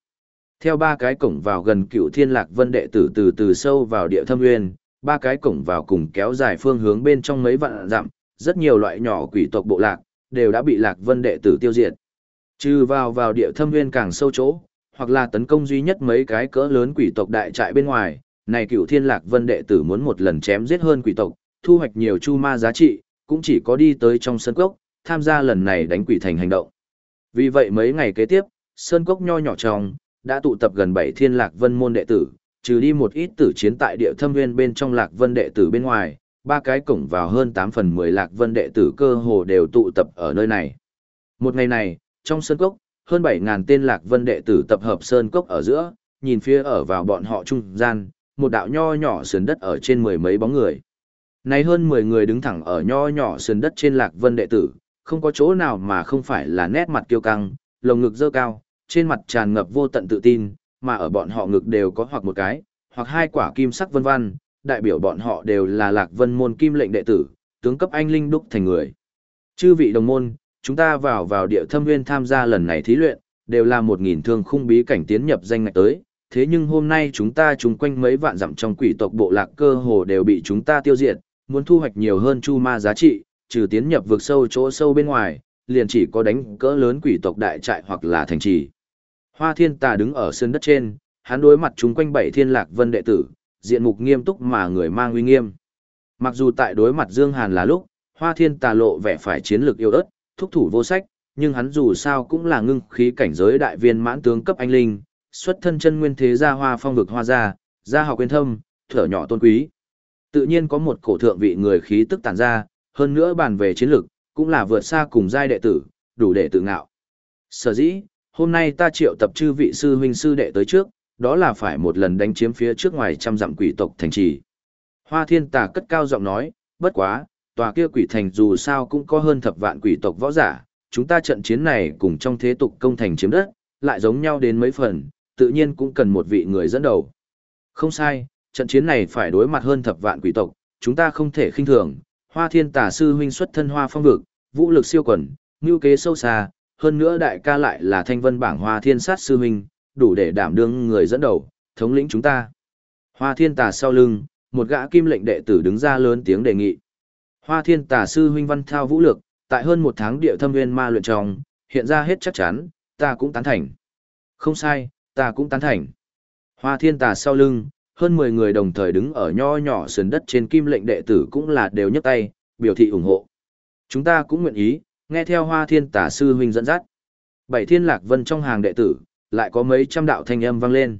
Theo ba cái cổng vào gần cựu thiên lạc vân đệ tử từ từ sâu vào địa thâm nguyên, ba cái cổng vào cùng kéo dài phương hướng bên trong mấy vạn dặm, rất nhiều loại nhỏ quỷ tộc bộ lạc, đều đã bị Lạc Vân đệ tử tiêu diệt. Trừ vào vào địa thâm nguyên càng sâu chỗ, hoặc là tấn công duy nhất mấy cái cỡ lớn quỷ tộc đại trại bên ngoài, này cựu thiên Lạc Vân đệ tử muốn một lần chém giết hơn quỷ tộc, thu hoạch nhiều chu ma giá trị, cũng chỉ có đi tới trong sân cốc, tham gia lần này đánh quỷ thành hành động. Vì vậy mấy ngày kế tiếp, sơn cốc nho nhỏ trong, đã tụ tập gần 7 thiên lạc vân môn đệ tử, trừ đi một ít tử chiến tại địa thâm nguyên bên trong lạc vân đệ tử bên ngoài, ba cái cổng vào hơn 8 phần 10 lạc vân đệ tử cơ hồ đều tụ tập ở nơi này. Một ngày này, trong sơn cốc, hơn 7.000 tên lạc vân đệ tử tập hợp sơn cốc ở giữa, nhìn phía ở vào bọn họ trung gian, một đạo nho nhỏ sườn đất ở trên mười mấy bóng người. Này hơn 10 người đứng thẳng ở nho nhỏ sườn đất trên lạc vân đệ tử, không có chỗ nào mà không phải là nét mặt kiêu căng, lồng ngực dơ cao, trên mặt tràn ngập vô tận tự tin, mà ở bọn họ ngực đều có hoặc một cái, hoặc hai quả kim sắc vân vân, đại biểu bọn họ đều là lạc vân môn kim lệnh đệ tử, tướng cấp anh linh đúc thành người. Chư vị đồng môn, chúng ta vào vào địa thâm nguyên tham gia lần này thí luyện, đều là một nghìn thương khung bí cảnh tiến nhập danh ngạch tới, thế nhưng hôm nay chúng ta chung quanh mấy vạn dặm trong quỷ tộc bộ lạc cơ hồ đều bị chúng ta tiêu diệt, muốn thu hoạch nhiều hơn chu ma giá trị, trừ tiến nhập vực sâu chỗ sâu bên ngoài, liền chỉ có đánh cỡ lớn quỷ tộc đại trại hoặc là thành trì. Hoa thiên tà đứng ở sân đất trên, hắn đối mặt chúng quanh bảy thiên lạc vân đệ tử, diện mục nghiêm túc mà người mang uy nghiêm. Mặc dù tại đối mặt Dương Hàn là lúc, hoa thiên tà lộ vẻ phải chiến lược yêu ớt, thúc thủ vô sách, nhưng hắn dù sao cũng là ngưng khí cảnh giới đại viên mãn tướng cấp anh linh, xuất thân chân nguyên thế gia hoa phong vực hoa gia, gia học quyên thâm, thở nhỏ tôn quý. Tự nhiên có một cổ thượng vị người khí tức tản ra, hơn nữa bàn về chiến lược, cũng là vượt xa cùng giai đệ tử, đủ để tự ngạo. Sở dĩ, hôm nay ta triệu tập chư vị sư huynh sư đệ tới trước, đó là phải một lần đánh chiếm phía trước ngoài trăm dặm quỷ tộc thành trì. Hoa thiên tà cất cao giọng nói, bất quá, tòa kia quỷ thành dù sao cũng có hơn thập vạn quỷ tộc võ giả, chúng ta trận chiến này cùng trong thế tục công thành chiếm đất, lại giống nhau đến mấy phần, tự nhiên cũng cần một vị người dẫn đầu. Không sai, trận chiến này phải đối mặt hơn thập vạn quỷ tộc, chúng ta không thể khinh thường, Hoa Thiên Tà sư huynh xuất thân Hoa Phong vực, vũ lực siêu quần, ngưu kế sâu xa, hơn nữa đại ca lại là Thanh Vân bảng Hoa Thiên Sát sư huynh, đủ để đảm đương người dẫn đầu, thống lĩnh chúng ta. Hoa Thiên Tà sau lưng, một gã kim lệnh đệ tử đứng ra lớn tiếng đề nghị. Hoa Thiên Tà sư huynh văn thao vũ lực, tại hơn một tháng địa thâm nguyên ma luyện trong, hiện ra hết chắc chắn, ta cũng tán thành. Không sai, ta cũng tán thành. Hoa Thiên Tà sau lưng, hơn 10 người đồng thời đứng ở nho nhỏ sườn đất trên kim lệnh đệ tử cũng là đều nhấc tay, biểu thị ủng hộ. Chúng ta cũng nguyện ý, nghe theo hoa thiên tả sư huynh dẫn dắt. Bảy thiên lạc vân trong hàng đệ tử, lại có mấy trăm đạo thanh âm vang lên.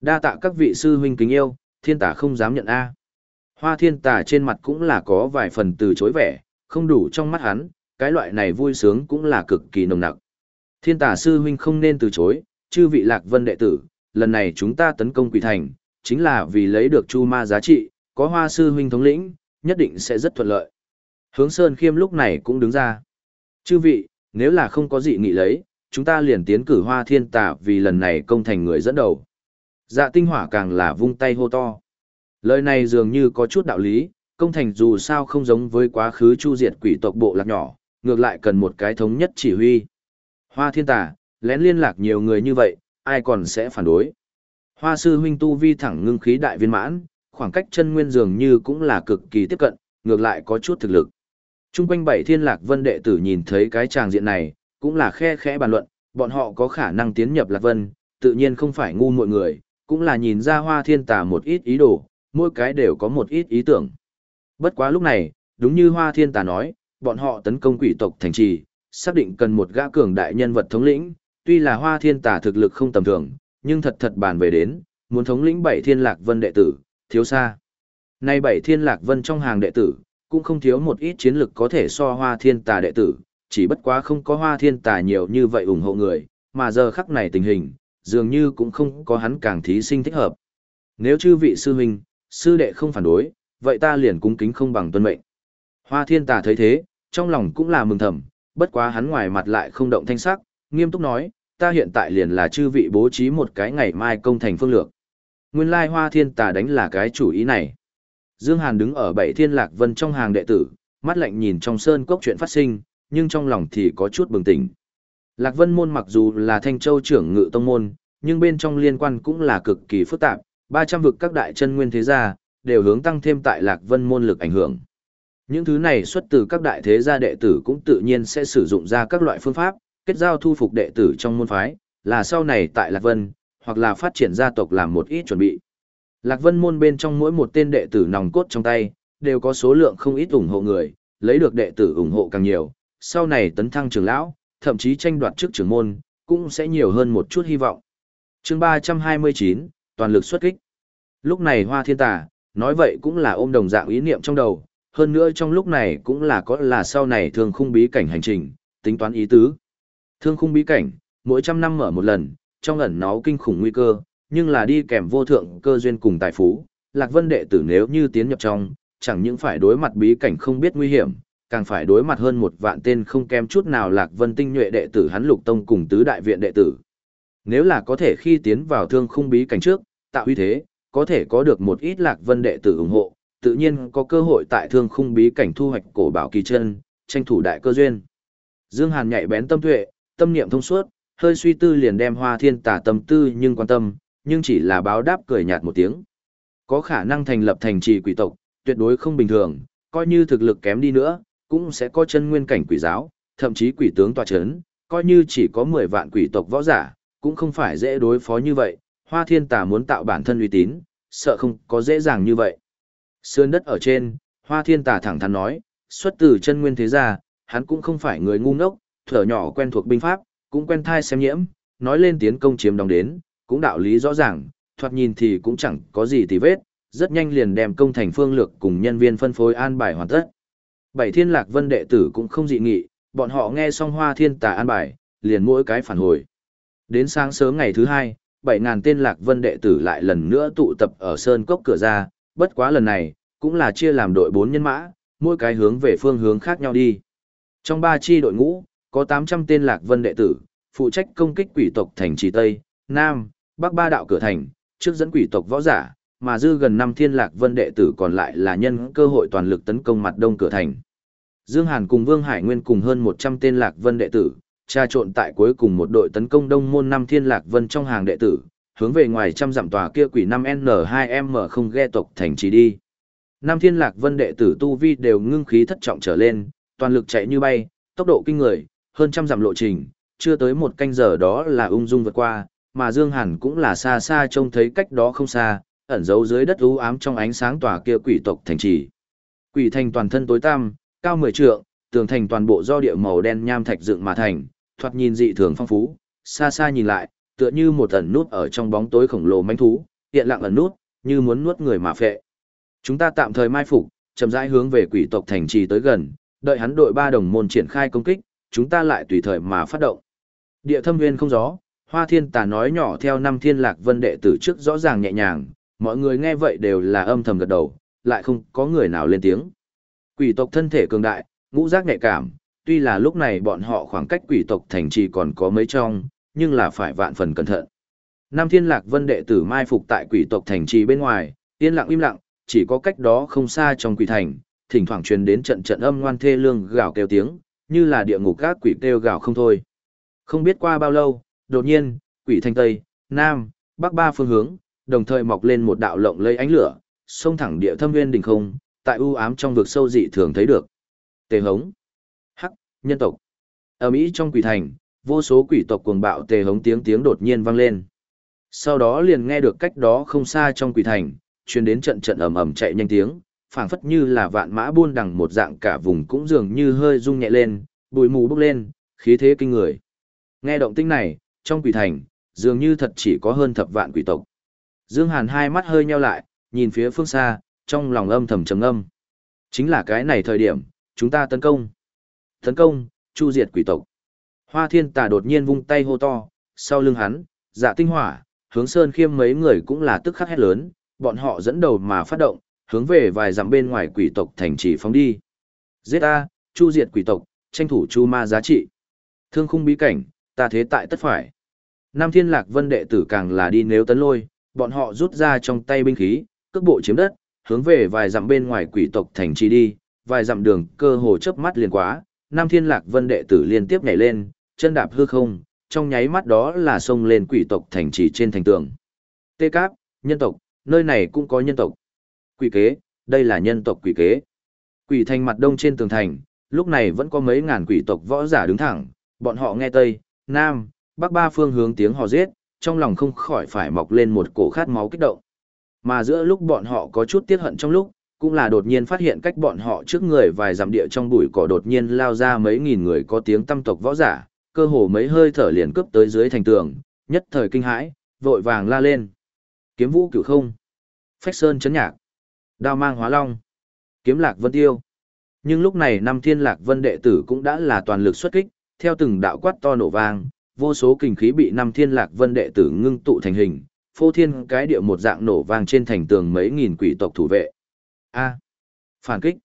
Đa tạ các vị sư huynh kính yêu, thiên tả không dám nhận A. Hoa thiên tả trên mặt cũng là có vài phần từ chối vẻ, không đủ trong mắt hắn, cái loại này vui sướng cũng là cực kỳ nồng nặc. Thiên tả sư huynh không nên từ chối, chư vị lạc vân đệ tử, lần này chúng ta tấn công quỷ thành, chính là vì lấy được chu ma giá trị, có hoa sư huynh thống lĩnh, nhất định sẽ rất thuận lợi. Hướng Sơn Khiêm lúc này cũng đứng ra. Chư vị, nếu là không có gì nghị lấy, chúng ta liền tiến cử hoa thiên tà vì lần này công thành người dẫn đầu. Dạ tinh hỏa càng là vung tay hô to. Lời này dường như có chút đạo lý, công thành dù sao không giống với quá khứ chu diệt quỷ tộc bộ lạc nhỏ, ngược lại cần một cái thống nhất chỉ huy. Hoa thiên tà, lén liên lạc nhiều người như vậy, ai còn sẽ phản đối. Hoa sư huynh tu vi thẳng ngưng khí đại viên mãn, khoảng cách chân nguyên dường như cũng là cực kỳ tiếp cận, ngược lại có chút thực lực. Trung quanh bảy thiên lạc vân đệ tử nhìn thấy cái tràng diện này, cũng là khe khẽ bàn luận, bọn họ có khả năng tiến nhập lạc vân, tự nhiên không phải ngu mọi người, cũng là nhìn ra hoa thiên tà một ít ý đồ, mỗi cái đều có một ít ý tưởng. Bất quá lúc này, đúng như hoa thiên tà nói, bọn họ tấn công quỷ tộc thành trì, xác định cần một gã cường đại nhân vật thống lĩnh, tuy là hoa thiên tà thực lực không tầm thường, nhưng thật thật bàn về đến, muốn thống lĩnh bảy thiên lạc vân đệ tử, thiếu xa. Nay bảy thiên lạc vân trong hàng đệ tử, cũng không thiếu một ít chiến lực có thể so hoa thiên tà đệ tử, chỉ bất quá không có hoa thiên tà nhiều như vậy ủng hộ người, mà giờ khắc này tình hình, dường như cũng không có hắn càng thí sinh thích hợp. Nếu chư vị sư huynh, sư đệ không phản đối, vậy ta liền cung kính không bằng tuân mệnh. Hoa thiên tà thấy thế, trong lòng cũng là mừng thầm, bất quá hắn ngoài mặt lại không động thanh sắc, nghiêm túc nói, ta hiện tại liền là chư vị bố trí một cái ngày mai công thành phương lược. Nguyên lai hoa thiên tà đánh là cái chủ ý này. Dương Hàn đứng ở bảy thiên lạc vân trong hàng đệ tử, mắt lạnh nhìn trong sơn cốc chuyện phát sinh, nhưng trong lòng thì có chút bừng tỉnh. Lạc vân môn mặc dù là thanh châu trưởng ngự tông môn, nhưng bên trong liên quan cũng là cực kỳ phức tạp, 300 vực các đại chân nguyên thế gia, đều hướng tăng thêm tại Lạc Vân môn lực ảnh hưởng. Những thứ này xuất từ các đại thế gia đệ tử cũng tự nhiên sẽ sử dụng ra các loại phương pháp, kết giao thu phục đệ tử trong môn phái, là sau này tại Lạc Vân, hoặc là phát triển gia tộc làm một ít chuẩn bị. Lạc Vân môn bên trong mỗi một tên đệ tử nòng cốt trong tay, đều có số lượng không ít ủng hộ người, lấy được đệ tử ủng hộ càng nhiều, sau này tấn thăng trưởng lão, thậm chí tranh đoạt chức trưởng môn, cũng sẽ nhiều hơn một chút hy vọng. chương 329, toàn lực xuất kích. Lúc này Hoa Thiên Tà, nói vậy cũng là ôm đồng dạng ý niệm trong đầu, hơn nữa trong lúc này cũng là có là sau này thường khung bí cảnh hành trình, tính toán ý tứ. Thương khung bí cảnh, mỗi trăm năm mở một lần, trong ẩn nó kinh khủng nguy cơ, nhưng là đi kèm vô thượng cơ duyên cùng tài phú. Lạc Vân đệ tử nếu như tiến nhập trong, chẳng những phải đối mặt bí cảnh không biết nguy hiểm, càng phải đối mặt hơn một vạn tên không kém chút nào Lạc Vân tinh nhuệ đệ tử hắn lục tông cùng tứ đại viện đệ tử. Nếu là có thể khi tiến vào thương khung bí cảnh trước, tạo uy thế, có thể có được một ít Lạc Vân đệ tử ủng hộ, tự nhiên có cơ hội tại thương khung bí cảnh thu hoạch cổ bảo kỳ chân, tranh thủ đại cơ duyên. Dương Hàn nhạy bén tâm tuệ, tâm niệm thông suốt, hơi suy tư liền đem Hoa Thiên Tà tâm tư nhưng quan tâm, nhưng chỉ là báo đáp cười nhạt một tiếng. Có khả năng thành lập thành trì quỷ tộc, tuyệt đối không bình thường, coi như thực lực kém đi nữa, cũng sẽ có chân nguyên cảnh quỷ giáo, thậm chí quỷ tướng tòa chấn, coi như chỉ có 10 vạn quỷ tộc võ giả, cũng không phải dễ đối phó như vậy. Hoa Thiên Tà muốn tạo bản thân uy tín, sợ không có dễ dàng như vậy. Sơn đất ở trên, Hoa Thiên Tà thẳng thắn nói, xuất từ chân nguyên thế gia, hắn cũng không phải người ngu ngốc, thở nhỏ quen thuộc binh pháp, cũng quen thai xem nhiễm, nói lên tiến công chiếm đóng đến, cũng đạo lý rõ ràng, thoạt nhìn thì cũng chẳng có gì tì vết, rất nhanh liền đem công thành phương lược cùng nhân viên phân phối an bài hoàn tất. Bảy thiên lạc vân đệ tử cũng không dị nghị, bọn họ nghe xong hoa thiên tà an bài, liền mỗi cái phản hồi. Đến sáng sớm ngày thứ hai, bảy ngàn tên lạc vân đệ tử lại lần nữa tụ tập ở sơn cốc cửa ra, bất quá lần này, cũng là chia làm đội bốn nhân mã, mỗi cái hướng về phương hướng khác nhau đi. Trong ba chi đội ngũ, có 800 tên lạc vân đệ tử, phụ trách công kích quỷ tộc thành trì Tây, Nam, Bắc ba đạo cửa thành, trước dẫn quỷ tộc võ giả, mà dư gần năm thiên lạc vân đệ tử còn lại là nhân cơ hội toàn lực tấn công mặt đông cửa thành. Dương Hàn cùng Vương Hải Nguyên cùng hơn 100 tên lạc vân đệ tử, tra trộn tại cuối cùng một đội tấn công đông môn năm thiên lạc vân trong hàng đệ tử, hướng về ngoài trăm dặm tòa kia quỷ 5N2M không ghe tộc thành trì đi. Năm thiên lạc vân đệ tử tu vi đều ngưng khí thất trọng trở lên, toàn lực chạy như bay, tốc độ kinh người, hơn trăm dặm lộ trình, chưa tới một canh giờ đó là ung dung vượt qua, mà Dương Hàn cũng là xa xa trông thấy cách đó không xa, ẩn giấu dưới đất u ám trong ánh sáng tòa kia quỷ tộc thành trì. Quỷ thành toàn thân tối tăm, cao 10 trượng, tường thành toàn bộ do địa màu đen nham thạch dựng mà thành, thoạt nhìn dị thường phong phú, xa xa nhìn lại, tựa như một ẩn nút ở trong bóng tối khổng lồ manh thú, hiện lặng ẩn nút, như muốn nuốt người mà phệ. Chúng ta tạm thời mai phục, chậm rãi hướng về quỷ tộc thành trì tới gần, đợi hắn đội ba đồng môn triển khai công kích, chúng ta lại tùy thời mà phát động. Địa thâm nguyên không gió, Hoa Thiên Tà nói nhỏ theo năm thiên lạc vân đệ tử trước rõ ràng nhẹ nhàng, mọi người nghe vậy đều là âm thầm gật đầu, lại không có người nào lên tiếng. Quỷ tộc thân thể cường đại, ngũ giác nhạy cảm, tuy là lúc này bọn họ khoảng cách quỷ tộc thành trì còn có mấy trong, nhưng là phải vạn phần cẩn thận. Nam Thiên Lạc Vân đệ tử mai phục tại quỷ tộc thành trì bên ngoài, yên lặng im lặng, chỉ có cách đó không xa trong quỷ thành, thỉnh thoảng truyền đến trận trận âm ngoan thê lương gào kêu tiếng, như là địa ngục các quỷ kêu gào không thôi. Không biết qua bao lâu, đột nhiên, quỷ thành Tây, Nam, Bắc ba phương hướng, đồng thời mọc lên một đạo lộng lây ánh lửa, xông thẳng địa thâm nguyên đỉnh không, tại u ám trong vực sâu dị thường thấy được. Tề hống, hắc, nhân tộc. Ở Mỹ trong quỷ thành, vô số quỷ tộc cuồng bạo tề hống tiếng tiếng đột nhiên vang lên. Sau đó liền nghe được cách đó không xa trong quỷ thành, truyền đến trận trận ầm ầm chạy nhanh tiếng, phảng phất như là vạn mã buôn đằng một dạng cả vùng cũng dường như hơi rung nhẹ lên, bụi mù bốc lên, khí thế kinh người. Nghe động tĩnh này, trong quỷ thành, dường như thật chỉ có hơn thập vạn quỷ tộc. Dương Hàn hai mắt hơi nheo lại, nhìn phía phương xa, trong lòng âm thầm trầm âm. Chính là cái này thời điểm, chúng ta tấn công. Tấn công, chu diệt quỷ tộc. Hoa thiên tà đột nhiên vung tay hô to, sau lưng hắn, dạ tinh hỏa, hướng sơn khiêm mấy người cũng là tức khắc hét lớn, bọn họ dẫn đầu mà phát động, hướng về vài dặm bên ngoài quỷ tộc thành trì phóng đi. Giết ta, chu diệt quỷ tộc, tranh thủ chu ma giá trị. Thương khung bí cảnh, ta thế tại tất phải. Nam Thiên Lạc Vân đệ tử càng là đi nếu tấn lôi, bọn họ rút ra trong tay binh khí, cước bộ chiếm đất, hướng về vài dặm bên ngoài quỷ tộc thành trì đi, vài dặm đường cơ hồ chớp mắt liền quá, Nam Thiên Lạc Vân đệ tử liên tiếp nhảy lên, chân đạp hư không, trong nháy mắt đó là xông lên quỷ tộc thành trì trên thành tường. Tê Cáp, nhân tộc, nơi này cũng có nhân tộc. Quỷ kế, đây là nhân tộc quỷ kế. Quỷ thành mặt đông trên tường thành, lúc này vẫn có mấy ngàn quỷ tộc võ giả đứng thẳng, bọn họ nghe Tây, Nam, Bắc ba phương hướng tiếng hò giết, trong lòng không khỏi phải mọc lên một cổ khát máu kích động. Mà giữa lúc bọn họ có chút tiếc hận trong lúc, cũng là đột nhiên phát hiện cách bọn họ trước người vài dặm địa trong bụi cỏ đột nhiên lao ra mấy nghìn người có tiếng tâm tộc võ giả, cơ hồ mấy hơi thở liền cướp tới dưới thành tường, nhất thời kinh hãi, vội vàng la lên. Kiếm vũ cửu không. Phách sơn chấn nhạc. Đao mang hóa long. Kiếm lạc vân tiêu. Nhưng lúc này năm thiên lạc vân đệ tử cũng đã là toàn lực xuất kích, theo từng đạo quát to nổ vang, vô số kinh khí bị năm thiên lạc vân đệ tử ngưng tụ thành hình, phô thiên cái địa một dạng nổ vang trên thành tường mấy nghìn quỷ tộc thủ vệ. A. phản kích.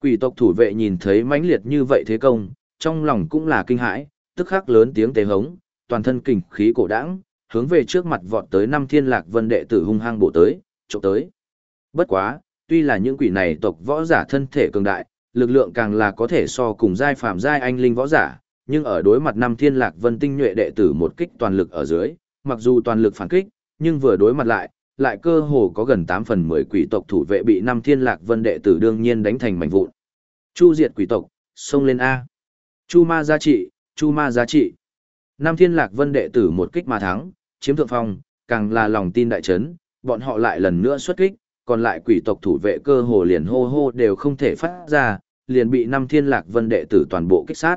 Quỷ tộc thủ vệ nhìn thấy mãnh liệt như vậy thế công, trong lòng cũng là kinh hãi, tức khắc lớn tiếng tế hống, toàn thân kình khí cổ đãng, hướng về trước mặt vọt tới năm thiên lạc vân đệ tử hung hăng bổ tới, chụp tới. Bất quá, tuy là những quỷ này tộc võ giả thân thể cường đại, lực lượng càng là có thể so cùng giai phạm giai anh linh võ giả, nhưng ở đối mặt năm thiên lạc vân tinh nhuệ đệ tử một kích toàn lực ở dưới, mặc dù toàn lực phản kích, nhưng vừa đối mặt lại, lại cơ hồ có gần 8 phần 10 quỷ tộc thủ vệ bị năm thiên lạc vân đệ tử đương nhiên đánh thành mảnh vụn. Chu diệt quỷ tộc, xông lên A. Chu ma giá trị, chu ma giá trị. Năm thiên lạc vân đệ tử một kích mà thắng, chiếm thượng phong, càng là lòng tin đại chấn, bọn họ lại lần nữa xuất kích, còn lại quỷ tộc thủ vệ cơ hồ liền hô hô đều không thể phát ra, liền bị năm thiên lạc vân đệ tử toàn bộ kích sát.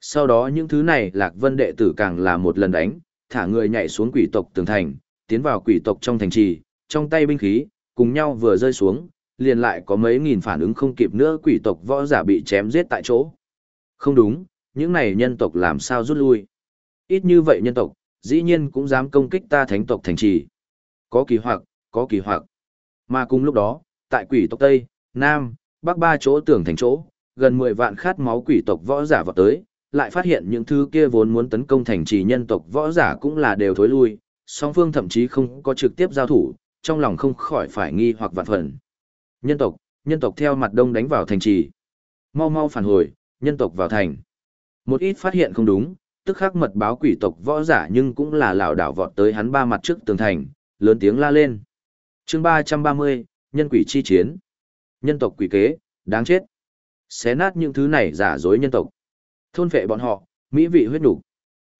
Sau đó những thứ này lạc vân đệ tử càng là một lần đánh, thả người nhảy xuống quỷ tộc tường thành, tiến vào quỷ tộc trong thành trì, trong tay binh khí, cùng nhau vừa rơi xuống, liền lại có mấy nghìn phản ứng không kịp nữa quỷ tộc võ giả bị chém giết tại chỗ. Không đúng, những này nhân tộc làm sao rút lui. Ít như vậy nhân tộc, dĩ nhiên cũng dám công kích ta thánh tộc thành trì. Có kỳ hoặc, có kỳ hoặc. Mà cùng lúc đó, tại quỷ tộc Tây, Nam, Bắc ba chỗ tưởng thành chỗ, gần 10 vạn khát máu quỷ tộc võ giả vào tới, lại phát hiện những thứ kia vốn muốn tấn công thành trì nhân tộc võ giả cũng là đều thối lui, song phương thậm chí không có trực tiếp giao thủ, trong lòng không khỏi phải nghi hoặc vạn phần. Nhân tộc, nhân tộc theo mặt đông đánh vào thành trì. Mau mau phản hồi, nhân tộc vào thành. Một ít phát hiện không đúng, tức khắc mật báo quỷ tộc võ giả nhưng cũng là lão đảo vọt tới hắn ba mặt trước tường thành, lớn tiếng la lên chương 330, nhân quỷ chi chiến. Nhân tộc quỷ kế, đáng chết. Xé nát những thứ này giả dối nhân tộc. Thôn phệ bọn họ, mỹ vị huyết đủ.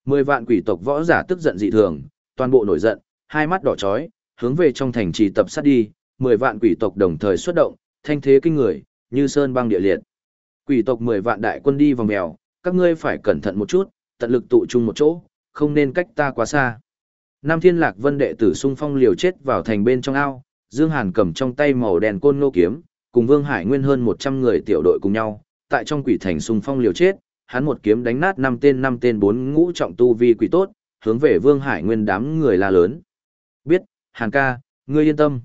Mười vạn quỷ tộc võ giả tức giận dị thường, toàn bộ nổi giận, hai mắt đỏ chói, hướng về trong thành trì tập sát đi, mười vạn quỷ tộc đồng thời xuất động, thanh thế kinh người, như sơn băng địa liệt. Quỷ tộc mười vạn đại quân đi vòng mèo, các ngươi phải cẩn thận một chút, tận lực tụ chung một chỗ, không nên cách ta quá xa. Nam Thiên Lạc Vân đệ tử xung phong liều chết vào thành bên trong ao, Dương Hàn cầm trong tay màu đèn côn ngô kiếm, cùng Vương Hải Nguyên hơn 100 người tiểu đội cùng nhau, tại trong quỷ thành xung phong liều chết, hắn một kiếm đánh nát năm tên năm tên bốn ngũ trọng tu vi quỷ tốt, hướng về Vương Hải Nguyên đám người la lớn. Biết, Hàn ca, ngươi yên tâm.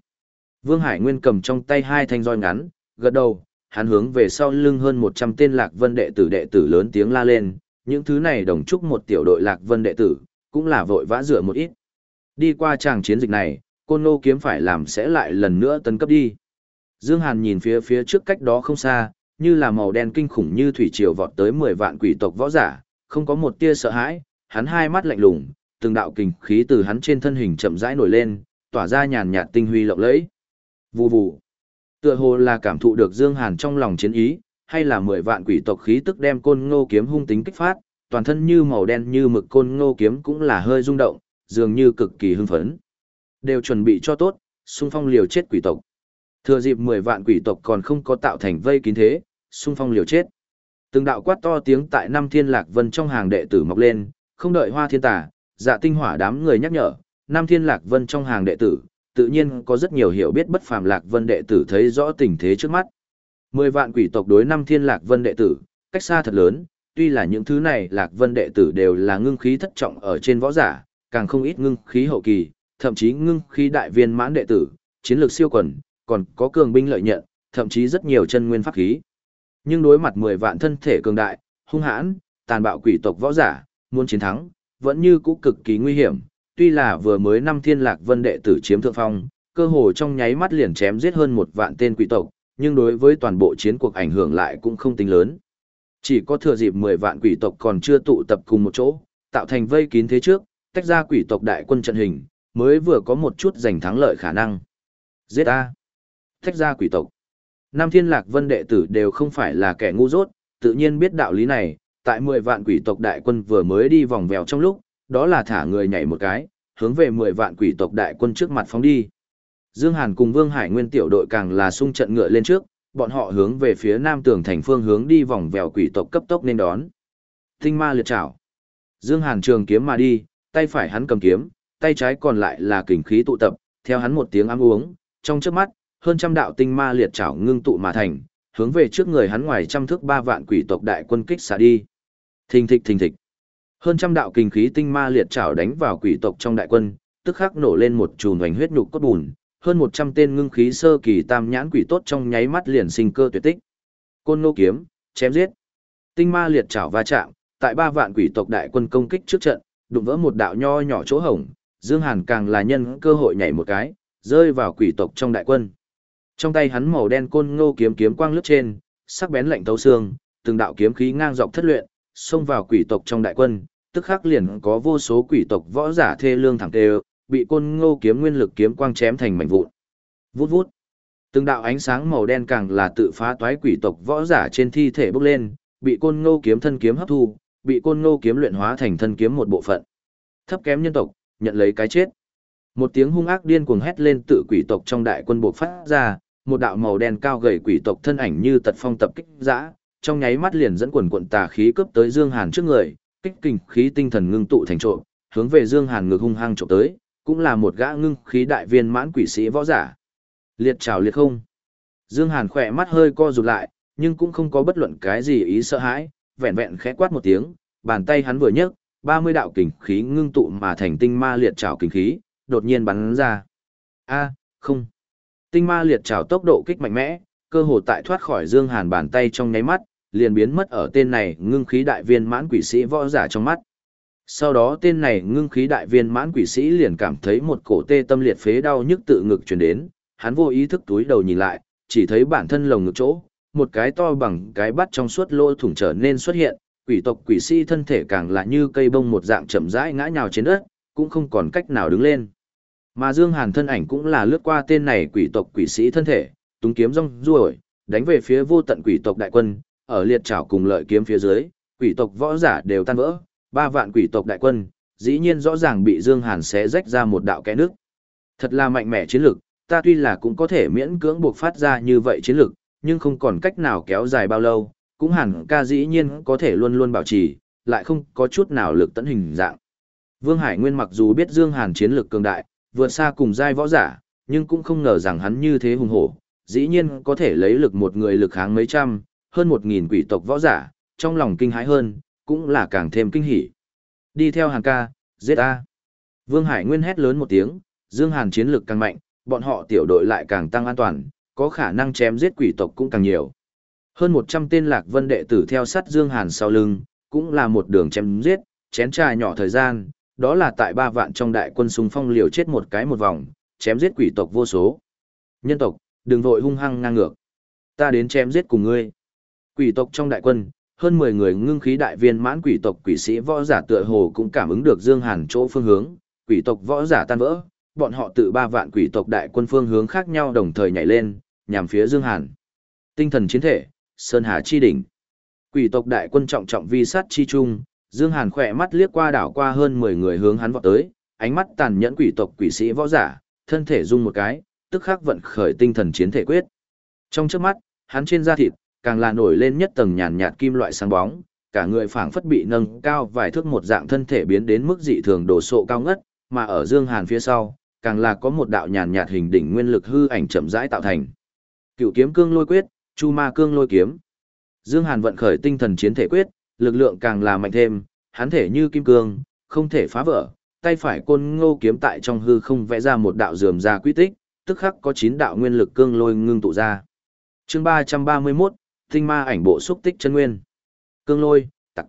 Vương Hải Nguyên cầm trong tay hai thanh roi ngắn, gật đầu, hắn hướng về sau lưng hơn 100 tên lạc vân đệ tử đệ tử lớn tiếng la lên, những thứ này đồng chúc một tiểu đội lạc vân đệ tử, cũng là vội vã rửa một ít. Đi qua tràng chiến dịch này, côn nô kiếm phải làm sẽ lại lần nữa tấn cấp đi. Dương Hàn nhìn phía phía trước cách đó không xa, như là màu đen kinh khủng như thủy triều vọt tới 10 vạn quỷ tộc võ giả, không có một tia sợ hãi, hắn hai mắt lạnh lùng, từng đạo kình khí từ hắn trên thân hình chậm rãi nổi lên, tỏa ra nhàn nhạt tinh huy lộng lẫy. Vù vù. Tựa hồ là cảm thụ được Dương Hàn trong lòng chiến ý, hay là 10 vạn quỷ tộc khí tức đem côn ngô kiếm hung tính kích phát, toàn thân như màu đen như mực côn ngô kiếm cũng là hơi rung động, dường như cực kỳ hưng phấn. Đều chuẩn bị cho tốt, xung phong liều chết quỷ tộc. Thừa dịp 10 vạn quỷ tộc còn không có tạo thành vây kín thế, xung phong liều chết. Từng đạo quát to tiếng tại năm thiên lạc vân trong hàng đệ tử mọc lên, không đợi hoa thiên tà, dạ tinh hỏa đám người nhắc nhở, năm thiên lạc vân trong hàng đệ tử, tự nhiên có rất nhiều hiểu biết bất phàm lạc vân đệ tử thấy rõ tình thế trước mắt. Mười vạn quỷ tộc đối năm thiên lạc vân đệ tử, cách xa thật lớn, tuy là những thứ này lạc vân đệ tử đều là ngưng khí thất trọng ở trên võ giả, càng không ít ngưng khí hậu kỳ, thậm chí ngưng khí đại viên mãn đệ tử, chiến lược siêu quần, còn có cường binh lợi nhận, thậm chí rất nhiều chân nguyên pháp khí. Nhưng đối mặt 10 vạn thân thể cường đại, hung hãn, tàn bạo quỷ tộc võ giả, muốn chiến thắng, vẫn như cũ cực kỳ nguy hiểm. Tuy là vừa mới năm thiên lạc vân đệ tử chiếm thượng phong, cơ hồ trong nháy mắt liền chém giết hơn một vạn tên quỷ tộc, nhưng đối với toàn bộ chiến cuộc ảnh hưởng lại cũng không tính lớn. Chỉ có thừa dịp 10 vạn quỷ tộc còn chưa tụ tập cùng một chỗ, tạo thành vây kín thế trước, tách ra quỷ tộc đại quân trận hình, mới vừa có một chút giành thắng lợi khả năng. Giết A. tách ra quỷ tộc. Nam Thiên Lạc Vân đệ tử đều không phải là kẻ ngu dốt, tự nhiên biết đạo lý này, tại 10 vạn quỷ tộc đại quân vừa mới đi vòng vèo trong lúc, đó là thả người nhảy một cái, hướng về 10 vạn quỷ tộc đại quân trước mặt phóng đi. Dương Hàn cùng Vương Hải Nguyên tiểu đội càng là sung trận ngựa lên trước, bọn họ hướng về phía nam tường thành phương hướng đi vòng vèo quỷ tộc cấp tốc nên đón. Tinh ma liệt trảo. Dương Hàn trường kiếm mà đi, tay phải hắn cầm kiếm, tay trái còn lại là kình khí tụ tập, theo hắn một tiếng ám uống, trong chớp mắt, hơn trăm đạo tinh ma liệt trảo ngưng tụ mà thành, hướng về trước người hắn ngoài trăm thước ba vạn quỷ tộc đại quân kích xả đi. Thình thịch thình thịch. Hơn trăm đạo kình khí tinh ma liệt trảo đánh vào quỷ tộc trong đại quân, tức khắc nổ lên một chùm hoành huyết nhục cốt bùn, hơn 100 tên ngưng khí sơ kỳ tam nhãn quỷ tốt trong nháy mắt liền sinh cơ tuyệt tích. Côn nô kiếm, chém giết. Tinh ma liệt trảo va chạm, tại ba vạn quỷ tộc đại quân công kích trước trận, đụng vỡ một đạo nho nhỏ chỗ hổng, Dương Hàn càng là nhân cơ hội nhảy một cái, rơi vào quỷ tộc trong đại quân. Trong tay hắn màu đen côn ngô kiếm kiếm quang lướt trên, sắc bén lạnh tấu xương, từng đạo kiếm khí ngang dọc thất luyện, xông vào quỷ tộc trong đại quân, tức khắc liền có vô số quỷ tộc võ giả thê lương thẳng tê, bị côn ngô kiếm nguyên lực kiếm quang chém thành mảnh vụn. Vút vút. Từng đạo ánh sáng màu đen càng là tự phá toái quỷ tộc võ giả trên thi thể bốc lên, bị côn ngô kiếm thân kiếm hấp thu, bị côn ngô kiếm luyện hóa thành thân kiếm một bộ phận. Thấp kém nhân tộc, nhận lấy cái chết. Một tiếng hung ác điên cuồng hét lên tự quỷ tộc trong đại quân buộc phát ra, một đạo màu đen cao gầy quỷ tộc thân ảnh như tật phong tập kích dã, trong nháy mắt liền dẫn quần quận tà khí cấp tới Dương Hàn trước người, kích kình khí tinh thần ngưng tụ thành trộm, hướng về Dương Hàn ngược hung hăng chụp tới, cũng là một gã ngưng khí đại viên mãn quỷ sĩ võ giả. Liệt trảo liệt không. Dương Hàn khỏe mắt hơi co rụt lại, nhưng cũng không có bất luận cái gì ý sợ hãi, vẹn vẹn khẽ quát một tiếng, bàn tay hắn vừa nhấc, 30 đạo kình khí ngưng tụ mà thành tinh ma liệt trảo kình khí, đột nhiên bắn ra. A, không. Tinh ma liệt trảo tốc độ kích mạnh mẽ, cơ hồ tại thoát khỏi Dương Hàn bàn tay trong nháy mắt, liền biến mất ở tên này ngưng khí đại viên mãn quỷ sĩ võ giả trong mắt. Sau đó tên này ngưng khí đại viên mãn quỷ sĩ liền cảm thấy một cổ tê tâm liệt phế đau nhức tự ngực truyền đến, hắn vô ý thức túi đầu nhìn lại, chỉ thấy bản thân lồng ngực chỗ, một cái to bằng cái bắt trong suốt lỗ thủng trở nên xuất hiện, quỷ tộc quỷ sĩ thân thể càng là như cây bông một dạng chậm rãi ngã nhào trên đất, cũng không còn cách nào đứng lên. Mà Dương Hàn thân ảnh cũng là lướt qua tên này quỷ tộc quỷ sĩ thân thể, tung kiếm rong ruổi, đánh về phía vô tận quỷ tộc đại quân, ở liệt trảo cùng lợi kiếm phía dưới, quỷ tộc võ giả đều tan vỡ, ba vạn quỷ tộc đại quân, dĩ nhiên rõ ràng bị Dương Hàn xé rách ra một đạo kẽ nước. Thật là mạnh mẽ chiến lực, ta tuy là cũng có thể miễn cưỡng buộc phát ra như vậy chiến lực, nhưng không còn cách nào kéo dài bao lâu, cũng hẳn ca dĩ nhiên có thể luôn luôn bảo trì, lại không có chút nào lực tận hình dạng. Vương Hải Nguyên mặc dù biết Dương Hàn chiến lực cường đại, vượt xa cùng giai võ giả, nhưng cũng không ngờ rằng hắn như thế hùng hổ, dĩ nhiên có thể lấy lực một người lực kháng mấy trăm, hơn một nghìn quỷ tộc võ giả, trong lòng kinh hãi hơn, cũng là càng thêm kinh hỉ. Đi theo Hàn ca, giết a. Vương Hải Nguyên hét lớn một tiếng, Dương Hàn chiến lực càng mạnh, bọn họ tiểu đội lại càng tăng an toàn, có khả năng chém giết quỷ tộc cũng càng nhiều. Hơn 100 tên lạc vân đệ tử theo sát Dương Hàn sau lưng, cũng là một đường chém giết, chén trà nhỏ thời gian, đó là tại ba vạn trong đại quân xung phong liều chết một cái một vòng, chém giết quỷ tộc vô số. Nhân tộc, đừng vội hung hăng ngang ngược. Ta đến chém giết cùng ngươi. Quỷ tộc trong đại quân, hơn 10 người ngưng khí đại viên mãn quỷ tộc quỷ sĩ võ giả tựa hồ cũng cảm ứng được Dương Hàn chỗ phương hướng, quỷ tộc võ giả tan vỡ, bọn họ tự ba vạn quỷ tộc đại quân phương hướng khác nhau đồng thời nhảy lên, nhằm phía Dương Hàn. Tinh thần chiến thể, Sơn Hà chi đỉnh. Quỷ tộc đại quân trọng trọng vi sát chi trung, Dương Hàn khỏe mắt liếc qua đảo qua hơn 10 người hướng hắn vọt tới, ánh mắt tàn nhẫn quỷ tộc quỷ sĩ võ giả, thân thể rung một cái, tức khắc vận khởi tinh thần chiến thể quyết. Trong chớp mắt, hắn trên da thịt càng là nổi lên nhất tầng nhàn nhạt kim loại sáng bóng, cả người phảng phất bị nâng cao vài thước một dạng thân thể biến đến mức dị thường đồ sộ cao ngất, mà ở Dương Hàn phía sau, càng là có một đạo nhàn nhạt hình đỉnh nguyên lực hư ảnh chậm rãi tạo thành. Cựu kiếm cương lôi quyết, chu ma cương lôi kiếm. Dương Hàn vận khởi tinh thần chiến thể quyết, lực lượng càng là mạnh thêm, hắn thể như kim cương, không thể phá vỡ, tay phải côn ngô kiếm tại trong hư không vẽ ra một đạo rườm ra quy tích, tức khắc có 9 đạo nguyên lực cương lôi ngưng tụ ra. Chương 331, tinh ma ảnh bộ xúc tích chân nguyên. Cương lôi, tặc.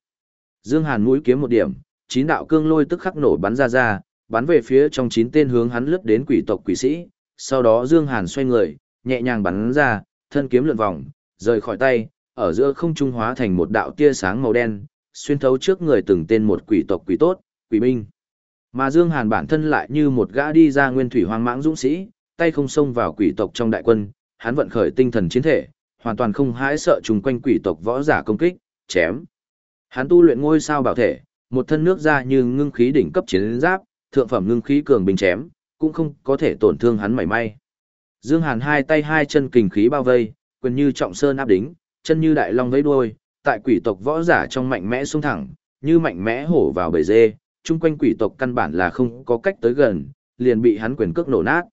Dương Hàn mũi kiếm một điểm, chín đạo cương lôi tức khắc nổ bắn ra ra, bắn về phía trong chín tên hướng hắn lướt đến quỷ tộc quỷ sĩ, sau đó Dương Hàn xoay người, nhẹ nhàng bắn ra, thân kiếm lượn vòng, rời khỏi tay, ở giữa không trung hóa thành một đạo tia sáng màu đen, xuyên thấu trước người từng tên một quỷ tộc quỷ tốt, quỷ binh. Mà Dương Hàn bản thân lại như một gã đi ra nguyên thủy hoang mãng dũng sĩ, tay không xông vào quỷ tộc trong đại quân, hắn vận khởi tinh thần chiến thể, hoàn toàn không hãi sợ chung quanh quỷ tộc võ giả công kích, chém. Hắn tu luyện ngôi sao bảo thể, một thân nước ra như ngưng khí đỉnh cấp chiến giáp, thượng phẩm ngưng khí cường bình chém, cũng không có thể tổn thương hắn mảy may. Dương Hàn hai tay hai chân kình khí bao vây, quyền như trọng sơn áp đính, chân như đại long vẫy đuôi, tại quỷ tộc võ giả trong mạnh mẽ xung thẳng, như mạnh mẽ hổ vào bầy dê, chung quanh quỷ tộc căn bản là không có cách tới gần, liền bị hắn quyền cước nổ nát.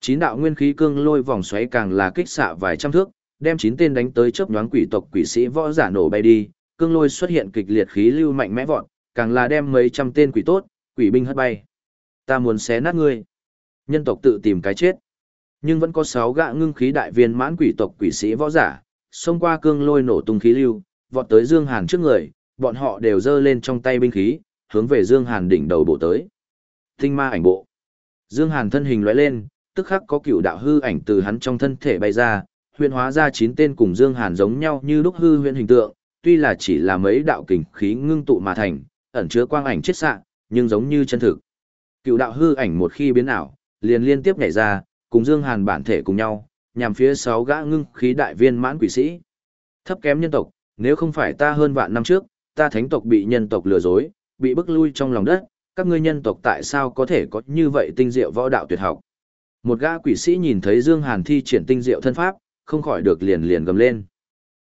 Chín đạo nguyên khí cương lôi vòng xoáy càng là kích xạ vài trăm thước, đem chín tên đánh tới chớp nhoáng quỷ tộc quỷ sĩ võ giả nổ bay đi, cương lôi xuất hiện kịch liệt khí lưu mạnh mẽ vọt, càng là đem mấy trăm tên quỷ tốt, quỷ binh hất bay. Ta muốn xé nát ngươi. Nhân tộc tự tìm cái chết. Nhưng vẫn có sáu gã ngưng khí đại viên mãn quỷ tộc quỷ sĩ võ giả, xông qua cương lôi nổ tung khí lưu, vọt tới Dương Hàn trước người, bọn họ đều giơ lên trong tay binh khí, hướng về Dương Hàn đỉnh đầu bộ tới. Tinh ma ảnh bộ. Dương Hàn thân hình lóe lên, tức khắc có cựu đạo hư ảnh từ hắn trong thân thể bay ra, huyền hóa ra chín tên cùng Dương Hàn giống nhau như lúc hư huyền hình tượng, tuy là chỉ là mấy đạo kình khí ngưng tụ mà thành, ẩn chứa quang ảnh chết xạ, nhưng giống như chân thực. Cựu đạo hư ảnh một khi biến ảo, liền liên tiếp nhảy ra, cùng Dương Hàn bản thể cùng nhau, nhằm phía sáu gã ngưng khí đại viên mãn quỷ sĩ. Thấp kém nhân tộc, nếu không phải ta hơn vạn năm trước, ta thánh tộc bị nhân tộc lừa dối, bị bức lui trong lòng đất, các ngươi nhân tộc tại sao có thể có như vậy tinh diệu võ đạo tuyệt học. Một gã quỷ sĩ nhìn thấy Dương Hàn thi triển tinh diệu thân pháp, không khỏi được liền liền gầm lên.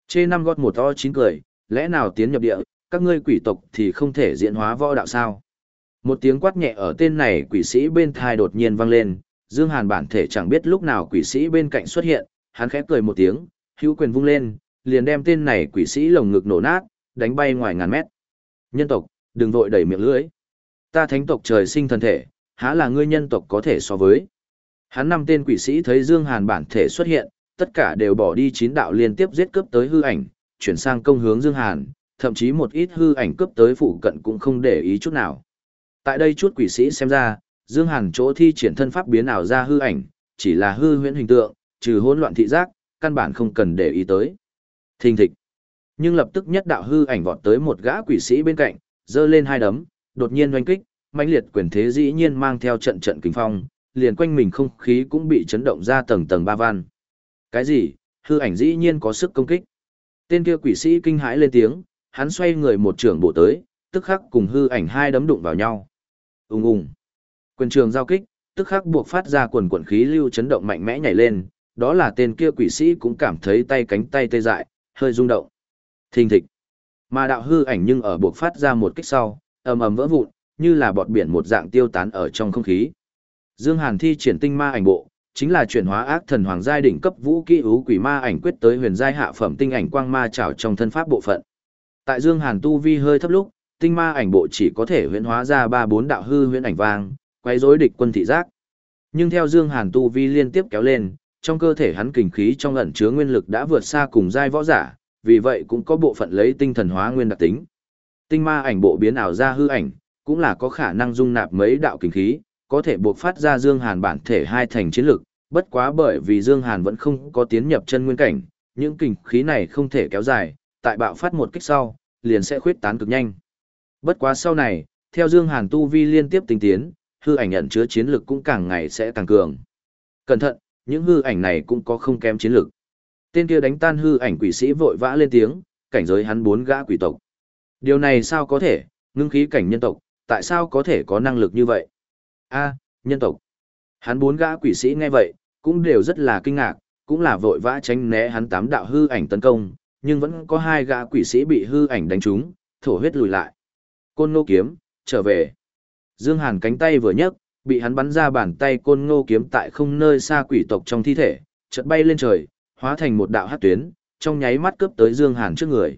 Chê năm gót một to chín cười, lẽ nào tiến nhập địa, các ngươi quỷ tộc thì không thể diễn hóa võ đạo sao? Một tiếng quát nhẹ ở tên này quỷ sĩ bên thai đột nhiên vang lên, Dương Hàn bản thể chẳng biết lúc nào quỷ sĩ bên cạnh xuất hiện, hắn khẽ cười một tiếng, hữu quyền vung lên, liền đem tên này quỷ sĩ lồng ngực nổ nát, đánh bay ngoài ngàn mét. Nhân tộc, đừng vội đẩy miệng lưỡi. Ta thánh tộc trời sinh thần thể, há là ngươi nhân tộc có thể so với. Hắn năm tên quỷ sĩ thấy Dương Hàn bản thể xuất hiện, tất cả đều bỏ đi chín đạo liên tiếp giết cướp tới hư ảnh, chuyển sang công hướng Dương Hàn, thậm chí một ít hư ảnh cướp tới phụ cận cũng không để ý chút nào. Tại đây chút quỷ sĩ xem ra, Dương Hàn chỗ thi triển thân pháp biến ảo ra hư ảnh, chỉ là hư huyễn hình tượng, trừ hỗn loạn thị giác, căn bản không cần để ý tới. Thình thịch. Nhưng lập tức nhất đạo hư ảnh vọt tới một gã quỷ sĩ bên cạnh, giơ lên hai đấm, đột nhiên oanh kích, mãnh liệt quyền thế dĩ nhiên mang theo trận trận kinh phong, liền quanh mình không khí cũng bị chấn động ra tầng tầng ba van. Cái gì? Hư ảnh dĩ nhiên có sức công kích. Tên kia quỷ sĩ kinh hãi lên tiếng, hắn xoay người một trường bộ tới, tức khắc cùng hư ảnh hai đấm đụng vào nhau. Ùng ùng. Quyền trường giao kích, tức khắc buộc phát ra quần quần khí lưu chấn động mạnh mẽ nhảy lên, đó là tên kia quỷ sĩ cũng cảm thấy tay cánh tay tê dại, hơi rung động. Thình thịch. Mà đạo hư ảnh nhưng ở buộc phát ra một kích sau, ầm ầm vỡ vụn, như là bọt biển một dạng tiêu tán ở trong không khí. Dương Hàn thi triển tinh ma ảnh bộ, chính là chuyển hóa ác thần hoàng giai đỉnh cấp vũ kỹ ú quỷ ma ảnh quyết tới huyền giai hạ phẩm tinh ảnh quang ma trảo trong thân pháp bộ phận. Tại Dương Hàn tu vi hơi thấp lúc, tinh ma ảnh bộ chỉ có thể huyễn hóa ra ba bốn đạo hư huyễn ảnh vang, quay rối địch quân thị giác. Nhưng theo Dương Hàn tu vi liên tiếp kéo lên, trong cơ thể hắn kình khí trong ẩn chứa nguyên lực đã vượt xa cùng giai võ giả, vì vậy cũng có bộ phận lấy tinh thần hóa nguyên đặc tính. Tinh ma ảnh bộ biến ảo ra hư ảnh, cũng là có khả năng dung nạp mấy đạo kình khí, có thể buộc phát ra Dương Hàn bản thể hai thành chiến lực, bất quá bởi vì Dương Hàn vẫn không có tiến nhập chân nguyên cảnh, những kình khí này không thể kéo dài, tại bạo phát một kích sau, liền sẽ khuyết tán cực nhanh. Bất quá sau này, theo Dương Hàn tu vi liên tiếp tinh tiến, hư ảnh nhận chứa chiến lực cũng càng ngày sẽ tăng cường. Cẩn thận, những hư ảnh này cũng có không kém chiến lực. Tên kia đánh tan hư ảnh quỷ sĩ vội vã lên tiếng, cảnh giới hắn bốn gã quỷ tộc. Điều này sao có thể, ngưng khí cảnh nhân tộc, tại sao có thể có năng lực như vậy? A, nhân tộc. Hắn bốn gã quỷ sĩ nghe vậy, cũng đều rất là kinh ngạc, cũng là vội vã tránh né hắn tám đạo hư ảnh tấn công, nhưng vẫn có hai gã quỷ sĩ bị hư ảnh đánh trúng, thổ huyết lùi lại. Côn nô kiếm, trở về. Dương Hàn cánh tay vừa nhấc, bị hắn bắn ra bàn tay côn ngô kiếm tại không nơi xa quỷ tộc trong thi thể, chợt bay lên trời, hóa thành một đạo hắc tuyến, trong nháy mắt cướp tới Dương Hàn trước người.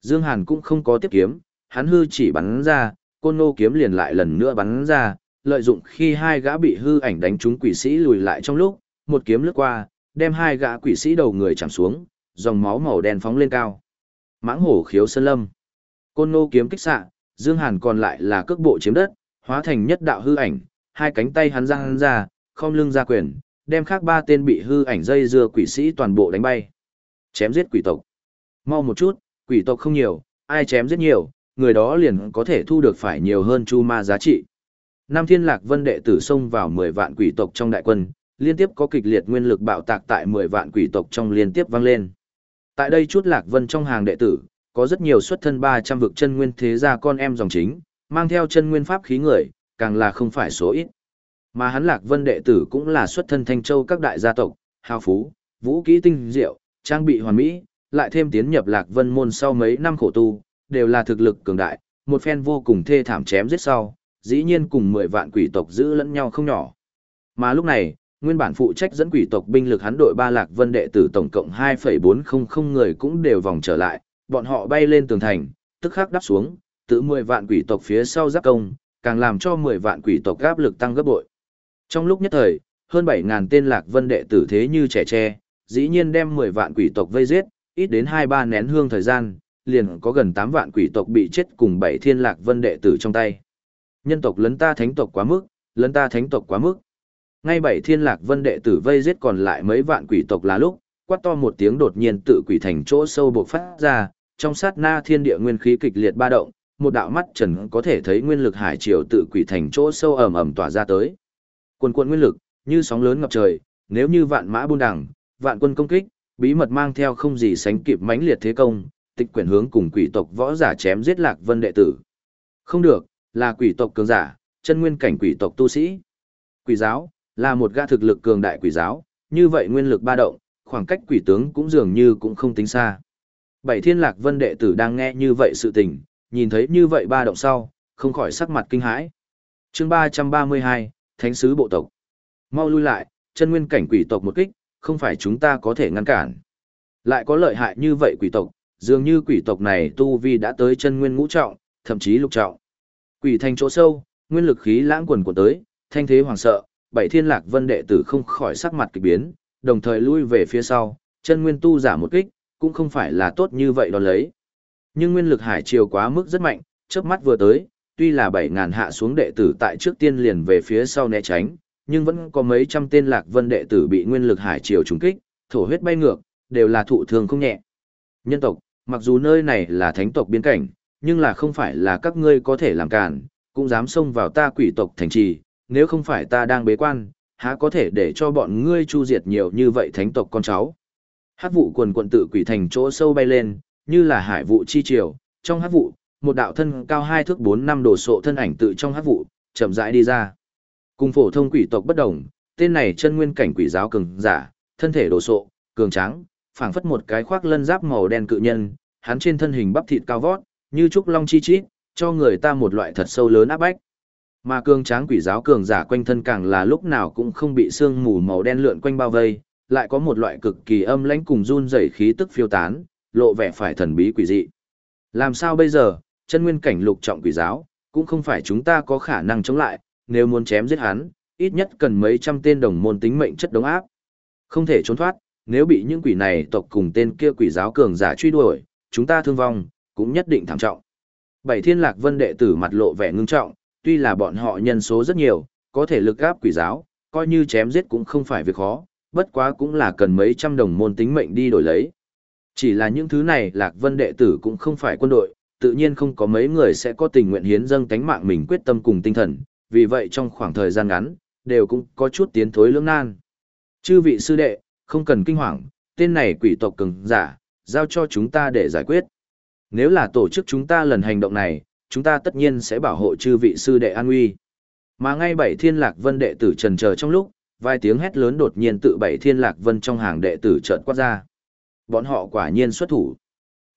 Dương Hàn cũng không có tiếp kiếm, hắn hư chỉ bắn ra, côn ngô kiếm liền lại lần nữa bắn ra, lợi dụng khi hai gã bị hư ảnh đánh trúng quỷ sĩ lùi lại trong lúc, một kiếm lướt qua, đem hai gã quỷ sĩ đầu người chạm xuống, dòng máu màu đen phóng lên cao. Mãng hổ khiếu sơn lâm. Côn ngô kiếm kích xạ, Dương Hàn còn lại là cước bộ chiếm đất, hóa thành nhất đạo hư ảnh, hai cánh tay hắn giang ra, không lưng ra quyền, đem khác ba tên bị hư ảnh dây dưa quỷ sĩ toàn bộ đánh bay. Chém giết quỷ tộc. Mau một chút, quỷ tộc không nhiều, ai chém giết nhiều, người đó liền có thể thu được phải nhiều hơn chu ma giá trị. Nam Thiên Lạc Vân đệ tử xông vào 10 vạn quỷ tộc trong đại quân, liên tiếp có kịch liệt nguyên lực bạo tạc tại 10 vạn quỷ tộc trong liên tiếp vang lên. Tại đây chút Lạc Vân trong hàng đệ tử, có rất nhiều xuất thân 300 vực chân nguyên thế gia con em dòng chính, mang theo chân nguyên pháp khí người, càng là không phải số ít. Mà hắn Lạc Vân đệ tử cũng là xuất thân Thanh Châu các đại gia tộc, hào phú, vũ kỹ tinh diệu, trang bị hoàn mỹ, lại thêm tiến nhập Lạc Vân môn sau mấy năm khổ tu, đều là thực lực cường đại, một phen vô cùng thê thảm chém giết sau, dĩ nhiên cùng 10 vạn quỷ tộc giữ lẫn nhau không nhỏ. Mà lúc này, nguyên bản phụ trách dẫn quỷ tộc binh lực hắn đội ba Lạc Vân đệ tử tổng cộng 2,400 người cũng đều vòng trở lại, bọn họ bay lên tường thành, tức khắc đáp xuống, tự 10 vạn quỷ tộc phía sau giáp công, càng làm cho 10 vạn quỷ tộc áp lực tăng gấp bội. Trong lúc nhất thời, hơn 7.000 tên lạc vân đệ tử thế như trẻ tre, dĩ nhiên đem 10 vạn quỷ tộc vây giết, ít đến 2-3 nén hương thời gian, liền có gần 8 vạn quỷ tộc bị chết cùng 7 thiên lạc vân đệ tử trong tay. Nhân tộc lấn ta thánh tộc quá mức, lấn ta thánh tộc quá mức. Ngay 7 thiên lạc vân đệ tử vây giết còn lại mấy vạn quỷ tộc là lúc, quát to một tiếng đột nhiên tự quỷ thành chỗ sâu bộc phát ra, trong sát na thiên địa nguyên khí kịch liệt ba động, một đạo mắt trần có thể thấy nguyên lực hải triều tự quỷ thành chỗ sâu ẩm ẩm tỏa ra tới. Quần quần nguyên lực, như sóng lớn ngập trời, nếu như vạn mã buôn đẳng, vạn quân công kích, bí mật mang theo không gì sánh kịp mãnh liệt thế công, tịch quyển hướng cùng quỷ tộc võ giả chém giết lạc vân đệ tử. Không được, là quỷ tộc cường giả, chân nguyên cảnh quỷ tộc tu sĩ. Quỷ giáo, là một gã thực lực cường đại quỷ giáo, như vậy nguyên lực ba động, khoảng cách quỷ tướng cũng dường như cũng không tính xa. Bảy thiên lạc vân đệ tử đang nghe như vậy sự tình, nhìn thấy như vậy ba động sau, không khỏi sắc mặt kinh hãi. chương 332, Thánh sứ bộ tộc. Mau lui lại, chân nguyên cảnh quỷ tộc một kích, không phải chúng ta có thể ngăn cản. Lại có lợi hại như vậy quỷ tộc, dường như quỷ tộc này tu vi đã tới chân nguyên ngũ trọng, thậm chí lục trọng. Quỷ thành chỗ sâu, nguyên lực khí lãng quần của tới, thanh thế hoàng sợ, bảy thiên lạc vân đệ tử không khỏi sắc mặt kỳ biến, đồng thời lui về phía sau, chân nguyên tu giả một kích, cũng không phải là tốt như vậy đó lấy. Nhưng nguyên lực hải triều quá mức rất mạnh, chớp mắt vừa tới, tuy là 7000 hạ xuống đệ tử tại trước tiên liền về phía sau né tránh, nhưng vẫn có mấy trăm tên lạc vân đệ tử bị nguyên lực hải triều trùng kích, thổ huyết bay ngược, đều là thụ thương không nhẹ. Nhân tộc, mặc dù nơi này là thánh tộc biên cảnh, nhưng là không phải là các ngươi có thể làm cản, cũng dám xông vào ta quỷ tộc thành trì, nếu không phải ta đang bế quan, há có thể để cho bọn ngươi chu diệt nhiều như vậy thánh tộc con cháu. Hát vụ quần quận tự quỷ thành chỗ sâu bay lên, như là hải vụ chi triều, trong hát vụ, một đạo thân cao hai thước bốn năm đồ sộ thân ảnh tự trong hát vụ, chậm rãi đi ra. Cùng phổ thông quỷ tộc bất đồng, tên này chân nguyên cảnh quỷ giáo cường giả, thân thể đồ sộ, cường tráng, phảng phất một cái khoác lân giáp màu đen cự nhân, hắn trên thân hình bắp thịt cao vót, như trúc long chi chít, cho người ta một loại thật sâu lớn áp bách. Mà cường tráng quỷ giáo cường giả quanh thân càng là lúc nào cũng không bị sương mù màu đen lượn quanh bao vây, lại có một loại cực kỳ âm lãnh cùng run rẩy khí tức phiêu tán, lộ vẻ phải thần bí quỷ dị. Làm sao bây giờ, chân nguyên cảnh lục trọng quỷ giáo, cũng không phải chúng ta có khả năng chống lại, nếu muốn chém giết hắn, ít nhất cần mấy trăm tên đồng môn tính mệnh chất đống áp. Không thể trốn thoát, nếu bị những quỷ này tộc cùng tên kia quỷ giáo cường giả truy đuổi, chúng ta thương vong, cũng nhất định thảm trọng. Bảy thiên lạc vân đệ tử mặt lộ vẻ ngưng trọng, tuy là bọn họ nhân số rất nhiều, có thể lực gáp quỷ giáo, coi như chém giết cũng không phải việc khó, bất quá cũng là cần mấy trăm đồng môn tính mệnh đi đổi lấy. Chỉ là những thứ này Lạc Vân đệ tử cũng không phải quân đội, tự nhiên không có mấy người sẽ có tình nguyện hiến dâng tánh mạng mình quyết tâm cùng tinh thần, vì vậy trong khoảng thời gian ngắn, đều cũng có chút tiến thối lưỡng nan. Chư vị sư đệ, không cần kinh hoàng, tên này quỷ tộc cường giả, giao cho chúng ta để giải quyết. Nếu là tổ chức chúng ta lần hành động này, chúng ta tất nhiên sẽ bảo hộ chư vị sư đệ an nguy. Mà ngay bảy thiên lạc vân đệ tử trần chờ trong lúc, vài tiếng hét lớn đột nhiên tự bảy thiên lạc vân trong hàng đệ tử chợt quát ra. Bọn họ quả nhiên xuất thủ.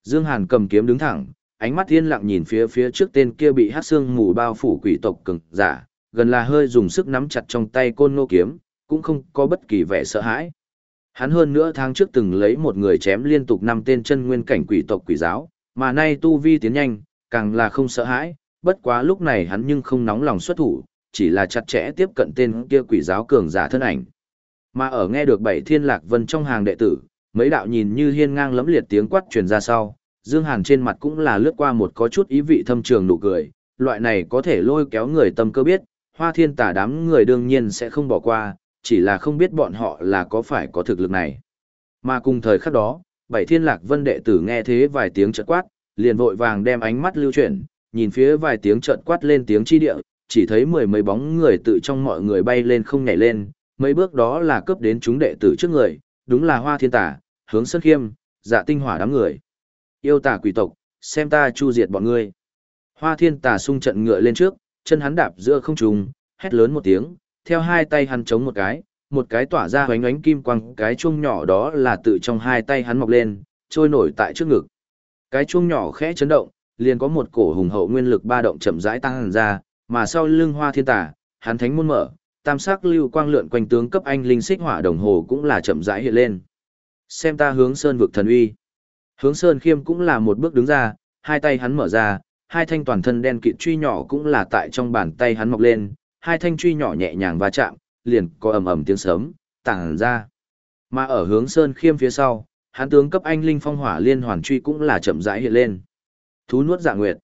Dương Hàn cầm kiếm đứng thẳng, ánh mắt thiên lặng nhìn phía phía trước tên kia bị hát xương mù bao phủ quỷ tộc cường giả, gần là hơi dùng sức nắm chặt trong tay côn nô kiếm, cũng không có bất kỳ vẻ sợ hãi. Hắn hơn nữa tháng trước từng lấy một người chém liên tục năm tên chân nguyên cảnh quỷ tộc quỷ giáo, mà nay tu vi tiến nhanh, càng là không sợ hãi, bất quá lúc này hắn nhưng không nóng lòng xuất thủ, chỉ là chặt chẽ tiếp cận tên kia quỷ giáo cường giả thân ảnh. Mà ở nghe được bảy thiên lạc vân trong hàng đệ tử, mấy đạo nhìn như hiên ngang lẫm liệt tiếng quát truyền ra sau, Dương Hàn trên mặt cũng là lướt qua một có chút ý vị thâm trường nụ cười, loại này có thể lôi kéo người tâm cơ biết, hoa thiên tả đám người đương nhiên sẽ không bỏ qua, chỉ là không biết bọn họ là có phải có thực lực này. Mà cùng thời khắc đó, bảy thiên lạc vân đệ tử nghe thế vài tiếng chợt quát, liền vội vàng đem ánh mắt lưu chuyển, nhìn phía vài tiếng chợt quát lên tiếng chi địa, chỉ thấy mười mấy bóng người tự trong mọi người bay lên không nhảy lên, mấy bước đó là cướp đến chúng đệ tử trước người, đúng là Hoa Thiên Tà, Hướng Sơn Khiêm, Dạ Tinh Hỏa đám người. Yêu tà quỷ tộc, xem ta chu diệt bọn ngươi. Hoa Thiên Tà sung trận ngựa lên trước, chân hắn đạp giữa không trung, hét lớn một tiếng, theo hai tay hắn chống một cái, một cái tỏa ra hoánh ánh kim quang, cái chuông nhỏ đó là tự trong hai tay hắn mọc lên, trôi nổi tại trước ngực. Cái chuông nhỏ khẽ chấn động, liền có một cổ hùng hậu nguyên lực ba động chậm rãi tăng ra, mà sau lưng Hoa Thiên Tà, hắn thánh môn mở, tam sắc lưu quang lượn quanh tướng cấp anh linh xích hỏa đồng hồ cũng là chậm rãi hiện lên. Xem ta hướng sơn vực thần uy. Hướng sơn khiêm cũng là một bước đứng ra, hai tay hắn mở ra, hai thanh toàn thân đen kịt truy nhỏ cũng là tại trong bàn tay hắn mọc lên, hai thanh truy nhỏ nhẹ nhàng va chạm, liền có ầm ầm tiếng sấm, tàng ra. Mà ở hướng sơn khiêm phía sau, hắn tướng cấp anh linh phong hỏa liên hoàn truy cũng là chậm rãi hiện lên. Thú nuốt dạ nguyệt.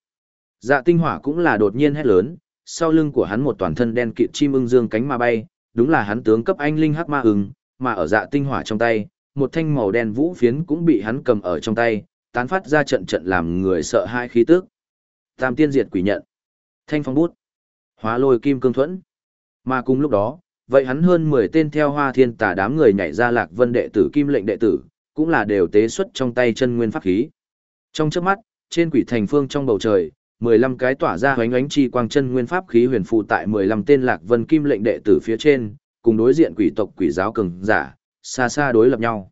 Dạ tinh hỏa cũng là đột nhiên hét lớn, sau lưng của hắn một toàn thân đen kịt chim ưng dương cánh mà bay, đúng là hắn tướng cấp anh linh hắc ma ưng, mà ở dạ tinh hỏa trong tay, một thanh màu đen vũ phiến cũng bị hắn cầm ở trong tay, tán phát ra trận trận làm người sợ hai khí tức. Tam tiên diệt quỷ nhận, thanh phong bút, hóa lôi kim cương thuẫn. Mà cùng lúc đó, vậy hắn hơn 10 tên theo hoa thiên tà đám người nhảy ra lạc vân đệ tử kim lệnh đệ tử, cũng là đều tế xuất trong tay chân nguyên pháp khí. Trong chớp mắt, trên quỷ thành phương trong bầu trời, 15 cái tỏa ra hoánh ánh chi quang chân nguyên pháp khí huyền phù tại 15 tên lạc vân kim lệnh đệ tử phía trên, cùng đối diện quỷ tộc quỷ giáo cường giả, xa xa đối lập nhau.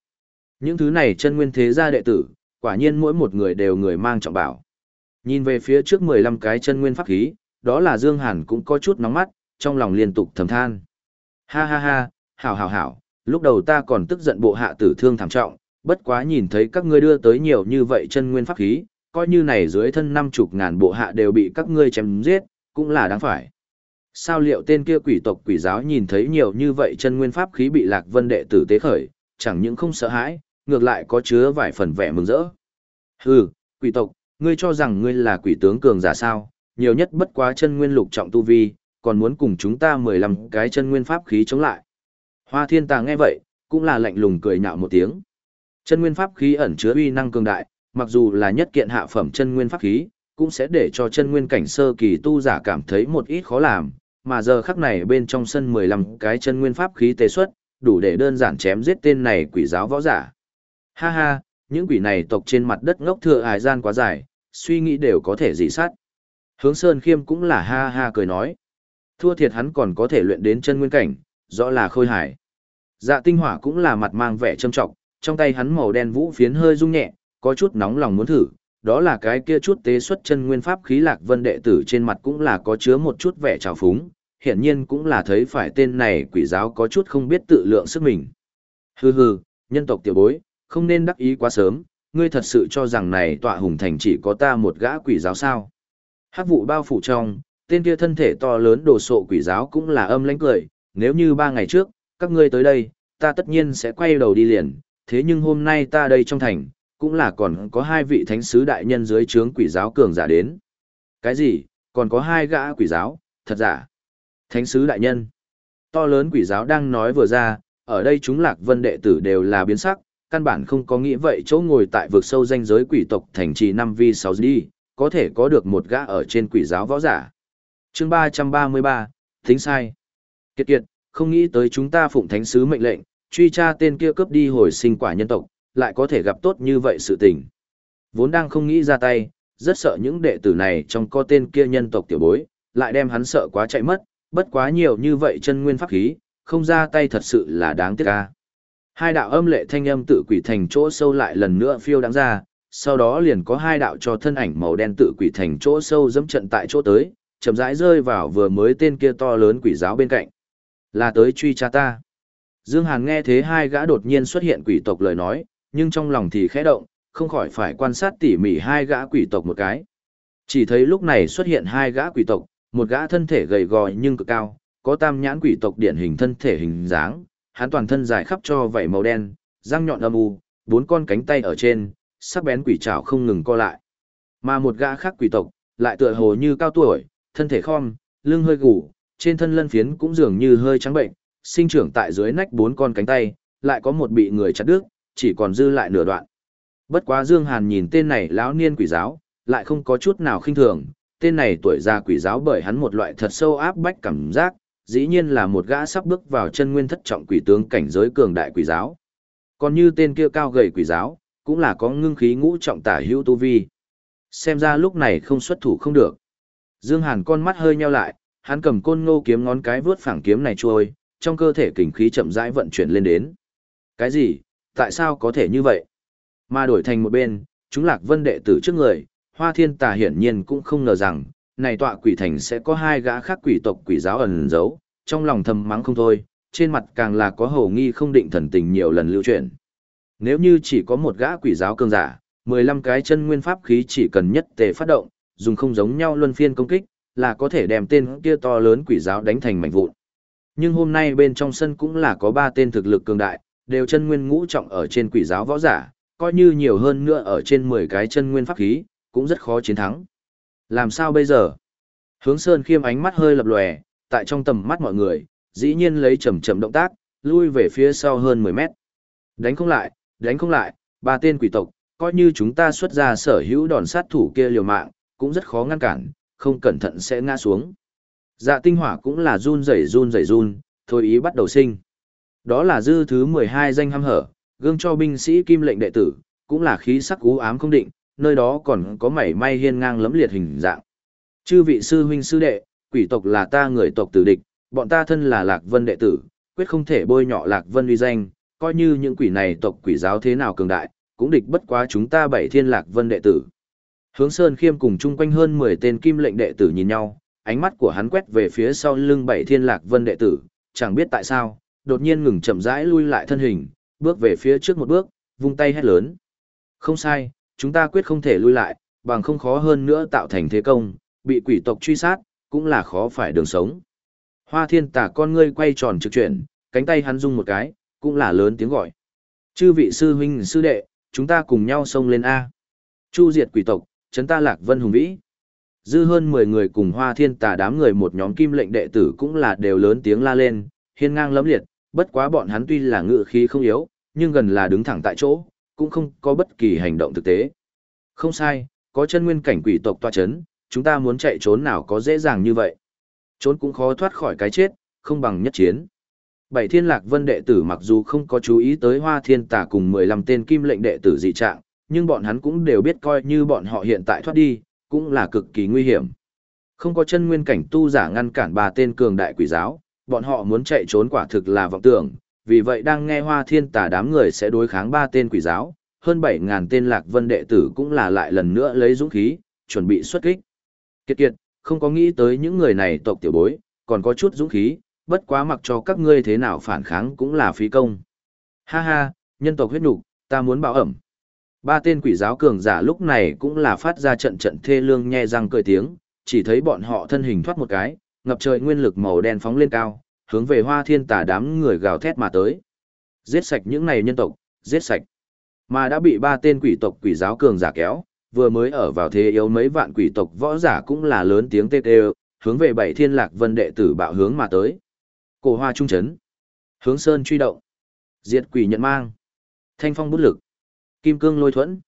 Những thứ này chân nguyên thế gia đệ tử, quả nhiên mỗi một người đều người mang trọng bảo. Nhìn về phía trước 15 cái chân nguyên pháp khí, đó là Dương Hàn cũng có chút nóng mắt, trong lòng liên tục thầm than. Ha ha ha, hảo hảo hảo, lúc đầu ta còn tức giận bộ hạ tử thương thảm trọng, bất quá nhìn thấy các ngươi đưa tới nhiều như vậy chân nguyên pháp khí, coi như này dưới thân năm chục ngàn bộ hạ đều bị các ngươi chém giết, cũng là đáng phải. Sao liệu tên kia quỷ tộc quỷ giáo nhìn thấy nhiều như vậy chân nguyên pháp khí bị lạc vân đệ tử tế khởi, chẳng những không sợ hãi, ngược lại có chứa vài phần vẻ mừng rỡ. Hừ, quỷ tộc, ngươi cho rằng ngươi là quỷ tướng cường giả sao, nhiều nhất bất quá chân nguyên lục trọng tu vi, còn muốn cùng chúng ta 15 cái chân nguyên pháp khí chống lại. Hoa thiên tàng nghe vậy, cũng là lạnh lùng cười nhạo một tiếng. Chân nguyên pháp khí ẩn chứa uy năng cường đại, mặc dù là nhất kiện hạ phẩm chân nguyên pháp khí, cũng sẽ để cho chân nguyên cảnh sơ kỳ tu giả cảm thấy một ít khó làm, mà giờ khắc này bên trong sân 15 cái chân nguyên pháp khí tế xuất, đủ để đơn giản chém giết tên này quỷ giáo võ giả. Ha ha, những quỷ này tộc trên mặt đất ngốc thừa hài gian quá dài, suy nghĩ đều có thể dị sát. Hướng Sơn Khiêm cũng là ha ha cười nói. Thua thiệt hắn còn có thể luyện đến chân nguyên cảnh, rõ là khôi hải. Dạ tinh hỏa cũng là mặt mang vẻ trâm trọng, trong tay hắn màu đen vũ phiến hơi rung nhẹ, có chút nóng lòng muốn thử, đó là cái kia chút tế xuất chân nguyên pháp khí lạc vân đệ tử trên mặt cũng là có chứa một chút vẻ trào phúng, hiển nhiên cũng là thấy phải tên này quỷ giáo có chút không biết tự lượng sức mình. Hừ hừ, nhân tộc tiểu bối, không nên đắc ý quá sớm, ngươi thật sự cho rằng này tọa hùng thành chỉ có ta một gã quỷ giáo sao. Hắc vụ bao phủ trong, tên kia thân thể to lớn đồ sộ quỷ giáo cũng là âm lãnh cười, nếu như ba ngày trước, các ngươi tới đây, ta tất nhiên sẽ quay đầu đi liền, thế nhưng hôm nay ta đây trong thành, cũng là còn có hai vị thánh sứ đại nhân dưới trướng quỷ giáo cường giả đến. Cái gì, còn có hai gã quỷ giáo, thật giả. Thánh sứ đại nhân. To lớn quỷ giáo đang nói vừa ra, ở đây chúng lạc vân đệ tử đều là biến sắc, căn bản không có nghĩ vậy chỗ ngồi tại vực sâu danh giới quỷ tộc thành trì 5 vi 6 đi, có thể có được một gã ở trên quỷ giáo võ giả. chương 333, tính sai. Kiệt kiệt, không nghĩ tới chúng ta phụng thánh sứ mệnh lệnh, truy tra tên kia cướp đi hồi sinh quả nhân tộc, lại có thể gặp tốt như vậy sự tình. Vốn đang không nghĩ ra tay, rất sợ những đệ tử này trong co tên kia nhân tộc tiểu bối, lại đem hắn sợ quá chạy mất, bất quá nhiều như vậy chân nguyên pháp khí, không ra tay thật sự là đáng tiếc ca. Hai đạo âm lệ thanh âm tự quỷ thành chỗ sâu lại lần nữa phiêu đáng ra, sau đó liền có hai đạo cho thân ảnh màu đen tự quỷ thành chỗ sâu dẫm trận tại chỗ tới, chậm rãi rơi vào vừa mới tên kia to lớn quỷ giáo bên cạnh. Là tới truy tra ta. Dương Hàn nghe thế hai gã đột nhiên xuất hiện quỷ tộc lời nói, nhưng trong lòng thì khẽ động, không khỏi phải quan sát tỉ mỉ hai gã quỷ tộc một cái. Chỉ thấy lúc này xuất hiện hai gã quỷ tộc, một gã thân thể gầy gò nhưng cực cao, có tam nhãn quỷ tộc điển hình thân thể hình dáng, hắn toàn thân dài khắp cho vảy màu đen, răng nhọn âm u, bốn con cánh tay ở trên, sắc bén quỷ trảo không ngừng co lại. Mà một gã khác quỷ tộc, lại tựa hồ như cao tuổi, thân thể khom, lưng hơi gù, trên thân lân phiến cũng dường như hơi trắng bệnh, sinh trưởng tại dưới nách bốn con cánh tay, lại có một bị người chặt đứt, chỉ còn dư lại nửa đoạn. Bất quá Dương Hàn nhìn tên này lão niên quỷ giáo, lại không có chút nào khinh thường, tên này tuổi già quỷ giáo bởi hắn một loại thật sâu áp bách cảm giác, dĩ nhiên là một gã sắp bước vào chân nguyên thất trọng quỷ tướng cảnh giới cường đại quỷ giáo. Còn như tên kia cao gầy quỷ giáo, cũng là có ngưng khí ngũ trọng tả hữu tu vi. Xem ra lúc này không xuất thủ không được. Dương Hàn con mắt hơi nheo lại, hắn cầm côn ngô kiếm ngón cái vướt phẳng kiếm này trôi, trong cơ thể kình khí chậm rãi vận chuyển lên đến. Cái gì? Tại sao có thể như vậy? Mà đổi thành một bên, chúng lạc vân đệ tử trước người, Hoa Thiên Tà hiển nhiên cũng không ngờ rằng, này tọa quỷ thành sẽ có hai gã khác quỷ tộc quỷ giáo ẩn giấu, trong lòng thầm mắng không thôi, trên mặt càng là có hầu nghi không định thần tình nhiều lần lưu truyền. Nếu như chỉ có một gã quỷ giáo cường giả, 15 cái chân nguyên pháp khí chỉ cần nhất tề phát động, dùng không giống nhau luân phiên công kích, là có thể đem tên kia to lớn quỷ giáo đánh thành mảnh vụn. Nhưng hôm nay bên trong sân cũng là có ba tên thực lực cường đại, đều chân nguyên ngũ trọng ở trên quỷ giáo võ giả, coi như nhiều hơn nữa ở trên 10 cái chân nguyên pháp khí, cũng rất khó chiến thắng. Làm sao bây giờ? Hướng Sơn khiêm ánh mắt hơi lập lòe, tại trong tầm mắt mọi người, dĩ nhiên lấy chậm chậm động tác, lui về phía sau hơn 10 mét. Đánh không lại, đánh không lại, ba tên quỷ tộc, coi như chúng ta xuất ra sở hữu đòn sát thủ kia liều mạng, cũng rất khó ngăn cản, không cẩn thận sẽ ngã xuống. Dạ tinh hỏa cũng là run rẩy run rẩy run, thôi ý bắt đầu sinh. Đó là dư thứ 12 danh hăm hở, gương cho binh sĩ kim lệnh đệ tử, cũng là khí sắc cú ám không định, nơi đó còn có mảy may hiên ngang lẫm liệt hình dạng. Chư vị sư huynh sư đệ, quỷ tộc là ta người tộc tử địch, bọn ta thân là Lạc Vân đệ tử, quyết không thể bôi nhọ Lạc Vân uy danh, coi như những quỷ này tộc quỷ giáo thế nào cường đại, cũng địch bất quá chúng ta bảy thiên Lạc Vân đệ tử. Hướng Sơn Khiêm cùng chung quanh hơn 10 tên kim lệnh đệ tử nhìn nhau, ánh mắt của hắn quét về phía sau lưng bảy thiên Lạc Vân đệ tử, chẳng biết tại sao, đột nhiên ngừng chậm rãi lui lại thân hình, bước về phía trước một bước, vung tay hét lớn. Không sai, chúng ta quyết không thể lui lại, bằng không khó hơn nữa tạo thành thế công, bị quỷ tộc truy sát, cũng là khó phải đường sống. Hoa thiên tả con ngươi quay tròn trực chuyển, cánh tay hắn rung một cái, cũng là lớn tiếng gọi. Chư vị sư huynh sư đệ, chúng ta cùng nhau xông lên A. Chu diệt quỷ tộc, chấn ta lạc vân hùng vĩ. Dư hơn 10 người cùng hoa thiên tả đám người một nhóm kim lệnh đệ tử cũng là đều lớn tiếng la lên, hiên ngang lấm liệt, bất quá bọn hắn tuy là ngự khí không yếu, nhưng gần là đứng thẳng tại chỗ, cũng không có bất kỳ hành động thực tế. Không sai, có chân nguyên cảnh quỷ tộc tọa chấn, chúng ta muốn chạy trốn nào có dễ dàng như vậy. Trốn cũng khó thoát khỏi cái chết, không bằng nhất chiến. Bảy thiên lạc vân đệ tử mặc dù không có chú ý tới hoa thiên tả cùng 15 tên kim lệnh đệ tử dị trạng, nhưng bọn hắn cũng đều biết coi như bọn họ hiện tại thoát đi, cũng là cực kỳ nguy hiểm. Không có chân nguyên cảnh tu giả ngăn cản ba tên cường đại quỷ giáo, bọn họ muốn chạy trốn quả thực là vọng tưởng, vì vậy đang nghe hoa thiên tà đám người sẽ đối kháng ba tên quỷ giáo, hơn 7.000 tên lạc vân đệ tử cũng là lại lần nữa lấy dũng khí, chuẩn bị xuất kích. Kiệt kiệt, không có nghĩ tới những người này tộc tiểu bối, còn có chút dũng khí, bất quá mặc cho các ngươi thế nào phản kháng cũng là phí công. Ha ha, nhân tộc huyết nục, ta muốn bảo ẩm. Ba tên quỷ giáo cường giả lúc này cũng là phát ra trận trận thê lương nhe răng cười tiếng, chỉ thấy bọn họ thân hình thoát một cái, ngập trời nguyên lực màu đen phóng lên cao, hướng về hoa thiên tà đám người gào thét mà tới. Giết sạch những này nhân tộc, giết sạch. Mà đã bị ba tên quỷ tộc quỷ giáo cường giả kéo, vừa mới ở vào thế yếu mấy vạn quỷ tộc võ giả cũng là lớn tiếng tê tê, hướng về bảy thiên lạc vân đệ tử bạo hướng mà tới. Cổ hoa trung chấn. Hướng sơn truy động. Diệt quỷ nhận mang. Thanh phong bút lực. Kim cương lôi thuẫn.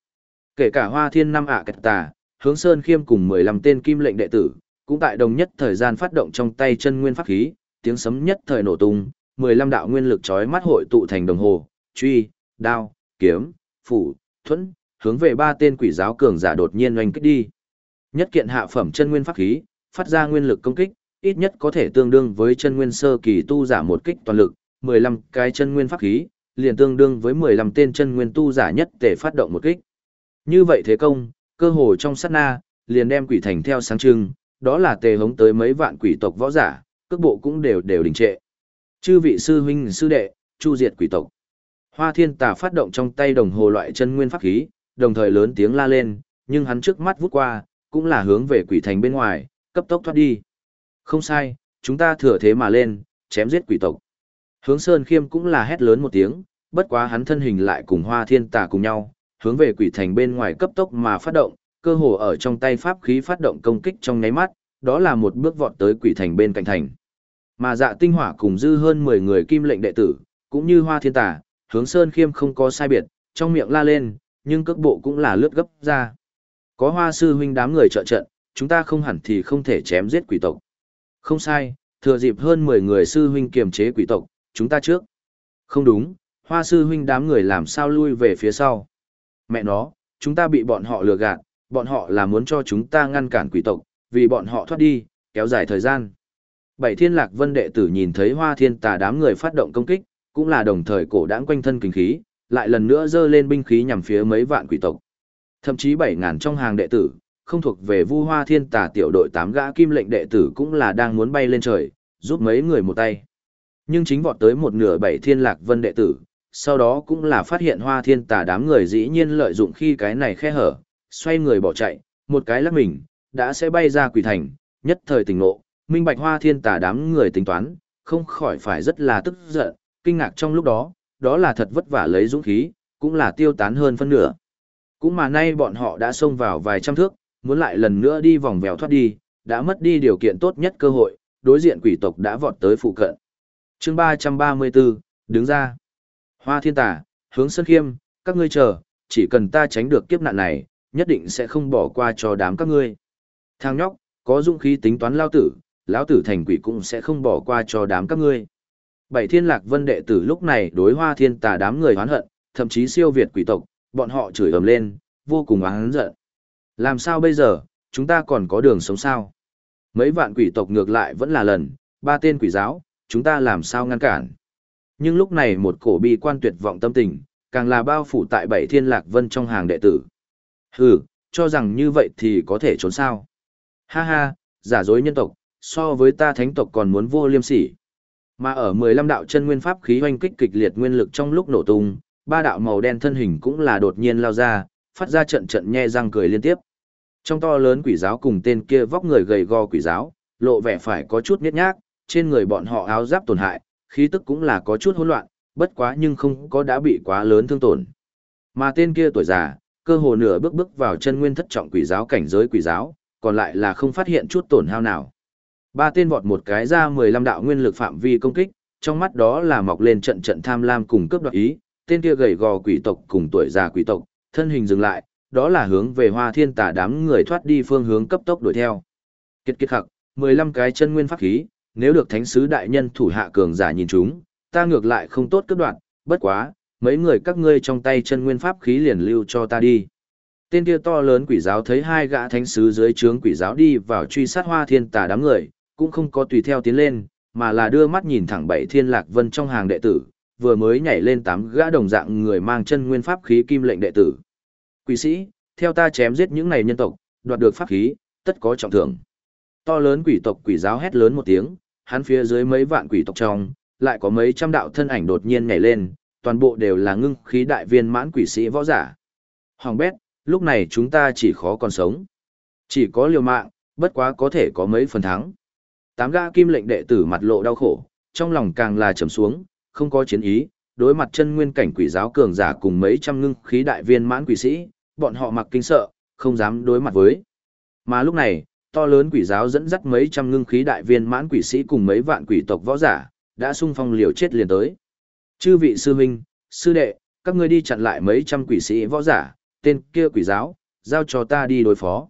Kể cả hoa thiên năm ạ à kẹt tà, hướng sơn khiêm cùng 15 tên kim lệnh đệ tử, cũng tại đồng nhất thời gian phát động trong tay chân nguyên pháp khí, tiếng sấm nhất thời nổ tung, 15 đạo nguyên lực chói mắt hội tụ thành đồng hồ, truy, đao, kiếm, phủ, thuẫn, hướng về ba tên quỷ giáo cường giả đột nhiên oanh kích đi. Nhất kiện hạ phẩm chân nguyên pháp khí, phát ra nguyên lực công kích, ít nhất có thể tương đương với chân nguyên sơ kỳ tu giả một kích toàn lực, 15 cái chân nguyên pháp khí, liền tương đương với 15 tên chân nguyên tu giả nhất để phát động một kích. Như vậy thế công, cơ hồ trong sát na, liền đem quỷ thành theo sáng trưng, đó là tề hống tới mấy vạn quỷ tộc võ giả, cước bộ cũng đều đều đình trệ. Chư vị sư huynh sư đệ, chu diệt quỷ tộc. Hoa thiên tà phát động trong tay đồng hồ loại chân nguyên pháp khí, đồng thời lớn tiếng la lên, nhưng hắn trước mắt vút qua, cũng là hướng về quỷ thành bên ngoài, cấp tốc thoát đi. Không sai, chúng ta thừa thế mà lên, chém giết quỷ tộc. Hướng Sơn Khiêm cũng là hét lớn một tiếng, bất quá hắn thân hình lại cùng Hoa Thiên Tà cùng nhau, hướng về quỷ thành bên ngoài cấp tốc mà phát động, cơ hồ ở trong tay pháp khí phát động công kích trong nháy mắt, đó là một bước vọt tới quỷ thành bên cạnh thành. Mà dạ tinh hỏa cùng dư hơn 10 người kim lệnh đệ tử, cũng như hoa thiên tà, hướng sơn khiêm không có sai biệt, trong miệng la lên, nhưng cước bộ cũng là lướt gấp ra. Có hoa sư huynh đám người trợ trận, chúng ta không hẳn thì không thể chém giết quỷ tộc. Không sai, thừa dịp hơn 10 người sư huynh kiềm chế quỷ tộc, chúng ta trước. Không đúng, hoa sư huynh đám người làm sao lui về phía sau. Mẹ nó, chúng ta bị bọn họ lừa gạt, bọn họ là muốn cho chúng ta ngăn cản quỷ tộc, vì bọn họ thoát đi, kéo dài thời gian. Bảy thiên lạc vân đệ tử nhìn thấy hoa thiên tà đám người phát động công kích, cũng là đồng thời cổ đãng quanh thân kinh khí, lại lần nữa dơ lên binh khí nhằm phía mấy vạn quỷ tộc. Thậm chí bảy ngàn trong hàng đệ tử, không thuộc về vu hoa thiên tà tiểu đội tám gã kim lệnh đệ tử cũng là đang muốn bay lên trời, giúp mấy người một tay. Nhưng chính vọt tới một nửa bảy thiên lạc vân đệ tử, sau đó cũng là phát hiện hoa thiên tà đám người dĩ nhiên lợi dụng khi cái này khe hở, xoay người bỏ chạy, một cái lắc mình, đã sẽ bay ra quỷ thành, nhất thời tỉnh ngộ, minh bạch hoa thiên tà đám người tính toán, không khỏi phải rất là tức giận, kinh ngạc trong lúc đó, đó là thật vất vả lấy dũng khí, cũng là tiêu tán hơn phân nửa. Cũng mà nay bọn họ đã xông vào vài trăm thước, muốn lại lần nữa đi vòng vèo thoát đi, đã mất đi điều kiện tốt nhất cơ hội, đối diện quỷ tộc đã vọt tới phụ cận. chương 334, đứng ra. Hoa thiên tà, hướng sân khiêm, các ngươi chờ, chỉ cần ta tránh được kiếp nạn này, nhất định sẽ không bỏ qua cho đám các ngươi. Thang nhóc, có dũng khí tính toán lao tử, lão tử thành quỷ cũng sẽ không bỏ qua cho đám các ngươi. Bảy thiên lạc vân đệ tử lúc này đối hoa thiên tà đám người hoán hận, thậm chí siêu việt quỷ tộc, bọn họ chửi ầm lên, vô cùng oán giận. Làm sao bây giờ, chúng ta còn có đường sống sao? Mấy vạn quỷ tộc ngược lại vẫn là lần, ba tên quỷ giáo, chúng ta làm sao ngăn cản? Nhưng lúc này một cổ bi quan tuyệt vọng tâm tình, càng là bao phủ tại bảy thiên lạc vân trong hàng đệ tử. Hừ, cho rằng như vậy thì có thể trốn sao? Ha ha, giả dối nhân tộc, so với ta thánh tộc còn muốn vô liêm sỉ. Mà ở 15 đạo chân nguyên pháp khí hoanh kích kịch liệt nguyên lực trong lúc nổ tung, ba đạo màu đen thân hình cũng là đột nhiên lao ra, phát ra trận trận nhe răng cười liên tiếp. Trong to lớn quỷ giáo cùng tên kia vóc người gầy go quỷ giáo, lộ vẻ phải có chút nhếch nhác, trên người bọn họ áo giáp tổn hại, khí tức cũng là có chút hỗn loạn, bất quá nhưng không có đã bị quá lớn thương tổn. Mà tên kia tuổi già, cơ hồ nửa bước bước vào chân nguyên thất trọng quỷ giáo cảnh giới quỷ giáo, còn lại là không phát hiện chút tổn hao nào. Ba tên vọt một cái ra 15 đạo nguyên lực phạm vi công kích, trong mắt đó là mọc lên trận trận tham lam cùng cướp đoạt ý, tên kia gầy gò quỷ tộc cùng tuổi già quỷ tộc, thân hình dừng lại, đó là hướng về Hoa Thiên Tà đám người thoát đi phương hướng cấp tốc đuổi theo. Kiệt kiệt mười 15 cái chân nguyên pháp khí, nếu được thánh sứ đại nhân thủ hạ cường giả nhìn chúng, ta ngược lại không tốt cướp đoạt, bất quá, mấy người các ngươi trong tay chân nguyên pháp khí liền lưu cho ta đi. Tên kia to lớn quỷ giáo thấy hai gã thánh sứ dưới trướng quỷ giáo đi vào truy sát Hoa Thiên Tà đám người, cũng không có tùy theo tiến lên, mà là đưa mắt nhìn thẳng bảy thiên lạc vân trong hàng đệ tử, vừa mới nhảy lên tám gã đồng dạng người mang chân nguyên pháp khí kim lệnh đệ tử. Quỷ sĩ, theo ta chém giết những này nhân tộc, đoạt được pháp khí, tất có trọng thưởng. To lớn quỷ tộc quỷ giáo hét lớn một tiếng, hắn phía dưới mấy vạn quỷ tộc trong, lại có mấy trăm đạo thân ảnh đột nhiên nhảy lên, toàn bộ đều là ngưng khí đại viên mãn quỷ sĩ võ giả. Hoàng bét, lúc này chúng ta chỉ khó còn sống. Chỉ có liều mạng, bất quá có thể có mấy phần thắng. Tám gã kim lệnh đệ tử mặt lộ đau khổ, trong lòng càng là trầm xuống, không có chiến ý, đối mặt chân nguyên cảnh quỷ giáo cường giả cùng mấy trăm ngưng khí đại viên mãn quỷ sĩ, bọn họ mặc kinh sợ, không dám đối mặt với. Mà lúc này, to lớn quỷ giáo dẫn dắt mấy trăm ngưng khí đại viên mãn quỷ sĩ cùng mấy vạn quỷ tộc võ giả, đã sung phong liều chết liền tới. Chư vị sư huynh, sư đệ, các ngươi đi chặn lại mấy trăm quỷ sĩ võ giả, tên kia quỷ giáo, giao cho ta đi đối phó.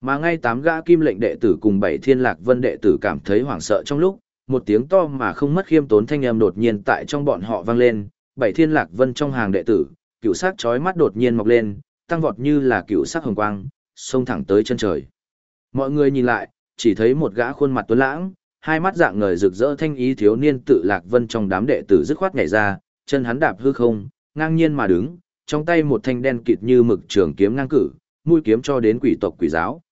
Mà ngay tám gã kim lệnh đệ tử cùng bảy thiên lạc vân đệ tử cảm thấy hoảng sợ trong lúc, một tiếng to mà không mất khiêm tốn thanh âm đột nhiên tại trong bọn họ vang lên, bảy thiên lạc vân trong hàng đệ tử, cựu sắc chói mắt đột nhiên mọc lên, tăng vọt như là cựu sắc hồng quang, xông thẳng tới chân trời. Mọi người nhìn lại, chỉ thấy một gã khuôn mặt tuấn lãng, hai mắt dạng ngời rực rỡ thanh ý thiếu niên tự lạc vân trong đám đệ tử dứt khoát nhảy ra, chân hắn đạp hư không, ngang nhiên mà đứng, trong tay một thanh đen kịt như mực trường kiếm ngang cử, mũi kiếm cho đến quỷ tộc quỷ giáo.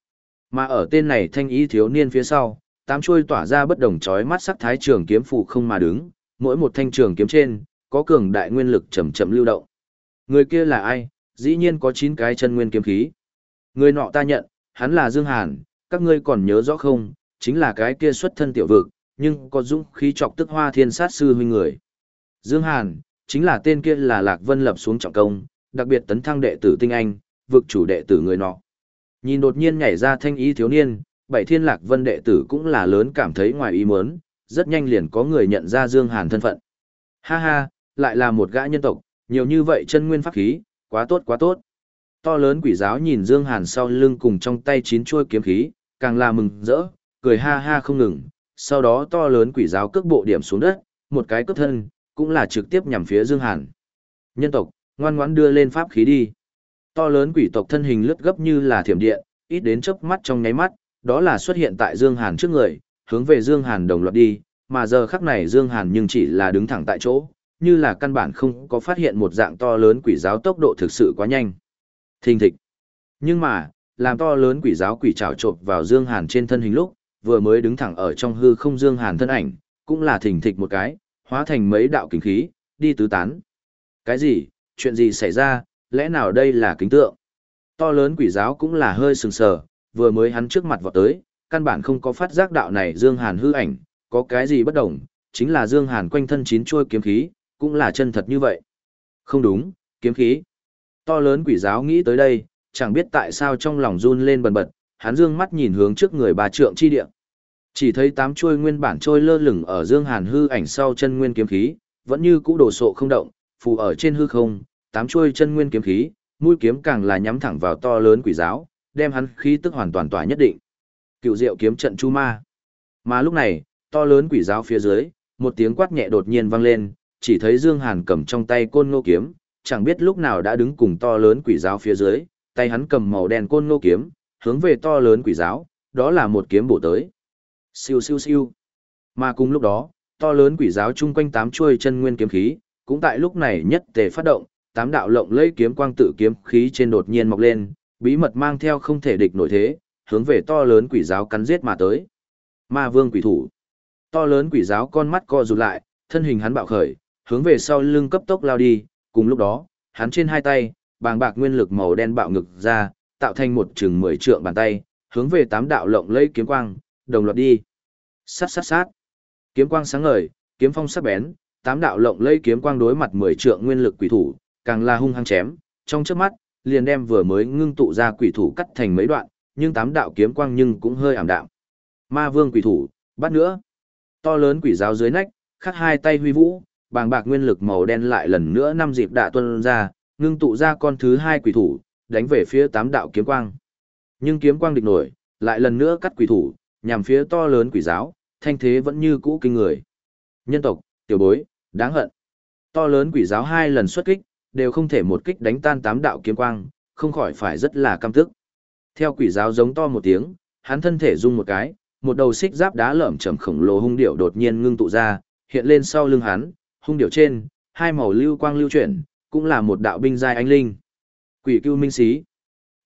Mà ở tên này thanh ý thiếu niên phía sau, tám chuôi tỏa ra bất đồng chói mắt sắc thái trường kiếm phụ không mà đứng, mỗi một thanh trường kiếm trên, có cường đại nguyên lực chậm chậm lưu động. Người kia là ai? Dĩ nhiên có 9 cái chân nguyên kiếm khí. Người nọ ta nhận, hắn là Dương Hàn, các ngươi còn nhớ rõ không? Chính là cái kia xuất thân tiểu vực, nhưng có dũng khí chọc tức hoa thiên sát sư huynh người. Dương Hàn, chính là tên kia là Lạc Vân lập xuống trọng công, đặc biệt tấn thăng đệ tử tinh anh, vực chủ đệ tử người nọ. Nhìn đột nhiên nhảy ra thanh ý thiếu niên, bảy thiên lạc vân đệ tử cũng là lớn cảm thấy ngoài ý muốn, rất nhanh liền có người nhận ra Dương Hàn thân phận. Ha ha, lại là một gã nhân tộc, nhiều như vậy chân nguyên pháp khí, quá tốt quá tốt. To lớn quỷ giáo nhìn Dương Hàn sau lưng cùng trong tay chín chuôi kiếm khí, càng là mừng rỡ, cười ha ha không ngừng, sau đó to lớn quỷ giáo cước bộ điểm xuống đất, một cái cước thân, cũng là trực tiếp nhằm phía Dương Hàn. Nhân tộc, ngoan ngoãn đưa lên pháp khí đi. To lớn quỷ tộc thân hình lướt gấp như là thiểm điện, ít đến chớp mắt trong nháy mắt, đó là xuất hiện tại Dương Hàn trước người, hướng về Dương Hàn đồng loạt đi, mà giờ khắc này Dương Hàn nhưng chỉ là đứng thẳng tại chỗ, như là căn bản không có phát hiện một dạng to lớn quỷ giáo tốc độ thực sự quá nhanh. Thình thịch. Nhưng mà, làm to lớn quỷ giáo quỷ trảo trộn vào Dương Hàn trên thân hình lúc, vừa mới đứng thẳng ở trong hư không Dương Hàn thân ảnh, cũng là thình thịch một cái, hóa thành mấy đạo kinh khí, đi tứ tán. Cái gì, chuyện gì xảy ra, lẽ nào đây là kính tượng? To lớn quỷ giáo cũng là hơi sừng sờ, vừa mới hắn trước mặt vọt tới, căn bản không có phát giác đạo này Dương Hàn hư ảnh, có cái gì bất đồng, chính là Dương Hàn quanh thân chín chuôi kiếm khí, cũng là chân thật như vậy. Không đúng, kiếm khí. To lớn quỷ giáo nghĩ tới đây, chẳng biết tại sao trong lòng run lên bần bật, hắn dương mắt nhìn hướng trước người bà trượng chi địa. Chỉ thấy tám chuôi nguyên bản trôi lơ lửng ở Dương Hàn hư ảnh sau chân nguyên kiếm khí, vẫn như cũ đồ sộ không động, phù ở trên hư không, tám chuôi chân nguyên kiếm khí, mũi kiếm càng là nhắm thẳng vào to lớn quỷ giáo, đem hắn khí tức hoàn toàn tỏa nhất định. Cựu diệu kiếm trận chu ma. Mà lúc này, to lớn quỷ giáo phía dưới, một tiếng quát nhẹ đột nhiên vang lên, chỉ thấy Dương Hàn cầm trong tay côn ngô kiếm, chẳng biết lúc nào đã đứng cùng to lớn quỷ giáo phía dưới, tay hắn cầm màu đen côn ngô kiếm, hướng về to lớn quỷ giáo, đó là một kiếm bổ tới. Siêu siêu siêu. Mà cùng lúc đó, to lớn quỷ giáo chung quanh tám chuôi chân nguyên kiếm khí, cũng tại lúc này nhất tề phát động, tám đạo lộng lẫy kiếm quang tự kiếm khí trên đột nhiên mọc lên, bí mật mang theo không thể địch nổi thế, hướng về to lớn quỷ giáo cắn giết mà tới. Ma vương quỷ thủ. To lớn quỷ giáo con mắt co rụt lại, thân hình hắn bạo khởi, hướng về sau lưng cấp tốc lao đi, cùng lúc đó, hắn trên hai tay, bàng bạc nguyên lực màu đen bạo ngực ra, tạo thành một chừng mười trượng bàn tay, hướng về tám đạo lộng lẫy kiếm quang, đồng loạt đi. Sát sát sát. Kiếm quang sáng ngời, kiếm phong sắc bén, tám đạo lộng lẫy kiếm quang đối mặt mười trượng nguyên lực quỷ thủ, càng là hung hăng chém, trong chớp mắt, liền đem vừa mới ngưng tụ ra quỷ thủ cắt thành mấy đoạn, nhưng tám đạo kiếm quang nhưng cũng hơi ảm đạm. Ma vương quỷ thủ, bắt nữa. To lớn quỷ giáo dưới nách, khắc hai tay huy vũ, bàng bạc nguyên lực màu đen lại lần nữa năm dịp đạ tuân ra, ngưng tụ ra con thứ hai quỷ thủ, đánh về phía tám đạo kiếm quang. Nhưng kiếm quang địch nổi, lại lần nữa cắt quỷ thủ, nhằm phía to lớn quỷ giáo, thanh thế vẫn như cũ kinh người. Nhân tộc, tiểu bối, đáng hận. To lớn quỷ giáo hai lần xuất kích, đều không thể một kích đánh tan tám đạo kiếm quang, không khỏi phải rất là căm tức. Theo quỷ giáo giống to một tiếng, hắn thân thể rung một cái, một đầu xích giáp đá lởm chởm khổng lồ hung điểu đột nhiên ngưng tụ ra, hiện lên sau lưng hắn, hung điểu trên, hai màu lưu quang lưu chuyển, cũng là một đạo binh giai anh linh. Quỷ cưu minh xí.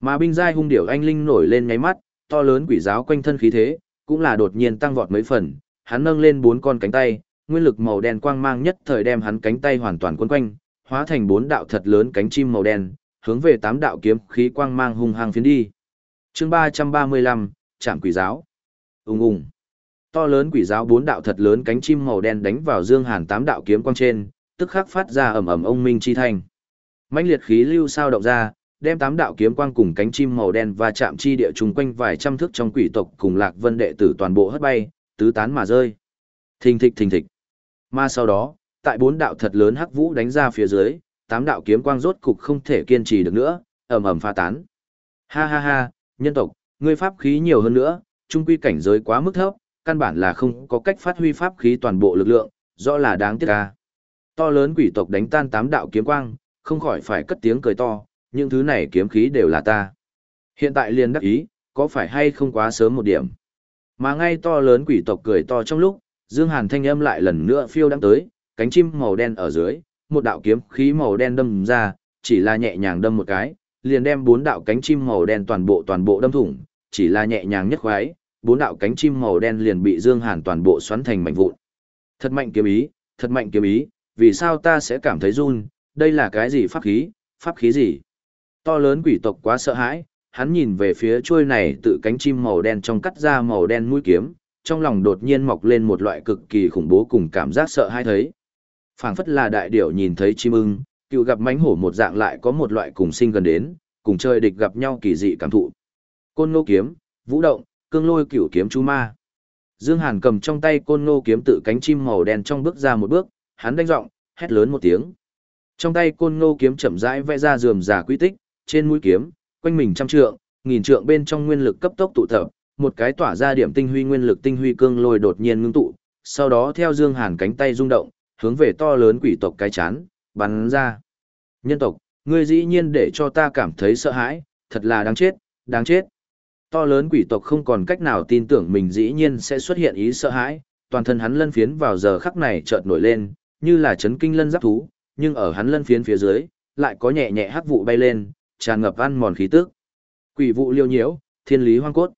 Mà binh giai hung điểu anh linh nổi lên nháy mắt, to lớn quỷ giáo quanh thân khí thế, cũng là đột nhiên tăng vọt mấy phần, hắn nâng lên bốn con cánh tay, nguyên lực màu đen quang mang nhất thời đem hắn cánh tay hoàn toàn quấn quanh, hóa thành bốn đạo thật lớn cánh chim màu đen, hướng về tám đạo kiếm khí quang mang hung hăng phiến đi. Chương 335, Trảm Quỷ Giáo. Ùng ùng. To lớn quỷ giáo bốn đạo thật lớn cánh chim màu đen đánh vào Dương Hàn tám đạo kiếm quang trên, tức khắc phát ra ầm ầm ông minh chi thanh. Mãnh liệt khí lưu sao động ra, đem tám đạo kiếm quang cùng cánh chim màu đen và chạm chi địa trùng quanh vài trăm thước trong quỷ tộc cùng Lạc Vân đệ tử toàn bộ hất bay, tứ tán mà rơi. Thình thịch thình thịch. Mà sau đó, tại bốn đạo thật lớn hắc vũ đánh ra phía dưới, tám đạo kiếm quang rốt cục không thể kiên trì được nữa, ầm ầm pha tán. Ha ha ha, nhân tộc, ngươi pháp khí nhiều hơn nữa, trung quy cảnh giới quá mức thấp, căn bản là không có cách phát huy pháp khí toàn bộ lực lượng, rõ là đáng tiếc ca. To lớn quỷ tộc đánh tan tám đạo kiếm quang, không khỏi phải cất tiếng cười to, những thứ này kiếm khí đều là ta. Hiện tại liền đắc ý, có phải hay không quá sớm một điểm. Mà ngay to lớn quỷ tộc cười to trong lúc, Dương Hàn thanh âm lại lần nữa phiêu đang tới, cánh chim màu đen ở dưới, một đạo kiếm khí màu đen đâm ra, chỉ là nhẹ nhàng đâm một cái, liền đem bốn đạo cánh chim màu đen toàn bộ toàn bộ đâm thủng, chỉ là nhẹ nhàng nhất khoái, bốn đạo cánh chim màu đen liền bị Dương Hàn toàn bộ xoắn thành mảnh vụn. Thật mạnh kiếm ý, thật mạnh kiếm ý, vì sao ta sẽ cảm thấy run, đây là cái gì pháp khí, pháp khí gì? To lớn quỷ tộc quá sợ hãi, hắn nhìn về phía chuôi này tự cánh chim màu đen trong cắt ra màu đen mũi kiếm, trong lòng đột nhiên mọc lên một loại cực kỳ khủng bố cùng cảm giác sợ hãi thấy phảng phất là đại điểu nhìn thấy chim ưng, cựu gặp mánh hổ một dạng lại có một loại cùng sinh gần đến, cùng chơi địch gặp nhau kỳ dị cảm thụ. Côn ngô kiếm, vũ động, cương lôi cửu kiếm chú ma. Dương Hàn cầm trong tay côn ngô kiếm tự cánh chim màu đen trong bước ra một bước, hắn đánh giọng, hét lớn một tiếng. Trong tay côn ngô kiếm chậm rãi vẽ ra rườm rà quy tích, trên mũi kiếm, quanh mình trăm trượng, nghìn trượng bên trong nguyên lực cấp tốc tụ tập, một cái tỏa ra điểm tinh huy nguyên lực tinh huy cương lôi đột nhiên ngưng tụ, sau đó theo Dương Hàn cánh tay rung động, hướng về to lớn quỷ tộc cái chán, bắn ra. Nhân tộc, ngươi dĩ nhiên để cho ta cảm thấy sợ hãi, thật là đáng chết, đáng chết. To lớn quỷ tộc không còn cách nào tin tưởng mình dĩ nhiên sẽ xuất hiện ý sợ hãi, toàn thân hắn lân phiến vào giờ khắc này chợt nổi lên, như là chấn kinh lân giáp thú, nhưng ở hắn lân phiến phía dưới, lại có nhẹ nhẹ hắc vụ bay lên, tràn ngập ăn mòn khí tức. Quỷ vụ liêu nhiễu, thiên lý hoang cốt.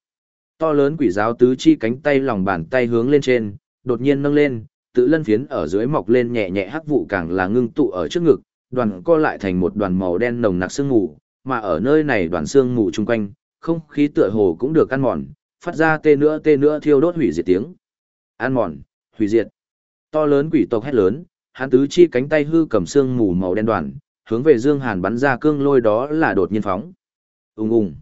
To lớn quỷ giáo tứ chi cánh tay lòng bàn tay hướng lên trên, đột nhiên nâng lên, tự lân phiến ở dưới mọc lên nhẹ nhẹ hắc vụ càng là ngưng tụ ở trước ngực, đoàn co lại thành một đoàn màu đen nồng nặc sương mù, mà ở nơi này đoàn sương mù chung quanh, không khí tựa hồ cũng được ăn mòn, phát ra tê nữa tê nữa thiêu đốt hủy diệt tiếng. Ăn mòn, hủy diệt. To lớn quỷ tộc hét lớn, hắn tứ chi cánh tay hư cầm sương mù màu đen đoàn, hướng về Dương Hàn bắn ra cương lôi đó là đột nhiên phóng. Ùng ùng.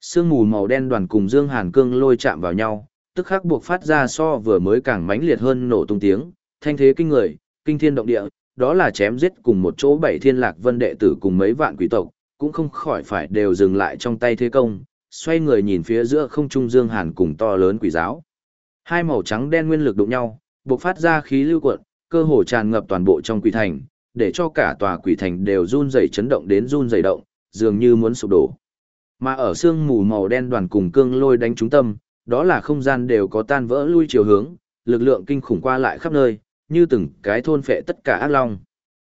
Sương mù màu đen đoàn cùng Dương Hàn cương lôi chạm vào nhau, tức khắc buộc phát ra so vừa mới càng mãnh liệt hơn nổ tung tiếng, thanh thế kinh người, kinh thiên động địa, đó là chém giết cùng một chỗ bảy thiên lạc vân đệ tử cùng mấy vạn quỷ tộc, cũng không khỏi phải đều dừng lại trong tay thế công, xoay người nhìn phía giữa không trung Dương Hàn cùng to lớn quỷ giáo. Hai màu trắng đen nguyên lực đụng nhau, bộc phát ra khí lưu cuộn, cơ hồ tràn ngập toàn bộ trong quỷ thành, để cho cả tòa quỷ thành đều run rẩy chấn động đến run rẩy động, dường như muốn sụp đổ. Mà ở xương mù màu đen đoàn cùng cương lôi đánh trúng tâm, đó là không gian đều có tan vỡ lui chiều hướng, lực lượng kinh khủng qua lại khắp nơi, như từng cái thôn phệ tất cả ác long.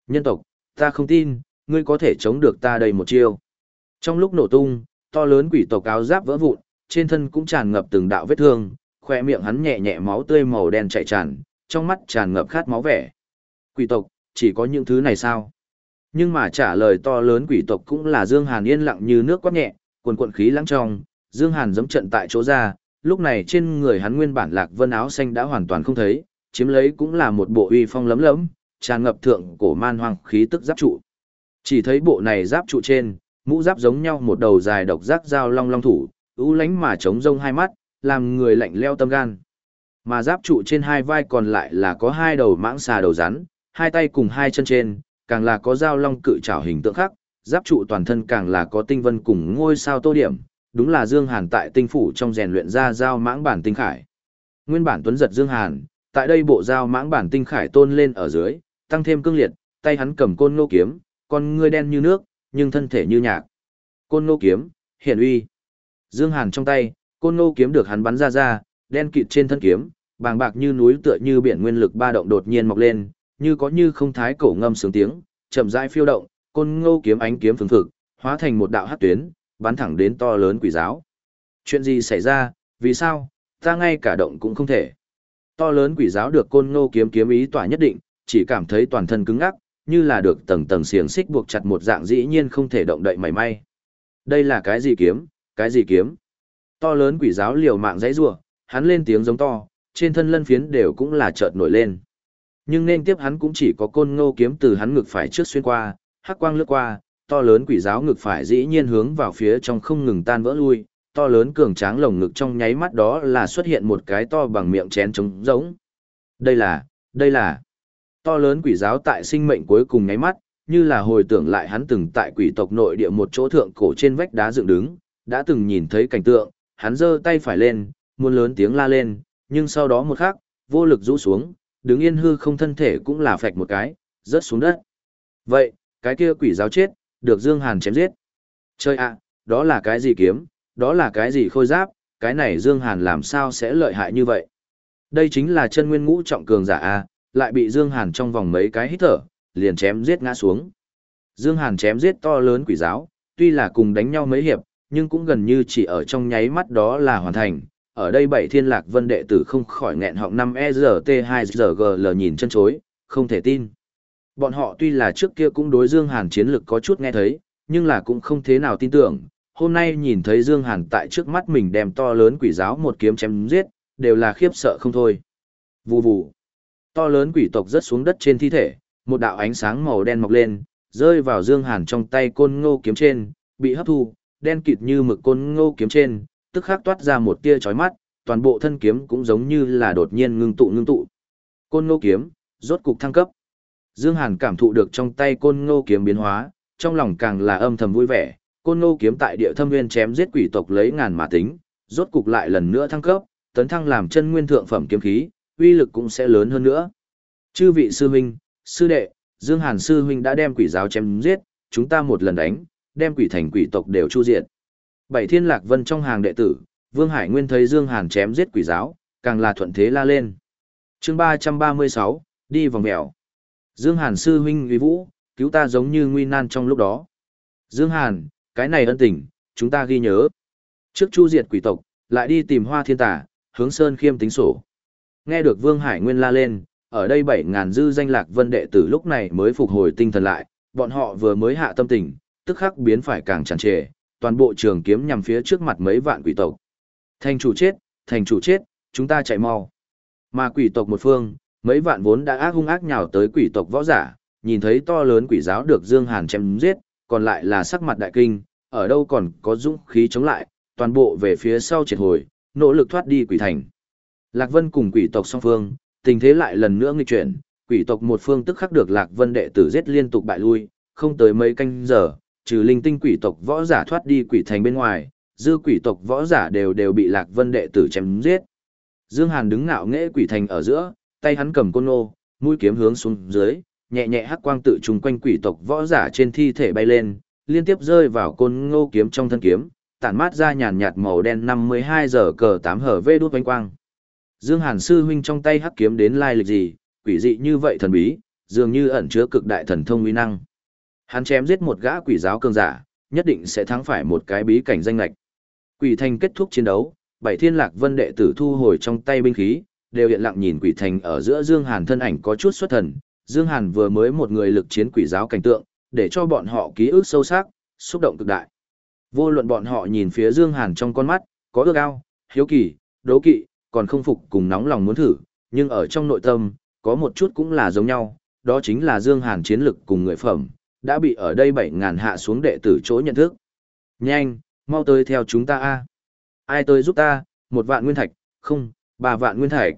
Nhân tộc, ta không tin, ngươi có thể chống được ta đây một chiêu. Trong lúc nổ tung, to lớn quỷ tộc áo giáp vỡ vụn, trên thân cũng tràn ngập từng đạo vết thương, khoe miệng hắn nhẹ nhẹ máu tươi màu đen chảy tràn, trong mắt tràn ngập khát máu vẻ. Quỷ tộc, chỉ có những thứ này sao? Nhưng mà trả lời to lớn quỷ tộc cũng là Dương Hàn yên lặng như nước quát nhẹ, cuồn cuộn khí lãng trong, Dương Hàn giẫm trận tại chỗ ra, lúc này trên người hắn nguyên bản lạc vân áo xanh đã hoàn toàn không thấy, chiếm lấy cũng là một bộ uy phong lấm lấm, tràn ngập thượng cổ man hoang khí tức giáp trụ. Chỉ thấy bộ này giáp trụ trên, mũ giáp giống nhau một đầu dài độc giác dao long long thủ, ưu lánh mà trống rông hai mắt, làm người lạnh leo tâm gan. Mà giáp trụ trên hai vai còn lại là có hai đầu mãng xà đầu rắn, hai tay cùng hai chân trên, càng là có dao long cự trảo hình tượng khác, giáp trụ toàn thân càng là có tinh vân cùng ngôi sao tô điểm, đúng là Dương Hàn tại tinh phủ trong rèn luyện ra dao mãng bản tinh khải. Nguyên bản tuấn giật Dương Hàn, tại đây bộ dao mãng bản tinh khải tôn lên ở dưới, tăng thêm cương liệt, tay hắn cầm côn nô kiếm, con ngươi đen như nước, nhưng thân thể như nhạc. Côn nô kiếm, hiển uy. Dương Hàn trong tay, côn nô kiếm được hắn bắn ra ra, đen kịt trên thân kiếm, bàng bạc như núi tựa như biển nguyên lực ba động đột nhiên mọc lên, như có như không thái cổ ngâm sướng tiếng, chậm rãi phiêu động, côn ngô kiếm ánh kiếm phừng phực, hóa thành một đạo hắc tuyến, bắn thẳng đến to lớn quỷ giáo. Chuyện gì xảy ra, vì sao, ta ngay cả động cũng không thể. To lớn quỷ giáo được côn ngô kiếm kiếm ý tỏa nhất định, chỉ cảm thấy toàn thân cứng ngắc, như là được tầng tầng xiềng xích buộc chặt một dạng dĩ nhiên không thể động đậy mảy may. Đây là cái gì kiếm, cái gì kiếm? To lớn quỷ giáo liều mạng dãy rủa, hắn lên tiếng giống to, trên thân lân phiến đều cũng là chợt nổi lên. Nhưng nên tiếp hắn cũng chỉ có côn ngô kiếm từ hắn ngực phải trước xuyên qua, hắc quang lướt qua, to lớn quỷ giáo ngực phải dĩ nhiên hướng vào phía trong không ngừng tan vỡ lui, to lớn cường tráng lồng ngực trong nháy mắt đó là xuất hiện một cái to bằng miệng chén trống giống. Đây là, đây là, to lớn quỷ giáo tại sinh mệnh cuối cùng nháy mắt, như là hồi tưởng lại hắn từng tại quỷ tộc nội địa một chỗ thượng cổ trên vách đá dựng đứng, đã từng nhìn thấy cảnh tượng, hắn giơ tay phải lên, muốn lớn tiếng la lên, nhưng sau đó một khắc, vô lực rũ xuống, đứng yên hư không thân thể cũng là phạch một cái, rớt xuống đất. Vậy, cái kia quỷ giáo chết, được Dương Hàn chém giết. Chơi ạ, đó là cái gì kiếm, đó là cái gì khôi giáp, cái này Dương Hàn làm sao sẽ lợi hại như vậy. Đây chính là chân nguyên ngũ trọng cường giả A, lại bị Dương Hàn trong vòng mấy cái hít thở, liền chém giết ngã xuống. Dương Hàn chém giết to lớn quỷ giáo, tuy là cùng đánh nhau mấy hiệp, nhưng cũng gần như chỉ ở trong nháy mắt đó là hoàn thành. Ở đây bảy thiên lạc vân đệ tử không khỏi nghẹn họng 5 EZT2GGL nhìn chân chối, không thể tin. Bọn họ tuy là trước kia cũng đối Dương Hàn chiến lực có chút nghe thấy, nhưng là cũng không thế nào tin tưởng. Hôm nay nhìn thấy Dương Hàn tại trước mắt mình đem to lớn quỷ giáo một kiếm chém giết, đều là khiếp sợ không thôi. Vù vù. To lớn quỷ tộc rớt xuống đất trên thi thể, một đạo ánh sáng màu đen mọc lên, rơi vào Dương Hàn trong tay côn ngô kiếm trên, bị hấp thu, đen kịt như mực côn ngô kiếm trên, tức khắc toát ra một tia chói mắt, toàn bộ thân kiếm cũng giống như là đột nhiên ngưng tụ ngưng tụ. Côn ngô kiếm, rốt cục thăng cấp. Dương Hàn cảm thụ được trong tay côn ngô kiếm biến hóa, trong lòng càng là âm thầm vui vẻ, côn ngô kiếm tại địa thâm nguyên chém giết quỷ tộc lấy ngàn mà tính, rốt cục lại lần nữa thăng cấp, tấn thăng làm chân nguyên thượng phẩm kiếm khí, uy lực cũng sẽ lớn hơn nữa. Chư vị sư huynh, sư đệ, Dương Hàn sư huynh đã đem quỷ giáo chém giết, chúng ta một lần đánh, đem quỷ thành quỷ tộc đều chu diệt. Bảy Thiên Lạc Vân trong hàng đệ tử, Vương Hải Nguyên thấy Dương Hàn chém giết quỷ giáo, càng là thuận thế la lên. Chương 336, đi vòng mèo. Dương Hàn sư huynh uy vũ, cứu ta giống như nguy nan trong lúc đó. Dương Hàn, cái này ân tình, chúng ta ghi nhớ. Trước chu diệt quỷ tộc, lại đi tìm hoa thiên tả, hướng sơn khiêm tính sổ. Nghe được Vương Hải Nguyên la lên, ở đây 7.000 dư danh lạc vân đệ tử lúc này mới phục hồi tinh thần lại, bọn họ vừa mới hạ tâm tình, tức khắc biến phải càng tràn trề, toàn bộ trường kiếm nhằm phía trước mặt mấy vạn quỷ tộc. Thành chủ chết, thành chủ chết, chúng ta chạy mau. Mà quỷ tộc một phương, mấy vạn vốn đã ác hung ác nhào tới quỷ tộc võ giả, nhìn thấy to lớn quỷ giáo được Dương Hàn chém giết, còn lại là sắc mặt đại kinh, ở đâu còn có dũng khí chống lại, toàn bộ về phía sau triệt hồi, nỗ lực thoát đi quỷ thành. Lạc Vân cùng quỷ tộc song phương, tình thế lại lần nữa nghịch chuyển, quỷ tộc một phương tức khắc được Lạc Vân đệ tử giết liên tục bại lui, không tới mấy canh giờ, trừ linh tinh quỷ tộc võ giả thoát đi quỷ thành bên ngoài, dư quỷ tộc võ giả đều đều bị Lạc Vân đệ tử chém giết. Dương Hàn đứng ngạo nghễ quỷ thành ở giữa, tay hắn cầm côn nô, mũi kiếm hướng xuống dưới, nhẹ nhẹ hắc quang tự trùng quanh quỷ tộc võ giả trên thi thể bay lên, liên tiếp rơi vào côn ngô kiếm trong thân kiếm, tản mát ra nhàn nhạt màu đen 52 giờ cờ 8 hở vê đút quanh quang. Dương Hàn sư huynh trong tay hắc kiếm đến lai lịch gì, quỷ dị như vậy thần bí, dường như ẩn chứa cực đại thần thông uy năng. Hắn chém giết một gã quỷ giáo cường giả, nhất định sẽ thắng phải một cái bí cảnh danh lệch. Quỷ thành kết thúc chiến đấu, bảy thiên lạc vân đệ tử thu hồi trong tay binh khí, đều hiện lặng nhìn quỷ thành ở giữa Dương Hàn thân ảnh có chút xuất thần. Dương Hàn vừa mới một người lực chiến quỷ giáo cảnh tượng, để cho bọn họ ký ức sâu sắc, xúc động cực đại. Vô luận bọn họ nhìn phía Dương Hàn trong con mắt, có ước ao, hiếu kỳ, đố kỵ, còn không phục cùng nóng lòng muốn thử, nhưng ở trong nội tâm, có một chút cũng là giống nhau, đó chính là Dương Hàn chiến lực cùng người phẩm, đã bị ở đây 7.000 hạ xuống đệ tử chỗ nhận thức. Nhanh, mau tới theo chúng ta a. Ai tới giúp ta, một vạn nguyên thạch, không, ba vạn nguyên thạch.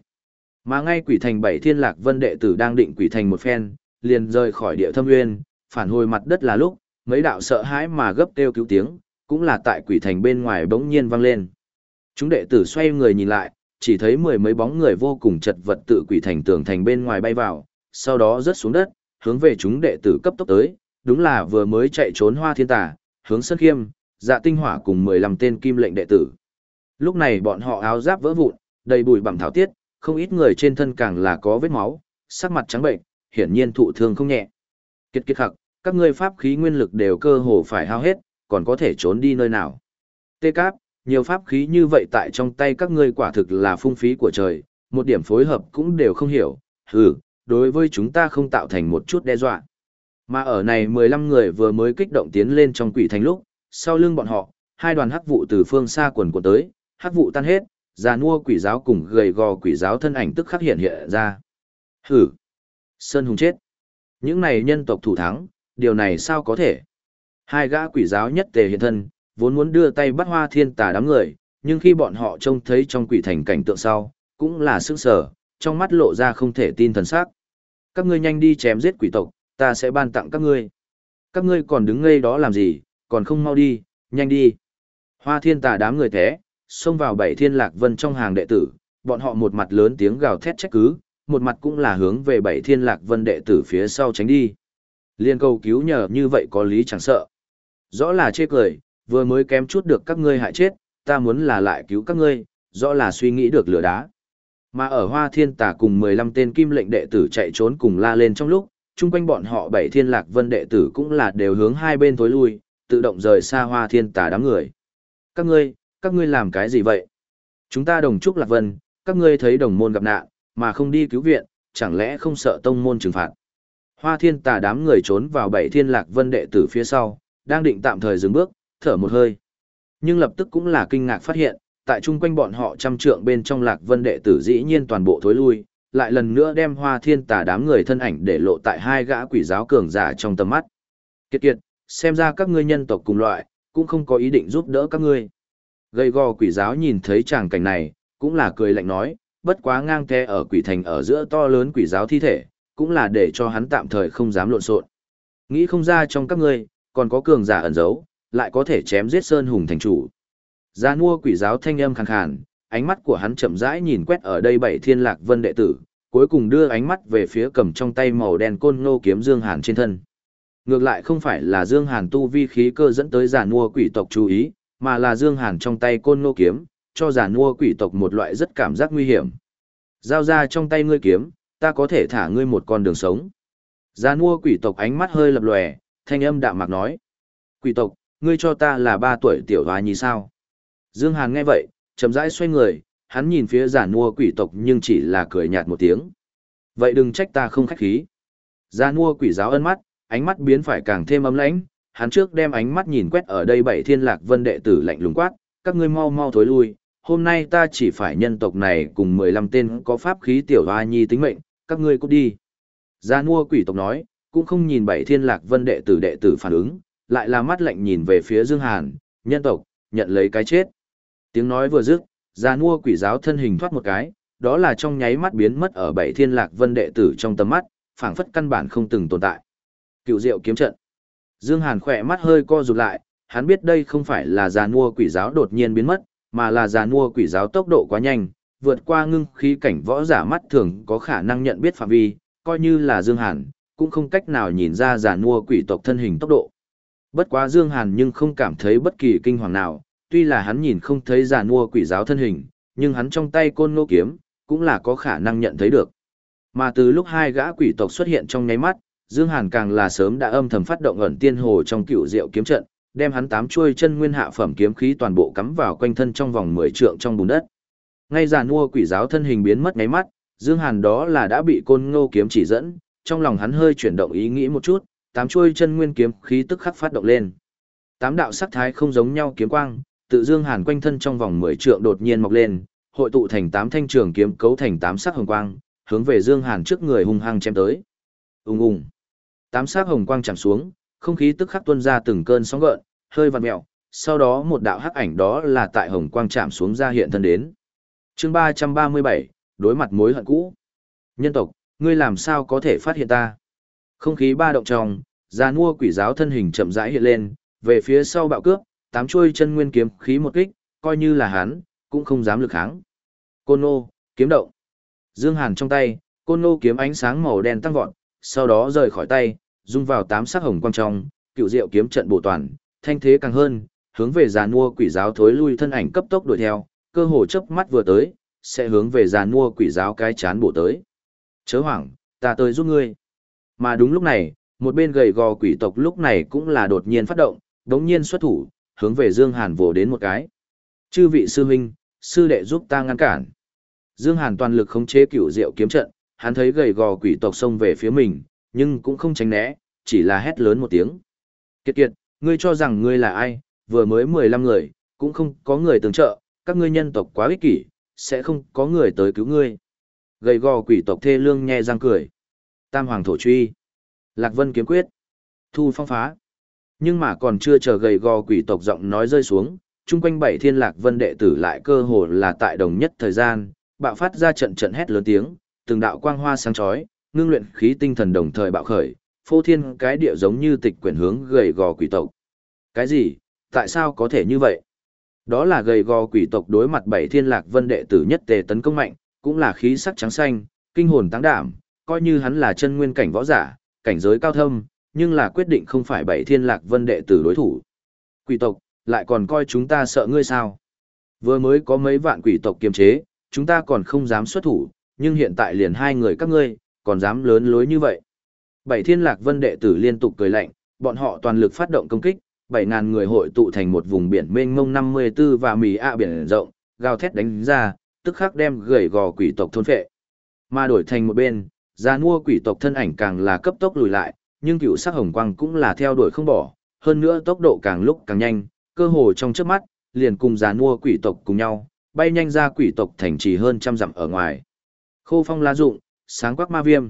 Mà ngay quỷ thành bảy thiên lạc vân đệ tử đang định quỷ thành một phen, liền rời khỏi địa thâm nguyên, phản hồi mặt đất là lúc, mấy đạo sợ hãi mà gấp kêu cứu tiếng, cũng là tại quỷ thành bên ngoài bỗng nhiên vang lên. Chúng đệ tử xoay người nhìn lại, chỉ thấy mười mấy bóng người vô cùng chật vật tự quỷ thành tường thành bên ngoài bay vào, sau đó rớt xuống đất, hướng về chúng đệ tử cấp tốc tới, đúng là vừa mới chạy trốn hoa thiên tà, hướng sân khiêm, dạ tinh hỏa cùng 15 tên kim lệnh đệ tử. Lúc này bọn họ áo giáp vỡ vụn, đầy bụi bằng thảo tiết, không ít người trên thân càng là có vết máu, sắc mặt trắng bệnh, hiển nhiên thụ thương không nhẹ. Kiệt kiệt khắc, các ngươi pháp khí nguyên lực đều cơ hồ phải hao hết, còn có thể trốn đi nơi nào. Tê Cáp, nhiều pháp khí như vậy tại trong tay các ngươi quả thực là phung phí của trời, một điểm phối hợp cũng đều không hiểu, hừ, đối với chúng ta không tạo thành một chút đe dọa. Mà ở này 15 người vừa mới kích động tiến lên trong quỷ thành lúc, sau lưng bọn họ, hai đoàn hắc vụ từ phương xa quần của tới, hắc vụ tan hết, già nua quỷ giáo cùng gầy gò quỷ giáo thân ảnh tức khắc hiện hiện ra. Hừ, Sơn Hùng chết. Những này nhân tộc thủ thắng, điều này sao có thể? Hai gã quỷ giáo nhất tề hiện thân, vốn muốn đưa tay bắt hoa thiên tà đám người, nhưng khi bọn họ trông thấy trong quỷ thành cảnh tượng sau, cũng là sức sở, trong mắt lộ ra không thể tin thần sắc. Các ngươi nhanh đi chém giết quỷ tộc, ta sẽ ban tặng các ngươi. Các ngươi còn đứng ngây đó làm gì, còn không mau đi, nhanh đi. Hoa thiên tà đám người thế, xông vào bảy thiên lạc vân trong hàng đệ tử, bọn họ một mặt lớn tiếng gào thét trách cứ, một mặt cũng là hướng về bảy thiên lạc vân đệ tử phía sau tránh đi. Liên cầu cứu nhờ như vậy có lý chẳng sợ. Rõ là chê cười, vừa mới kém chút được các ngươi hại chết, ta muốn là lại cứu các ngươi, rõ là suy nghĩ được lửa đá. Mà ở Hoa Thiên Tà cùng 15 tên kim lệnh đệ tử chạy trốn cùng la lên trong lúc, chung quanh bọn họ bảy thiên lạc vân đệ tử cũng là đều hướng hai bên tối lui, tự động rời xa Hoa Thiên Tà đám người. Các ngươi, các ngươi làm cái gì vậy? Chúng ta đồng chúc lạc vân, các ngươi thấy đồng môn gặp nạn, mà không đi cứu viện, chẳng lẽ không sợ tông môn trừng phạt? Hoa Thiên Tà đám người trốn vào bảy thiên lạc vân đệ tử phía sau, đang định tạm thời dừng bước, thở một hơi. Nhưng lập tức cũng là kinh ngạc phát hiện, tại chung quanh bọn họ trăm trượng bên trong lạc vân đệ tử dĩ nhiên toàn bộ thối lui, lại lần nữa đem hoa thiên tà đám người thân ảnh để lộ tại hai gã quỷ giáo cường giả trong tầm mắt. Kiệt kiệt, xem ra các ngươi nhân tộc cùng loại, cũng không có ý định giúp đỡ các ngươi. Gây go quỷ giáo nhìn thấy tràng cảnh này, cũng là cười lạnh nói, bất quá ngang te ở quỷ thành ở giữa to lớn quỷ giáo thi thể, cũng là để cho hắn tạm thời không dám lộn xộn. Nghĩ không ra trong các ngươi, còn có cường giả ẩn giấu, lại có thể chém giết Sơn Hùng thành chủ. Gia nua quỷ giáo thanh âm khàn khàn, ánh mắt của hắn chậm rãi nhìn quét ở đây bảy thiên lạc vân đệ tử, cuối cùng đưa ánh mắt về phía cầm trong tay màu đen côn ngô kiếm Dương Hàn trên thân. Ngược lại không phải là Dương Hàn tu vi khí cơ dẫn tới giả nua quỷ tộc chú ý, mà là Dương Hàn trong tay côn nô kiếm, cho giả nua quỷ tộc một loại rất cảm giác nguy hiểm. Giao ra trong tay ngươi kiếm, ta có thể thả ngươi một con đường sống. Giả nua quỷ tộc ánh mắt hơi lập lòe, thanh âm đạm mạc nói. Quỷ tộc, ngươi cho ta là ba tuổi tiểu hóa nhi sao? Dương Hàn nghe vậy, chậm rãi xoay người, hắn nhìn phía giả nua quỷ tộc nhưng chỉ là cười nhạt một tiếng. Vậy đừng trách ta không khách khí. Giả nua quỷ giáo ân mắt, ánh mắt biến phải càng thêm ấm lãnh, hắn trước đem ánh mắt nhìn quét ở đây bảy thiên lạc vân đệ tử lạnh lùng quát, các ngươi mau mau thối lui, hôm nay ta chỉ phải nhân tộc này cùng 15 tên có pháp khí tiểu hoa nhi tính mệnh, các ngươi cút đi. Gia nua quỷ tộc nói, cũng không nhìn bảy thiên lạc vân đệ tử đệ tử phản ứng, lại là mắt lạnh nhìn về phía Dương Hàn, nhân tộc, nhận lấy cái chết. Tiếng nói vừa dứt, gia nua quỷ giáo thân hình thoát một cái, đó là trong nháy mắt biến mất ở bảy thiên lạc vân đệ tử trong tầm mắt, phảng phất căn bản không từng tồn tại. Cựu diệu kiếm trận. Dương Hàn khỏe mắt hơi co rụt lại, hắn biết đây không phải là già nua quỷ giáo đột nhiên biến mất, mà là già nua quỷ giáo tốc độ quá nhanh, vượt qua ngưng khí cảnh võ giả mắt thường có khả năng nhận biết phạm vi, coi như là Dương Hàn, cũng không cách nào nhìn ra già nua quỷ tộc thân hình tốc độ. Bất quá Dương Hàn nhưng không cảm thấy bất kỳ kinh hoàng nào, tuy là hắn nhìn không thấy già nua quỷ giáo thân hình, nhưng hắn trong tay côn nô kiếm, cũng là có khả năng nhận thấy được. Mà từ lúc hai gã quỷ tộc xuất hiện trong nháy mắt, Dương Hàn càng là sớm đã âm thầm phát động ẩn tiên hồ trong cựu diệu kiếm trận, đem hắn tám chuôi chân nguyên hạ phẩm kiếm khí toàn bộ cắm vào quanh thân trong vòng 10 trượng trong bùn đất. Ngay giàn mua quỷ giáo thân hình biến mất ngay mắt, Dương Hàn đó là đã bị côn ngô kiếm chỉ dẫn, trong lòng hắn hơi chuyển động ý nghĩ một chút, tám chuôi chân nguyên kiếm khí tức khắc phát động lên. Tám đạo sắc thái không giống nhau kiếm quang, tự Dương Hàn quanh thân trong vòng 10 trượng đột nhiên mọc lên, hội tụ thành tám thanh trường kiếm cấu thành tám sắc hồng quang, hướng về Dương Hàn trước người hung hăng chém tới. Ùng ùng. Tám sắc hồng quang chạm xuống, không khí tức khắc tuôn ra từng cơn sóng gợn, hơi vặn mèo, sau đó một đạo hắc ảnh đó là tại hồng quang chạm xuống ra hiện thân đến. Chương ba ba mươi bảy đối mặt mối hận cũ. Nhân tộc, ngươi làm sao có thể phát hiện ta? Không khí ba động trong, già mua quỷ giáo thân hình chậm rãi hiện lên, về phía sau bạo cướp, tám chuôi chân nguyên kiếm khí một kích, coi như là hắn, cũng không dám lực kháng. Côn nô, kiếm động. Dương Hàn trong tay, côn nô kiếm ánh sáng màu đen tăng vọt, sau đó rời khỏi tay, dung vào tám sắc hồng quang trong, cựu diệu kiếm trận bổ toàn, thanh thế càng hơn, hướng về già nua quỷ giáo thối lui thân ảnh cấp tốc đuổi theo, cơ hồ chớp mắt vừa tới, sẽ hướng về già nua quỷ giáo cái chán bổ tới. Chớ hoảng, ta tới giúp ngươi. Mà đúng lúc này, một bên gầy gò quỷ tộc lúc này cũng là đột nhiên phát động, đống nhiên xuất thủ, hướng về Dương Hàn vồ đến một cái. Chư vị sư huynh, sư đệ giúp ta ngăn cản. Dương Hàn toàn lực khống chế cửu diệu kiếm trận, hắn thấy gầy gò quỷ tộc xông về phía mình, nhưng cũng không tránh né, chỉ là hét lớn một tiếng. Kiệt kiệt, ngươi cho rằng ngươi là ai, vừa mới 15 người, cũng không có người tương trợ, các ngươi nhân tộc quá ích kỷ, sẽ không có người tới cứu ngươi. Gầy gò quỷ tộc thê lương nhẹ răng cười. Tam hoàng thổ truy. Lạc vân kiếm quyết. Thu phong phá. Nhưng mà còn chưa chờ gầy gò quỷ tộc giọng nói rơi xuống, chung quanh bảy thiên lạc vân đệ tử lại cơ hồ là tại đồng nhất thời gian, bạo phát ra trận trận hét lớn tiếng, từng đạo quang hoa sáng chói, ngưng luyện khí tinh thần đồng thời bạo khởi, phô thiên cái địa giống như tịch quyển hướng gầy gò quỷ tộc. Cái gì? Tại sao có thể như vậy? Đó là gầy gò quỷ tộc đối mặt bảy thiên lạc vân đệ tử nhất tề tấn công mạnh, cũng là khí sắc trắng xanh, kinh hồn tăng đảm, coi như hắn là chân nguyên cảnh võ giả, cảnh giới cao thâm, nhưng là quyết định không phải bảy thiên lạc vân đệ tử đối thủ. Quỷ tộc, lại còn coi chúng ta sợ ngươi sao? Vừa mới có mấy vạn quỷ tộc kiềm chế, chúng ta còn không dám xuất thủ, nhưng hiện tại liền hai người các ngươi, còn dám lớn lối như vậy. Bảy thiên lạc vân đệ tử liên tục cười lạnh, bọn họ toàn lực phát động công kích, 7.000 người hội tụ thành một vùng biển mênh mông 54 và mì ạ biển rộng, gào thét đánh ra, tức khắc đem gầy gò quỷ tộc thôn phệ. Mà đổi thành một bên, ra mua quỷ tộc thân ảnh càng là cấp tốc lùi lại, nhưng cựu sắc hồng quang cũng là theo đuổi không bỏ, hơn nữa tốc độ càng lúc càng nhanh, cơ hồ trong trước mắt, liền cùng già mua quỷ tộc cùng nhau, bay nhanh ra quỷ tộc thành trì hơn trăm dặm ở ngoài. Khô phong lá dụng, sáng quắc ma viêm.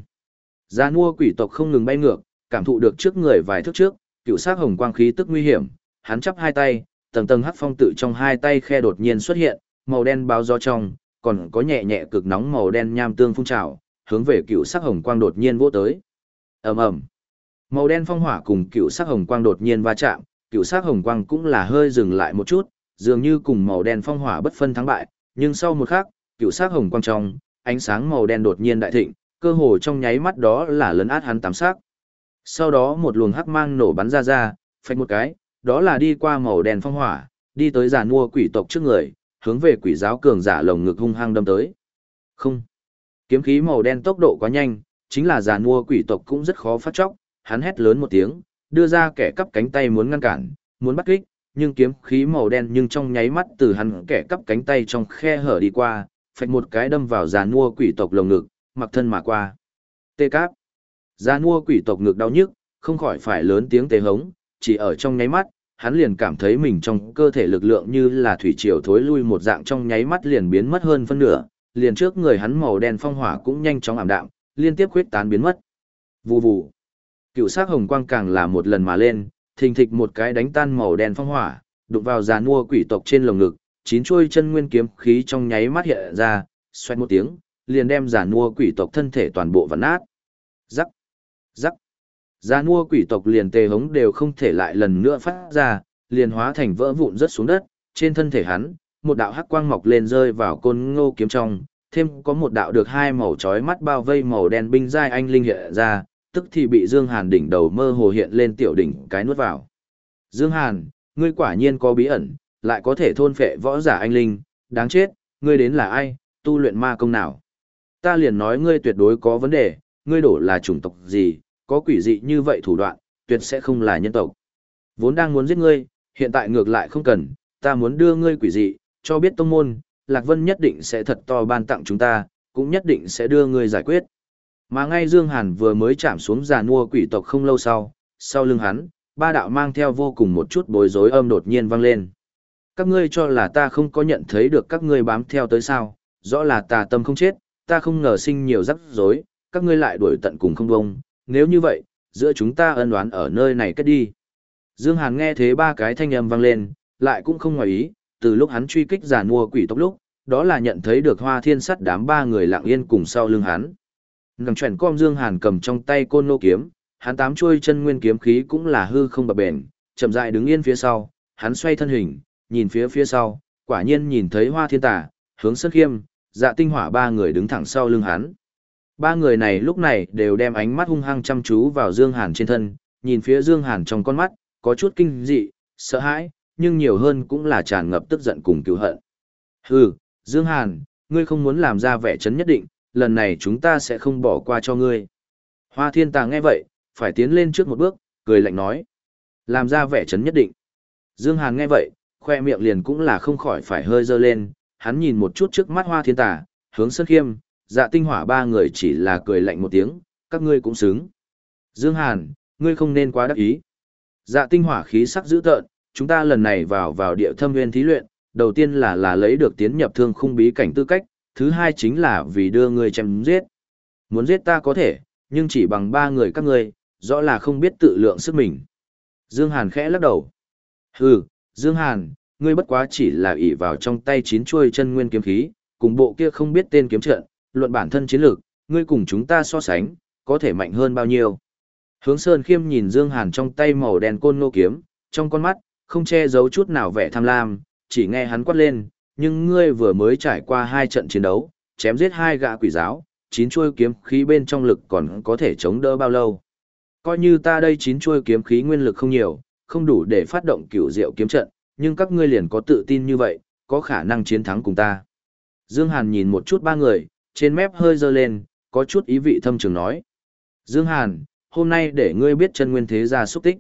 gia mua quỷ tộc không ngừng bay ngược, cảm thụ được trước người vài thước trước, cựu sát hồng quang khí tức nguy hiểm, hắn chắp hai tay, tầng tầng hắc phong tự trong hai tay khe đột nhiên xuất hiện, màu đen báo gió trong, còn có nhẹ nhẹ cực nóng màu đen nham tương phun trào, hướng về cựu sắc hồng quang đột nhiên vỗ tới. Ầm ầm. Màu đen phong hỏa cùng cựu sắc hồng quang đột nhiên va chạm, cựu sắc hồng quang cũng là hơi dừng lại một chút, dường như cùng màu đen phong hỏa bất phân thắng bại, nhưng sau một khắc, cựu sắc hồng quang trong, ánh sáng màu đen đột nhiên đại thịnh, cơ hồ trong nháy mắt đó là lấn át hắn tám sắc. Sau đó một luồng hắc mang nổ bắn ra ra, phanh một cái, đó là đi qua màu đen phong hỏa, đi tới giàn mua quỷ tộc trước người, hướng về quỷ giáo cường giả lồng ngực hung hăng đâm tới. Không. Kiếm khí màu đen tốc độ quá nhanh, chính là giàn mua quỷ tộc cũng rất khó phát chóc, hắn hét lớn một tiếng, đưa ra kẻ cắp cánh tay muốn ngăn cản, muốn bắt kích, nhưng kiếm khí màu đen nhưng trong nháy mắt từ hắn kẻ cắp cánh tay trong khe hở đi qua, phạch một cái đâm vào giàn mua quỷ tộc lồng ngực, mặc thân mà qua. Tê cáp. Giàn mua quỷ tộc ngực đau nhức, không khỏi phải lớn tiếng tê hống, chỉ ở trong nháy mắt, hắn liền cảm thấy mình trong cơ thể lực lượng như là thủy triều thối lui một dạng trong nháy mắt liền biến mất hơn phân nửa, liền trước người hắn màu đen phong hỏa cũng nhanh chóng ảm đạm, liên tiếp khuyết tán biến mất. Vù vù. Cựu sắc hồng quang càng là một lần mà lên, thình thịch một cái đánh tan màu đen phong hỏa, đụng vào giàn mua quỷ tộc trên lồng ngực, chín chuôi chân nguyên kiếm khí trong nháy mắt hiện ra, xoẹt một tiếng, liền đem giả nua quỷ tộc thân thể toàn bộ vặn nát. Rắc, rắc. Giả nua quỷ tộc liền tê hống đều không thể lại lần nữa phát ra, liền hóa thành vỡ vụn rất xuống đất, trên thân thể hắn, một đạo hắc quang mọc lên rơi vào côn ngô kiếm trong, thêm có một đạo được hai màu chói mắt bao vây màu đen binh giai anh linh hiện ra, tức thì bị Dương Hàn đỉnh đầu mơ hồ hiện lên tiểu đỉnh cái nuốt vào. Dương Hàn, ngươi quả nhiên có bí ẩn, lại có thể thôn phệ võ giả anh linh, đáng chết, ngươi đến là ai, tu luyện ma công nào? Ta liền nói ngươi tuyệt đối có vấn đề, ngươi đổ là chủng tộc gì, có quỷ dị như vậy thủ đoạn, tuyệt sẽ không là nhân tộc. Vốn đang muốn giết ngươi, hiện tại ngược lại không cần, ta muốn đưa ngươi quỷ dị, cho biết tông môn, Lạc Vân nhất định sẽ thật to ban tặng chúng ta, cũng nhất định sẽ đưa ngươi giải quyết. Mà ngay Dương Hàn vừa mới chạm xuống giàn mua quỷ tộc không lâu sau, sau lưng hắn, ba đạo mang theo vô cùng một chút bối rối âm đột nhiên vang lên. Các ngươi cho là ta không có nhận thấy được các ngươi bám theo tới sao, rõ là tà tâm không chết, ta không ngờ sinh nhiều rắc rối, các ngươi lại đuổi tận cùng không bông, nếu như vậy, giữa chúng ta ân oán ở nơi này kết đi. Dương Hàn nghe thế ba cái thanh âm vang lên, lại cũng không ngoài ý, từ lúc hắn truy kích giàn mua quỷ tốc lúc, đó là nhận thấy được hoa thiên sắt đám ba người lặng yên cùng sau lưng hắn. Ngằng chuyển com Dương Hàn cầm trong tay côn nô kiếm, hắn tám chuôi chân nguyên kiếm khí cũng là hư không bập bền, chậm rãi đứng yên phía sau, hắn xoay thân hình, nhìn phía phía sau, quả nhiên nhìn thấy Hoa Thiên Tà, hướng Sơn Khiêm, Dạ Tinh Hỏa ba người đứng thẳng sau lưng hắn. Ba người này lúc này đều đem ánh mắt hung hăng chăm chú vào Dương Hàn trên thân, nhìn phía Dương Hàn trong con mắt, có chút kinh dị, sợ hãi, nhưng nhiều hơn cũng là tràn ngập tức giận cùng cứu hận. Hừ, Dương Hàn, ngươi không muốn làm ra vẻ chấn nhất định, lần này chúng ta sẽ không bỏ qua cho ngươi. Hoa thiên tà nghe vậy, phải tiến lên trước một bước, cười lạnh nói. Làm ra vẻ chấn nhất định. Dương Hàn nghe vậy, khoe miệng liền cũng là không khỏi phải hơi dơ lên, hắn nhìn một chút trước mắt hoa thiên tà, hướng sơn khiêm, dạ tinh hỏa ba người chỉ là cười lạnh một tiếng, các ngươi cũng xứng. Dương Hàn, ngươi không nên quá đắc ý. Dạ tinh hỏa khí sắc dữ tợn, chúng ta lần này vào vào địa thâm nguyên thí luyện, đầu tiên là là lấy được tiến nhập thương khung bí cảnh tư cách, thứ hai chính là vì đưa ngươi chém giết. Muốn giết ta có thể, nhưng chỉ bằng ba người các ngươi, rõ là không biết tự lượng sức mình. Dương Hàn khẽ lắc đầu. Hừ, Dương Hàn, ngươi bất quá chỉ là ỷ vào trong tay chín chuôi chân nguyên kiếm khí, cùng bộ kia không biết tên kiếm trận, luận bản thân chiến lược, ngươi cùng chúng ta so sánh, có thể mạnh hơn bao nhiêu. Hướng Sơn Khiêm nhìn Dương Hàn trong tay màu đen côn nô kiếm, trong con mắt, không che giấu chút nào vẻ tham lam, chỉ nghe hắn quát lên, nhưng ngươi vừa mới trải qua hai trận chiến đấu, chém giết hai gã quỷ giáo, chín chuôi kiếm khí bên trong lực còn có thể chống đỡ bao lâu. Coi như ta đây chín chuôi kiếm khí nguyên lực không nhiều, không đủ để phát động cửu diệu kiếm trận, nhưng các ngươi liền có tự tin như vậy, có khả năng chiến thắng cùng ta. Dương Hàn nhìn một chút ba người, trên mép hơi dơ lên, có chút ý vị thâm trường nói. Dương Hàn, hôm nay để ngươi biết chân nguyên thế gia xúc tích.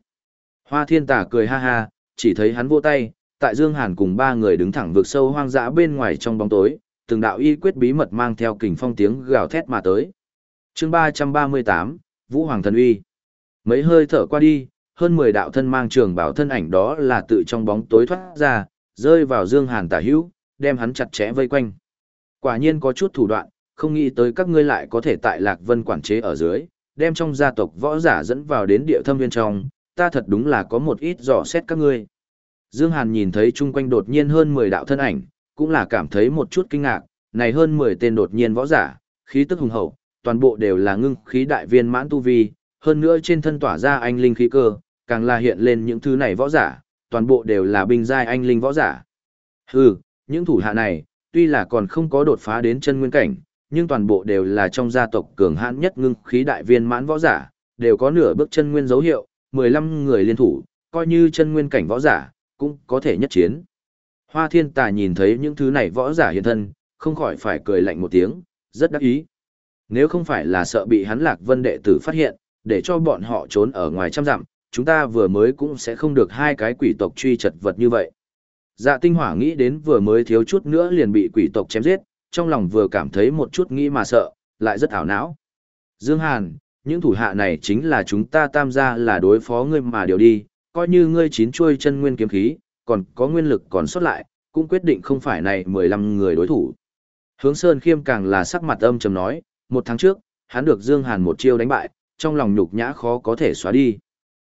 Hoa thiên tả cười ha ha, chỉ thấy hắn vỗ tay, tại Dương Hàn cùng ba người đứng thẳng vực sâu hoang dã bên ngoài trong bóng tối, từng đạo y quyết bí mật mang theo kình phong tiếng gào thét mà tới. Chương 338, Vũ Hoàng thần uy. Mấy hơi thở qua đi, hơn 10 đạo thân mang trường bảo thân ảnh đó là tự trong bóng tối thoát ra, rơi vào Dương Hàn tả hữu, đem hắn chặt chẽ vây quanh. Quả nhiên có chút thủ đoạn, không nghĩ tới các ngươi lại có thể tại Lạc Vân quản chế ở dưới, đem trong gia tộc võ giả dẫn vào đến địa thâm viên trong, ta thật đúng là có một ít dò xét các ngươi. Dương Hàn nhìn thấy chung quanh đột nhiên hơn 10 đạo thân ảnh, cũng là cảm thấy một chút kinh ngạc, này hơn 10 tên đột nhiên võ giả, khí tức hùng hậu, toàn bộ đều là ngưng khí đại viên mãn tu vi, hơn nữa trên thân tỏa ra anh linh khí cơ, càng là hiện lên những thứ này võ giả, toàn bộ đều là binh giai anh linh võ giả. Hừ, những thủ hạ này, tuy là còn không có đột phá đến chân nguyên cảnh, nhưng toàn bộ đều là trong gia tộc cường hãn nhất ngưng khí đại viên mãn võ giả, đều có nửa bước chân nguyên dấu hiệu, 15 người liên thủ, coi như chân nguyên cảnh võ giả, cũng có thể nhất chiến. Hoa thiên tà nhìn thấy những thứ này võ giả hiện thân, không khỏi phải cười lạnh một tiếng, rất đắc ý. Nếu không phải là sợ bị hắn lạc vân đệ tử phát hiện, để cho bọn họ trốn ở ngoài trăm dặm, chúng ta vừa mới cũng sẽ không được hai cái quỷ tộc truy chật vật như vậy. Dạ tinh hỏa nghĩ đến vừa mới thiếu chút nữa liền bị quỷ tộc chém giết, trong lòng vừa cảm thấy một chút nghĩ mà sợ, lại rất ảo não. Dương Hàn, những thủ hạ này chính là chúng ta tam gia là đối phó ngươi mà điều đi, coi như ngươi chín chuôi chân nguyên kiếm khí, còn có nguyên lực còn xuất lại, cũng quyết định không phải này 15 người đối thủ. Hướng Sơn Khiêm càng là sắc mặt âm trầm nói, một tháng trước, hắn được Dương Hàn một chiêu đánh bại, trong lòng nhục nhã khó có thể xóa đi.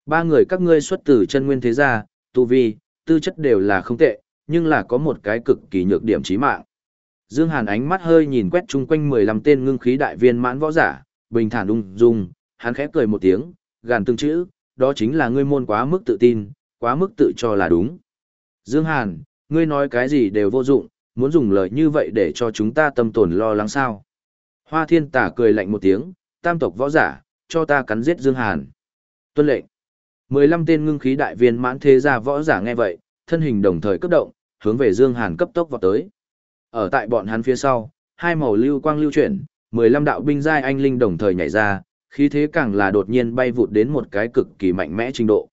Ba người các ngươi xuất từ chân nguyên thế gia, tu vi, tư chất đều là không tệ, nhưng là có một cái cực kỳ nhược điểm chí mạng. Dương Hàn ánh mắt hơi nhìn quét chung quanh 15 tên ngưng khí đại viên mãn võ giả, bình thản ung dung, hắn khẽ cười một tiếng, gàn từng chữ, đó chính là ngươi môn quá mức tự tin, quá mức tự cho là đúng. Dương Hàn, ngươi nói cái gì đều vô dụng, muốn dùng lời như vậy để cho chúng ta tâm tổn lo lắng sao. Hoa thiên tả cười lạnh một tiếng, tam tộc võ giả, cho ta cắn giết Dương Hàn. Tuân lệnh. 15 tên ngưng khí đại viên mãn thế gia võ giả nghe vậy, thân hình đồng thời cấp động, hướng về Dương Hàn cấp tốc vọt tới. Ở tại bọn hắn phía sau, hai màu lưu quang lưu chuyển, 15 đạo binh giai anh linh đồng thời nhảy ra, khí thế càng là đột nhiên bay vụt đến một cái cực kỳ mạnh mẽ trình độ.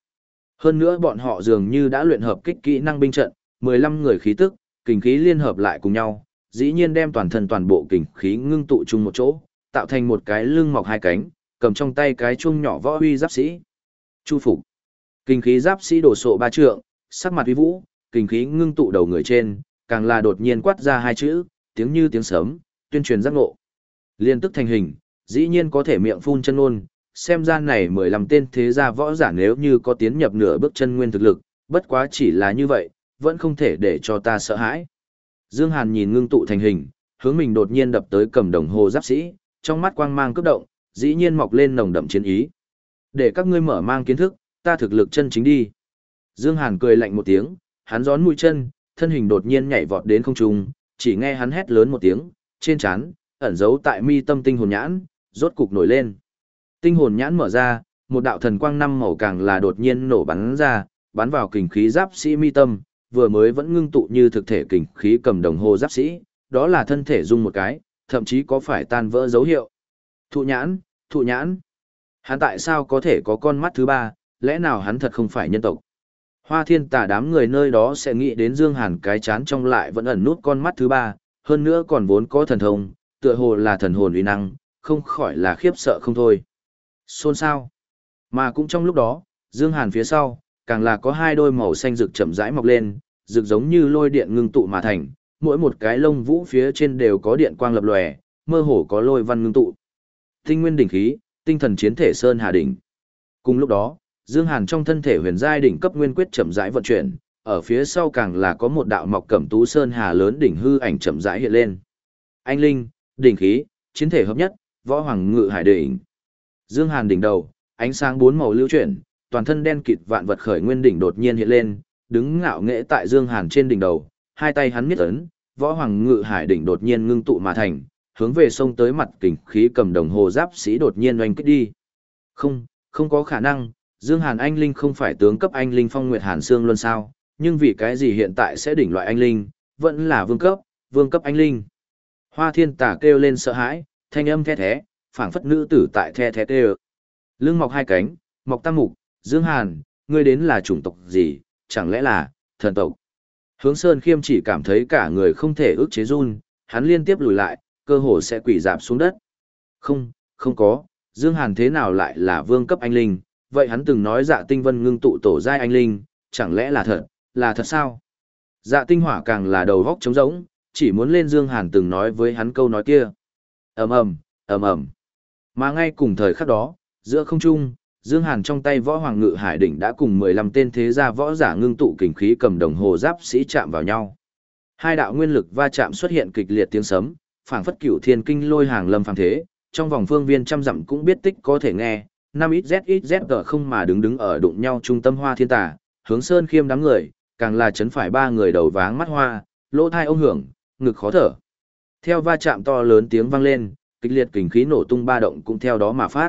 Hơn nữa bọn họ dường như đã luyện hợp kích kỹ năng binh trận, 15 người khí tức, kình khí liên hợp lại cùng nhau, dĩ nhiên đem toàn thân toàn bộ kình khí ngưng tụ chung một chỗ, tạo thành một cái lưng mọc hai cánh, cầm trong tay cái chuông nhỏ võ huy giáp sĩ. Chu phục. Kình khí giáp sĩ đổ sộ ba trượng, sắc mặt uy vũ, kình khí ngưng tụ đầu người trên, càng là đột nhiên quát ra hai chữ, tiếng như tiếng sấm, tuyên truyền giác ngộ. Liên tức thành hình, dĩ nhiên có thể miệng phun chân ôn, xem ra này 15 tên thế gia võ giả nếu như có tiến nhập nửa bước chân nguyên thực lực, bất quá chỉ là như vậy, vẫn không thể để cho ta sợ hãi. Dương Hàn nhìn ngưng tụ thành hình, hướng mình đột nhiên đập tới cầm đồng hồ giáp sĩ, trong mắt quang mang cấp động, dĩ nhiên mọc lên nồng đậm chiến ý. Để các ngươi mở mang kiến thức, ta thực lực chân chính đi. Dương Hàn cười lạnh một tiếng, hắn gión mũi chân, thân hình đột nhiên nhảy vọt đến không trung, chỉ nghe hắn hét lớn một tiếng, trên chán, ẩn giấu tại mi tâm tinh hồn nhãn, rốt cục nổi lên. Tinh hồn nhãn mở ra, một đạo thần quang năm màu càng là đột nhiên nổ bắn ra, bắn vào kình khí giáp sĩ mi tâm, vừa mới vẫn ngưng tụ như thực thể kình khí cầm đồng hồ giáp sĩ, đó là thân thể dung một cái, thậm chí có phải tan vỡ dấu hiệu. Thụ nhãn, thụ nhãn. Hắn tại sao có thể có con mắt thứ ba, lẽ nào hắn thật không phải nhân tộc? Hoa thiên tà đám người nơi đó sẽ nghĩ đến Dương Hàn cái chán trong lại vẫn ẩn nút con mắt thứ ba, hơn nữa còn vốn có thần thông, tựa hồ là thần hồn uy năng, không khỏi là khiếp sợ không thôi. Xôn sao? Mà cũng trong lúc đó, Dương Hàn phía sau, càng là có hai đôi màu xanh rực chậm rãi mọc lên, rực giống như lôi điện ngưng tụ mà thành, mỗi một cái lông vũ phía trên đều có điện quang lập lòe, mơ hồ có lôi văn ngưng tụ. Tinh nguyên đỉnh khí, tinh thần chiến thể sơn hà đỉnh. Cùng lúc đó, Dương Hàn trong thân thể huyền giai đỉnh cấp nguyên quyết chậm rãi vận chuyển, ở phía sau càng là có một đạo mọc cẩm tú sơn hà lớn đỉnh hư ảnh chậm rãi hiện lên. Anh linh, đỉnh khí, chiến thể hợp nhất, võ hoàng ngự hải đỉnh. Dương Hàn đỉnh đầu, ánh sáng bốn màu lưu chuyển, toàn thân đen kịt vạn vật khởi nguyên đỉnh đột nhiên hiện lên, đứng ngạo nghễ tại Dương Hàn trên đỉnh đầu, hai tay hắn miết ấn, võ hoàng ngự hải đỉnh đột nhiên ngưng tụ mà thành, hướng về sông tới mặt kình khí cầm đồng hồ giáp sĩ đột nhiên oanh kích đi. Không, không có khả năng, Dương Hàn anh linh không phải tướng cấp anh linh phong nguyệt hàn xương luôn sao, nhưng vì cái gì hiện tại sẽ đỉnh loại anh linh, vẫn là vương cấp, vương cấp anh linh. Hoa thiên tả kêu lên sợ hãi, thanh âm the thế, phảng phất nữ tử tại the thế tê Lưng mọc hai cánh, mọc tam mục, Dương Hàn, ngươi đến là chủng tộc gì, chẳng lẽ là, thần tộc. Hướng Sơn Khiêm chỉ cảm thấy cả người không thể ức chế run, hắn liên tiếp lùi lại, cơ hồ sẽ quỷ dạp xuống đất. Không, không có, Dương Hàn thế nào lại là vương cấp anh linh, vậy hắn từng nói dạ tinh vân ngưng tụ tổ giai anh linh, chẳng lẽ là thật, là thật sao? Dạ tinh hỏa càng là đầu góc trống rỗng, chỉ muốn lên Dương Hàn từng nói với hắn câu nói kia. ầm ầm, ầm ầm. Mà ngay cùng thời khắc đó, giữa không trung, Dương Hàn trong tay võ hoàng ngự hải đỉnh đã cùng 15 tên thế gia võ giả ngưng tụ kình khí cầm đồng hồ giáp sĩ chạm vào nhau. Hai đạo nguyên lực va chạm xuất hiện kịch liệt tiếng sấm, phảng phất cửu thiên kinh lôi hàng lâm phàm thế, trong vòng phương viên trăm dặm cũng biết tích có thể nghe, năm ít z ít z không mà đứng đứng ở đụng nhau trung tâm hoa thiên tà, hướng sơn khiêm đám người, càng là chấn phải ba người đầu váng mắt hoa, lỗ thai ông hưởng, ngực khó thở. Theo va chạm to lớn tiếng vang lên, kịch liệt kình khí nổ tung ba động cũng theo đó mà phát.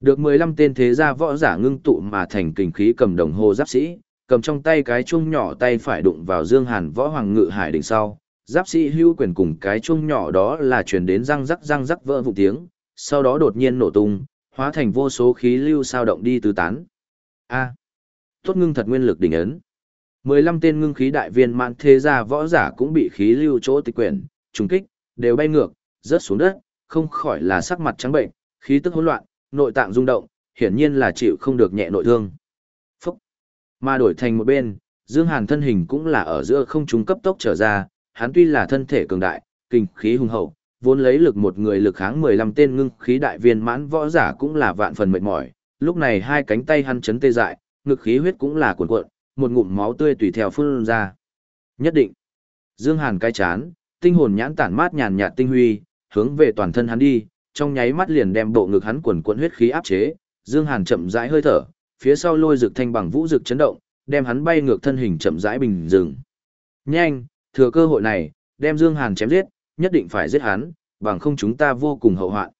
Được 15 tên thế gia võ giả ngưng tụ mà thành kình khí cầm đồng hồ giáp sĩ, cầm trong tay cái chuông nhỏ tay phải đụng vào Dương Hàn võ hoàng ngự hải đỉnh sau, giáp sĩ hưu quyền cùng cái chuông nhỏ đó là truyền đến răng rắc răng rắc vỡ vụ tiếng, sau đó đột nhiên nổ tung, hóa thành vô số khí lưu sao động đi tứ tán. A. tốt ngưng thật nguyên lực đỉnh ấn. 15 tên ngưng khí đại viên mãn thế gia võ giả cũng bị khí lưu chỗ tịch quyển, trùng kích, đều bay ngược, rớt xuống đất, không khỏi là sắc mặt trắng bệnh, khí tức hỗn loạn, nội tạng rung động, hiển nhiên là chịu không được nhẹ nội thương. Phúc. Mà đổi thành một bên, Dương Hàn thân hình cũng là ở giữa không trung cấp tốc trở ra, hắn tuy là thân thể cường đại, kinh khí hùng hậu, vốn lấy lực một người lực kháng 15 tên ngưng khí đại viên mãn võ giả cũng là vạn phần mệt mỏi, lúc này hai cánh tay hắn chấn tê dại, ngực khí huyết cũng là cuồn cuộn, một ngụm máu tươi tùy theo phun ra. Nhất định. Dương Hàn cai chán, tinh hồn nhãn tản mát nhàn nhạt tinh huy, hướng về toàn thân hắn đi, trong nháy mắt liền đem bộ ngực hắn cuồn cuộn huyết khí áp chế, Dương Hàn chậm rãi hơi thở, phía sau lôi dược thanh bằng vũ dược chấn động, đem hắn bay ngược thân hình chậm rãi bình dừng. Nhanh, thừa cơ hội này, đem Dương Hàn chém giết, nhất định phải giết hắn, bằng không chúng ta vô cùng hậu hoạn.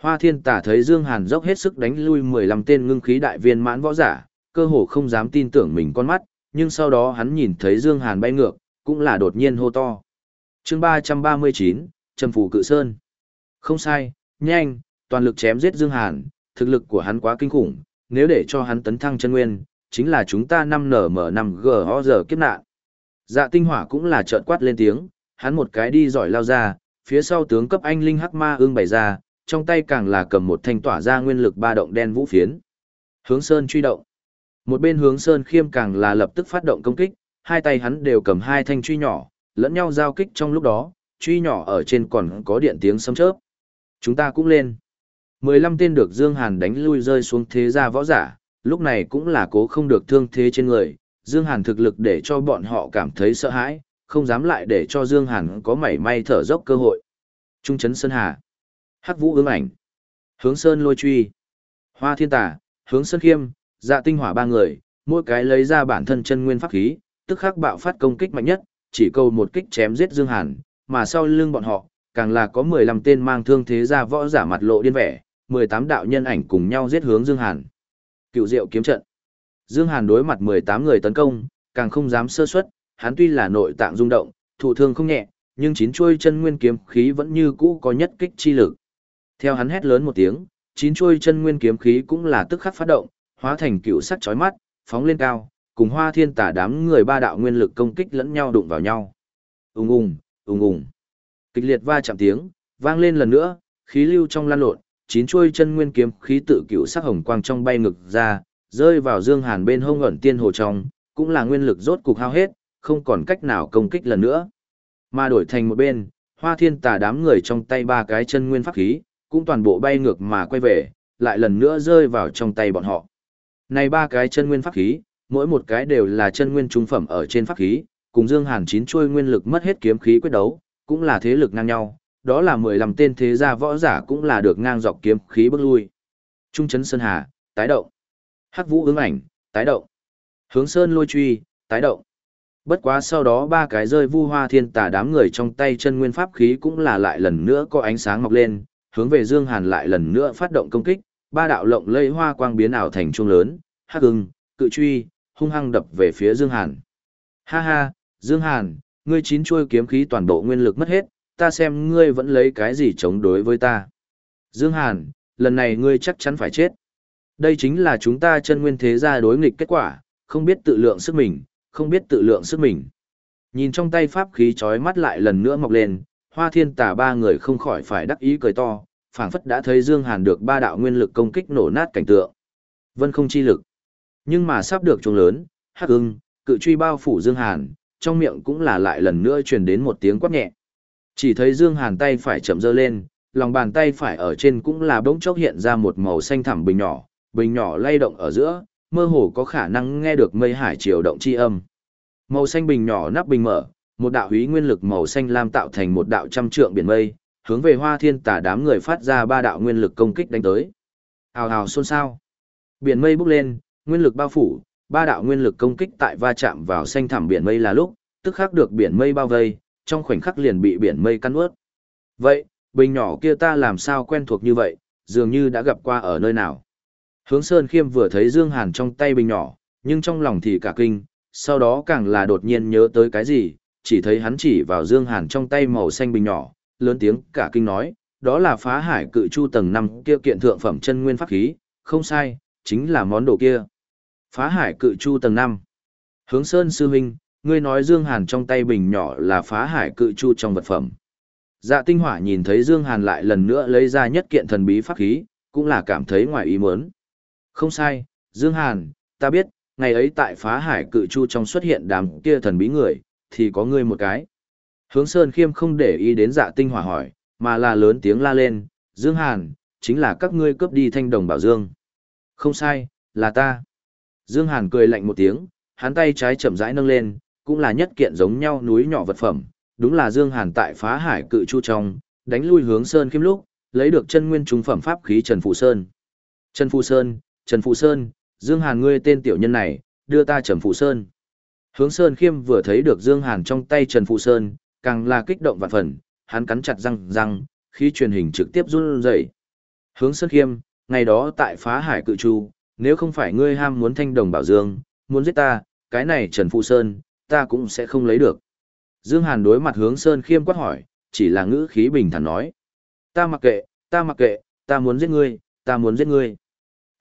Hoa Thiên Tả thấy Dương Hàn dốc hết sức đánh lui 15 tên ngưng khí đại viên mãn võ giả, cơ hồ không dám tin tưởng mình con mắt, nhưng sau đó hắn nhìn thấy Dương Hàn bay ngược, cũng là đột nhiên hô to. Chương 339, Trầm Phủ Cự Sơn. Không sai, nhanh, toàn lực chém giết Dương Hàn, thực lực của hắn quá kinh khủng, nếu để cho hắn tấn thăng chân nguyên, chính là chúng ta 5NM5G giờ kiếp nạn. Dạ tinh hỏa cũng là trợn quát lên tiếng, hắn một cái đi giỏi lao ra, phía sau tướng cấp anh linh hắc ma ương bày ra, trong tay càng là cầm một thanh tỏa ra nguyên lực ba động đen vũ phiến. Hướng Sơn truy động. Một bên hướng Sơn khiêm càng là lập tức phát động công kích, hai tay hắn đều cầm hai thanh truy nhỏ, lẫn nhau giao kích trong lúc đó, truy nhỏ ở trên còn có điện tiếng sấm chớp. Chúng ta cũng lên. 15 tên được Dương Hàn đánh lui rơi xuống thế gia võ giả, lúc này cũng là cố không được thương thế trên người. Dương Hàn thực lực để cho bọn họ cảm thấy sợ hãi, không dám lại để cho Dương Hàn có mảy may thở dốc cơ hội. Trung chấn Sơn Hà. Hắc Vũ ương ảnh. Hướng Sơn lôi truy. Hoa thiên tà, hướng Sơn khiêm, dạ tinh hỏa ba người, mỗi cái lấy ra bản thân chân nguyên pháp khí, tức khắc bạo phát công kích mạnh nhất, chỉ cầu một kích chém giết Dương Hàn, mà sau lưng bọn họ, càng là có 15 tên mang thương thế ra võ giả mặt lộ điên vẻ, 18 đạo nhân ảnh cùng nhau giết hướng Dương Hàn. Cựu Diệu kiếm trận. Dương Hàn đối mặt 18 người tấn công, càng không dám sơ suất, hắn tuy là nội tạng rung động, thụ thương không nhẹ, nhưng chín chuôi chân nguyên kiếm khí vẫn như cũ có nhất kích chi lực. Theo hắn hét lớn một tiếng, chín chuôi chân nguyên kiếm khí cũng là tức khắc phát động, hóa thành cựu sắc chói mắt, phóng lên cao, cùng Hoa Thiên Tả đám người ba đạo nguyên lực công kích lẫn nhau đụng vào nhau. Ùng ùng, ùng ùng. Kịch liệt va chạm tiếng, vang lên lần nữa, khí lưu trong lan lộn, chín chuôi chân nguyên kiếm khí tự cựu sắc hồng quang trong bay ngực ra, rơi vào Dương Hàn bên hông ẩn tiên hồ trong, cũng là nguyên lực rốt cục hao hết, không còn cách nào công kích lần nữa. Mà đổi thành một bên, Hoa Thiên Tà đám người trong tay ba cái chân nguyên pháp khí, cũng toàn bộ bay ngược mà quay về, lại lần nữa rơi vào trong tay bọn họ. Này ba cái chân nguyên pháp khí, mỗi một cái đều là chân nguyên trung phẩm ở trên pháp khí, cùng Dương Hàn chín chuôi nguyên lực mất hết kiếm khí quyết đấu, cũng là thế lực ngang nhau, đó là 15 tên thế gia võ giả cũng là được ngang dọc kiếm khí bước lui. Trung chấn Sơn Hà, tái động. Hắc Vũ ứng ảnh, tái động. Hướng Sơn lôi truy, tái động. Bất quá sau đó ba cái rơi vu hoa thiên tà đám người trong tay chân nguyên pháp khí cũng là lại lần nữa có ánh sáng mọc lên, hướng về Dương Hàn lại lần nữa phát động công kích, ba đạo lộng lây hoa quang biến ảo thành trung lớn, hắc ưng, cự truy, hung hăng đập về phía Dương Hàn. Ha ha, Dương Hàn, ngươi chín chuôi kiếm khí toàn bộ nguyên lực mất hết, ta xem ngươi vẫn lấy cái gì chống đối với ta. Dương Hàn, lần này ngươi chắc chắn phải chết. Đây chính là chúng ta chân nguyên thế gia đối nghịch kết quả, không biết tự lượng sức mình, không biết tự lượng sức mình. Nhìn trong tay pháp khí chói mắt lại lần nữa mọc lên, hoa thiên tà ba người không khỏi phải đắc ý cười to, phảng phất đã thấy Dương Hàn được ba đạo nguyên lực công kích nổ nát cảnh tượng. Vân không chi lực. Nhưng mà sắp được trùng lớn, hắc ưng, cự truy bao phủ Dương Hàn, trong miệng cũng là lại lần nữa truyền đến một tiếng quát nhẹ. Chỉ thấy Dương Hàn tay phải chậm dơ lên, lòng bàn tay phải ở trên cũng là bỗng chốc hiện ra một màu xanh thẳm bình nhỏ, bình nhỏ lay động ở giữa, mơ hồ có khả năng nghe được mây hải triều động chi âm. Màu xanh bình nhỏ nắp bình mở, một đạo húy nguyên lực màu xanh lam tạo thành một đạo trăm trượng biển mây, hướng về Hoa Thiên Tà đám người phát ra ba đạo nguyên lực công kích đánh tới. Hào hào xôn xao. Biển mây bốc lên, nguyên lực bao phủ, ba đạo nguyên lực công kích tại va chạm vào xanh thẳm biển mây là lúc, tức khắc được biển mây bao vây, trong khoảnh khắc liền bị biển mây cắn ướt. Vậy, bình nhỏ kia ta làm sao quen thuộc như vậy, dường như đã gặp qua ở nơi nào. Hướng Sơn Khiêm vừa thấy Dương Hàn trong tay bình nhỏ, nhưng trong lòng thì cả kinh, sau đó càng là đột nhiên nhớ tới cái gì, chỉ thấy hắn chỉ vào Dương Hàn trong tay màu xanh bình nhỏ, lớn tiếng cả kinh nói, đó là phá hải cự chu tầng 5 kia kiện thượng phẩm chân nguyên pháp khí, không sai, chính là món đồ kia. Phá hải cự chu tầng 5. Hướng Sơn Sư Minh, ngươi nói Dương Hàn trong tay bình nhỏ là phá hải cự chu trong vật phẩm. Dạ tinh hỏa nhìn thấy Dương Hàn lại lần nữa lấy ra nhất kiện thần bí pháp khí, cũng là cảm thấy ngoài ý muốn. Không sai, Dương Hàn, ta biết, ngày ấy tại phá hải cự chu trong xuất hiện đám kia thần bí người, thì có ngươi một cái. Hướng Sơn Khiêm không để ý đến dạ tinh hỏa hỏi, mà là lớn tiếng la lên, Dương Hàn, chính là các ngươi cướp đi thanh đồng bảo Dương. Không sai, là ta. Dương Hàn cười lạnh một tiếng, hắn tay trái chậm rãi nâng lên, cũng là nhất kiện giống nhau núi nhỏ vật phẩm, đúng là Dương Hàn tại phá hải cự chu trong, đánh lui hướng Sơn Khiêm lúc, lấy được chân nguyên trung phẩm pháp khí Trần Phù Sơn. Trần Phù Sơn, Trần Phụ Sơn, Dương Hàn ngươi tên tiểu nhân này, đưa ta Trần Phụ Sơn. Hướng Sơn Khiêm vừa thấy được Dương Hàn trong tay Trần Phụ Sơn, càng là kích động vạn phần, hắn cắn chặt răng răng, khi truyền hình trực tiếp run rẩy. Hướng Sơn Khiêm, ngày đó tại phá hải cự chu, nếu không phải ngươi ham muốn thanh đồng bảo dương, muốn giết ta, cái này Trần Phụ Sơn, ta cũng sẽ không lấy được. Dương Hàn đối mặt hướng Sơn Khiêm quát hỏi, chỉ là ngữ khí bình thản nói. Ta mặc kệ, ta mặc kệ, ta muốn giết ngươi, ta muốn giết ngươi.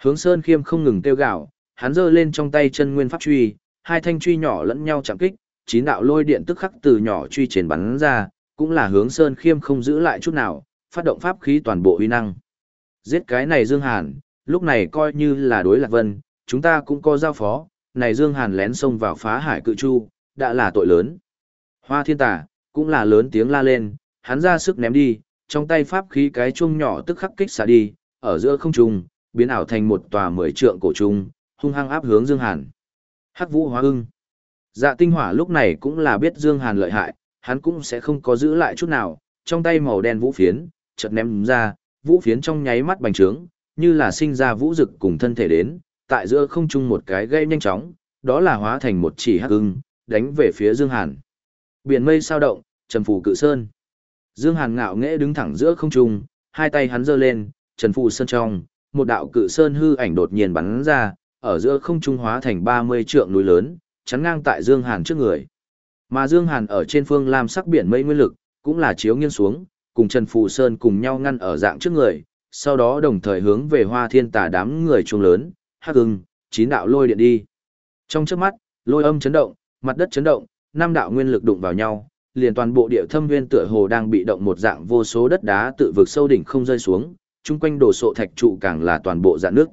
Hướng Sơn Khiêm không ngừng kêu gạo, hắn giơ lên trong tay chân nguyên pháp truy, hai thanh truy nhỏ lẫn nhau chạm kích, chín đạo lôi điện tức khắc từ nhỏ truy triển bắn ra, cũng là hướng Sơn Khiêm không giữ lại chút nào, phát động pháp khí toàn bộ uy năng. Giết cái này Dương Hàn, lúc này coi như là đối lạc vân, chúng ta cũng có giao phó, này Dương Hàn lén xông vào phá hải cự chu, đã là tội lớn. Hoa thiên tà, cũng là lớn tiếng la lên, hắn ra sức ném đi, trong tay pháp khí cái chuông nhỏ tức khắc kích xả đi, ở giữa không trung, biến ảo thành một tòa mười trượng cổ trung, hung hăng áp hướng Dương Hàn. Hắc Vũ Hóa Ưng. Dạ Tinh Hỏa lúc này cũng là biết Dương Hàn lợi hại, hắn cũng sẽ không có giữ lại chút nào, trong tay màu đen vũ phiến, chợt ném ra, vũ phiến trong nháy mắt bành trướng, như là sinh ra vũ dực cùng thân thể đến, tại giữa không trung một cái gây nhanh chóng, đó là hóa thành một chỉ hắc ưng, đánh về phía Dương Hàn. Biển mây sao động, trầm phù cự sơn. Dương Hàn ngạo nghễ đứng thẳng giữa không trung, hai tay hắn giơ lên, trần phù sơn trong, một đạo cự sơn hư ảnh đột nhiên bắn ra, ở giữa không trung hóa thành 30 trượng núi lớn, chắn ngang tại Dương Hàn trước người. Mà Dương Hàn ở trên phương lam sắc biển mây nguyên lực, cũng là chiếu nghiêng xuống, cùng Trần Phù Sơn cùng nhau ngăn ở dạng trước người, sau đó đồng thời hướng về Hoa Thiên Tà đám người trung lớn, hắc ưng, chín đạo lôi điện đi. Trong chớp mắt, lôi âm chấn động, mặt đất chấn động, năm đạo nguyên lực đụng vào nhau, liền toàn bộ địa thâm nguyên tựa hồ đang bị động một dạng vô số đất đá tự vực sâu đỉnh không rơi xuống, chung quanh đổ sộ thạch trụ càng là toàn bộ dạn nước.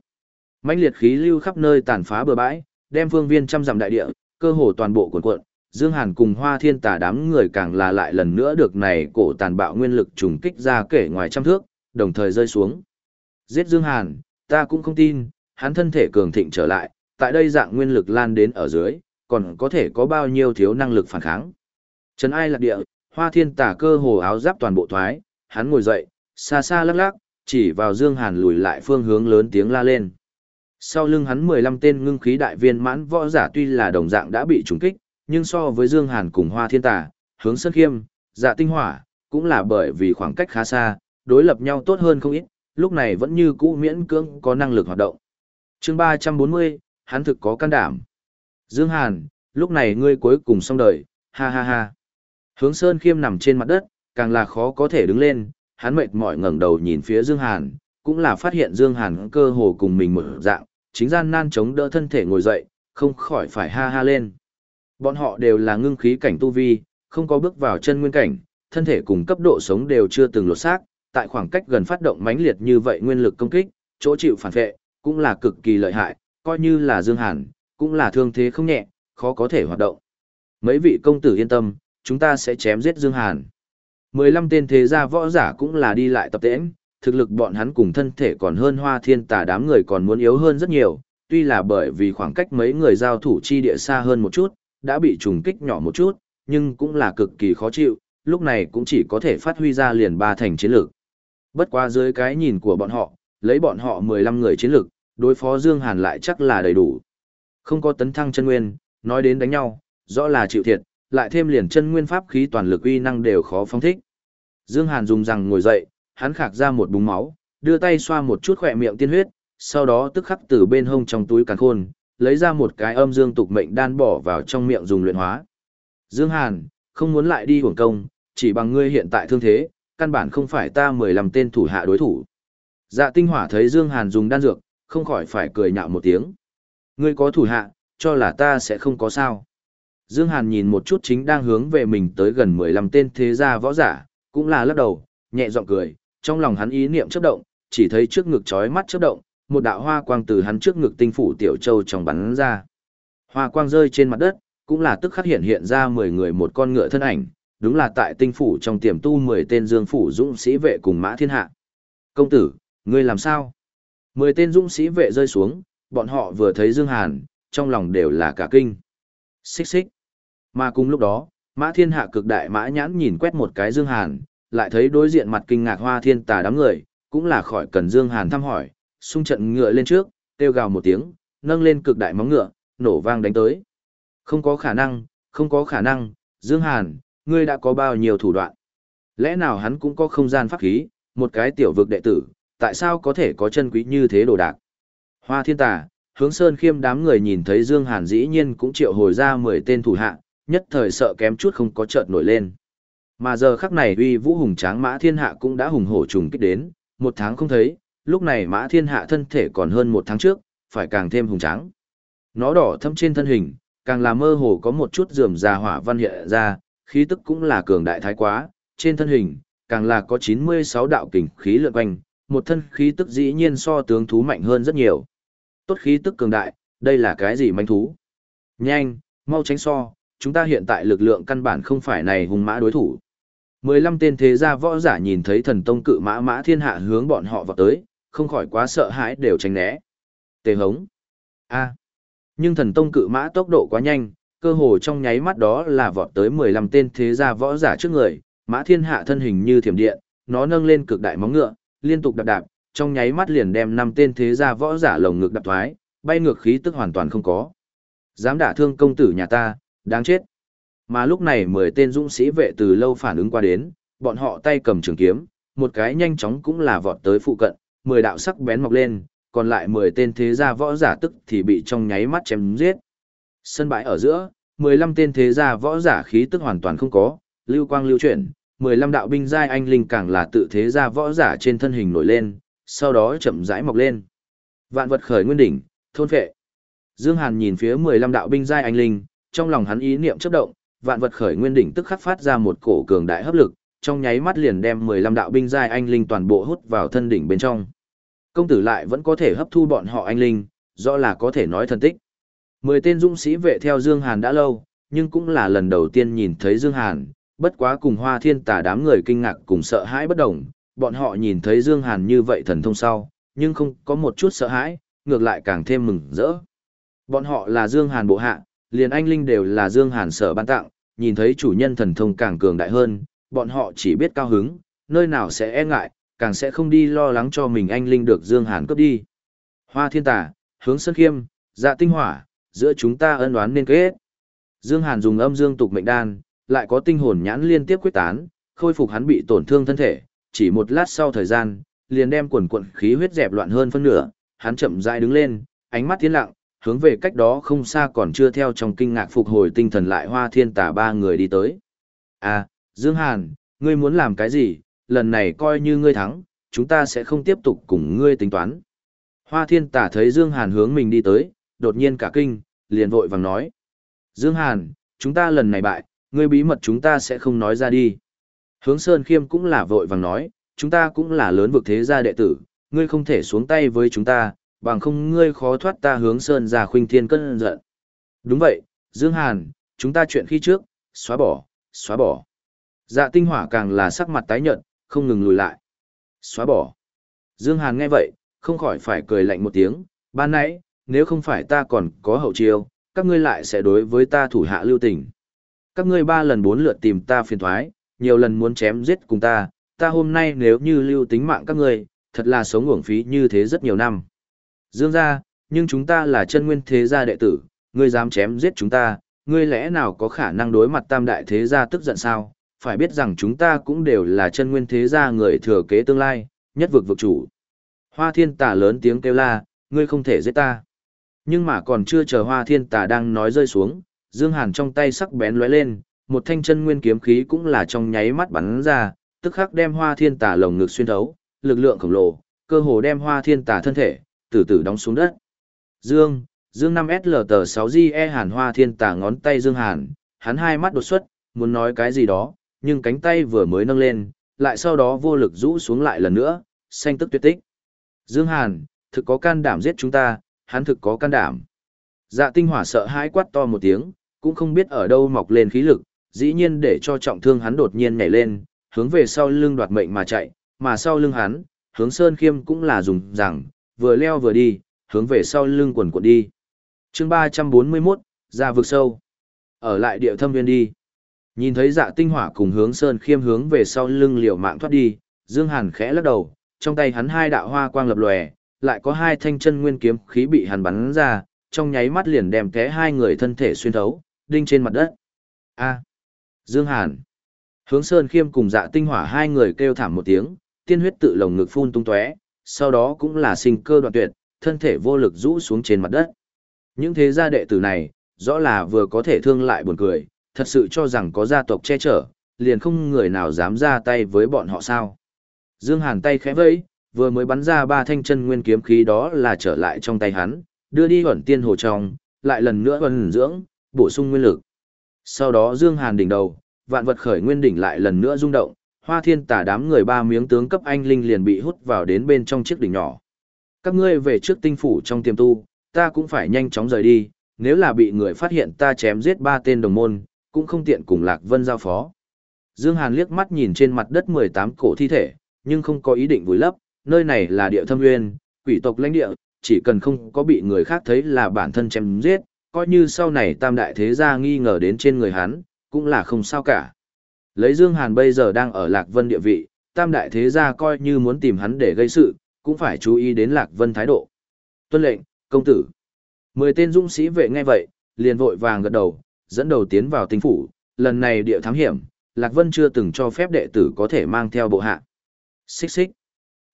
Mãnh liệt khí lưu khắp nơi tàn phá bờ bãi, đem phương viên trăm dặm đại địa, cơ hồ toàn bộ cuộn cuộn, Dương Hàn cùng Hoa Thiên Tà đám người càng là lại lần nữa được này cổ tàn bạo nguyên lực trùng kích ra kể ngoài trăm thước, đồng thời rơi xuống. Giết Dương Hàn, ta cũng không tin, hắn thân thể cường thịnh trở lại, tại đây dạng nguyên lực lan đến ở dưới, còn có thể có bao nhiêu thiếu năng lực phản kháng. Trấn ai lạc địa, Hoa Thiên Tà cơ hồ áo giáp toàn bộ thoái, hắn ngồi dậy, xa xa lắc lắc, chỉ vào Dương Hàn lùi lại phương hướng lớn tiếng la lên. Sau lưng hắn 15 tên ngưng khí đại viên mãn võ giả tuy là đồng dạng đã bị trùng kích, nhưng so với Dương Hàn cùng Hoa Thiên Tà, hướng Sơn Khiêm, Dạ Tinh Hỏa, cũng là bởi vì khoảng cách khá xa, đối lập nhau tốt hơn không ít, lúc này vẫn như cũ miễn cưỡng có năng lực hoạt động. Chương 340, hắn thực có can đảm. Dương Hàn, lúc này ngươi cuối cùng xong đời, ha ha ha. Hướng Sơn Khiêm nằm trên mặt đất, càng là khó có thể đứng lên, hắn mệt mỏi ngẩng đầu nhìn phía Dương Hàn, cũng là phát hiện Dương Hàn cơ hồ cùng mình một dạng, chính gian nan chống đỡ thân thể ngồi dậy, không khỏi phải ha ha lên. Bọn họ đều là ngưng khí cảnh tu vi, không có bước vào chân nguyên cảnh, thân thể cùng cấp độ sống đều chưa từng lột xác, tại khoảng cách gần phát động mãnh liệt như vậy nguyên lực công kích, chỗ chịu phản vệ, cũng là cực kỳ lợi hại, coi như là Dương Hàn, cũng là thương thế không nhẹ, khó có thể hoạt động. Mấy vị công tử yên tâm, chúng ta sẽ chém giết Dương Hàn. 15 tên thế gia võ giả cũng là đi lại tập tễnh, thực lực bọn hắn cùng thân thể còn hơn hoa thiên tà đám người còn muốn yếu hơn rất nhiều, tuy là bởi vì khoảng cách mấy người giao thủ chi địa xa hơn một chút, đã bị trùng kích nhỏ một chút, nhưng cũng là cực kỳ khó chịu, lúc này cũng chỉ có thể phát huy ra liền ba thành chiến lược. Bất qua dưới cái nhìn của bọn họ, lấy bọn họ 15 người chiến lược, đối phó Dương Hàn lại chắc là đầy đủ. Không có tấn thăng chân nguyên, nói đến đánh nhau, rõ là chịu thiệt, lại thêm liền chân nguyên pháp khí toàn lực uy năng đều khó phong thích. Dương Hàn dùng rằng ngồi dậy, hắn khạc ra một búng máu, đưa tay xoa một chút khỏe miệng tiên huyết, sau đó tức khắc từ bên hông trong túi càn khôn, lấy ra một cái âm dương tục mệnh đan bỏ vào trong miệng dùng luyện hóa. Dương Hàn, không muốn lại đi hưởng công, chỉ bằng ngươi hiện tại thương thế, căn bản không phải ta 15 tên thủ hạ đối thủ. Dạ tinh hỏa thấy Dương Hàn dùng đan dược, không khỏi phải cười nhạo một tiếng. Ngươi có thủ hạ, cho là ta sẽ không có sao. Dương Hàn nhìn một chút chính đang hướng về mình tới gần 15 tên thế gia võ giả, cũng là lắc đầu, nhẹ giọng cười, trong lòng hắn ý niệm chớp động, chỉ thấy trước ngực chói mắt chớp động, một đạo hoa quang từ hắn trước ngực tinh phủ tiểu châu trong bắn ra. Hoa quang rơi trên mặt đất, cũng là tức khắc hiện hiện ra 10 người một con ngựa thân ảnh, đúng là tại tinh phủ trong tiềm tu 10 tên dương phủ dũng sĩ vệ cùng mã thiên hạ. Công tử, ngươi làm sao? 10 tên dũng sĩ vệ rơi xuống, bọn họ vừa thấy Dương Hàn, trong lòng đều là cả kinh. Xích xích. Mà cùng lúc đó, mã thiên hạ cực đại mã nhãn nhìn quét một cái Dương Hàn, lại thấy đối diện mặt kinh ngạc hoa thiên tà đám người, cũng là khỏi cần Dương Hàn thăm hỏi, xung trận ngựa lên trước, kêu gào một tiếng, nâng lên cực đại móng ngựa, nổ vang đánh tới. Không có khả năng, không có khả năng, Dương Hàn, ngươi đã có bao nhiêu thủ đoạn. Lẽ nào hắn cũng có không gian pháp khí, một cái tiểu vực đệ tử, tại sao có thể có chân quý như thế đồ đạc. Hoa thiên tà, hướng sơn khiêm đám người nhìn thấy Dương Hàn dĩ nhiên cũng triệu hồi ra 10 tên thủ hạ, nhất thời sợ kém chút không có chợt nổi lên. Mà giờ khắc này uy vũ hùng tráng mã thiên hạ cũng đã hùng hổ trùng kích đến, một tháng không thấy, lúc này mã thiên hạ thân thể còn hơn một tháng trước, phải càng thêm hùng tráng. Nó đỏ thâm trên thân hình, càng là mơ hồ có một chút rườm rà hỏa văn hiện ra, khí tức cũng là cường đại thái quá, trên thân hình, càng là có 96 đạo kình khí lượn quanh, một thân khí tức dĩ nhiên so tướng thú mạnh hơn rất nhiều. Tốt khí tức cường đại, đây là cái gì manh thú? Nhanh, mau tránh so, chúng ta hiện tại lực lượng căn bản không phải này hùng mã đối thủ. 15 tên thế gia võ giả nhìn thấy thần tông cự mã mã thiên hạ hướng bọn họ vào tới, không khỏi quá sợ hãi đều tránh né. Tề hống. A. Nhưng thần tông cự mã tốc độ quá nhanh, cơ hồ trong nháy mắt đó là vọt tới 15 tên thế gia võ giả trước người, mã thiên hạ thân hình như thiểm điện, nó nâng lên cực đại móng ngựa, liên tục đạp đạp, trong nháy mắt liền đem năm tên thế gia võ giả lồng ngực đập thoái, bay ngược khí tức hoàn toàn không có. Dám đả thương công tử nhà ta, đáng chết. Mà lúc này 10 tên dũng sĩ vệ từ lâu phản ứng qua đến, bọn họ tay cầm trường kiếm, một cái nhanh chóng cũng là vọt tới phụ cận, 10 đạo sắc bén mọc lên, còn lại 10 tên thế gia võ giả tức thì bị trong nháy mắt chém giết. Sân bãi ở giữa, 15 tên thế gia võ giả khí tức hoàn toàn không có, lưu quang lưu chuyển, 15 đạo binh giai anh linh càng là tự thế gia võ giả trên thân hình nổi lên, sau đó chậm rãi mọc lên. Vạn vật khởi nguyên đỉnh, thôn phệ. Dương Hàn nhìn phía 15 đạo binh giai anh linh, trong lòng hắn ý niệm chớp động, vạn vật khởi nguyên đỉnh tức khắc phát ra một cổ cường đại hấp lực, trong nháy mắt liền đem 15 đạo binh giai anh linh toàn bộ hút vào thân đỉnh bên trong. Công tử lại vẫn có thể hấp thu bọn họ anh linh, rõ là có thể nói thần tích. Mười tên dũng sĩ vệ theo Dương Hàn đã lâu, nhưng cũng là lần đầu tiên nhìn thấy Dương Hàn, bất quá cùng hoa thiên tà đám người kinh ngạc cùng sợ hãi bất đồng, bọn họ nhìn thấy Dương Hàn như vậy thần thông sau, nhưng không có một chút sợ hãi, ngược lại càng thêm mừng rỡ. Bọn họ là Dương Hàn bộ hạ, liền anh linh đều là Dương Hàn sở ban tặng, nhìn thấy chủ nhân thần thông càng cường đại hơn, bọn họ chỉ biết cao hứng, nơi nào sẽ e ngại, càng sẽ không đi lo lắng cho mình anh linh được Dương Hàn cướp đi. Hoa thiên tà, hướng sơn khiêm, dạ tinh hỏa, giữa chúng ta ân oán nên kết. Dương Hàn dùng âm dương tục mệnh đan, lại có tinh hồn nhãn liên tiếp quyết tán, khôi phục hắn bị tổn thương thân thể, chỉ một lát sau thời gian, liền đem quần quần khí huyết dẹp loạn hơn phân nửa, hắn chậm rãi đứng lên, ánh mắt tiến lặng, hướng về cách đó không xa còn chưa theo trong kinh ngạc phục hồi tinh thần lại hoa thiên tả ba người đi tới. À, Dương Hàn, ngươi muốn làm cái gì, lần này coi như ngươi thắng, chúng ta sẽ không tiếp tục cùng ngươi tính toán. Hoa thiên tả thấy Dương Hàn hướng mình đi tới, đột nhiên cả kinh, liền vội vàng nói. Dương Hàn, chúng ta lần này bại, ngươi bí mật chúng ta sẽ không nói ra đi. Hướng Sơn Khiêm cũng là vội vàng nói, chúng ta cũng là lớn vực thế gia đệ tử, ngươi không thể xuống tay với chúng ta, bằng không ngươi khó thoát ta hướng Sơn ra khuynh thiên cân giận. Đúng vậy, Dương Hàn, chúng ta chuyện khi trước, xóa bỏ, xóa bỏ. Dạ tinh hỏa càng là sắc mặt tái nhợt, không ngừng lùi lại. Xóa bỏ. Dương Hàn nghe vậy, không khỏi phải cười lạnh một tiếng, ban nãy, nếu không phải ta còn có hậu chiêu, các ngươi lại sẽ đối với ta thủ hạ lưu tình. Các ngươi ba lần bốn lượt tìm ta phiền toái nhiều lần muốn chém giết cùng ta, ta hôm nay nếu như lưu tính mạng các ngươi, thật là sống uổng phí như thế rất nhiều năm. Dương gia, nhưng chúng ta là chân nguyên thế gia đệ tử, ngươi dám chém giết chúng ta, ngươi lẽ nào có khả năng đối mặt tam đại thế gia tức giận sao? Phải biết rằng chúng ta cũng đều là chân nguyên thế gia người thừa kế tương lai, nhất vực vực chủ. Hoa thiên tà lớn tiếng kêu la, ngươi không thể giết ta. Nhưng mà còn chưa chờ hoa thiên tà đang nói rơi xuống, Dương Hàn trong tay sắc bén lóe lên, một thanh chân nguyên kiếm khí cũng là trong nháy mắt bắn ra, tức khắc đem hoa thiên tà lồng ngực xuyên thấu, lực lượng khổng lồ, cơ hồ đem hoa thiên tà thân thể, từ từ đóng xuống đất. Dương, Dương 5SLT6GE Hàn Hoa Thiên Tà ngón tay Dương Hàn, hắn hai mắt đột xuất, muốn nói cái gì đó, nhưng cánh tay vừa mới nâng lên, lại sau đó vô lực rũ xuống lại lần nữa, xanh tức tuyệt tích. Dương Hàn, thực có can đảm giết chúng ta, hắn thực có can đảm. Dạ tinh hỏa sợ hãi quát to một tiếng, cũng không biết ở đâu mọc lên khí lực, dĩ nhiên để cho trọng thương hắn đột nhiên nhảy lên, hướng về sau lưng đoạt mệnh mà chạy, mà sau lưng hắn, hướng Sơn Khiêm cũng là dùng rằng, vừa leo vừa đi, hướng về sau lưng quần quần đi. chương 341, ra dạ vực sâu. Ở lại địa thâm viên đi. Nhìn thấy dạ tinh hỏa cùng hướng Sơn Khiêm hướng về sau lưng liều mạng thoát đi, Dương Hàn khẽ lắc đầu, trong tay hắn hai đạo hoa quang lập lòe, lại có hai thanh chân nguyên kiếm khí bị hắn bắn ra, trong nháy mắt liền đem té hai người thân thể xuyên thấu, đinh trên mặt đất. A. Dương Hàn. Hướng Sơn Khiêm cùng Dạ Tinh Hỏa hai người kêu thảm một tiếng, tiên huyết tự lồng ngực phun tung tóe, sau đó cũng là sinh cơ đoạn tuyệt, thân thể vô lực rũ xuống trên mặt đất. Những thế gia đệ tử này, rõ là vừa có thể thương lại buồn cười, thật sự cho rằng có gia tộc che chở, liền không người nào dám ra tay với bọn họ sao. Dương Hàn tay khẽ vẫy, vừa mới bắn ra ba thanh chân nguyên kiếm khí đó là trở lại trong tay hắn, đưa đi ẩn tiên hồ trong, lại lần nữa ẩn dưỡng, bổ sung nguyên lực. Sau đó Dương Hàn đỉnh đầu, vạn vật khởi nguyên đỉnh lại lần nữa rung động, hoa thiên tả đám người ba miếng tướng cấp anh linh liền bị hút vào đến bên trong chiếc đỉnh nhỏ. Các ngươi về trước tinh phủ trong tiềm tu, ta cũng phải nhanh chóng rời đi, nếu là bị người phát hiện ta chém giết ba tên đồng môn, cũng không tiện cùng Lạc Vân giao phó. Dương Hàn liếc mắt nhìn trên mặt đất 18 cổ thi thể, nhưng không có ý định vùi lấp, nơi này là địa thâm nguyên, quỷ tộc lãnh địa, chỉ cần không có bị người khác thấy là bản thân chém giết, coi như sau này tam đại thế gia nghi ngờ đến trên người hắn, cũng là không sao cả. Lấy Dương Hàn bây giờ đang ở Lạc Vân địa vị, tam đại thế gia coi như muốn tìm hắn để gây sự, cũng phải chú ý đến Lạc Vân thái độ. Tuân lệnh, công tử. Mười tên dũng sĩ vệ nghe vậy, liền vội vàng gật đầu, dẫn đầu tiến vào tinh phủ, lần này địa thám hiểm, Lạc Vân chưa từng cho phép đệ tử có thể mang theo bộ hạ. Xích xích.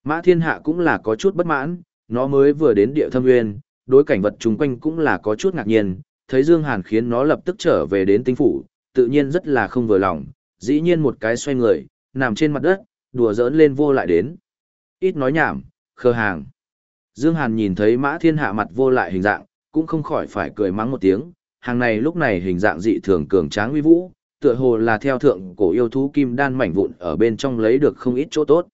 Mã thiên hạ cũng là có chút bất mãn, nó mới vừa đến địa thâm nguyên, đối cảnh vật chung quanh cũng là có chút ngạc nhiên, thấy Dương Hàn khiến nó lập tức trở về đến tinh phủ, tự nhiên rất là không vừa lòng, dĩ nhiên một cái xoay người, nằm trên mặt đất, đùa giỡn lên vô lại đến. Ít nói nhảm, khờ hàng. Dương Hàn nhìn thấy mã thiên hạ mặt vô lại hình dạng, cũng không khỏi phải cười mắng một tiếng, hàng này lúc này hình dạng dị thường cường tráng uy vũ, tựa hồ là theo thượng cổ yêu thú kim đan mảnh vụn ở bên trong lấy được không ít chỗ tốt.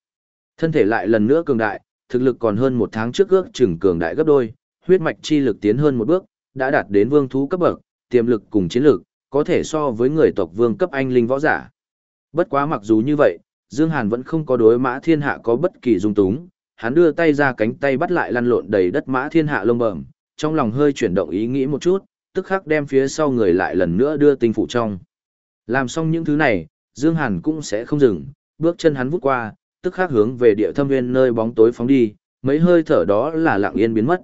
Thân thể lại lần nữa cường đại, thực lực còn hơn một tháng trước ước chừng cường đại gấp đôi, huyết mạch chi lực tiến hơn một bước, đã đạt đến vương thú cấp bậc, tiềm lực cùng chiến lực, có thể so với người tộc vương cấp anh linh võ giả. Bất quá mặc dù như vậy, Dương Hàn vẫn không có đối mã thiên hạ có bất kỳ dung túng, hắn đưa tay ra cánh tay bắt lại lăn lộn đầy đất mã thiên hạ lông bẩm, trong lòng hơi chuyển động ý nghĩ một chút, tức khắc đem phía sau người lại lần nữa đưa tinh phủ trong. Làm xong những thứ này, Dương Hàn cũng sẽ không dừng, bước chân hắn vút qua, tức khắc hướng về địa thâm nguyên nơi bóng tối phóng đi, mấy hơi thở đó là lặng yên biến mất.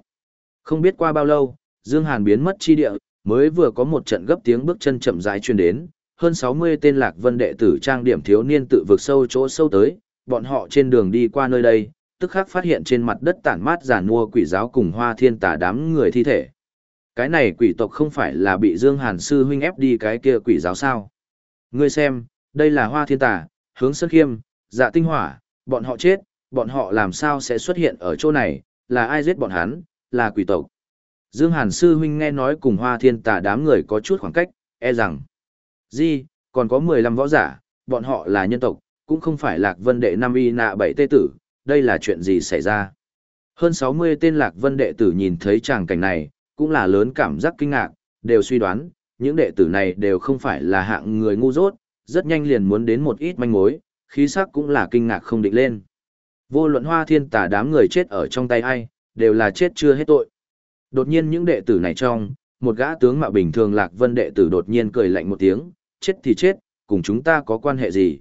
Không biết qua bao lâu, Dương Hàn biến mất chi địa, mới vừa có một trận gấp tiếng bước chân chậm rãi truyền đến, hơn 60 tên lạc vân đệ tử trang điểm thiếu niên tự vực sâu chỗ sâu tới, bọn họ trên đường đi qua nơi đây, tức khắc phát hiện trên mặt đất tản mát giàn mua quỷ giáo cùng hoa thiên tà đám người thi thể. Cái này quỷ tộc không phải là bị Dương Hàn sư huynh ép đi cái kia quỷ giáo sao? Ngươi xem, đây là hoa thiên tà, hướng sơn khiêm, dạ tinh hỏa, bọn họ chết, bọn họ làm sao sẽ xuất hiện ở chỗ này, là ai giết bọn hắn, là quỷ tộc. Dương Hàn sư huynh nghe nói cùng hoa thiên tà đám người có chút khoảng cách, e rằng, Di, còn có 15 võ giả, bọn họ là nhân tộc, cũng không phải lạc vân đệ năm y nạ bảy tê tử, đây là chuyện gì xảy ra. Hơn 60 tên lạc vân đệ tử nhìn thấy tràng cảnh này, cũng là lớn cảm giác kinh ngạc, đều suy đoán, những đệ tử này đều không phải là hạng người ngu dốt, rất nhanh liền muốn đến một ít manh mối, khí sắc cũng là kinh ngạc không định lên. Vô luận hoa thiên tà đám người chết ở trong tay ai, đều là chết chưa hết tội. Đột nhiên những đệ tử này trong, một gã tướng mạo bình thường lạc vân đệ tử đột nhiên cười lạnh một tiếng, chết thì chết, cùng chúng ta có quan hệ gì.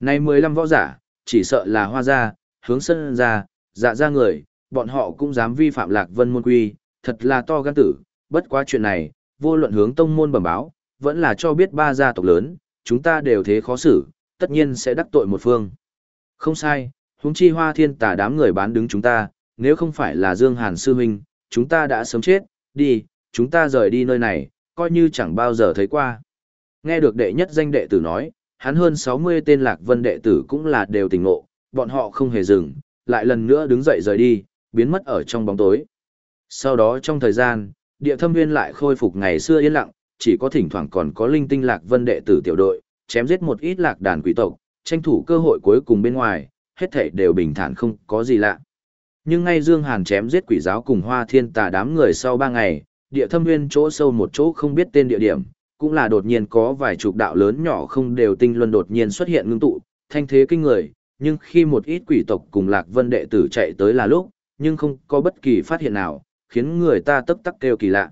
Này 15 võ giả, chỉ sợ là hoa gia, hướng sân gia dạ gia người, bọn họ cũng dám vi phạm lạc vân môn quy, thật là to gan tử, bất quá chuyện này, vô luận hướng tông môn bẩm báo, vẫn là cho biết ba gia tộc lớn, chúng ta đều thế khó xử, tất nhiên sẽ đắc tội một phương. Không sai, huống chi hoa thiên tà đám người bán đứng chúng ta, nếu không phải là Dương Hàn Sư Minh, chúng ta đã sớm chết, đi, chúng ta rời đi nơi này, coi như chẳng bao giờ thấy qua. Nghe được đệ nhất danh đệ tử nói, hắn hơn 60 tên lạc vân đệ tử cũng là đều tỉnh ngộ, bọn họ không hề dừng, lại lần nữa đứng dậy rời đi, biến mất ở trong bóng tối. Sau đó trong thời gian, địa thâm viên lại khôi phục ngày xưa yên lặng, chỉ có thỉnh thoảng còn có linh tinh lạc vân đệ tử tiểu đội, chém giết một ít lạc đàn quỷ tộc, tranh thủ cơ hội cuối cùng bên ngoài, hết thảy đều bình thản không có gì lạ. Nhưng ngay Dương Hàn chém giết quỷ giáo cùng hoa thiên tà đám người sau ba ngày, địa thâm nguyên chỗ sâu một chỗ không biết tên địa điểm, cũng là đột nhiên có vài chục đạo lớn nhỏ không đều tinh luân đột nhiên xuất hiện ngưng tụ, thanh thế kinh người, nhưng khi một ít quỷ tộc cùng lạc vân đệ tử chạy tới là lúc, nhưng không có bất kỳ phát hiện nào, khiến người ta tấp tắc kêu kỳ lạ.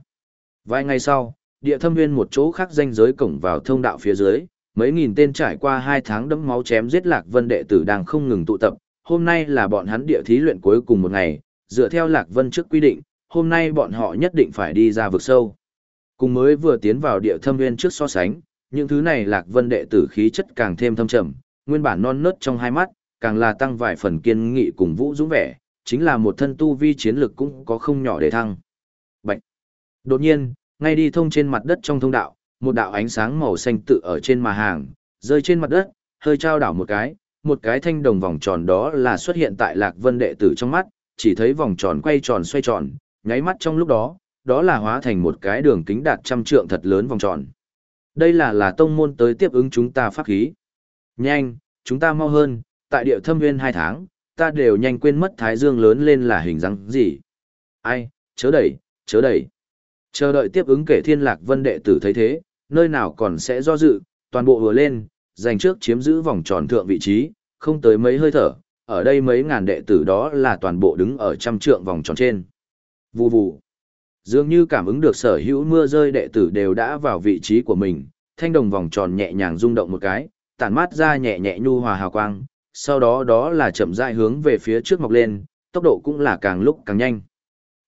Vài ngày sau, địa thâm nguyên một chỗ khác danh giới cổng vào thông đạo phía dưới, mấy nghìn tên trải qua hai tháng đẫm máu chém giết lạc vân đệ tử đang không ngừng tụ tập, hôm nay là bọn hắn địa thí luyện cuối cùng một ngày, dựa theo lạc vân trước quy định, hôm nay bọn họ nhất định phải đi ra vực sâu. Cùng mới vừa tiến vào địa thâm nguyên trước so sánh, những thứ này lạc vân đệ tử khí chất càng thêm thâm trầm, nguyên bản non nớt trong hai mắt, càng là tăng vài phần kiên nghị cùng vũ dũng vẻ, chính là một thân tu vi chiến lực cũng có không nhỏ để thăng. Bạch. Đột nhiên, ngay đi thông trên mặt đất trong thông đạo, một đạo ánh sáng màu xanh tự ở trên mà hàng, rơi trên mặt đất, hơi trao đảo một cái, một cái thanh đồng vòng tròn đó là xuất hiện tại Lạc Vân đệ tử trong mắt, chỉ thấy vòng tròn quay tròn xoay tròn, nháy mắt trong lúc đó, đó là hóa thành một cái đường kính đạt trăm trượng thật lớn vòng tròn. Đây là là tông môn tới tiếp ứng chúng ta pháp khí. Nhanh, chúng ta mau hơn, tại địa thâm nguyên hai tháng, ta đều nhanh quên mất thái dương lớn lên là hình dáng gì. Ai, chớ đẩy, chớ đẩy. Chờ đợi tiếp ứng kể thiên lạc vân đệ tử thấy thế, nơi nào còn sẽ do dự, toàn bộ vừa lên, giành trước chiếm giữ vòng tròn thượng vị trí, không tới mấy hơi thở, ở đây mấy ngàn đệ tử đó là toàn bộ đứng ở trăm trượng vòng tròn trên. Vù vù. Dường như cảm ứng được sở hữu mưa rơi đệ tử đều đã vào vị trí của mình, thanh đồng vòng tròn nhẹ nhàng rung động một cái, tản mát ra nhẹ nhẹ nhu hòa hào quang, sau đó đó là chậm rãi hướng về phía trước mọc lên, tốc độ cũng là càng lúc càng nhanh.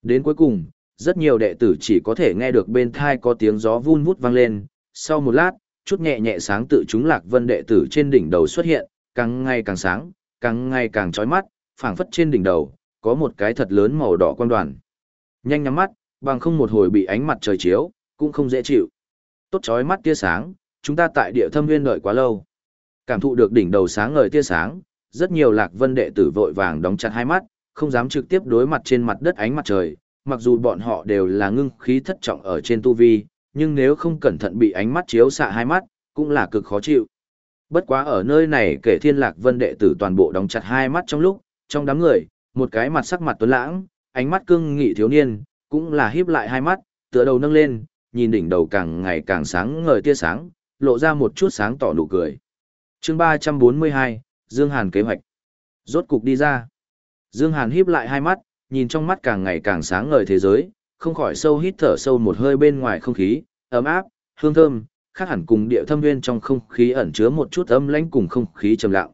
Đến cuối cùng, rất nhiều đệ tử chỉ có thể nghe được bên thai có tiếng gió vun vút vang lên, sau một lát, chút nhẹ nhẹ sáng tự chúng lạc vân đệ tử trên đỉnh đầu xuất hiện, càng ngày càng sáng, càng ngày càng chói mắt, phảng phất trên đỉnh đầu, có một cái thật lớn màu đỏ quang đoàn. Nhanh nhắm mắt, bằng không một hồi bị ánh mặt trời chiếu, cũng không dễ chịu. Tốt chói mắt tia sáng, chúng ta tại địa thâm nguyên đợi quá lâu. Cảm thụ được đỉnh đầu sáng ngời tia sáng, rất nhiều lạc vân đệ tử vội vàng đóng chặt hai mắt, không dám trực tiếp đối mặt trên mặt đất ánh mặt trời, mặc dù bọn họ đều là ngưng khí thất trọng ở trên tu vi, nhưng nếu không cẩn thận bị ánh mắt chiếu xạ hai mắt, cũng là cực khó chịu. Bất quá ở nơi này kể thiên lạc vân đệ tử toàn bộ đóng chặt hai mắt trong lúc, trong đám người, một cái mặt sắc mặt tuấn lãng, ánh mắt cương nghị thiếu niên, cũng là híp lại hai mắt, tựa đầu nâng lên, nhìn đỉnh đầu càng ngày càng sáng ngời tia sáng, lộ ra một chút sáng tỏ nụ cười. chương 342, Dương Hàn kế hoạch. Rốt cục đi ra. Dương Hàn híp lại hai mắt, nhìn trong mắt càng ngày càng sáng ngời thế giới, không khỏi sâu hít thở sâu một hơi bên ngoài không khí, ấm áp, hương thơm, khác hẳn cùng địa thâm nguyên trong không khí ẩn chứa một chút âm lãnh cùng không khí trầm lặng.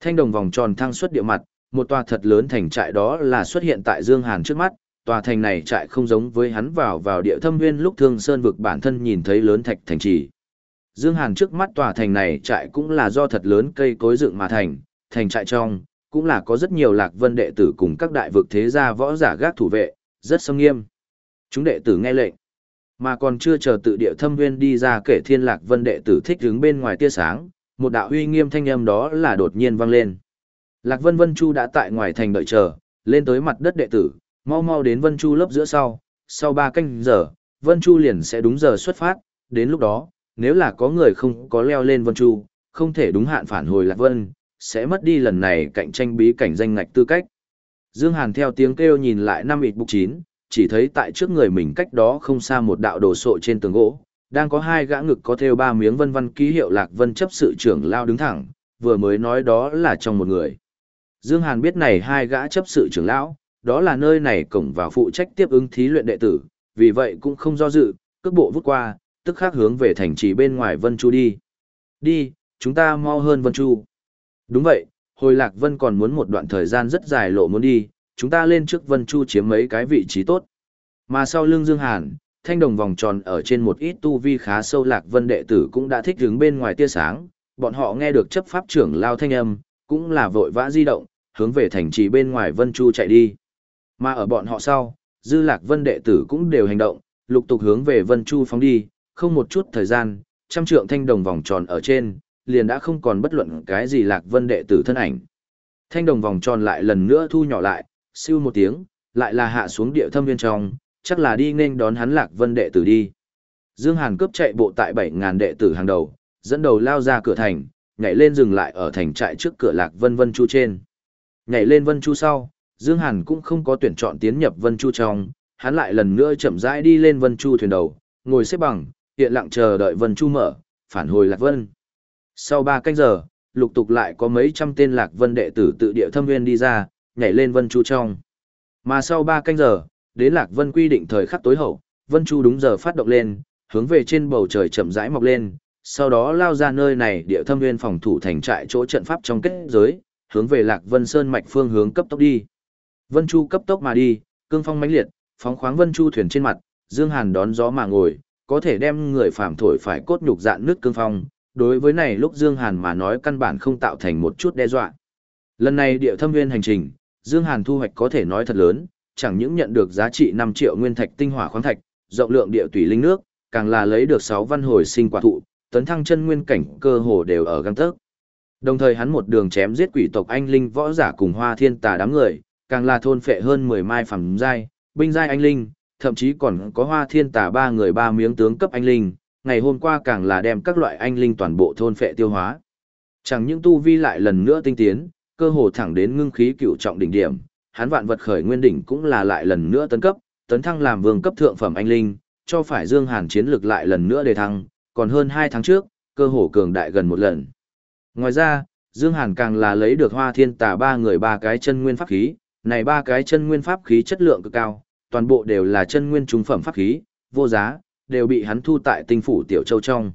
Thanh đồng vòng tròn thăng xuất địa mặt, một tòa thật lớn thành trại đó là xuất hiện tại Dương Hàn trước mắt, tòa thành này trại không giống với hắn vào vào địa thâm nguyên lúc thương sơn vực bản thân nhìn thấy lớn thạch thành trì. Dương Hàn trước mắt tòa thành này trại cũng là do thật lớn cây cối dựng mà thành, thành trại trong, cũng là có rất nhiều lạc vân đệ tử cùng các đại vực thế gia võ giả gác thủ vệ, rất sông nghiêm. Chúng đệ tử nghe lệnh, mà còn chưa chờ tự địa thâm nguyên đi ra kể thiên lạc vân đệ tử thích đứng bên ngoài tia sáng, một đạo uy nghiêm thanh âm đó là đột nhiên vang lên. Lạc vân vân chu đã tại ngoài thành đợi chờ, lên tới mặt đất đệ tử, mau mau đến vân chu lớp giữa sau, sau ba canh giờ, vân chu liền sẽ đúng giờ xuất phát, đến lúc đó, nếu là có người không có leo lên vân chu, không thể đúng hạn phản hồi lạc vân, sẽ mất đi lần này cạnh tranh bí cảnh danh ngạch tư cách. Dương Hàn theo tiếng kêu nhìn lại năm ịt bục chín, chỉ thấy tại trước người mình cách đó không xa một đạo đồ sộ trên tường gỗ, đang có hai gã ngực có theo ba miếng vân vân ký hiệu lạc vân chấp sự trưởng lao đứng thẳng, vừa mới nói đó là trong một người. Dương Hàn biết này hai gã chấp sự trưởng lão, đó là nơi này cổng vào phụ trách tiếp ứng thí luyện đệ tử, vì vậy cũng không do dự, cước bộ vút qua, tức khắc hướng về thành trì bên ngoài Vân Chu đi. Đi, chúng ta mau hơn Vân Chu. Đúng vậy, hồi Lạc Vân còn muốn một đoạn thời gian rất dài lộ muốn đi, chúng ta lên trước Vân Chu chiếm mấy cái vị trí tốt. Mà sau lưng Dương Hàn, thanh đồng vòng tròn ở trên một ít tu vi khá sâu lạc vân đệ tử cũng đã thích hướng bên ngoài tia sáng, bọn họ nghe được chấp pháp trưởng lao thanh âm, cũng là vội vã di động, hướng về thành trì bên ngoài Vân Chu chạy đi. Mà ở bọn họ sau, dư lạc vân đệ tử cũng đều hành động, lục tục hướng về Vân Chu phóng đi, không một chút thời gian, trăm trượng thanh đồng vòng tròn ở trên, liền đã không còn bất luận cái gì lạc vân đệ tử thân ảnh. Thanh đồng vòng tròn lại lần nữa thu nhỏ lại, siêu một tiếng, lại là hạ xuống địa thâm viên trong, chắc là đi nên đón hắn lạc vân đệ tử đi. Dương Hàn cướp chạy bộ tại bảy ngàn đệ tử hàng đầu, dẫn đầu lao ra cửa thành, nhảy lên dừng lại ở thành trại trước cửa lạc vân vân chu trên. Nhảy lên vân chu sau, Dương Hàn cũng không có tuyển chọn tiến nhập vân chu trong, hắn lại lần nữa chậm rãi đi lên vân chu thuyền đầu, ngồi xếp bằng, hiện lặng chờ đợi vân chu mở, phản hồi lạc vân. Sau 3 canh giờ, lục tục lại có mấy trăm tên lạc vân đệ tử tự địa thâm nguyên đi ra, nhảy lên vân chu trong. Mà sau 3 canh giờ, đến lạc vân quy định thời khắc tối hậu, vân chu đúng giờ phát động lên, hướng về trên bầu trời chậm rãi mọc lên, sau đó lao ra nơi này địa thâm nguyên phòng thủ thành trại chỗ trận pháp trong kết giới, hướng về lạc vân sơn mạch phương hướng cấp tốc đi. Vân chu cấp tốc mà đi, cương phong mãnh liệt, phóng khoáng vân chu thuyền trên mặt, dương hàn đón gió mà ngồi, có thể đem người phàm thổi phải cốt nhục dạn nước cương phong, đối với này lúc Dương Hàn mà nói căn bản không tạo thành một chút đe dọa. Lần này địa thâm nguyên hành trình, Dương Hàn thu hoạch có thể nói thật lớn, chẳng những nhận được giá trị 5 triệu nguyên thạch tinh hỏa khoáng thạch, rộng lượng địa tùy linh nước, càng là lấy được 6 văn hồi sinh quả thụ, tấn thăng chân nguyên cảnh cơ hồ đều ở găng tấc. Đồng thời hắn một đường chém giết quỷ tộc anh linh võ giả cùng hoa thiên tà đám người, càng là thôn phệ hơn 10 mai phẩm giai, binh giai anh linh, thậm chí còn có hoa thiên tà ba người ba miếng tướng cấp anh linh, ngày hôm qua càng là đem các loại anh linh toàn bộ thôn phệ tiêu hóa. Chẳng những tu vi lại lần nữa tinh tiến, cơ hồ thẳng đến ngưng khí cựu trọng đỉnh điểm, hắn vạn vật khởi nguyên đỉnh cũng là lại lần nữa tấn cấp, tấn thăng làm vương cấp thượng phẩm anh linh, cho phải Dương Hàn chiến lực lại lần nữa đề thăng, còn hơn 2 tháng trước, cơ hồ cường đại gần một lần. Ngoài ra, Dương Hàn càng là lấy được Hoa Thiên Tà ba người ba cái chân nguyên pháp khí, này ba cái chân nguyên pháp khí chất lượng cực cao, toàn bộ đều là chân nguyên trung phẩm pháp khí, vô giá, đều bị hắn thu tại tinh phủ tiểu châu trong.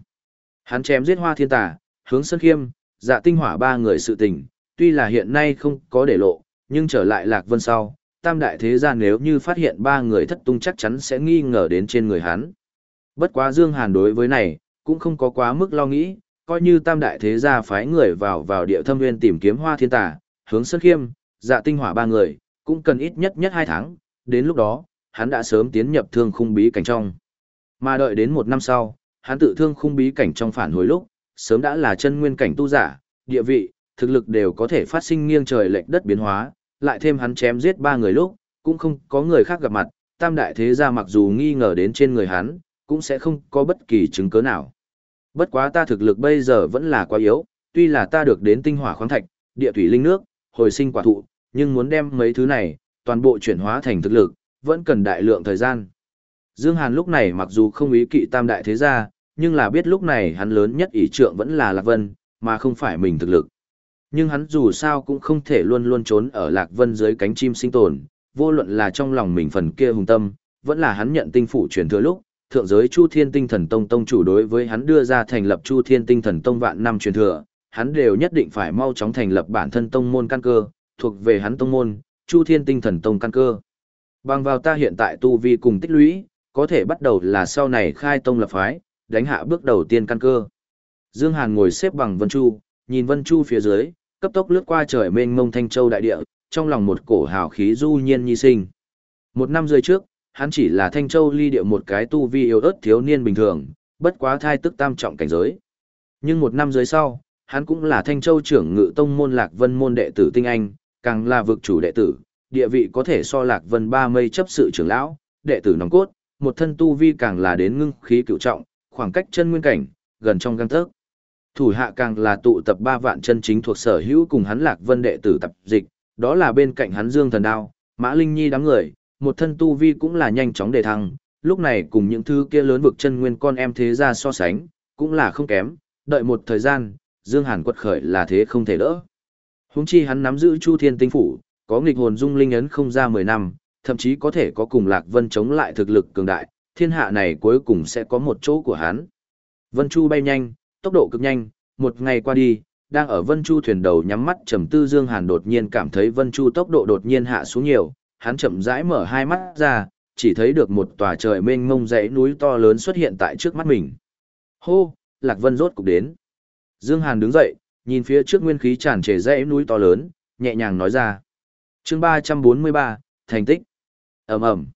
Hắn chém giết hoa thiên tà, hướng sân khiêm, dạ tinh hỏa ba người sự tình, tuy là hiện nay không có để lộ, nhưng trở lại lạc vân sau, tam đại thế gia nếu như phát hiện ba người thất tung chắc chắn sẽ nghi ngờ đến trên người hắn. Bất quá Dương Hàn đối với này, cũng không có quá mức lo nghĩ, coi như tam đại thế gia phái người vào vào địa thâm nguyên tìm kiếm hoa thiên tà, hướng sân khiêm, dạ tinh hỏa ba người, cũng cần ít nhất nhất hai tháng, đến lúc đó, hắn đã sớm tiến nhập thương khung bí cảnh trong. Mà đợi đến một năm sau, hắn tự thương khung bí cảnh trong phản hồi lúc, sớm đã là chân nguyên cảnh tu giả, địa vị, thực lực đều có thể phát sinh nghiêng trời lệch đất biến hóa, lại thêm hắn chém giết ba người lúc, cũng không có người khác gặp mặt, tam đại thế gia mặc dù nghi ngờ đến trên người hắn, cũng sẽ không có bất kỳ chứng cứ nào. Bất quá ta thực lực bây giờ vẫn là quá yếu, tuy là ta được đến tinh hỏa khoáng thạch, địa thủy linh nước, hồi sinh quả thụ, nhưng muốn đem mấy thứ này, toàn bộ chuyển hóa thành thực lực, vẫn cần đại lượng thời gian. Dương Hàn lúc này mặc dù không ý kỵ tam đại thế gia, nhưng là biết lúc này hắn lớn nhất ý trượng vẫn là Lạc Vân, mà không phải mình thực lực. Nhưng hắn dù sao cũng không thể luôn luôn trốn ở Lạc Vân dưới cánh chim sinh tồn, vô luận là trong lòng mình phần kia hùng tâm, vẫn là hắn nhận tinh phủ truyền thừa lúc, thượng giới Chu Thiên Tinh Thần Tông tông chủ đối với hắn đưa ra thành lập Chu Thiên Tinh Thần Tông vạn năm truyền thừa, hắn đều nhất định phải mau chóng thành lập bản thân tông môn căn cơ, thuộc về hắn tông môn, Chu Thiên Tinh Thần Tông căn cơ. Bằng vào ta hiện tại tu vi cùng tích lũy, có thể bắt đầu là sau này khai tông lập phái, đánh hạ bước đầu tiên căn cơ. Dương Hàn ngồi xếp bằng Vân Chu, nhìn Vân Chu phía dưới, cấp tốc lướt qua trời mênh mông thanh châu đại địa, trong lòng một cổ hào khí du nhiên nhi sinh. Một năm rưỡi trước, hắn chỉ là thanh châu ly địa một cái tu vi yếu ớt thiếu niên bình thường, bất quá thai tức tam trọng cảnh giới. Nhưng một năm dưới sau, hắn cũng là thanh châu trưởng ngự tông môn lạc vân môn đệ tử tinh anh, càng là vực chủ đệ tử, địa vị có thể so lạc vân ba mây chấp sự trưởng lão, đệ tử nòng cốt, một thân tu vi càng là đến ngưng khí cựu trọng, khoảng cách chân nguyên cảnh, gần trong găng tấc. Thủ hạ càng là tụ tập ba vạn chân chính thuộc sở hữu cùng hắn Lạc Vân đệ tử tập dịch, đó là bên cạnh hắn Dương Thần Đao, Mã Linh Nhi đám người, một thân tu vi cũng là nhanh chóng đề thăng, lúc này cùng những thứ kia lớn vực chân nguyên con em thế ra so sánh, cũng là không kém, đợi một thời gian, Dương Hàn quật khởi là thế không thể đỡ. Huống chi hắn nắm giữ Chu Thiên Tinh phủ, có nghịch hồn dung linh ấn không ra 10 năm, thậm chí có thể có cùng Lạc Vân chống lại thực lực cường đại, thiên hạ này cuối cùng sẽ có một chỗ của hắn. Vân Chu bay nhanh, tốc độ cực nhanh, một ngày qua đi, đang ở Vân Chu thuyền đầu nhắm mắt trầm tư Dương Hàn đột nhiên cảm thấy Vân Chu tốc độ đột nhiên hạ xuống nhiều, hắn chậm rãi mở hai mắt ra, chỉ thấy được một tòa trời mênh mông dãy núi to lớn xuất hiện tại trước mắt mình. Hô, Lạc Vân rốt cục đến. Dương Hàn đứng dậy, nhìn phía trước nguyên khí tràn trề dãy núi to lớn, nhẹ nhàng nói ra. Chương 343, thành tích. Ầm ầm.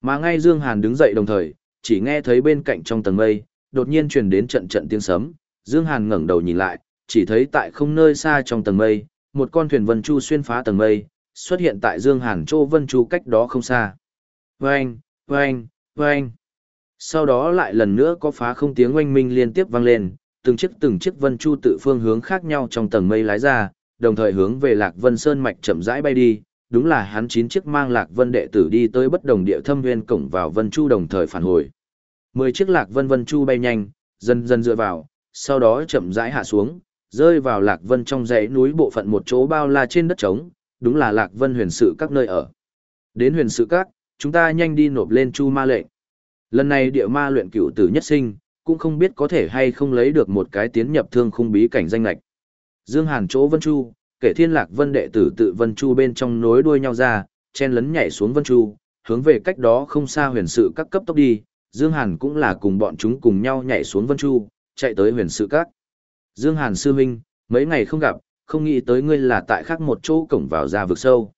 Mà ngay Dương Hàn đứng dậy đồng thời, chỉ nghe thấy bên cạnh trong tầng mây, đột nhiên truyền đến trận trận tiếng sấm, Dương Hàn ngẩng đầu nhìn lại, chỉ thấy tại không nơi xa trong tầng mây, một con thuyền vân chu xuyên phá tầng mây, xuất hiện tại Dương Hàn chỗ vân chu cách đó không xa. Oeng, oeng, oeng. Sau đó lại lần nữa có phá không tiếng oanh minh liên tiếp vang lên, từng chiếc từng chiếc vân chu tự phương hướng khác nhau trong tầng mây lái ra, đồng thời hướng về Lạc Vân Sơn mạch chậm rãi bay đi. Đúng là hắn chín chiếc mang Lạc Vân đệ tử đi tới bất đồng địa thâm nguyên cổng vào Vân Chu đồng thời phản hồi. Mười chiếc Lạc Vân Vân Chu bay nhanh, dần dần dựa vào, sau đó chậm rãi hạ xuống, rơi vào Lạc Vân trong dãy núi bộ phận một chỗ bao la trên đất trống, đúng là Lạc Vân huyền sự các nơi ở. Đến huyền sự các, chúng ta nhanh đi nộp lên chu ma lệnh. Lần này địa ma luyện cửu tử nhất sinh, cũng không biết có thể hay không lấy được một cái tiến nhập thương khung bí cảnh danh lệch. Dương Hàn chỗ Vân Chu, kể thiên lạc vân đệ tử tự Vân Chu bên trong nối đuôi nhau ra, chen lấn nhảy xuống Vân Chu, hướng về cách đó không xa huyền sự các cấp tốc đi, Dương Hàn cũng là cùng bọn chúng cùng nhau nhảy xuống Vân Chu, chạy tới huyền sự các. Dương Hàn sư huynh, mấy ngày không gặp, không nghĩ tới ngươi là tại khác một chỗ cổng vào ra vực sâu.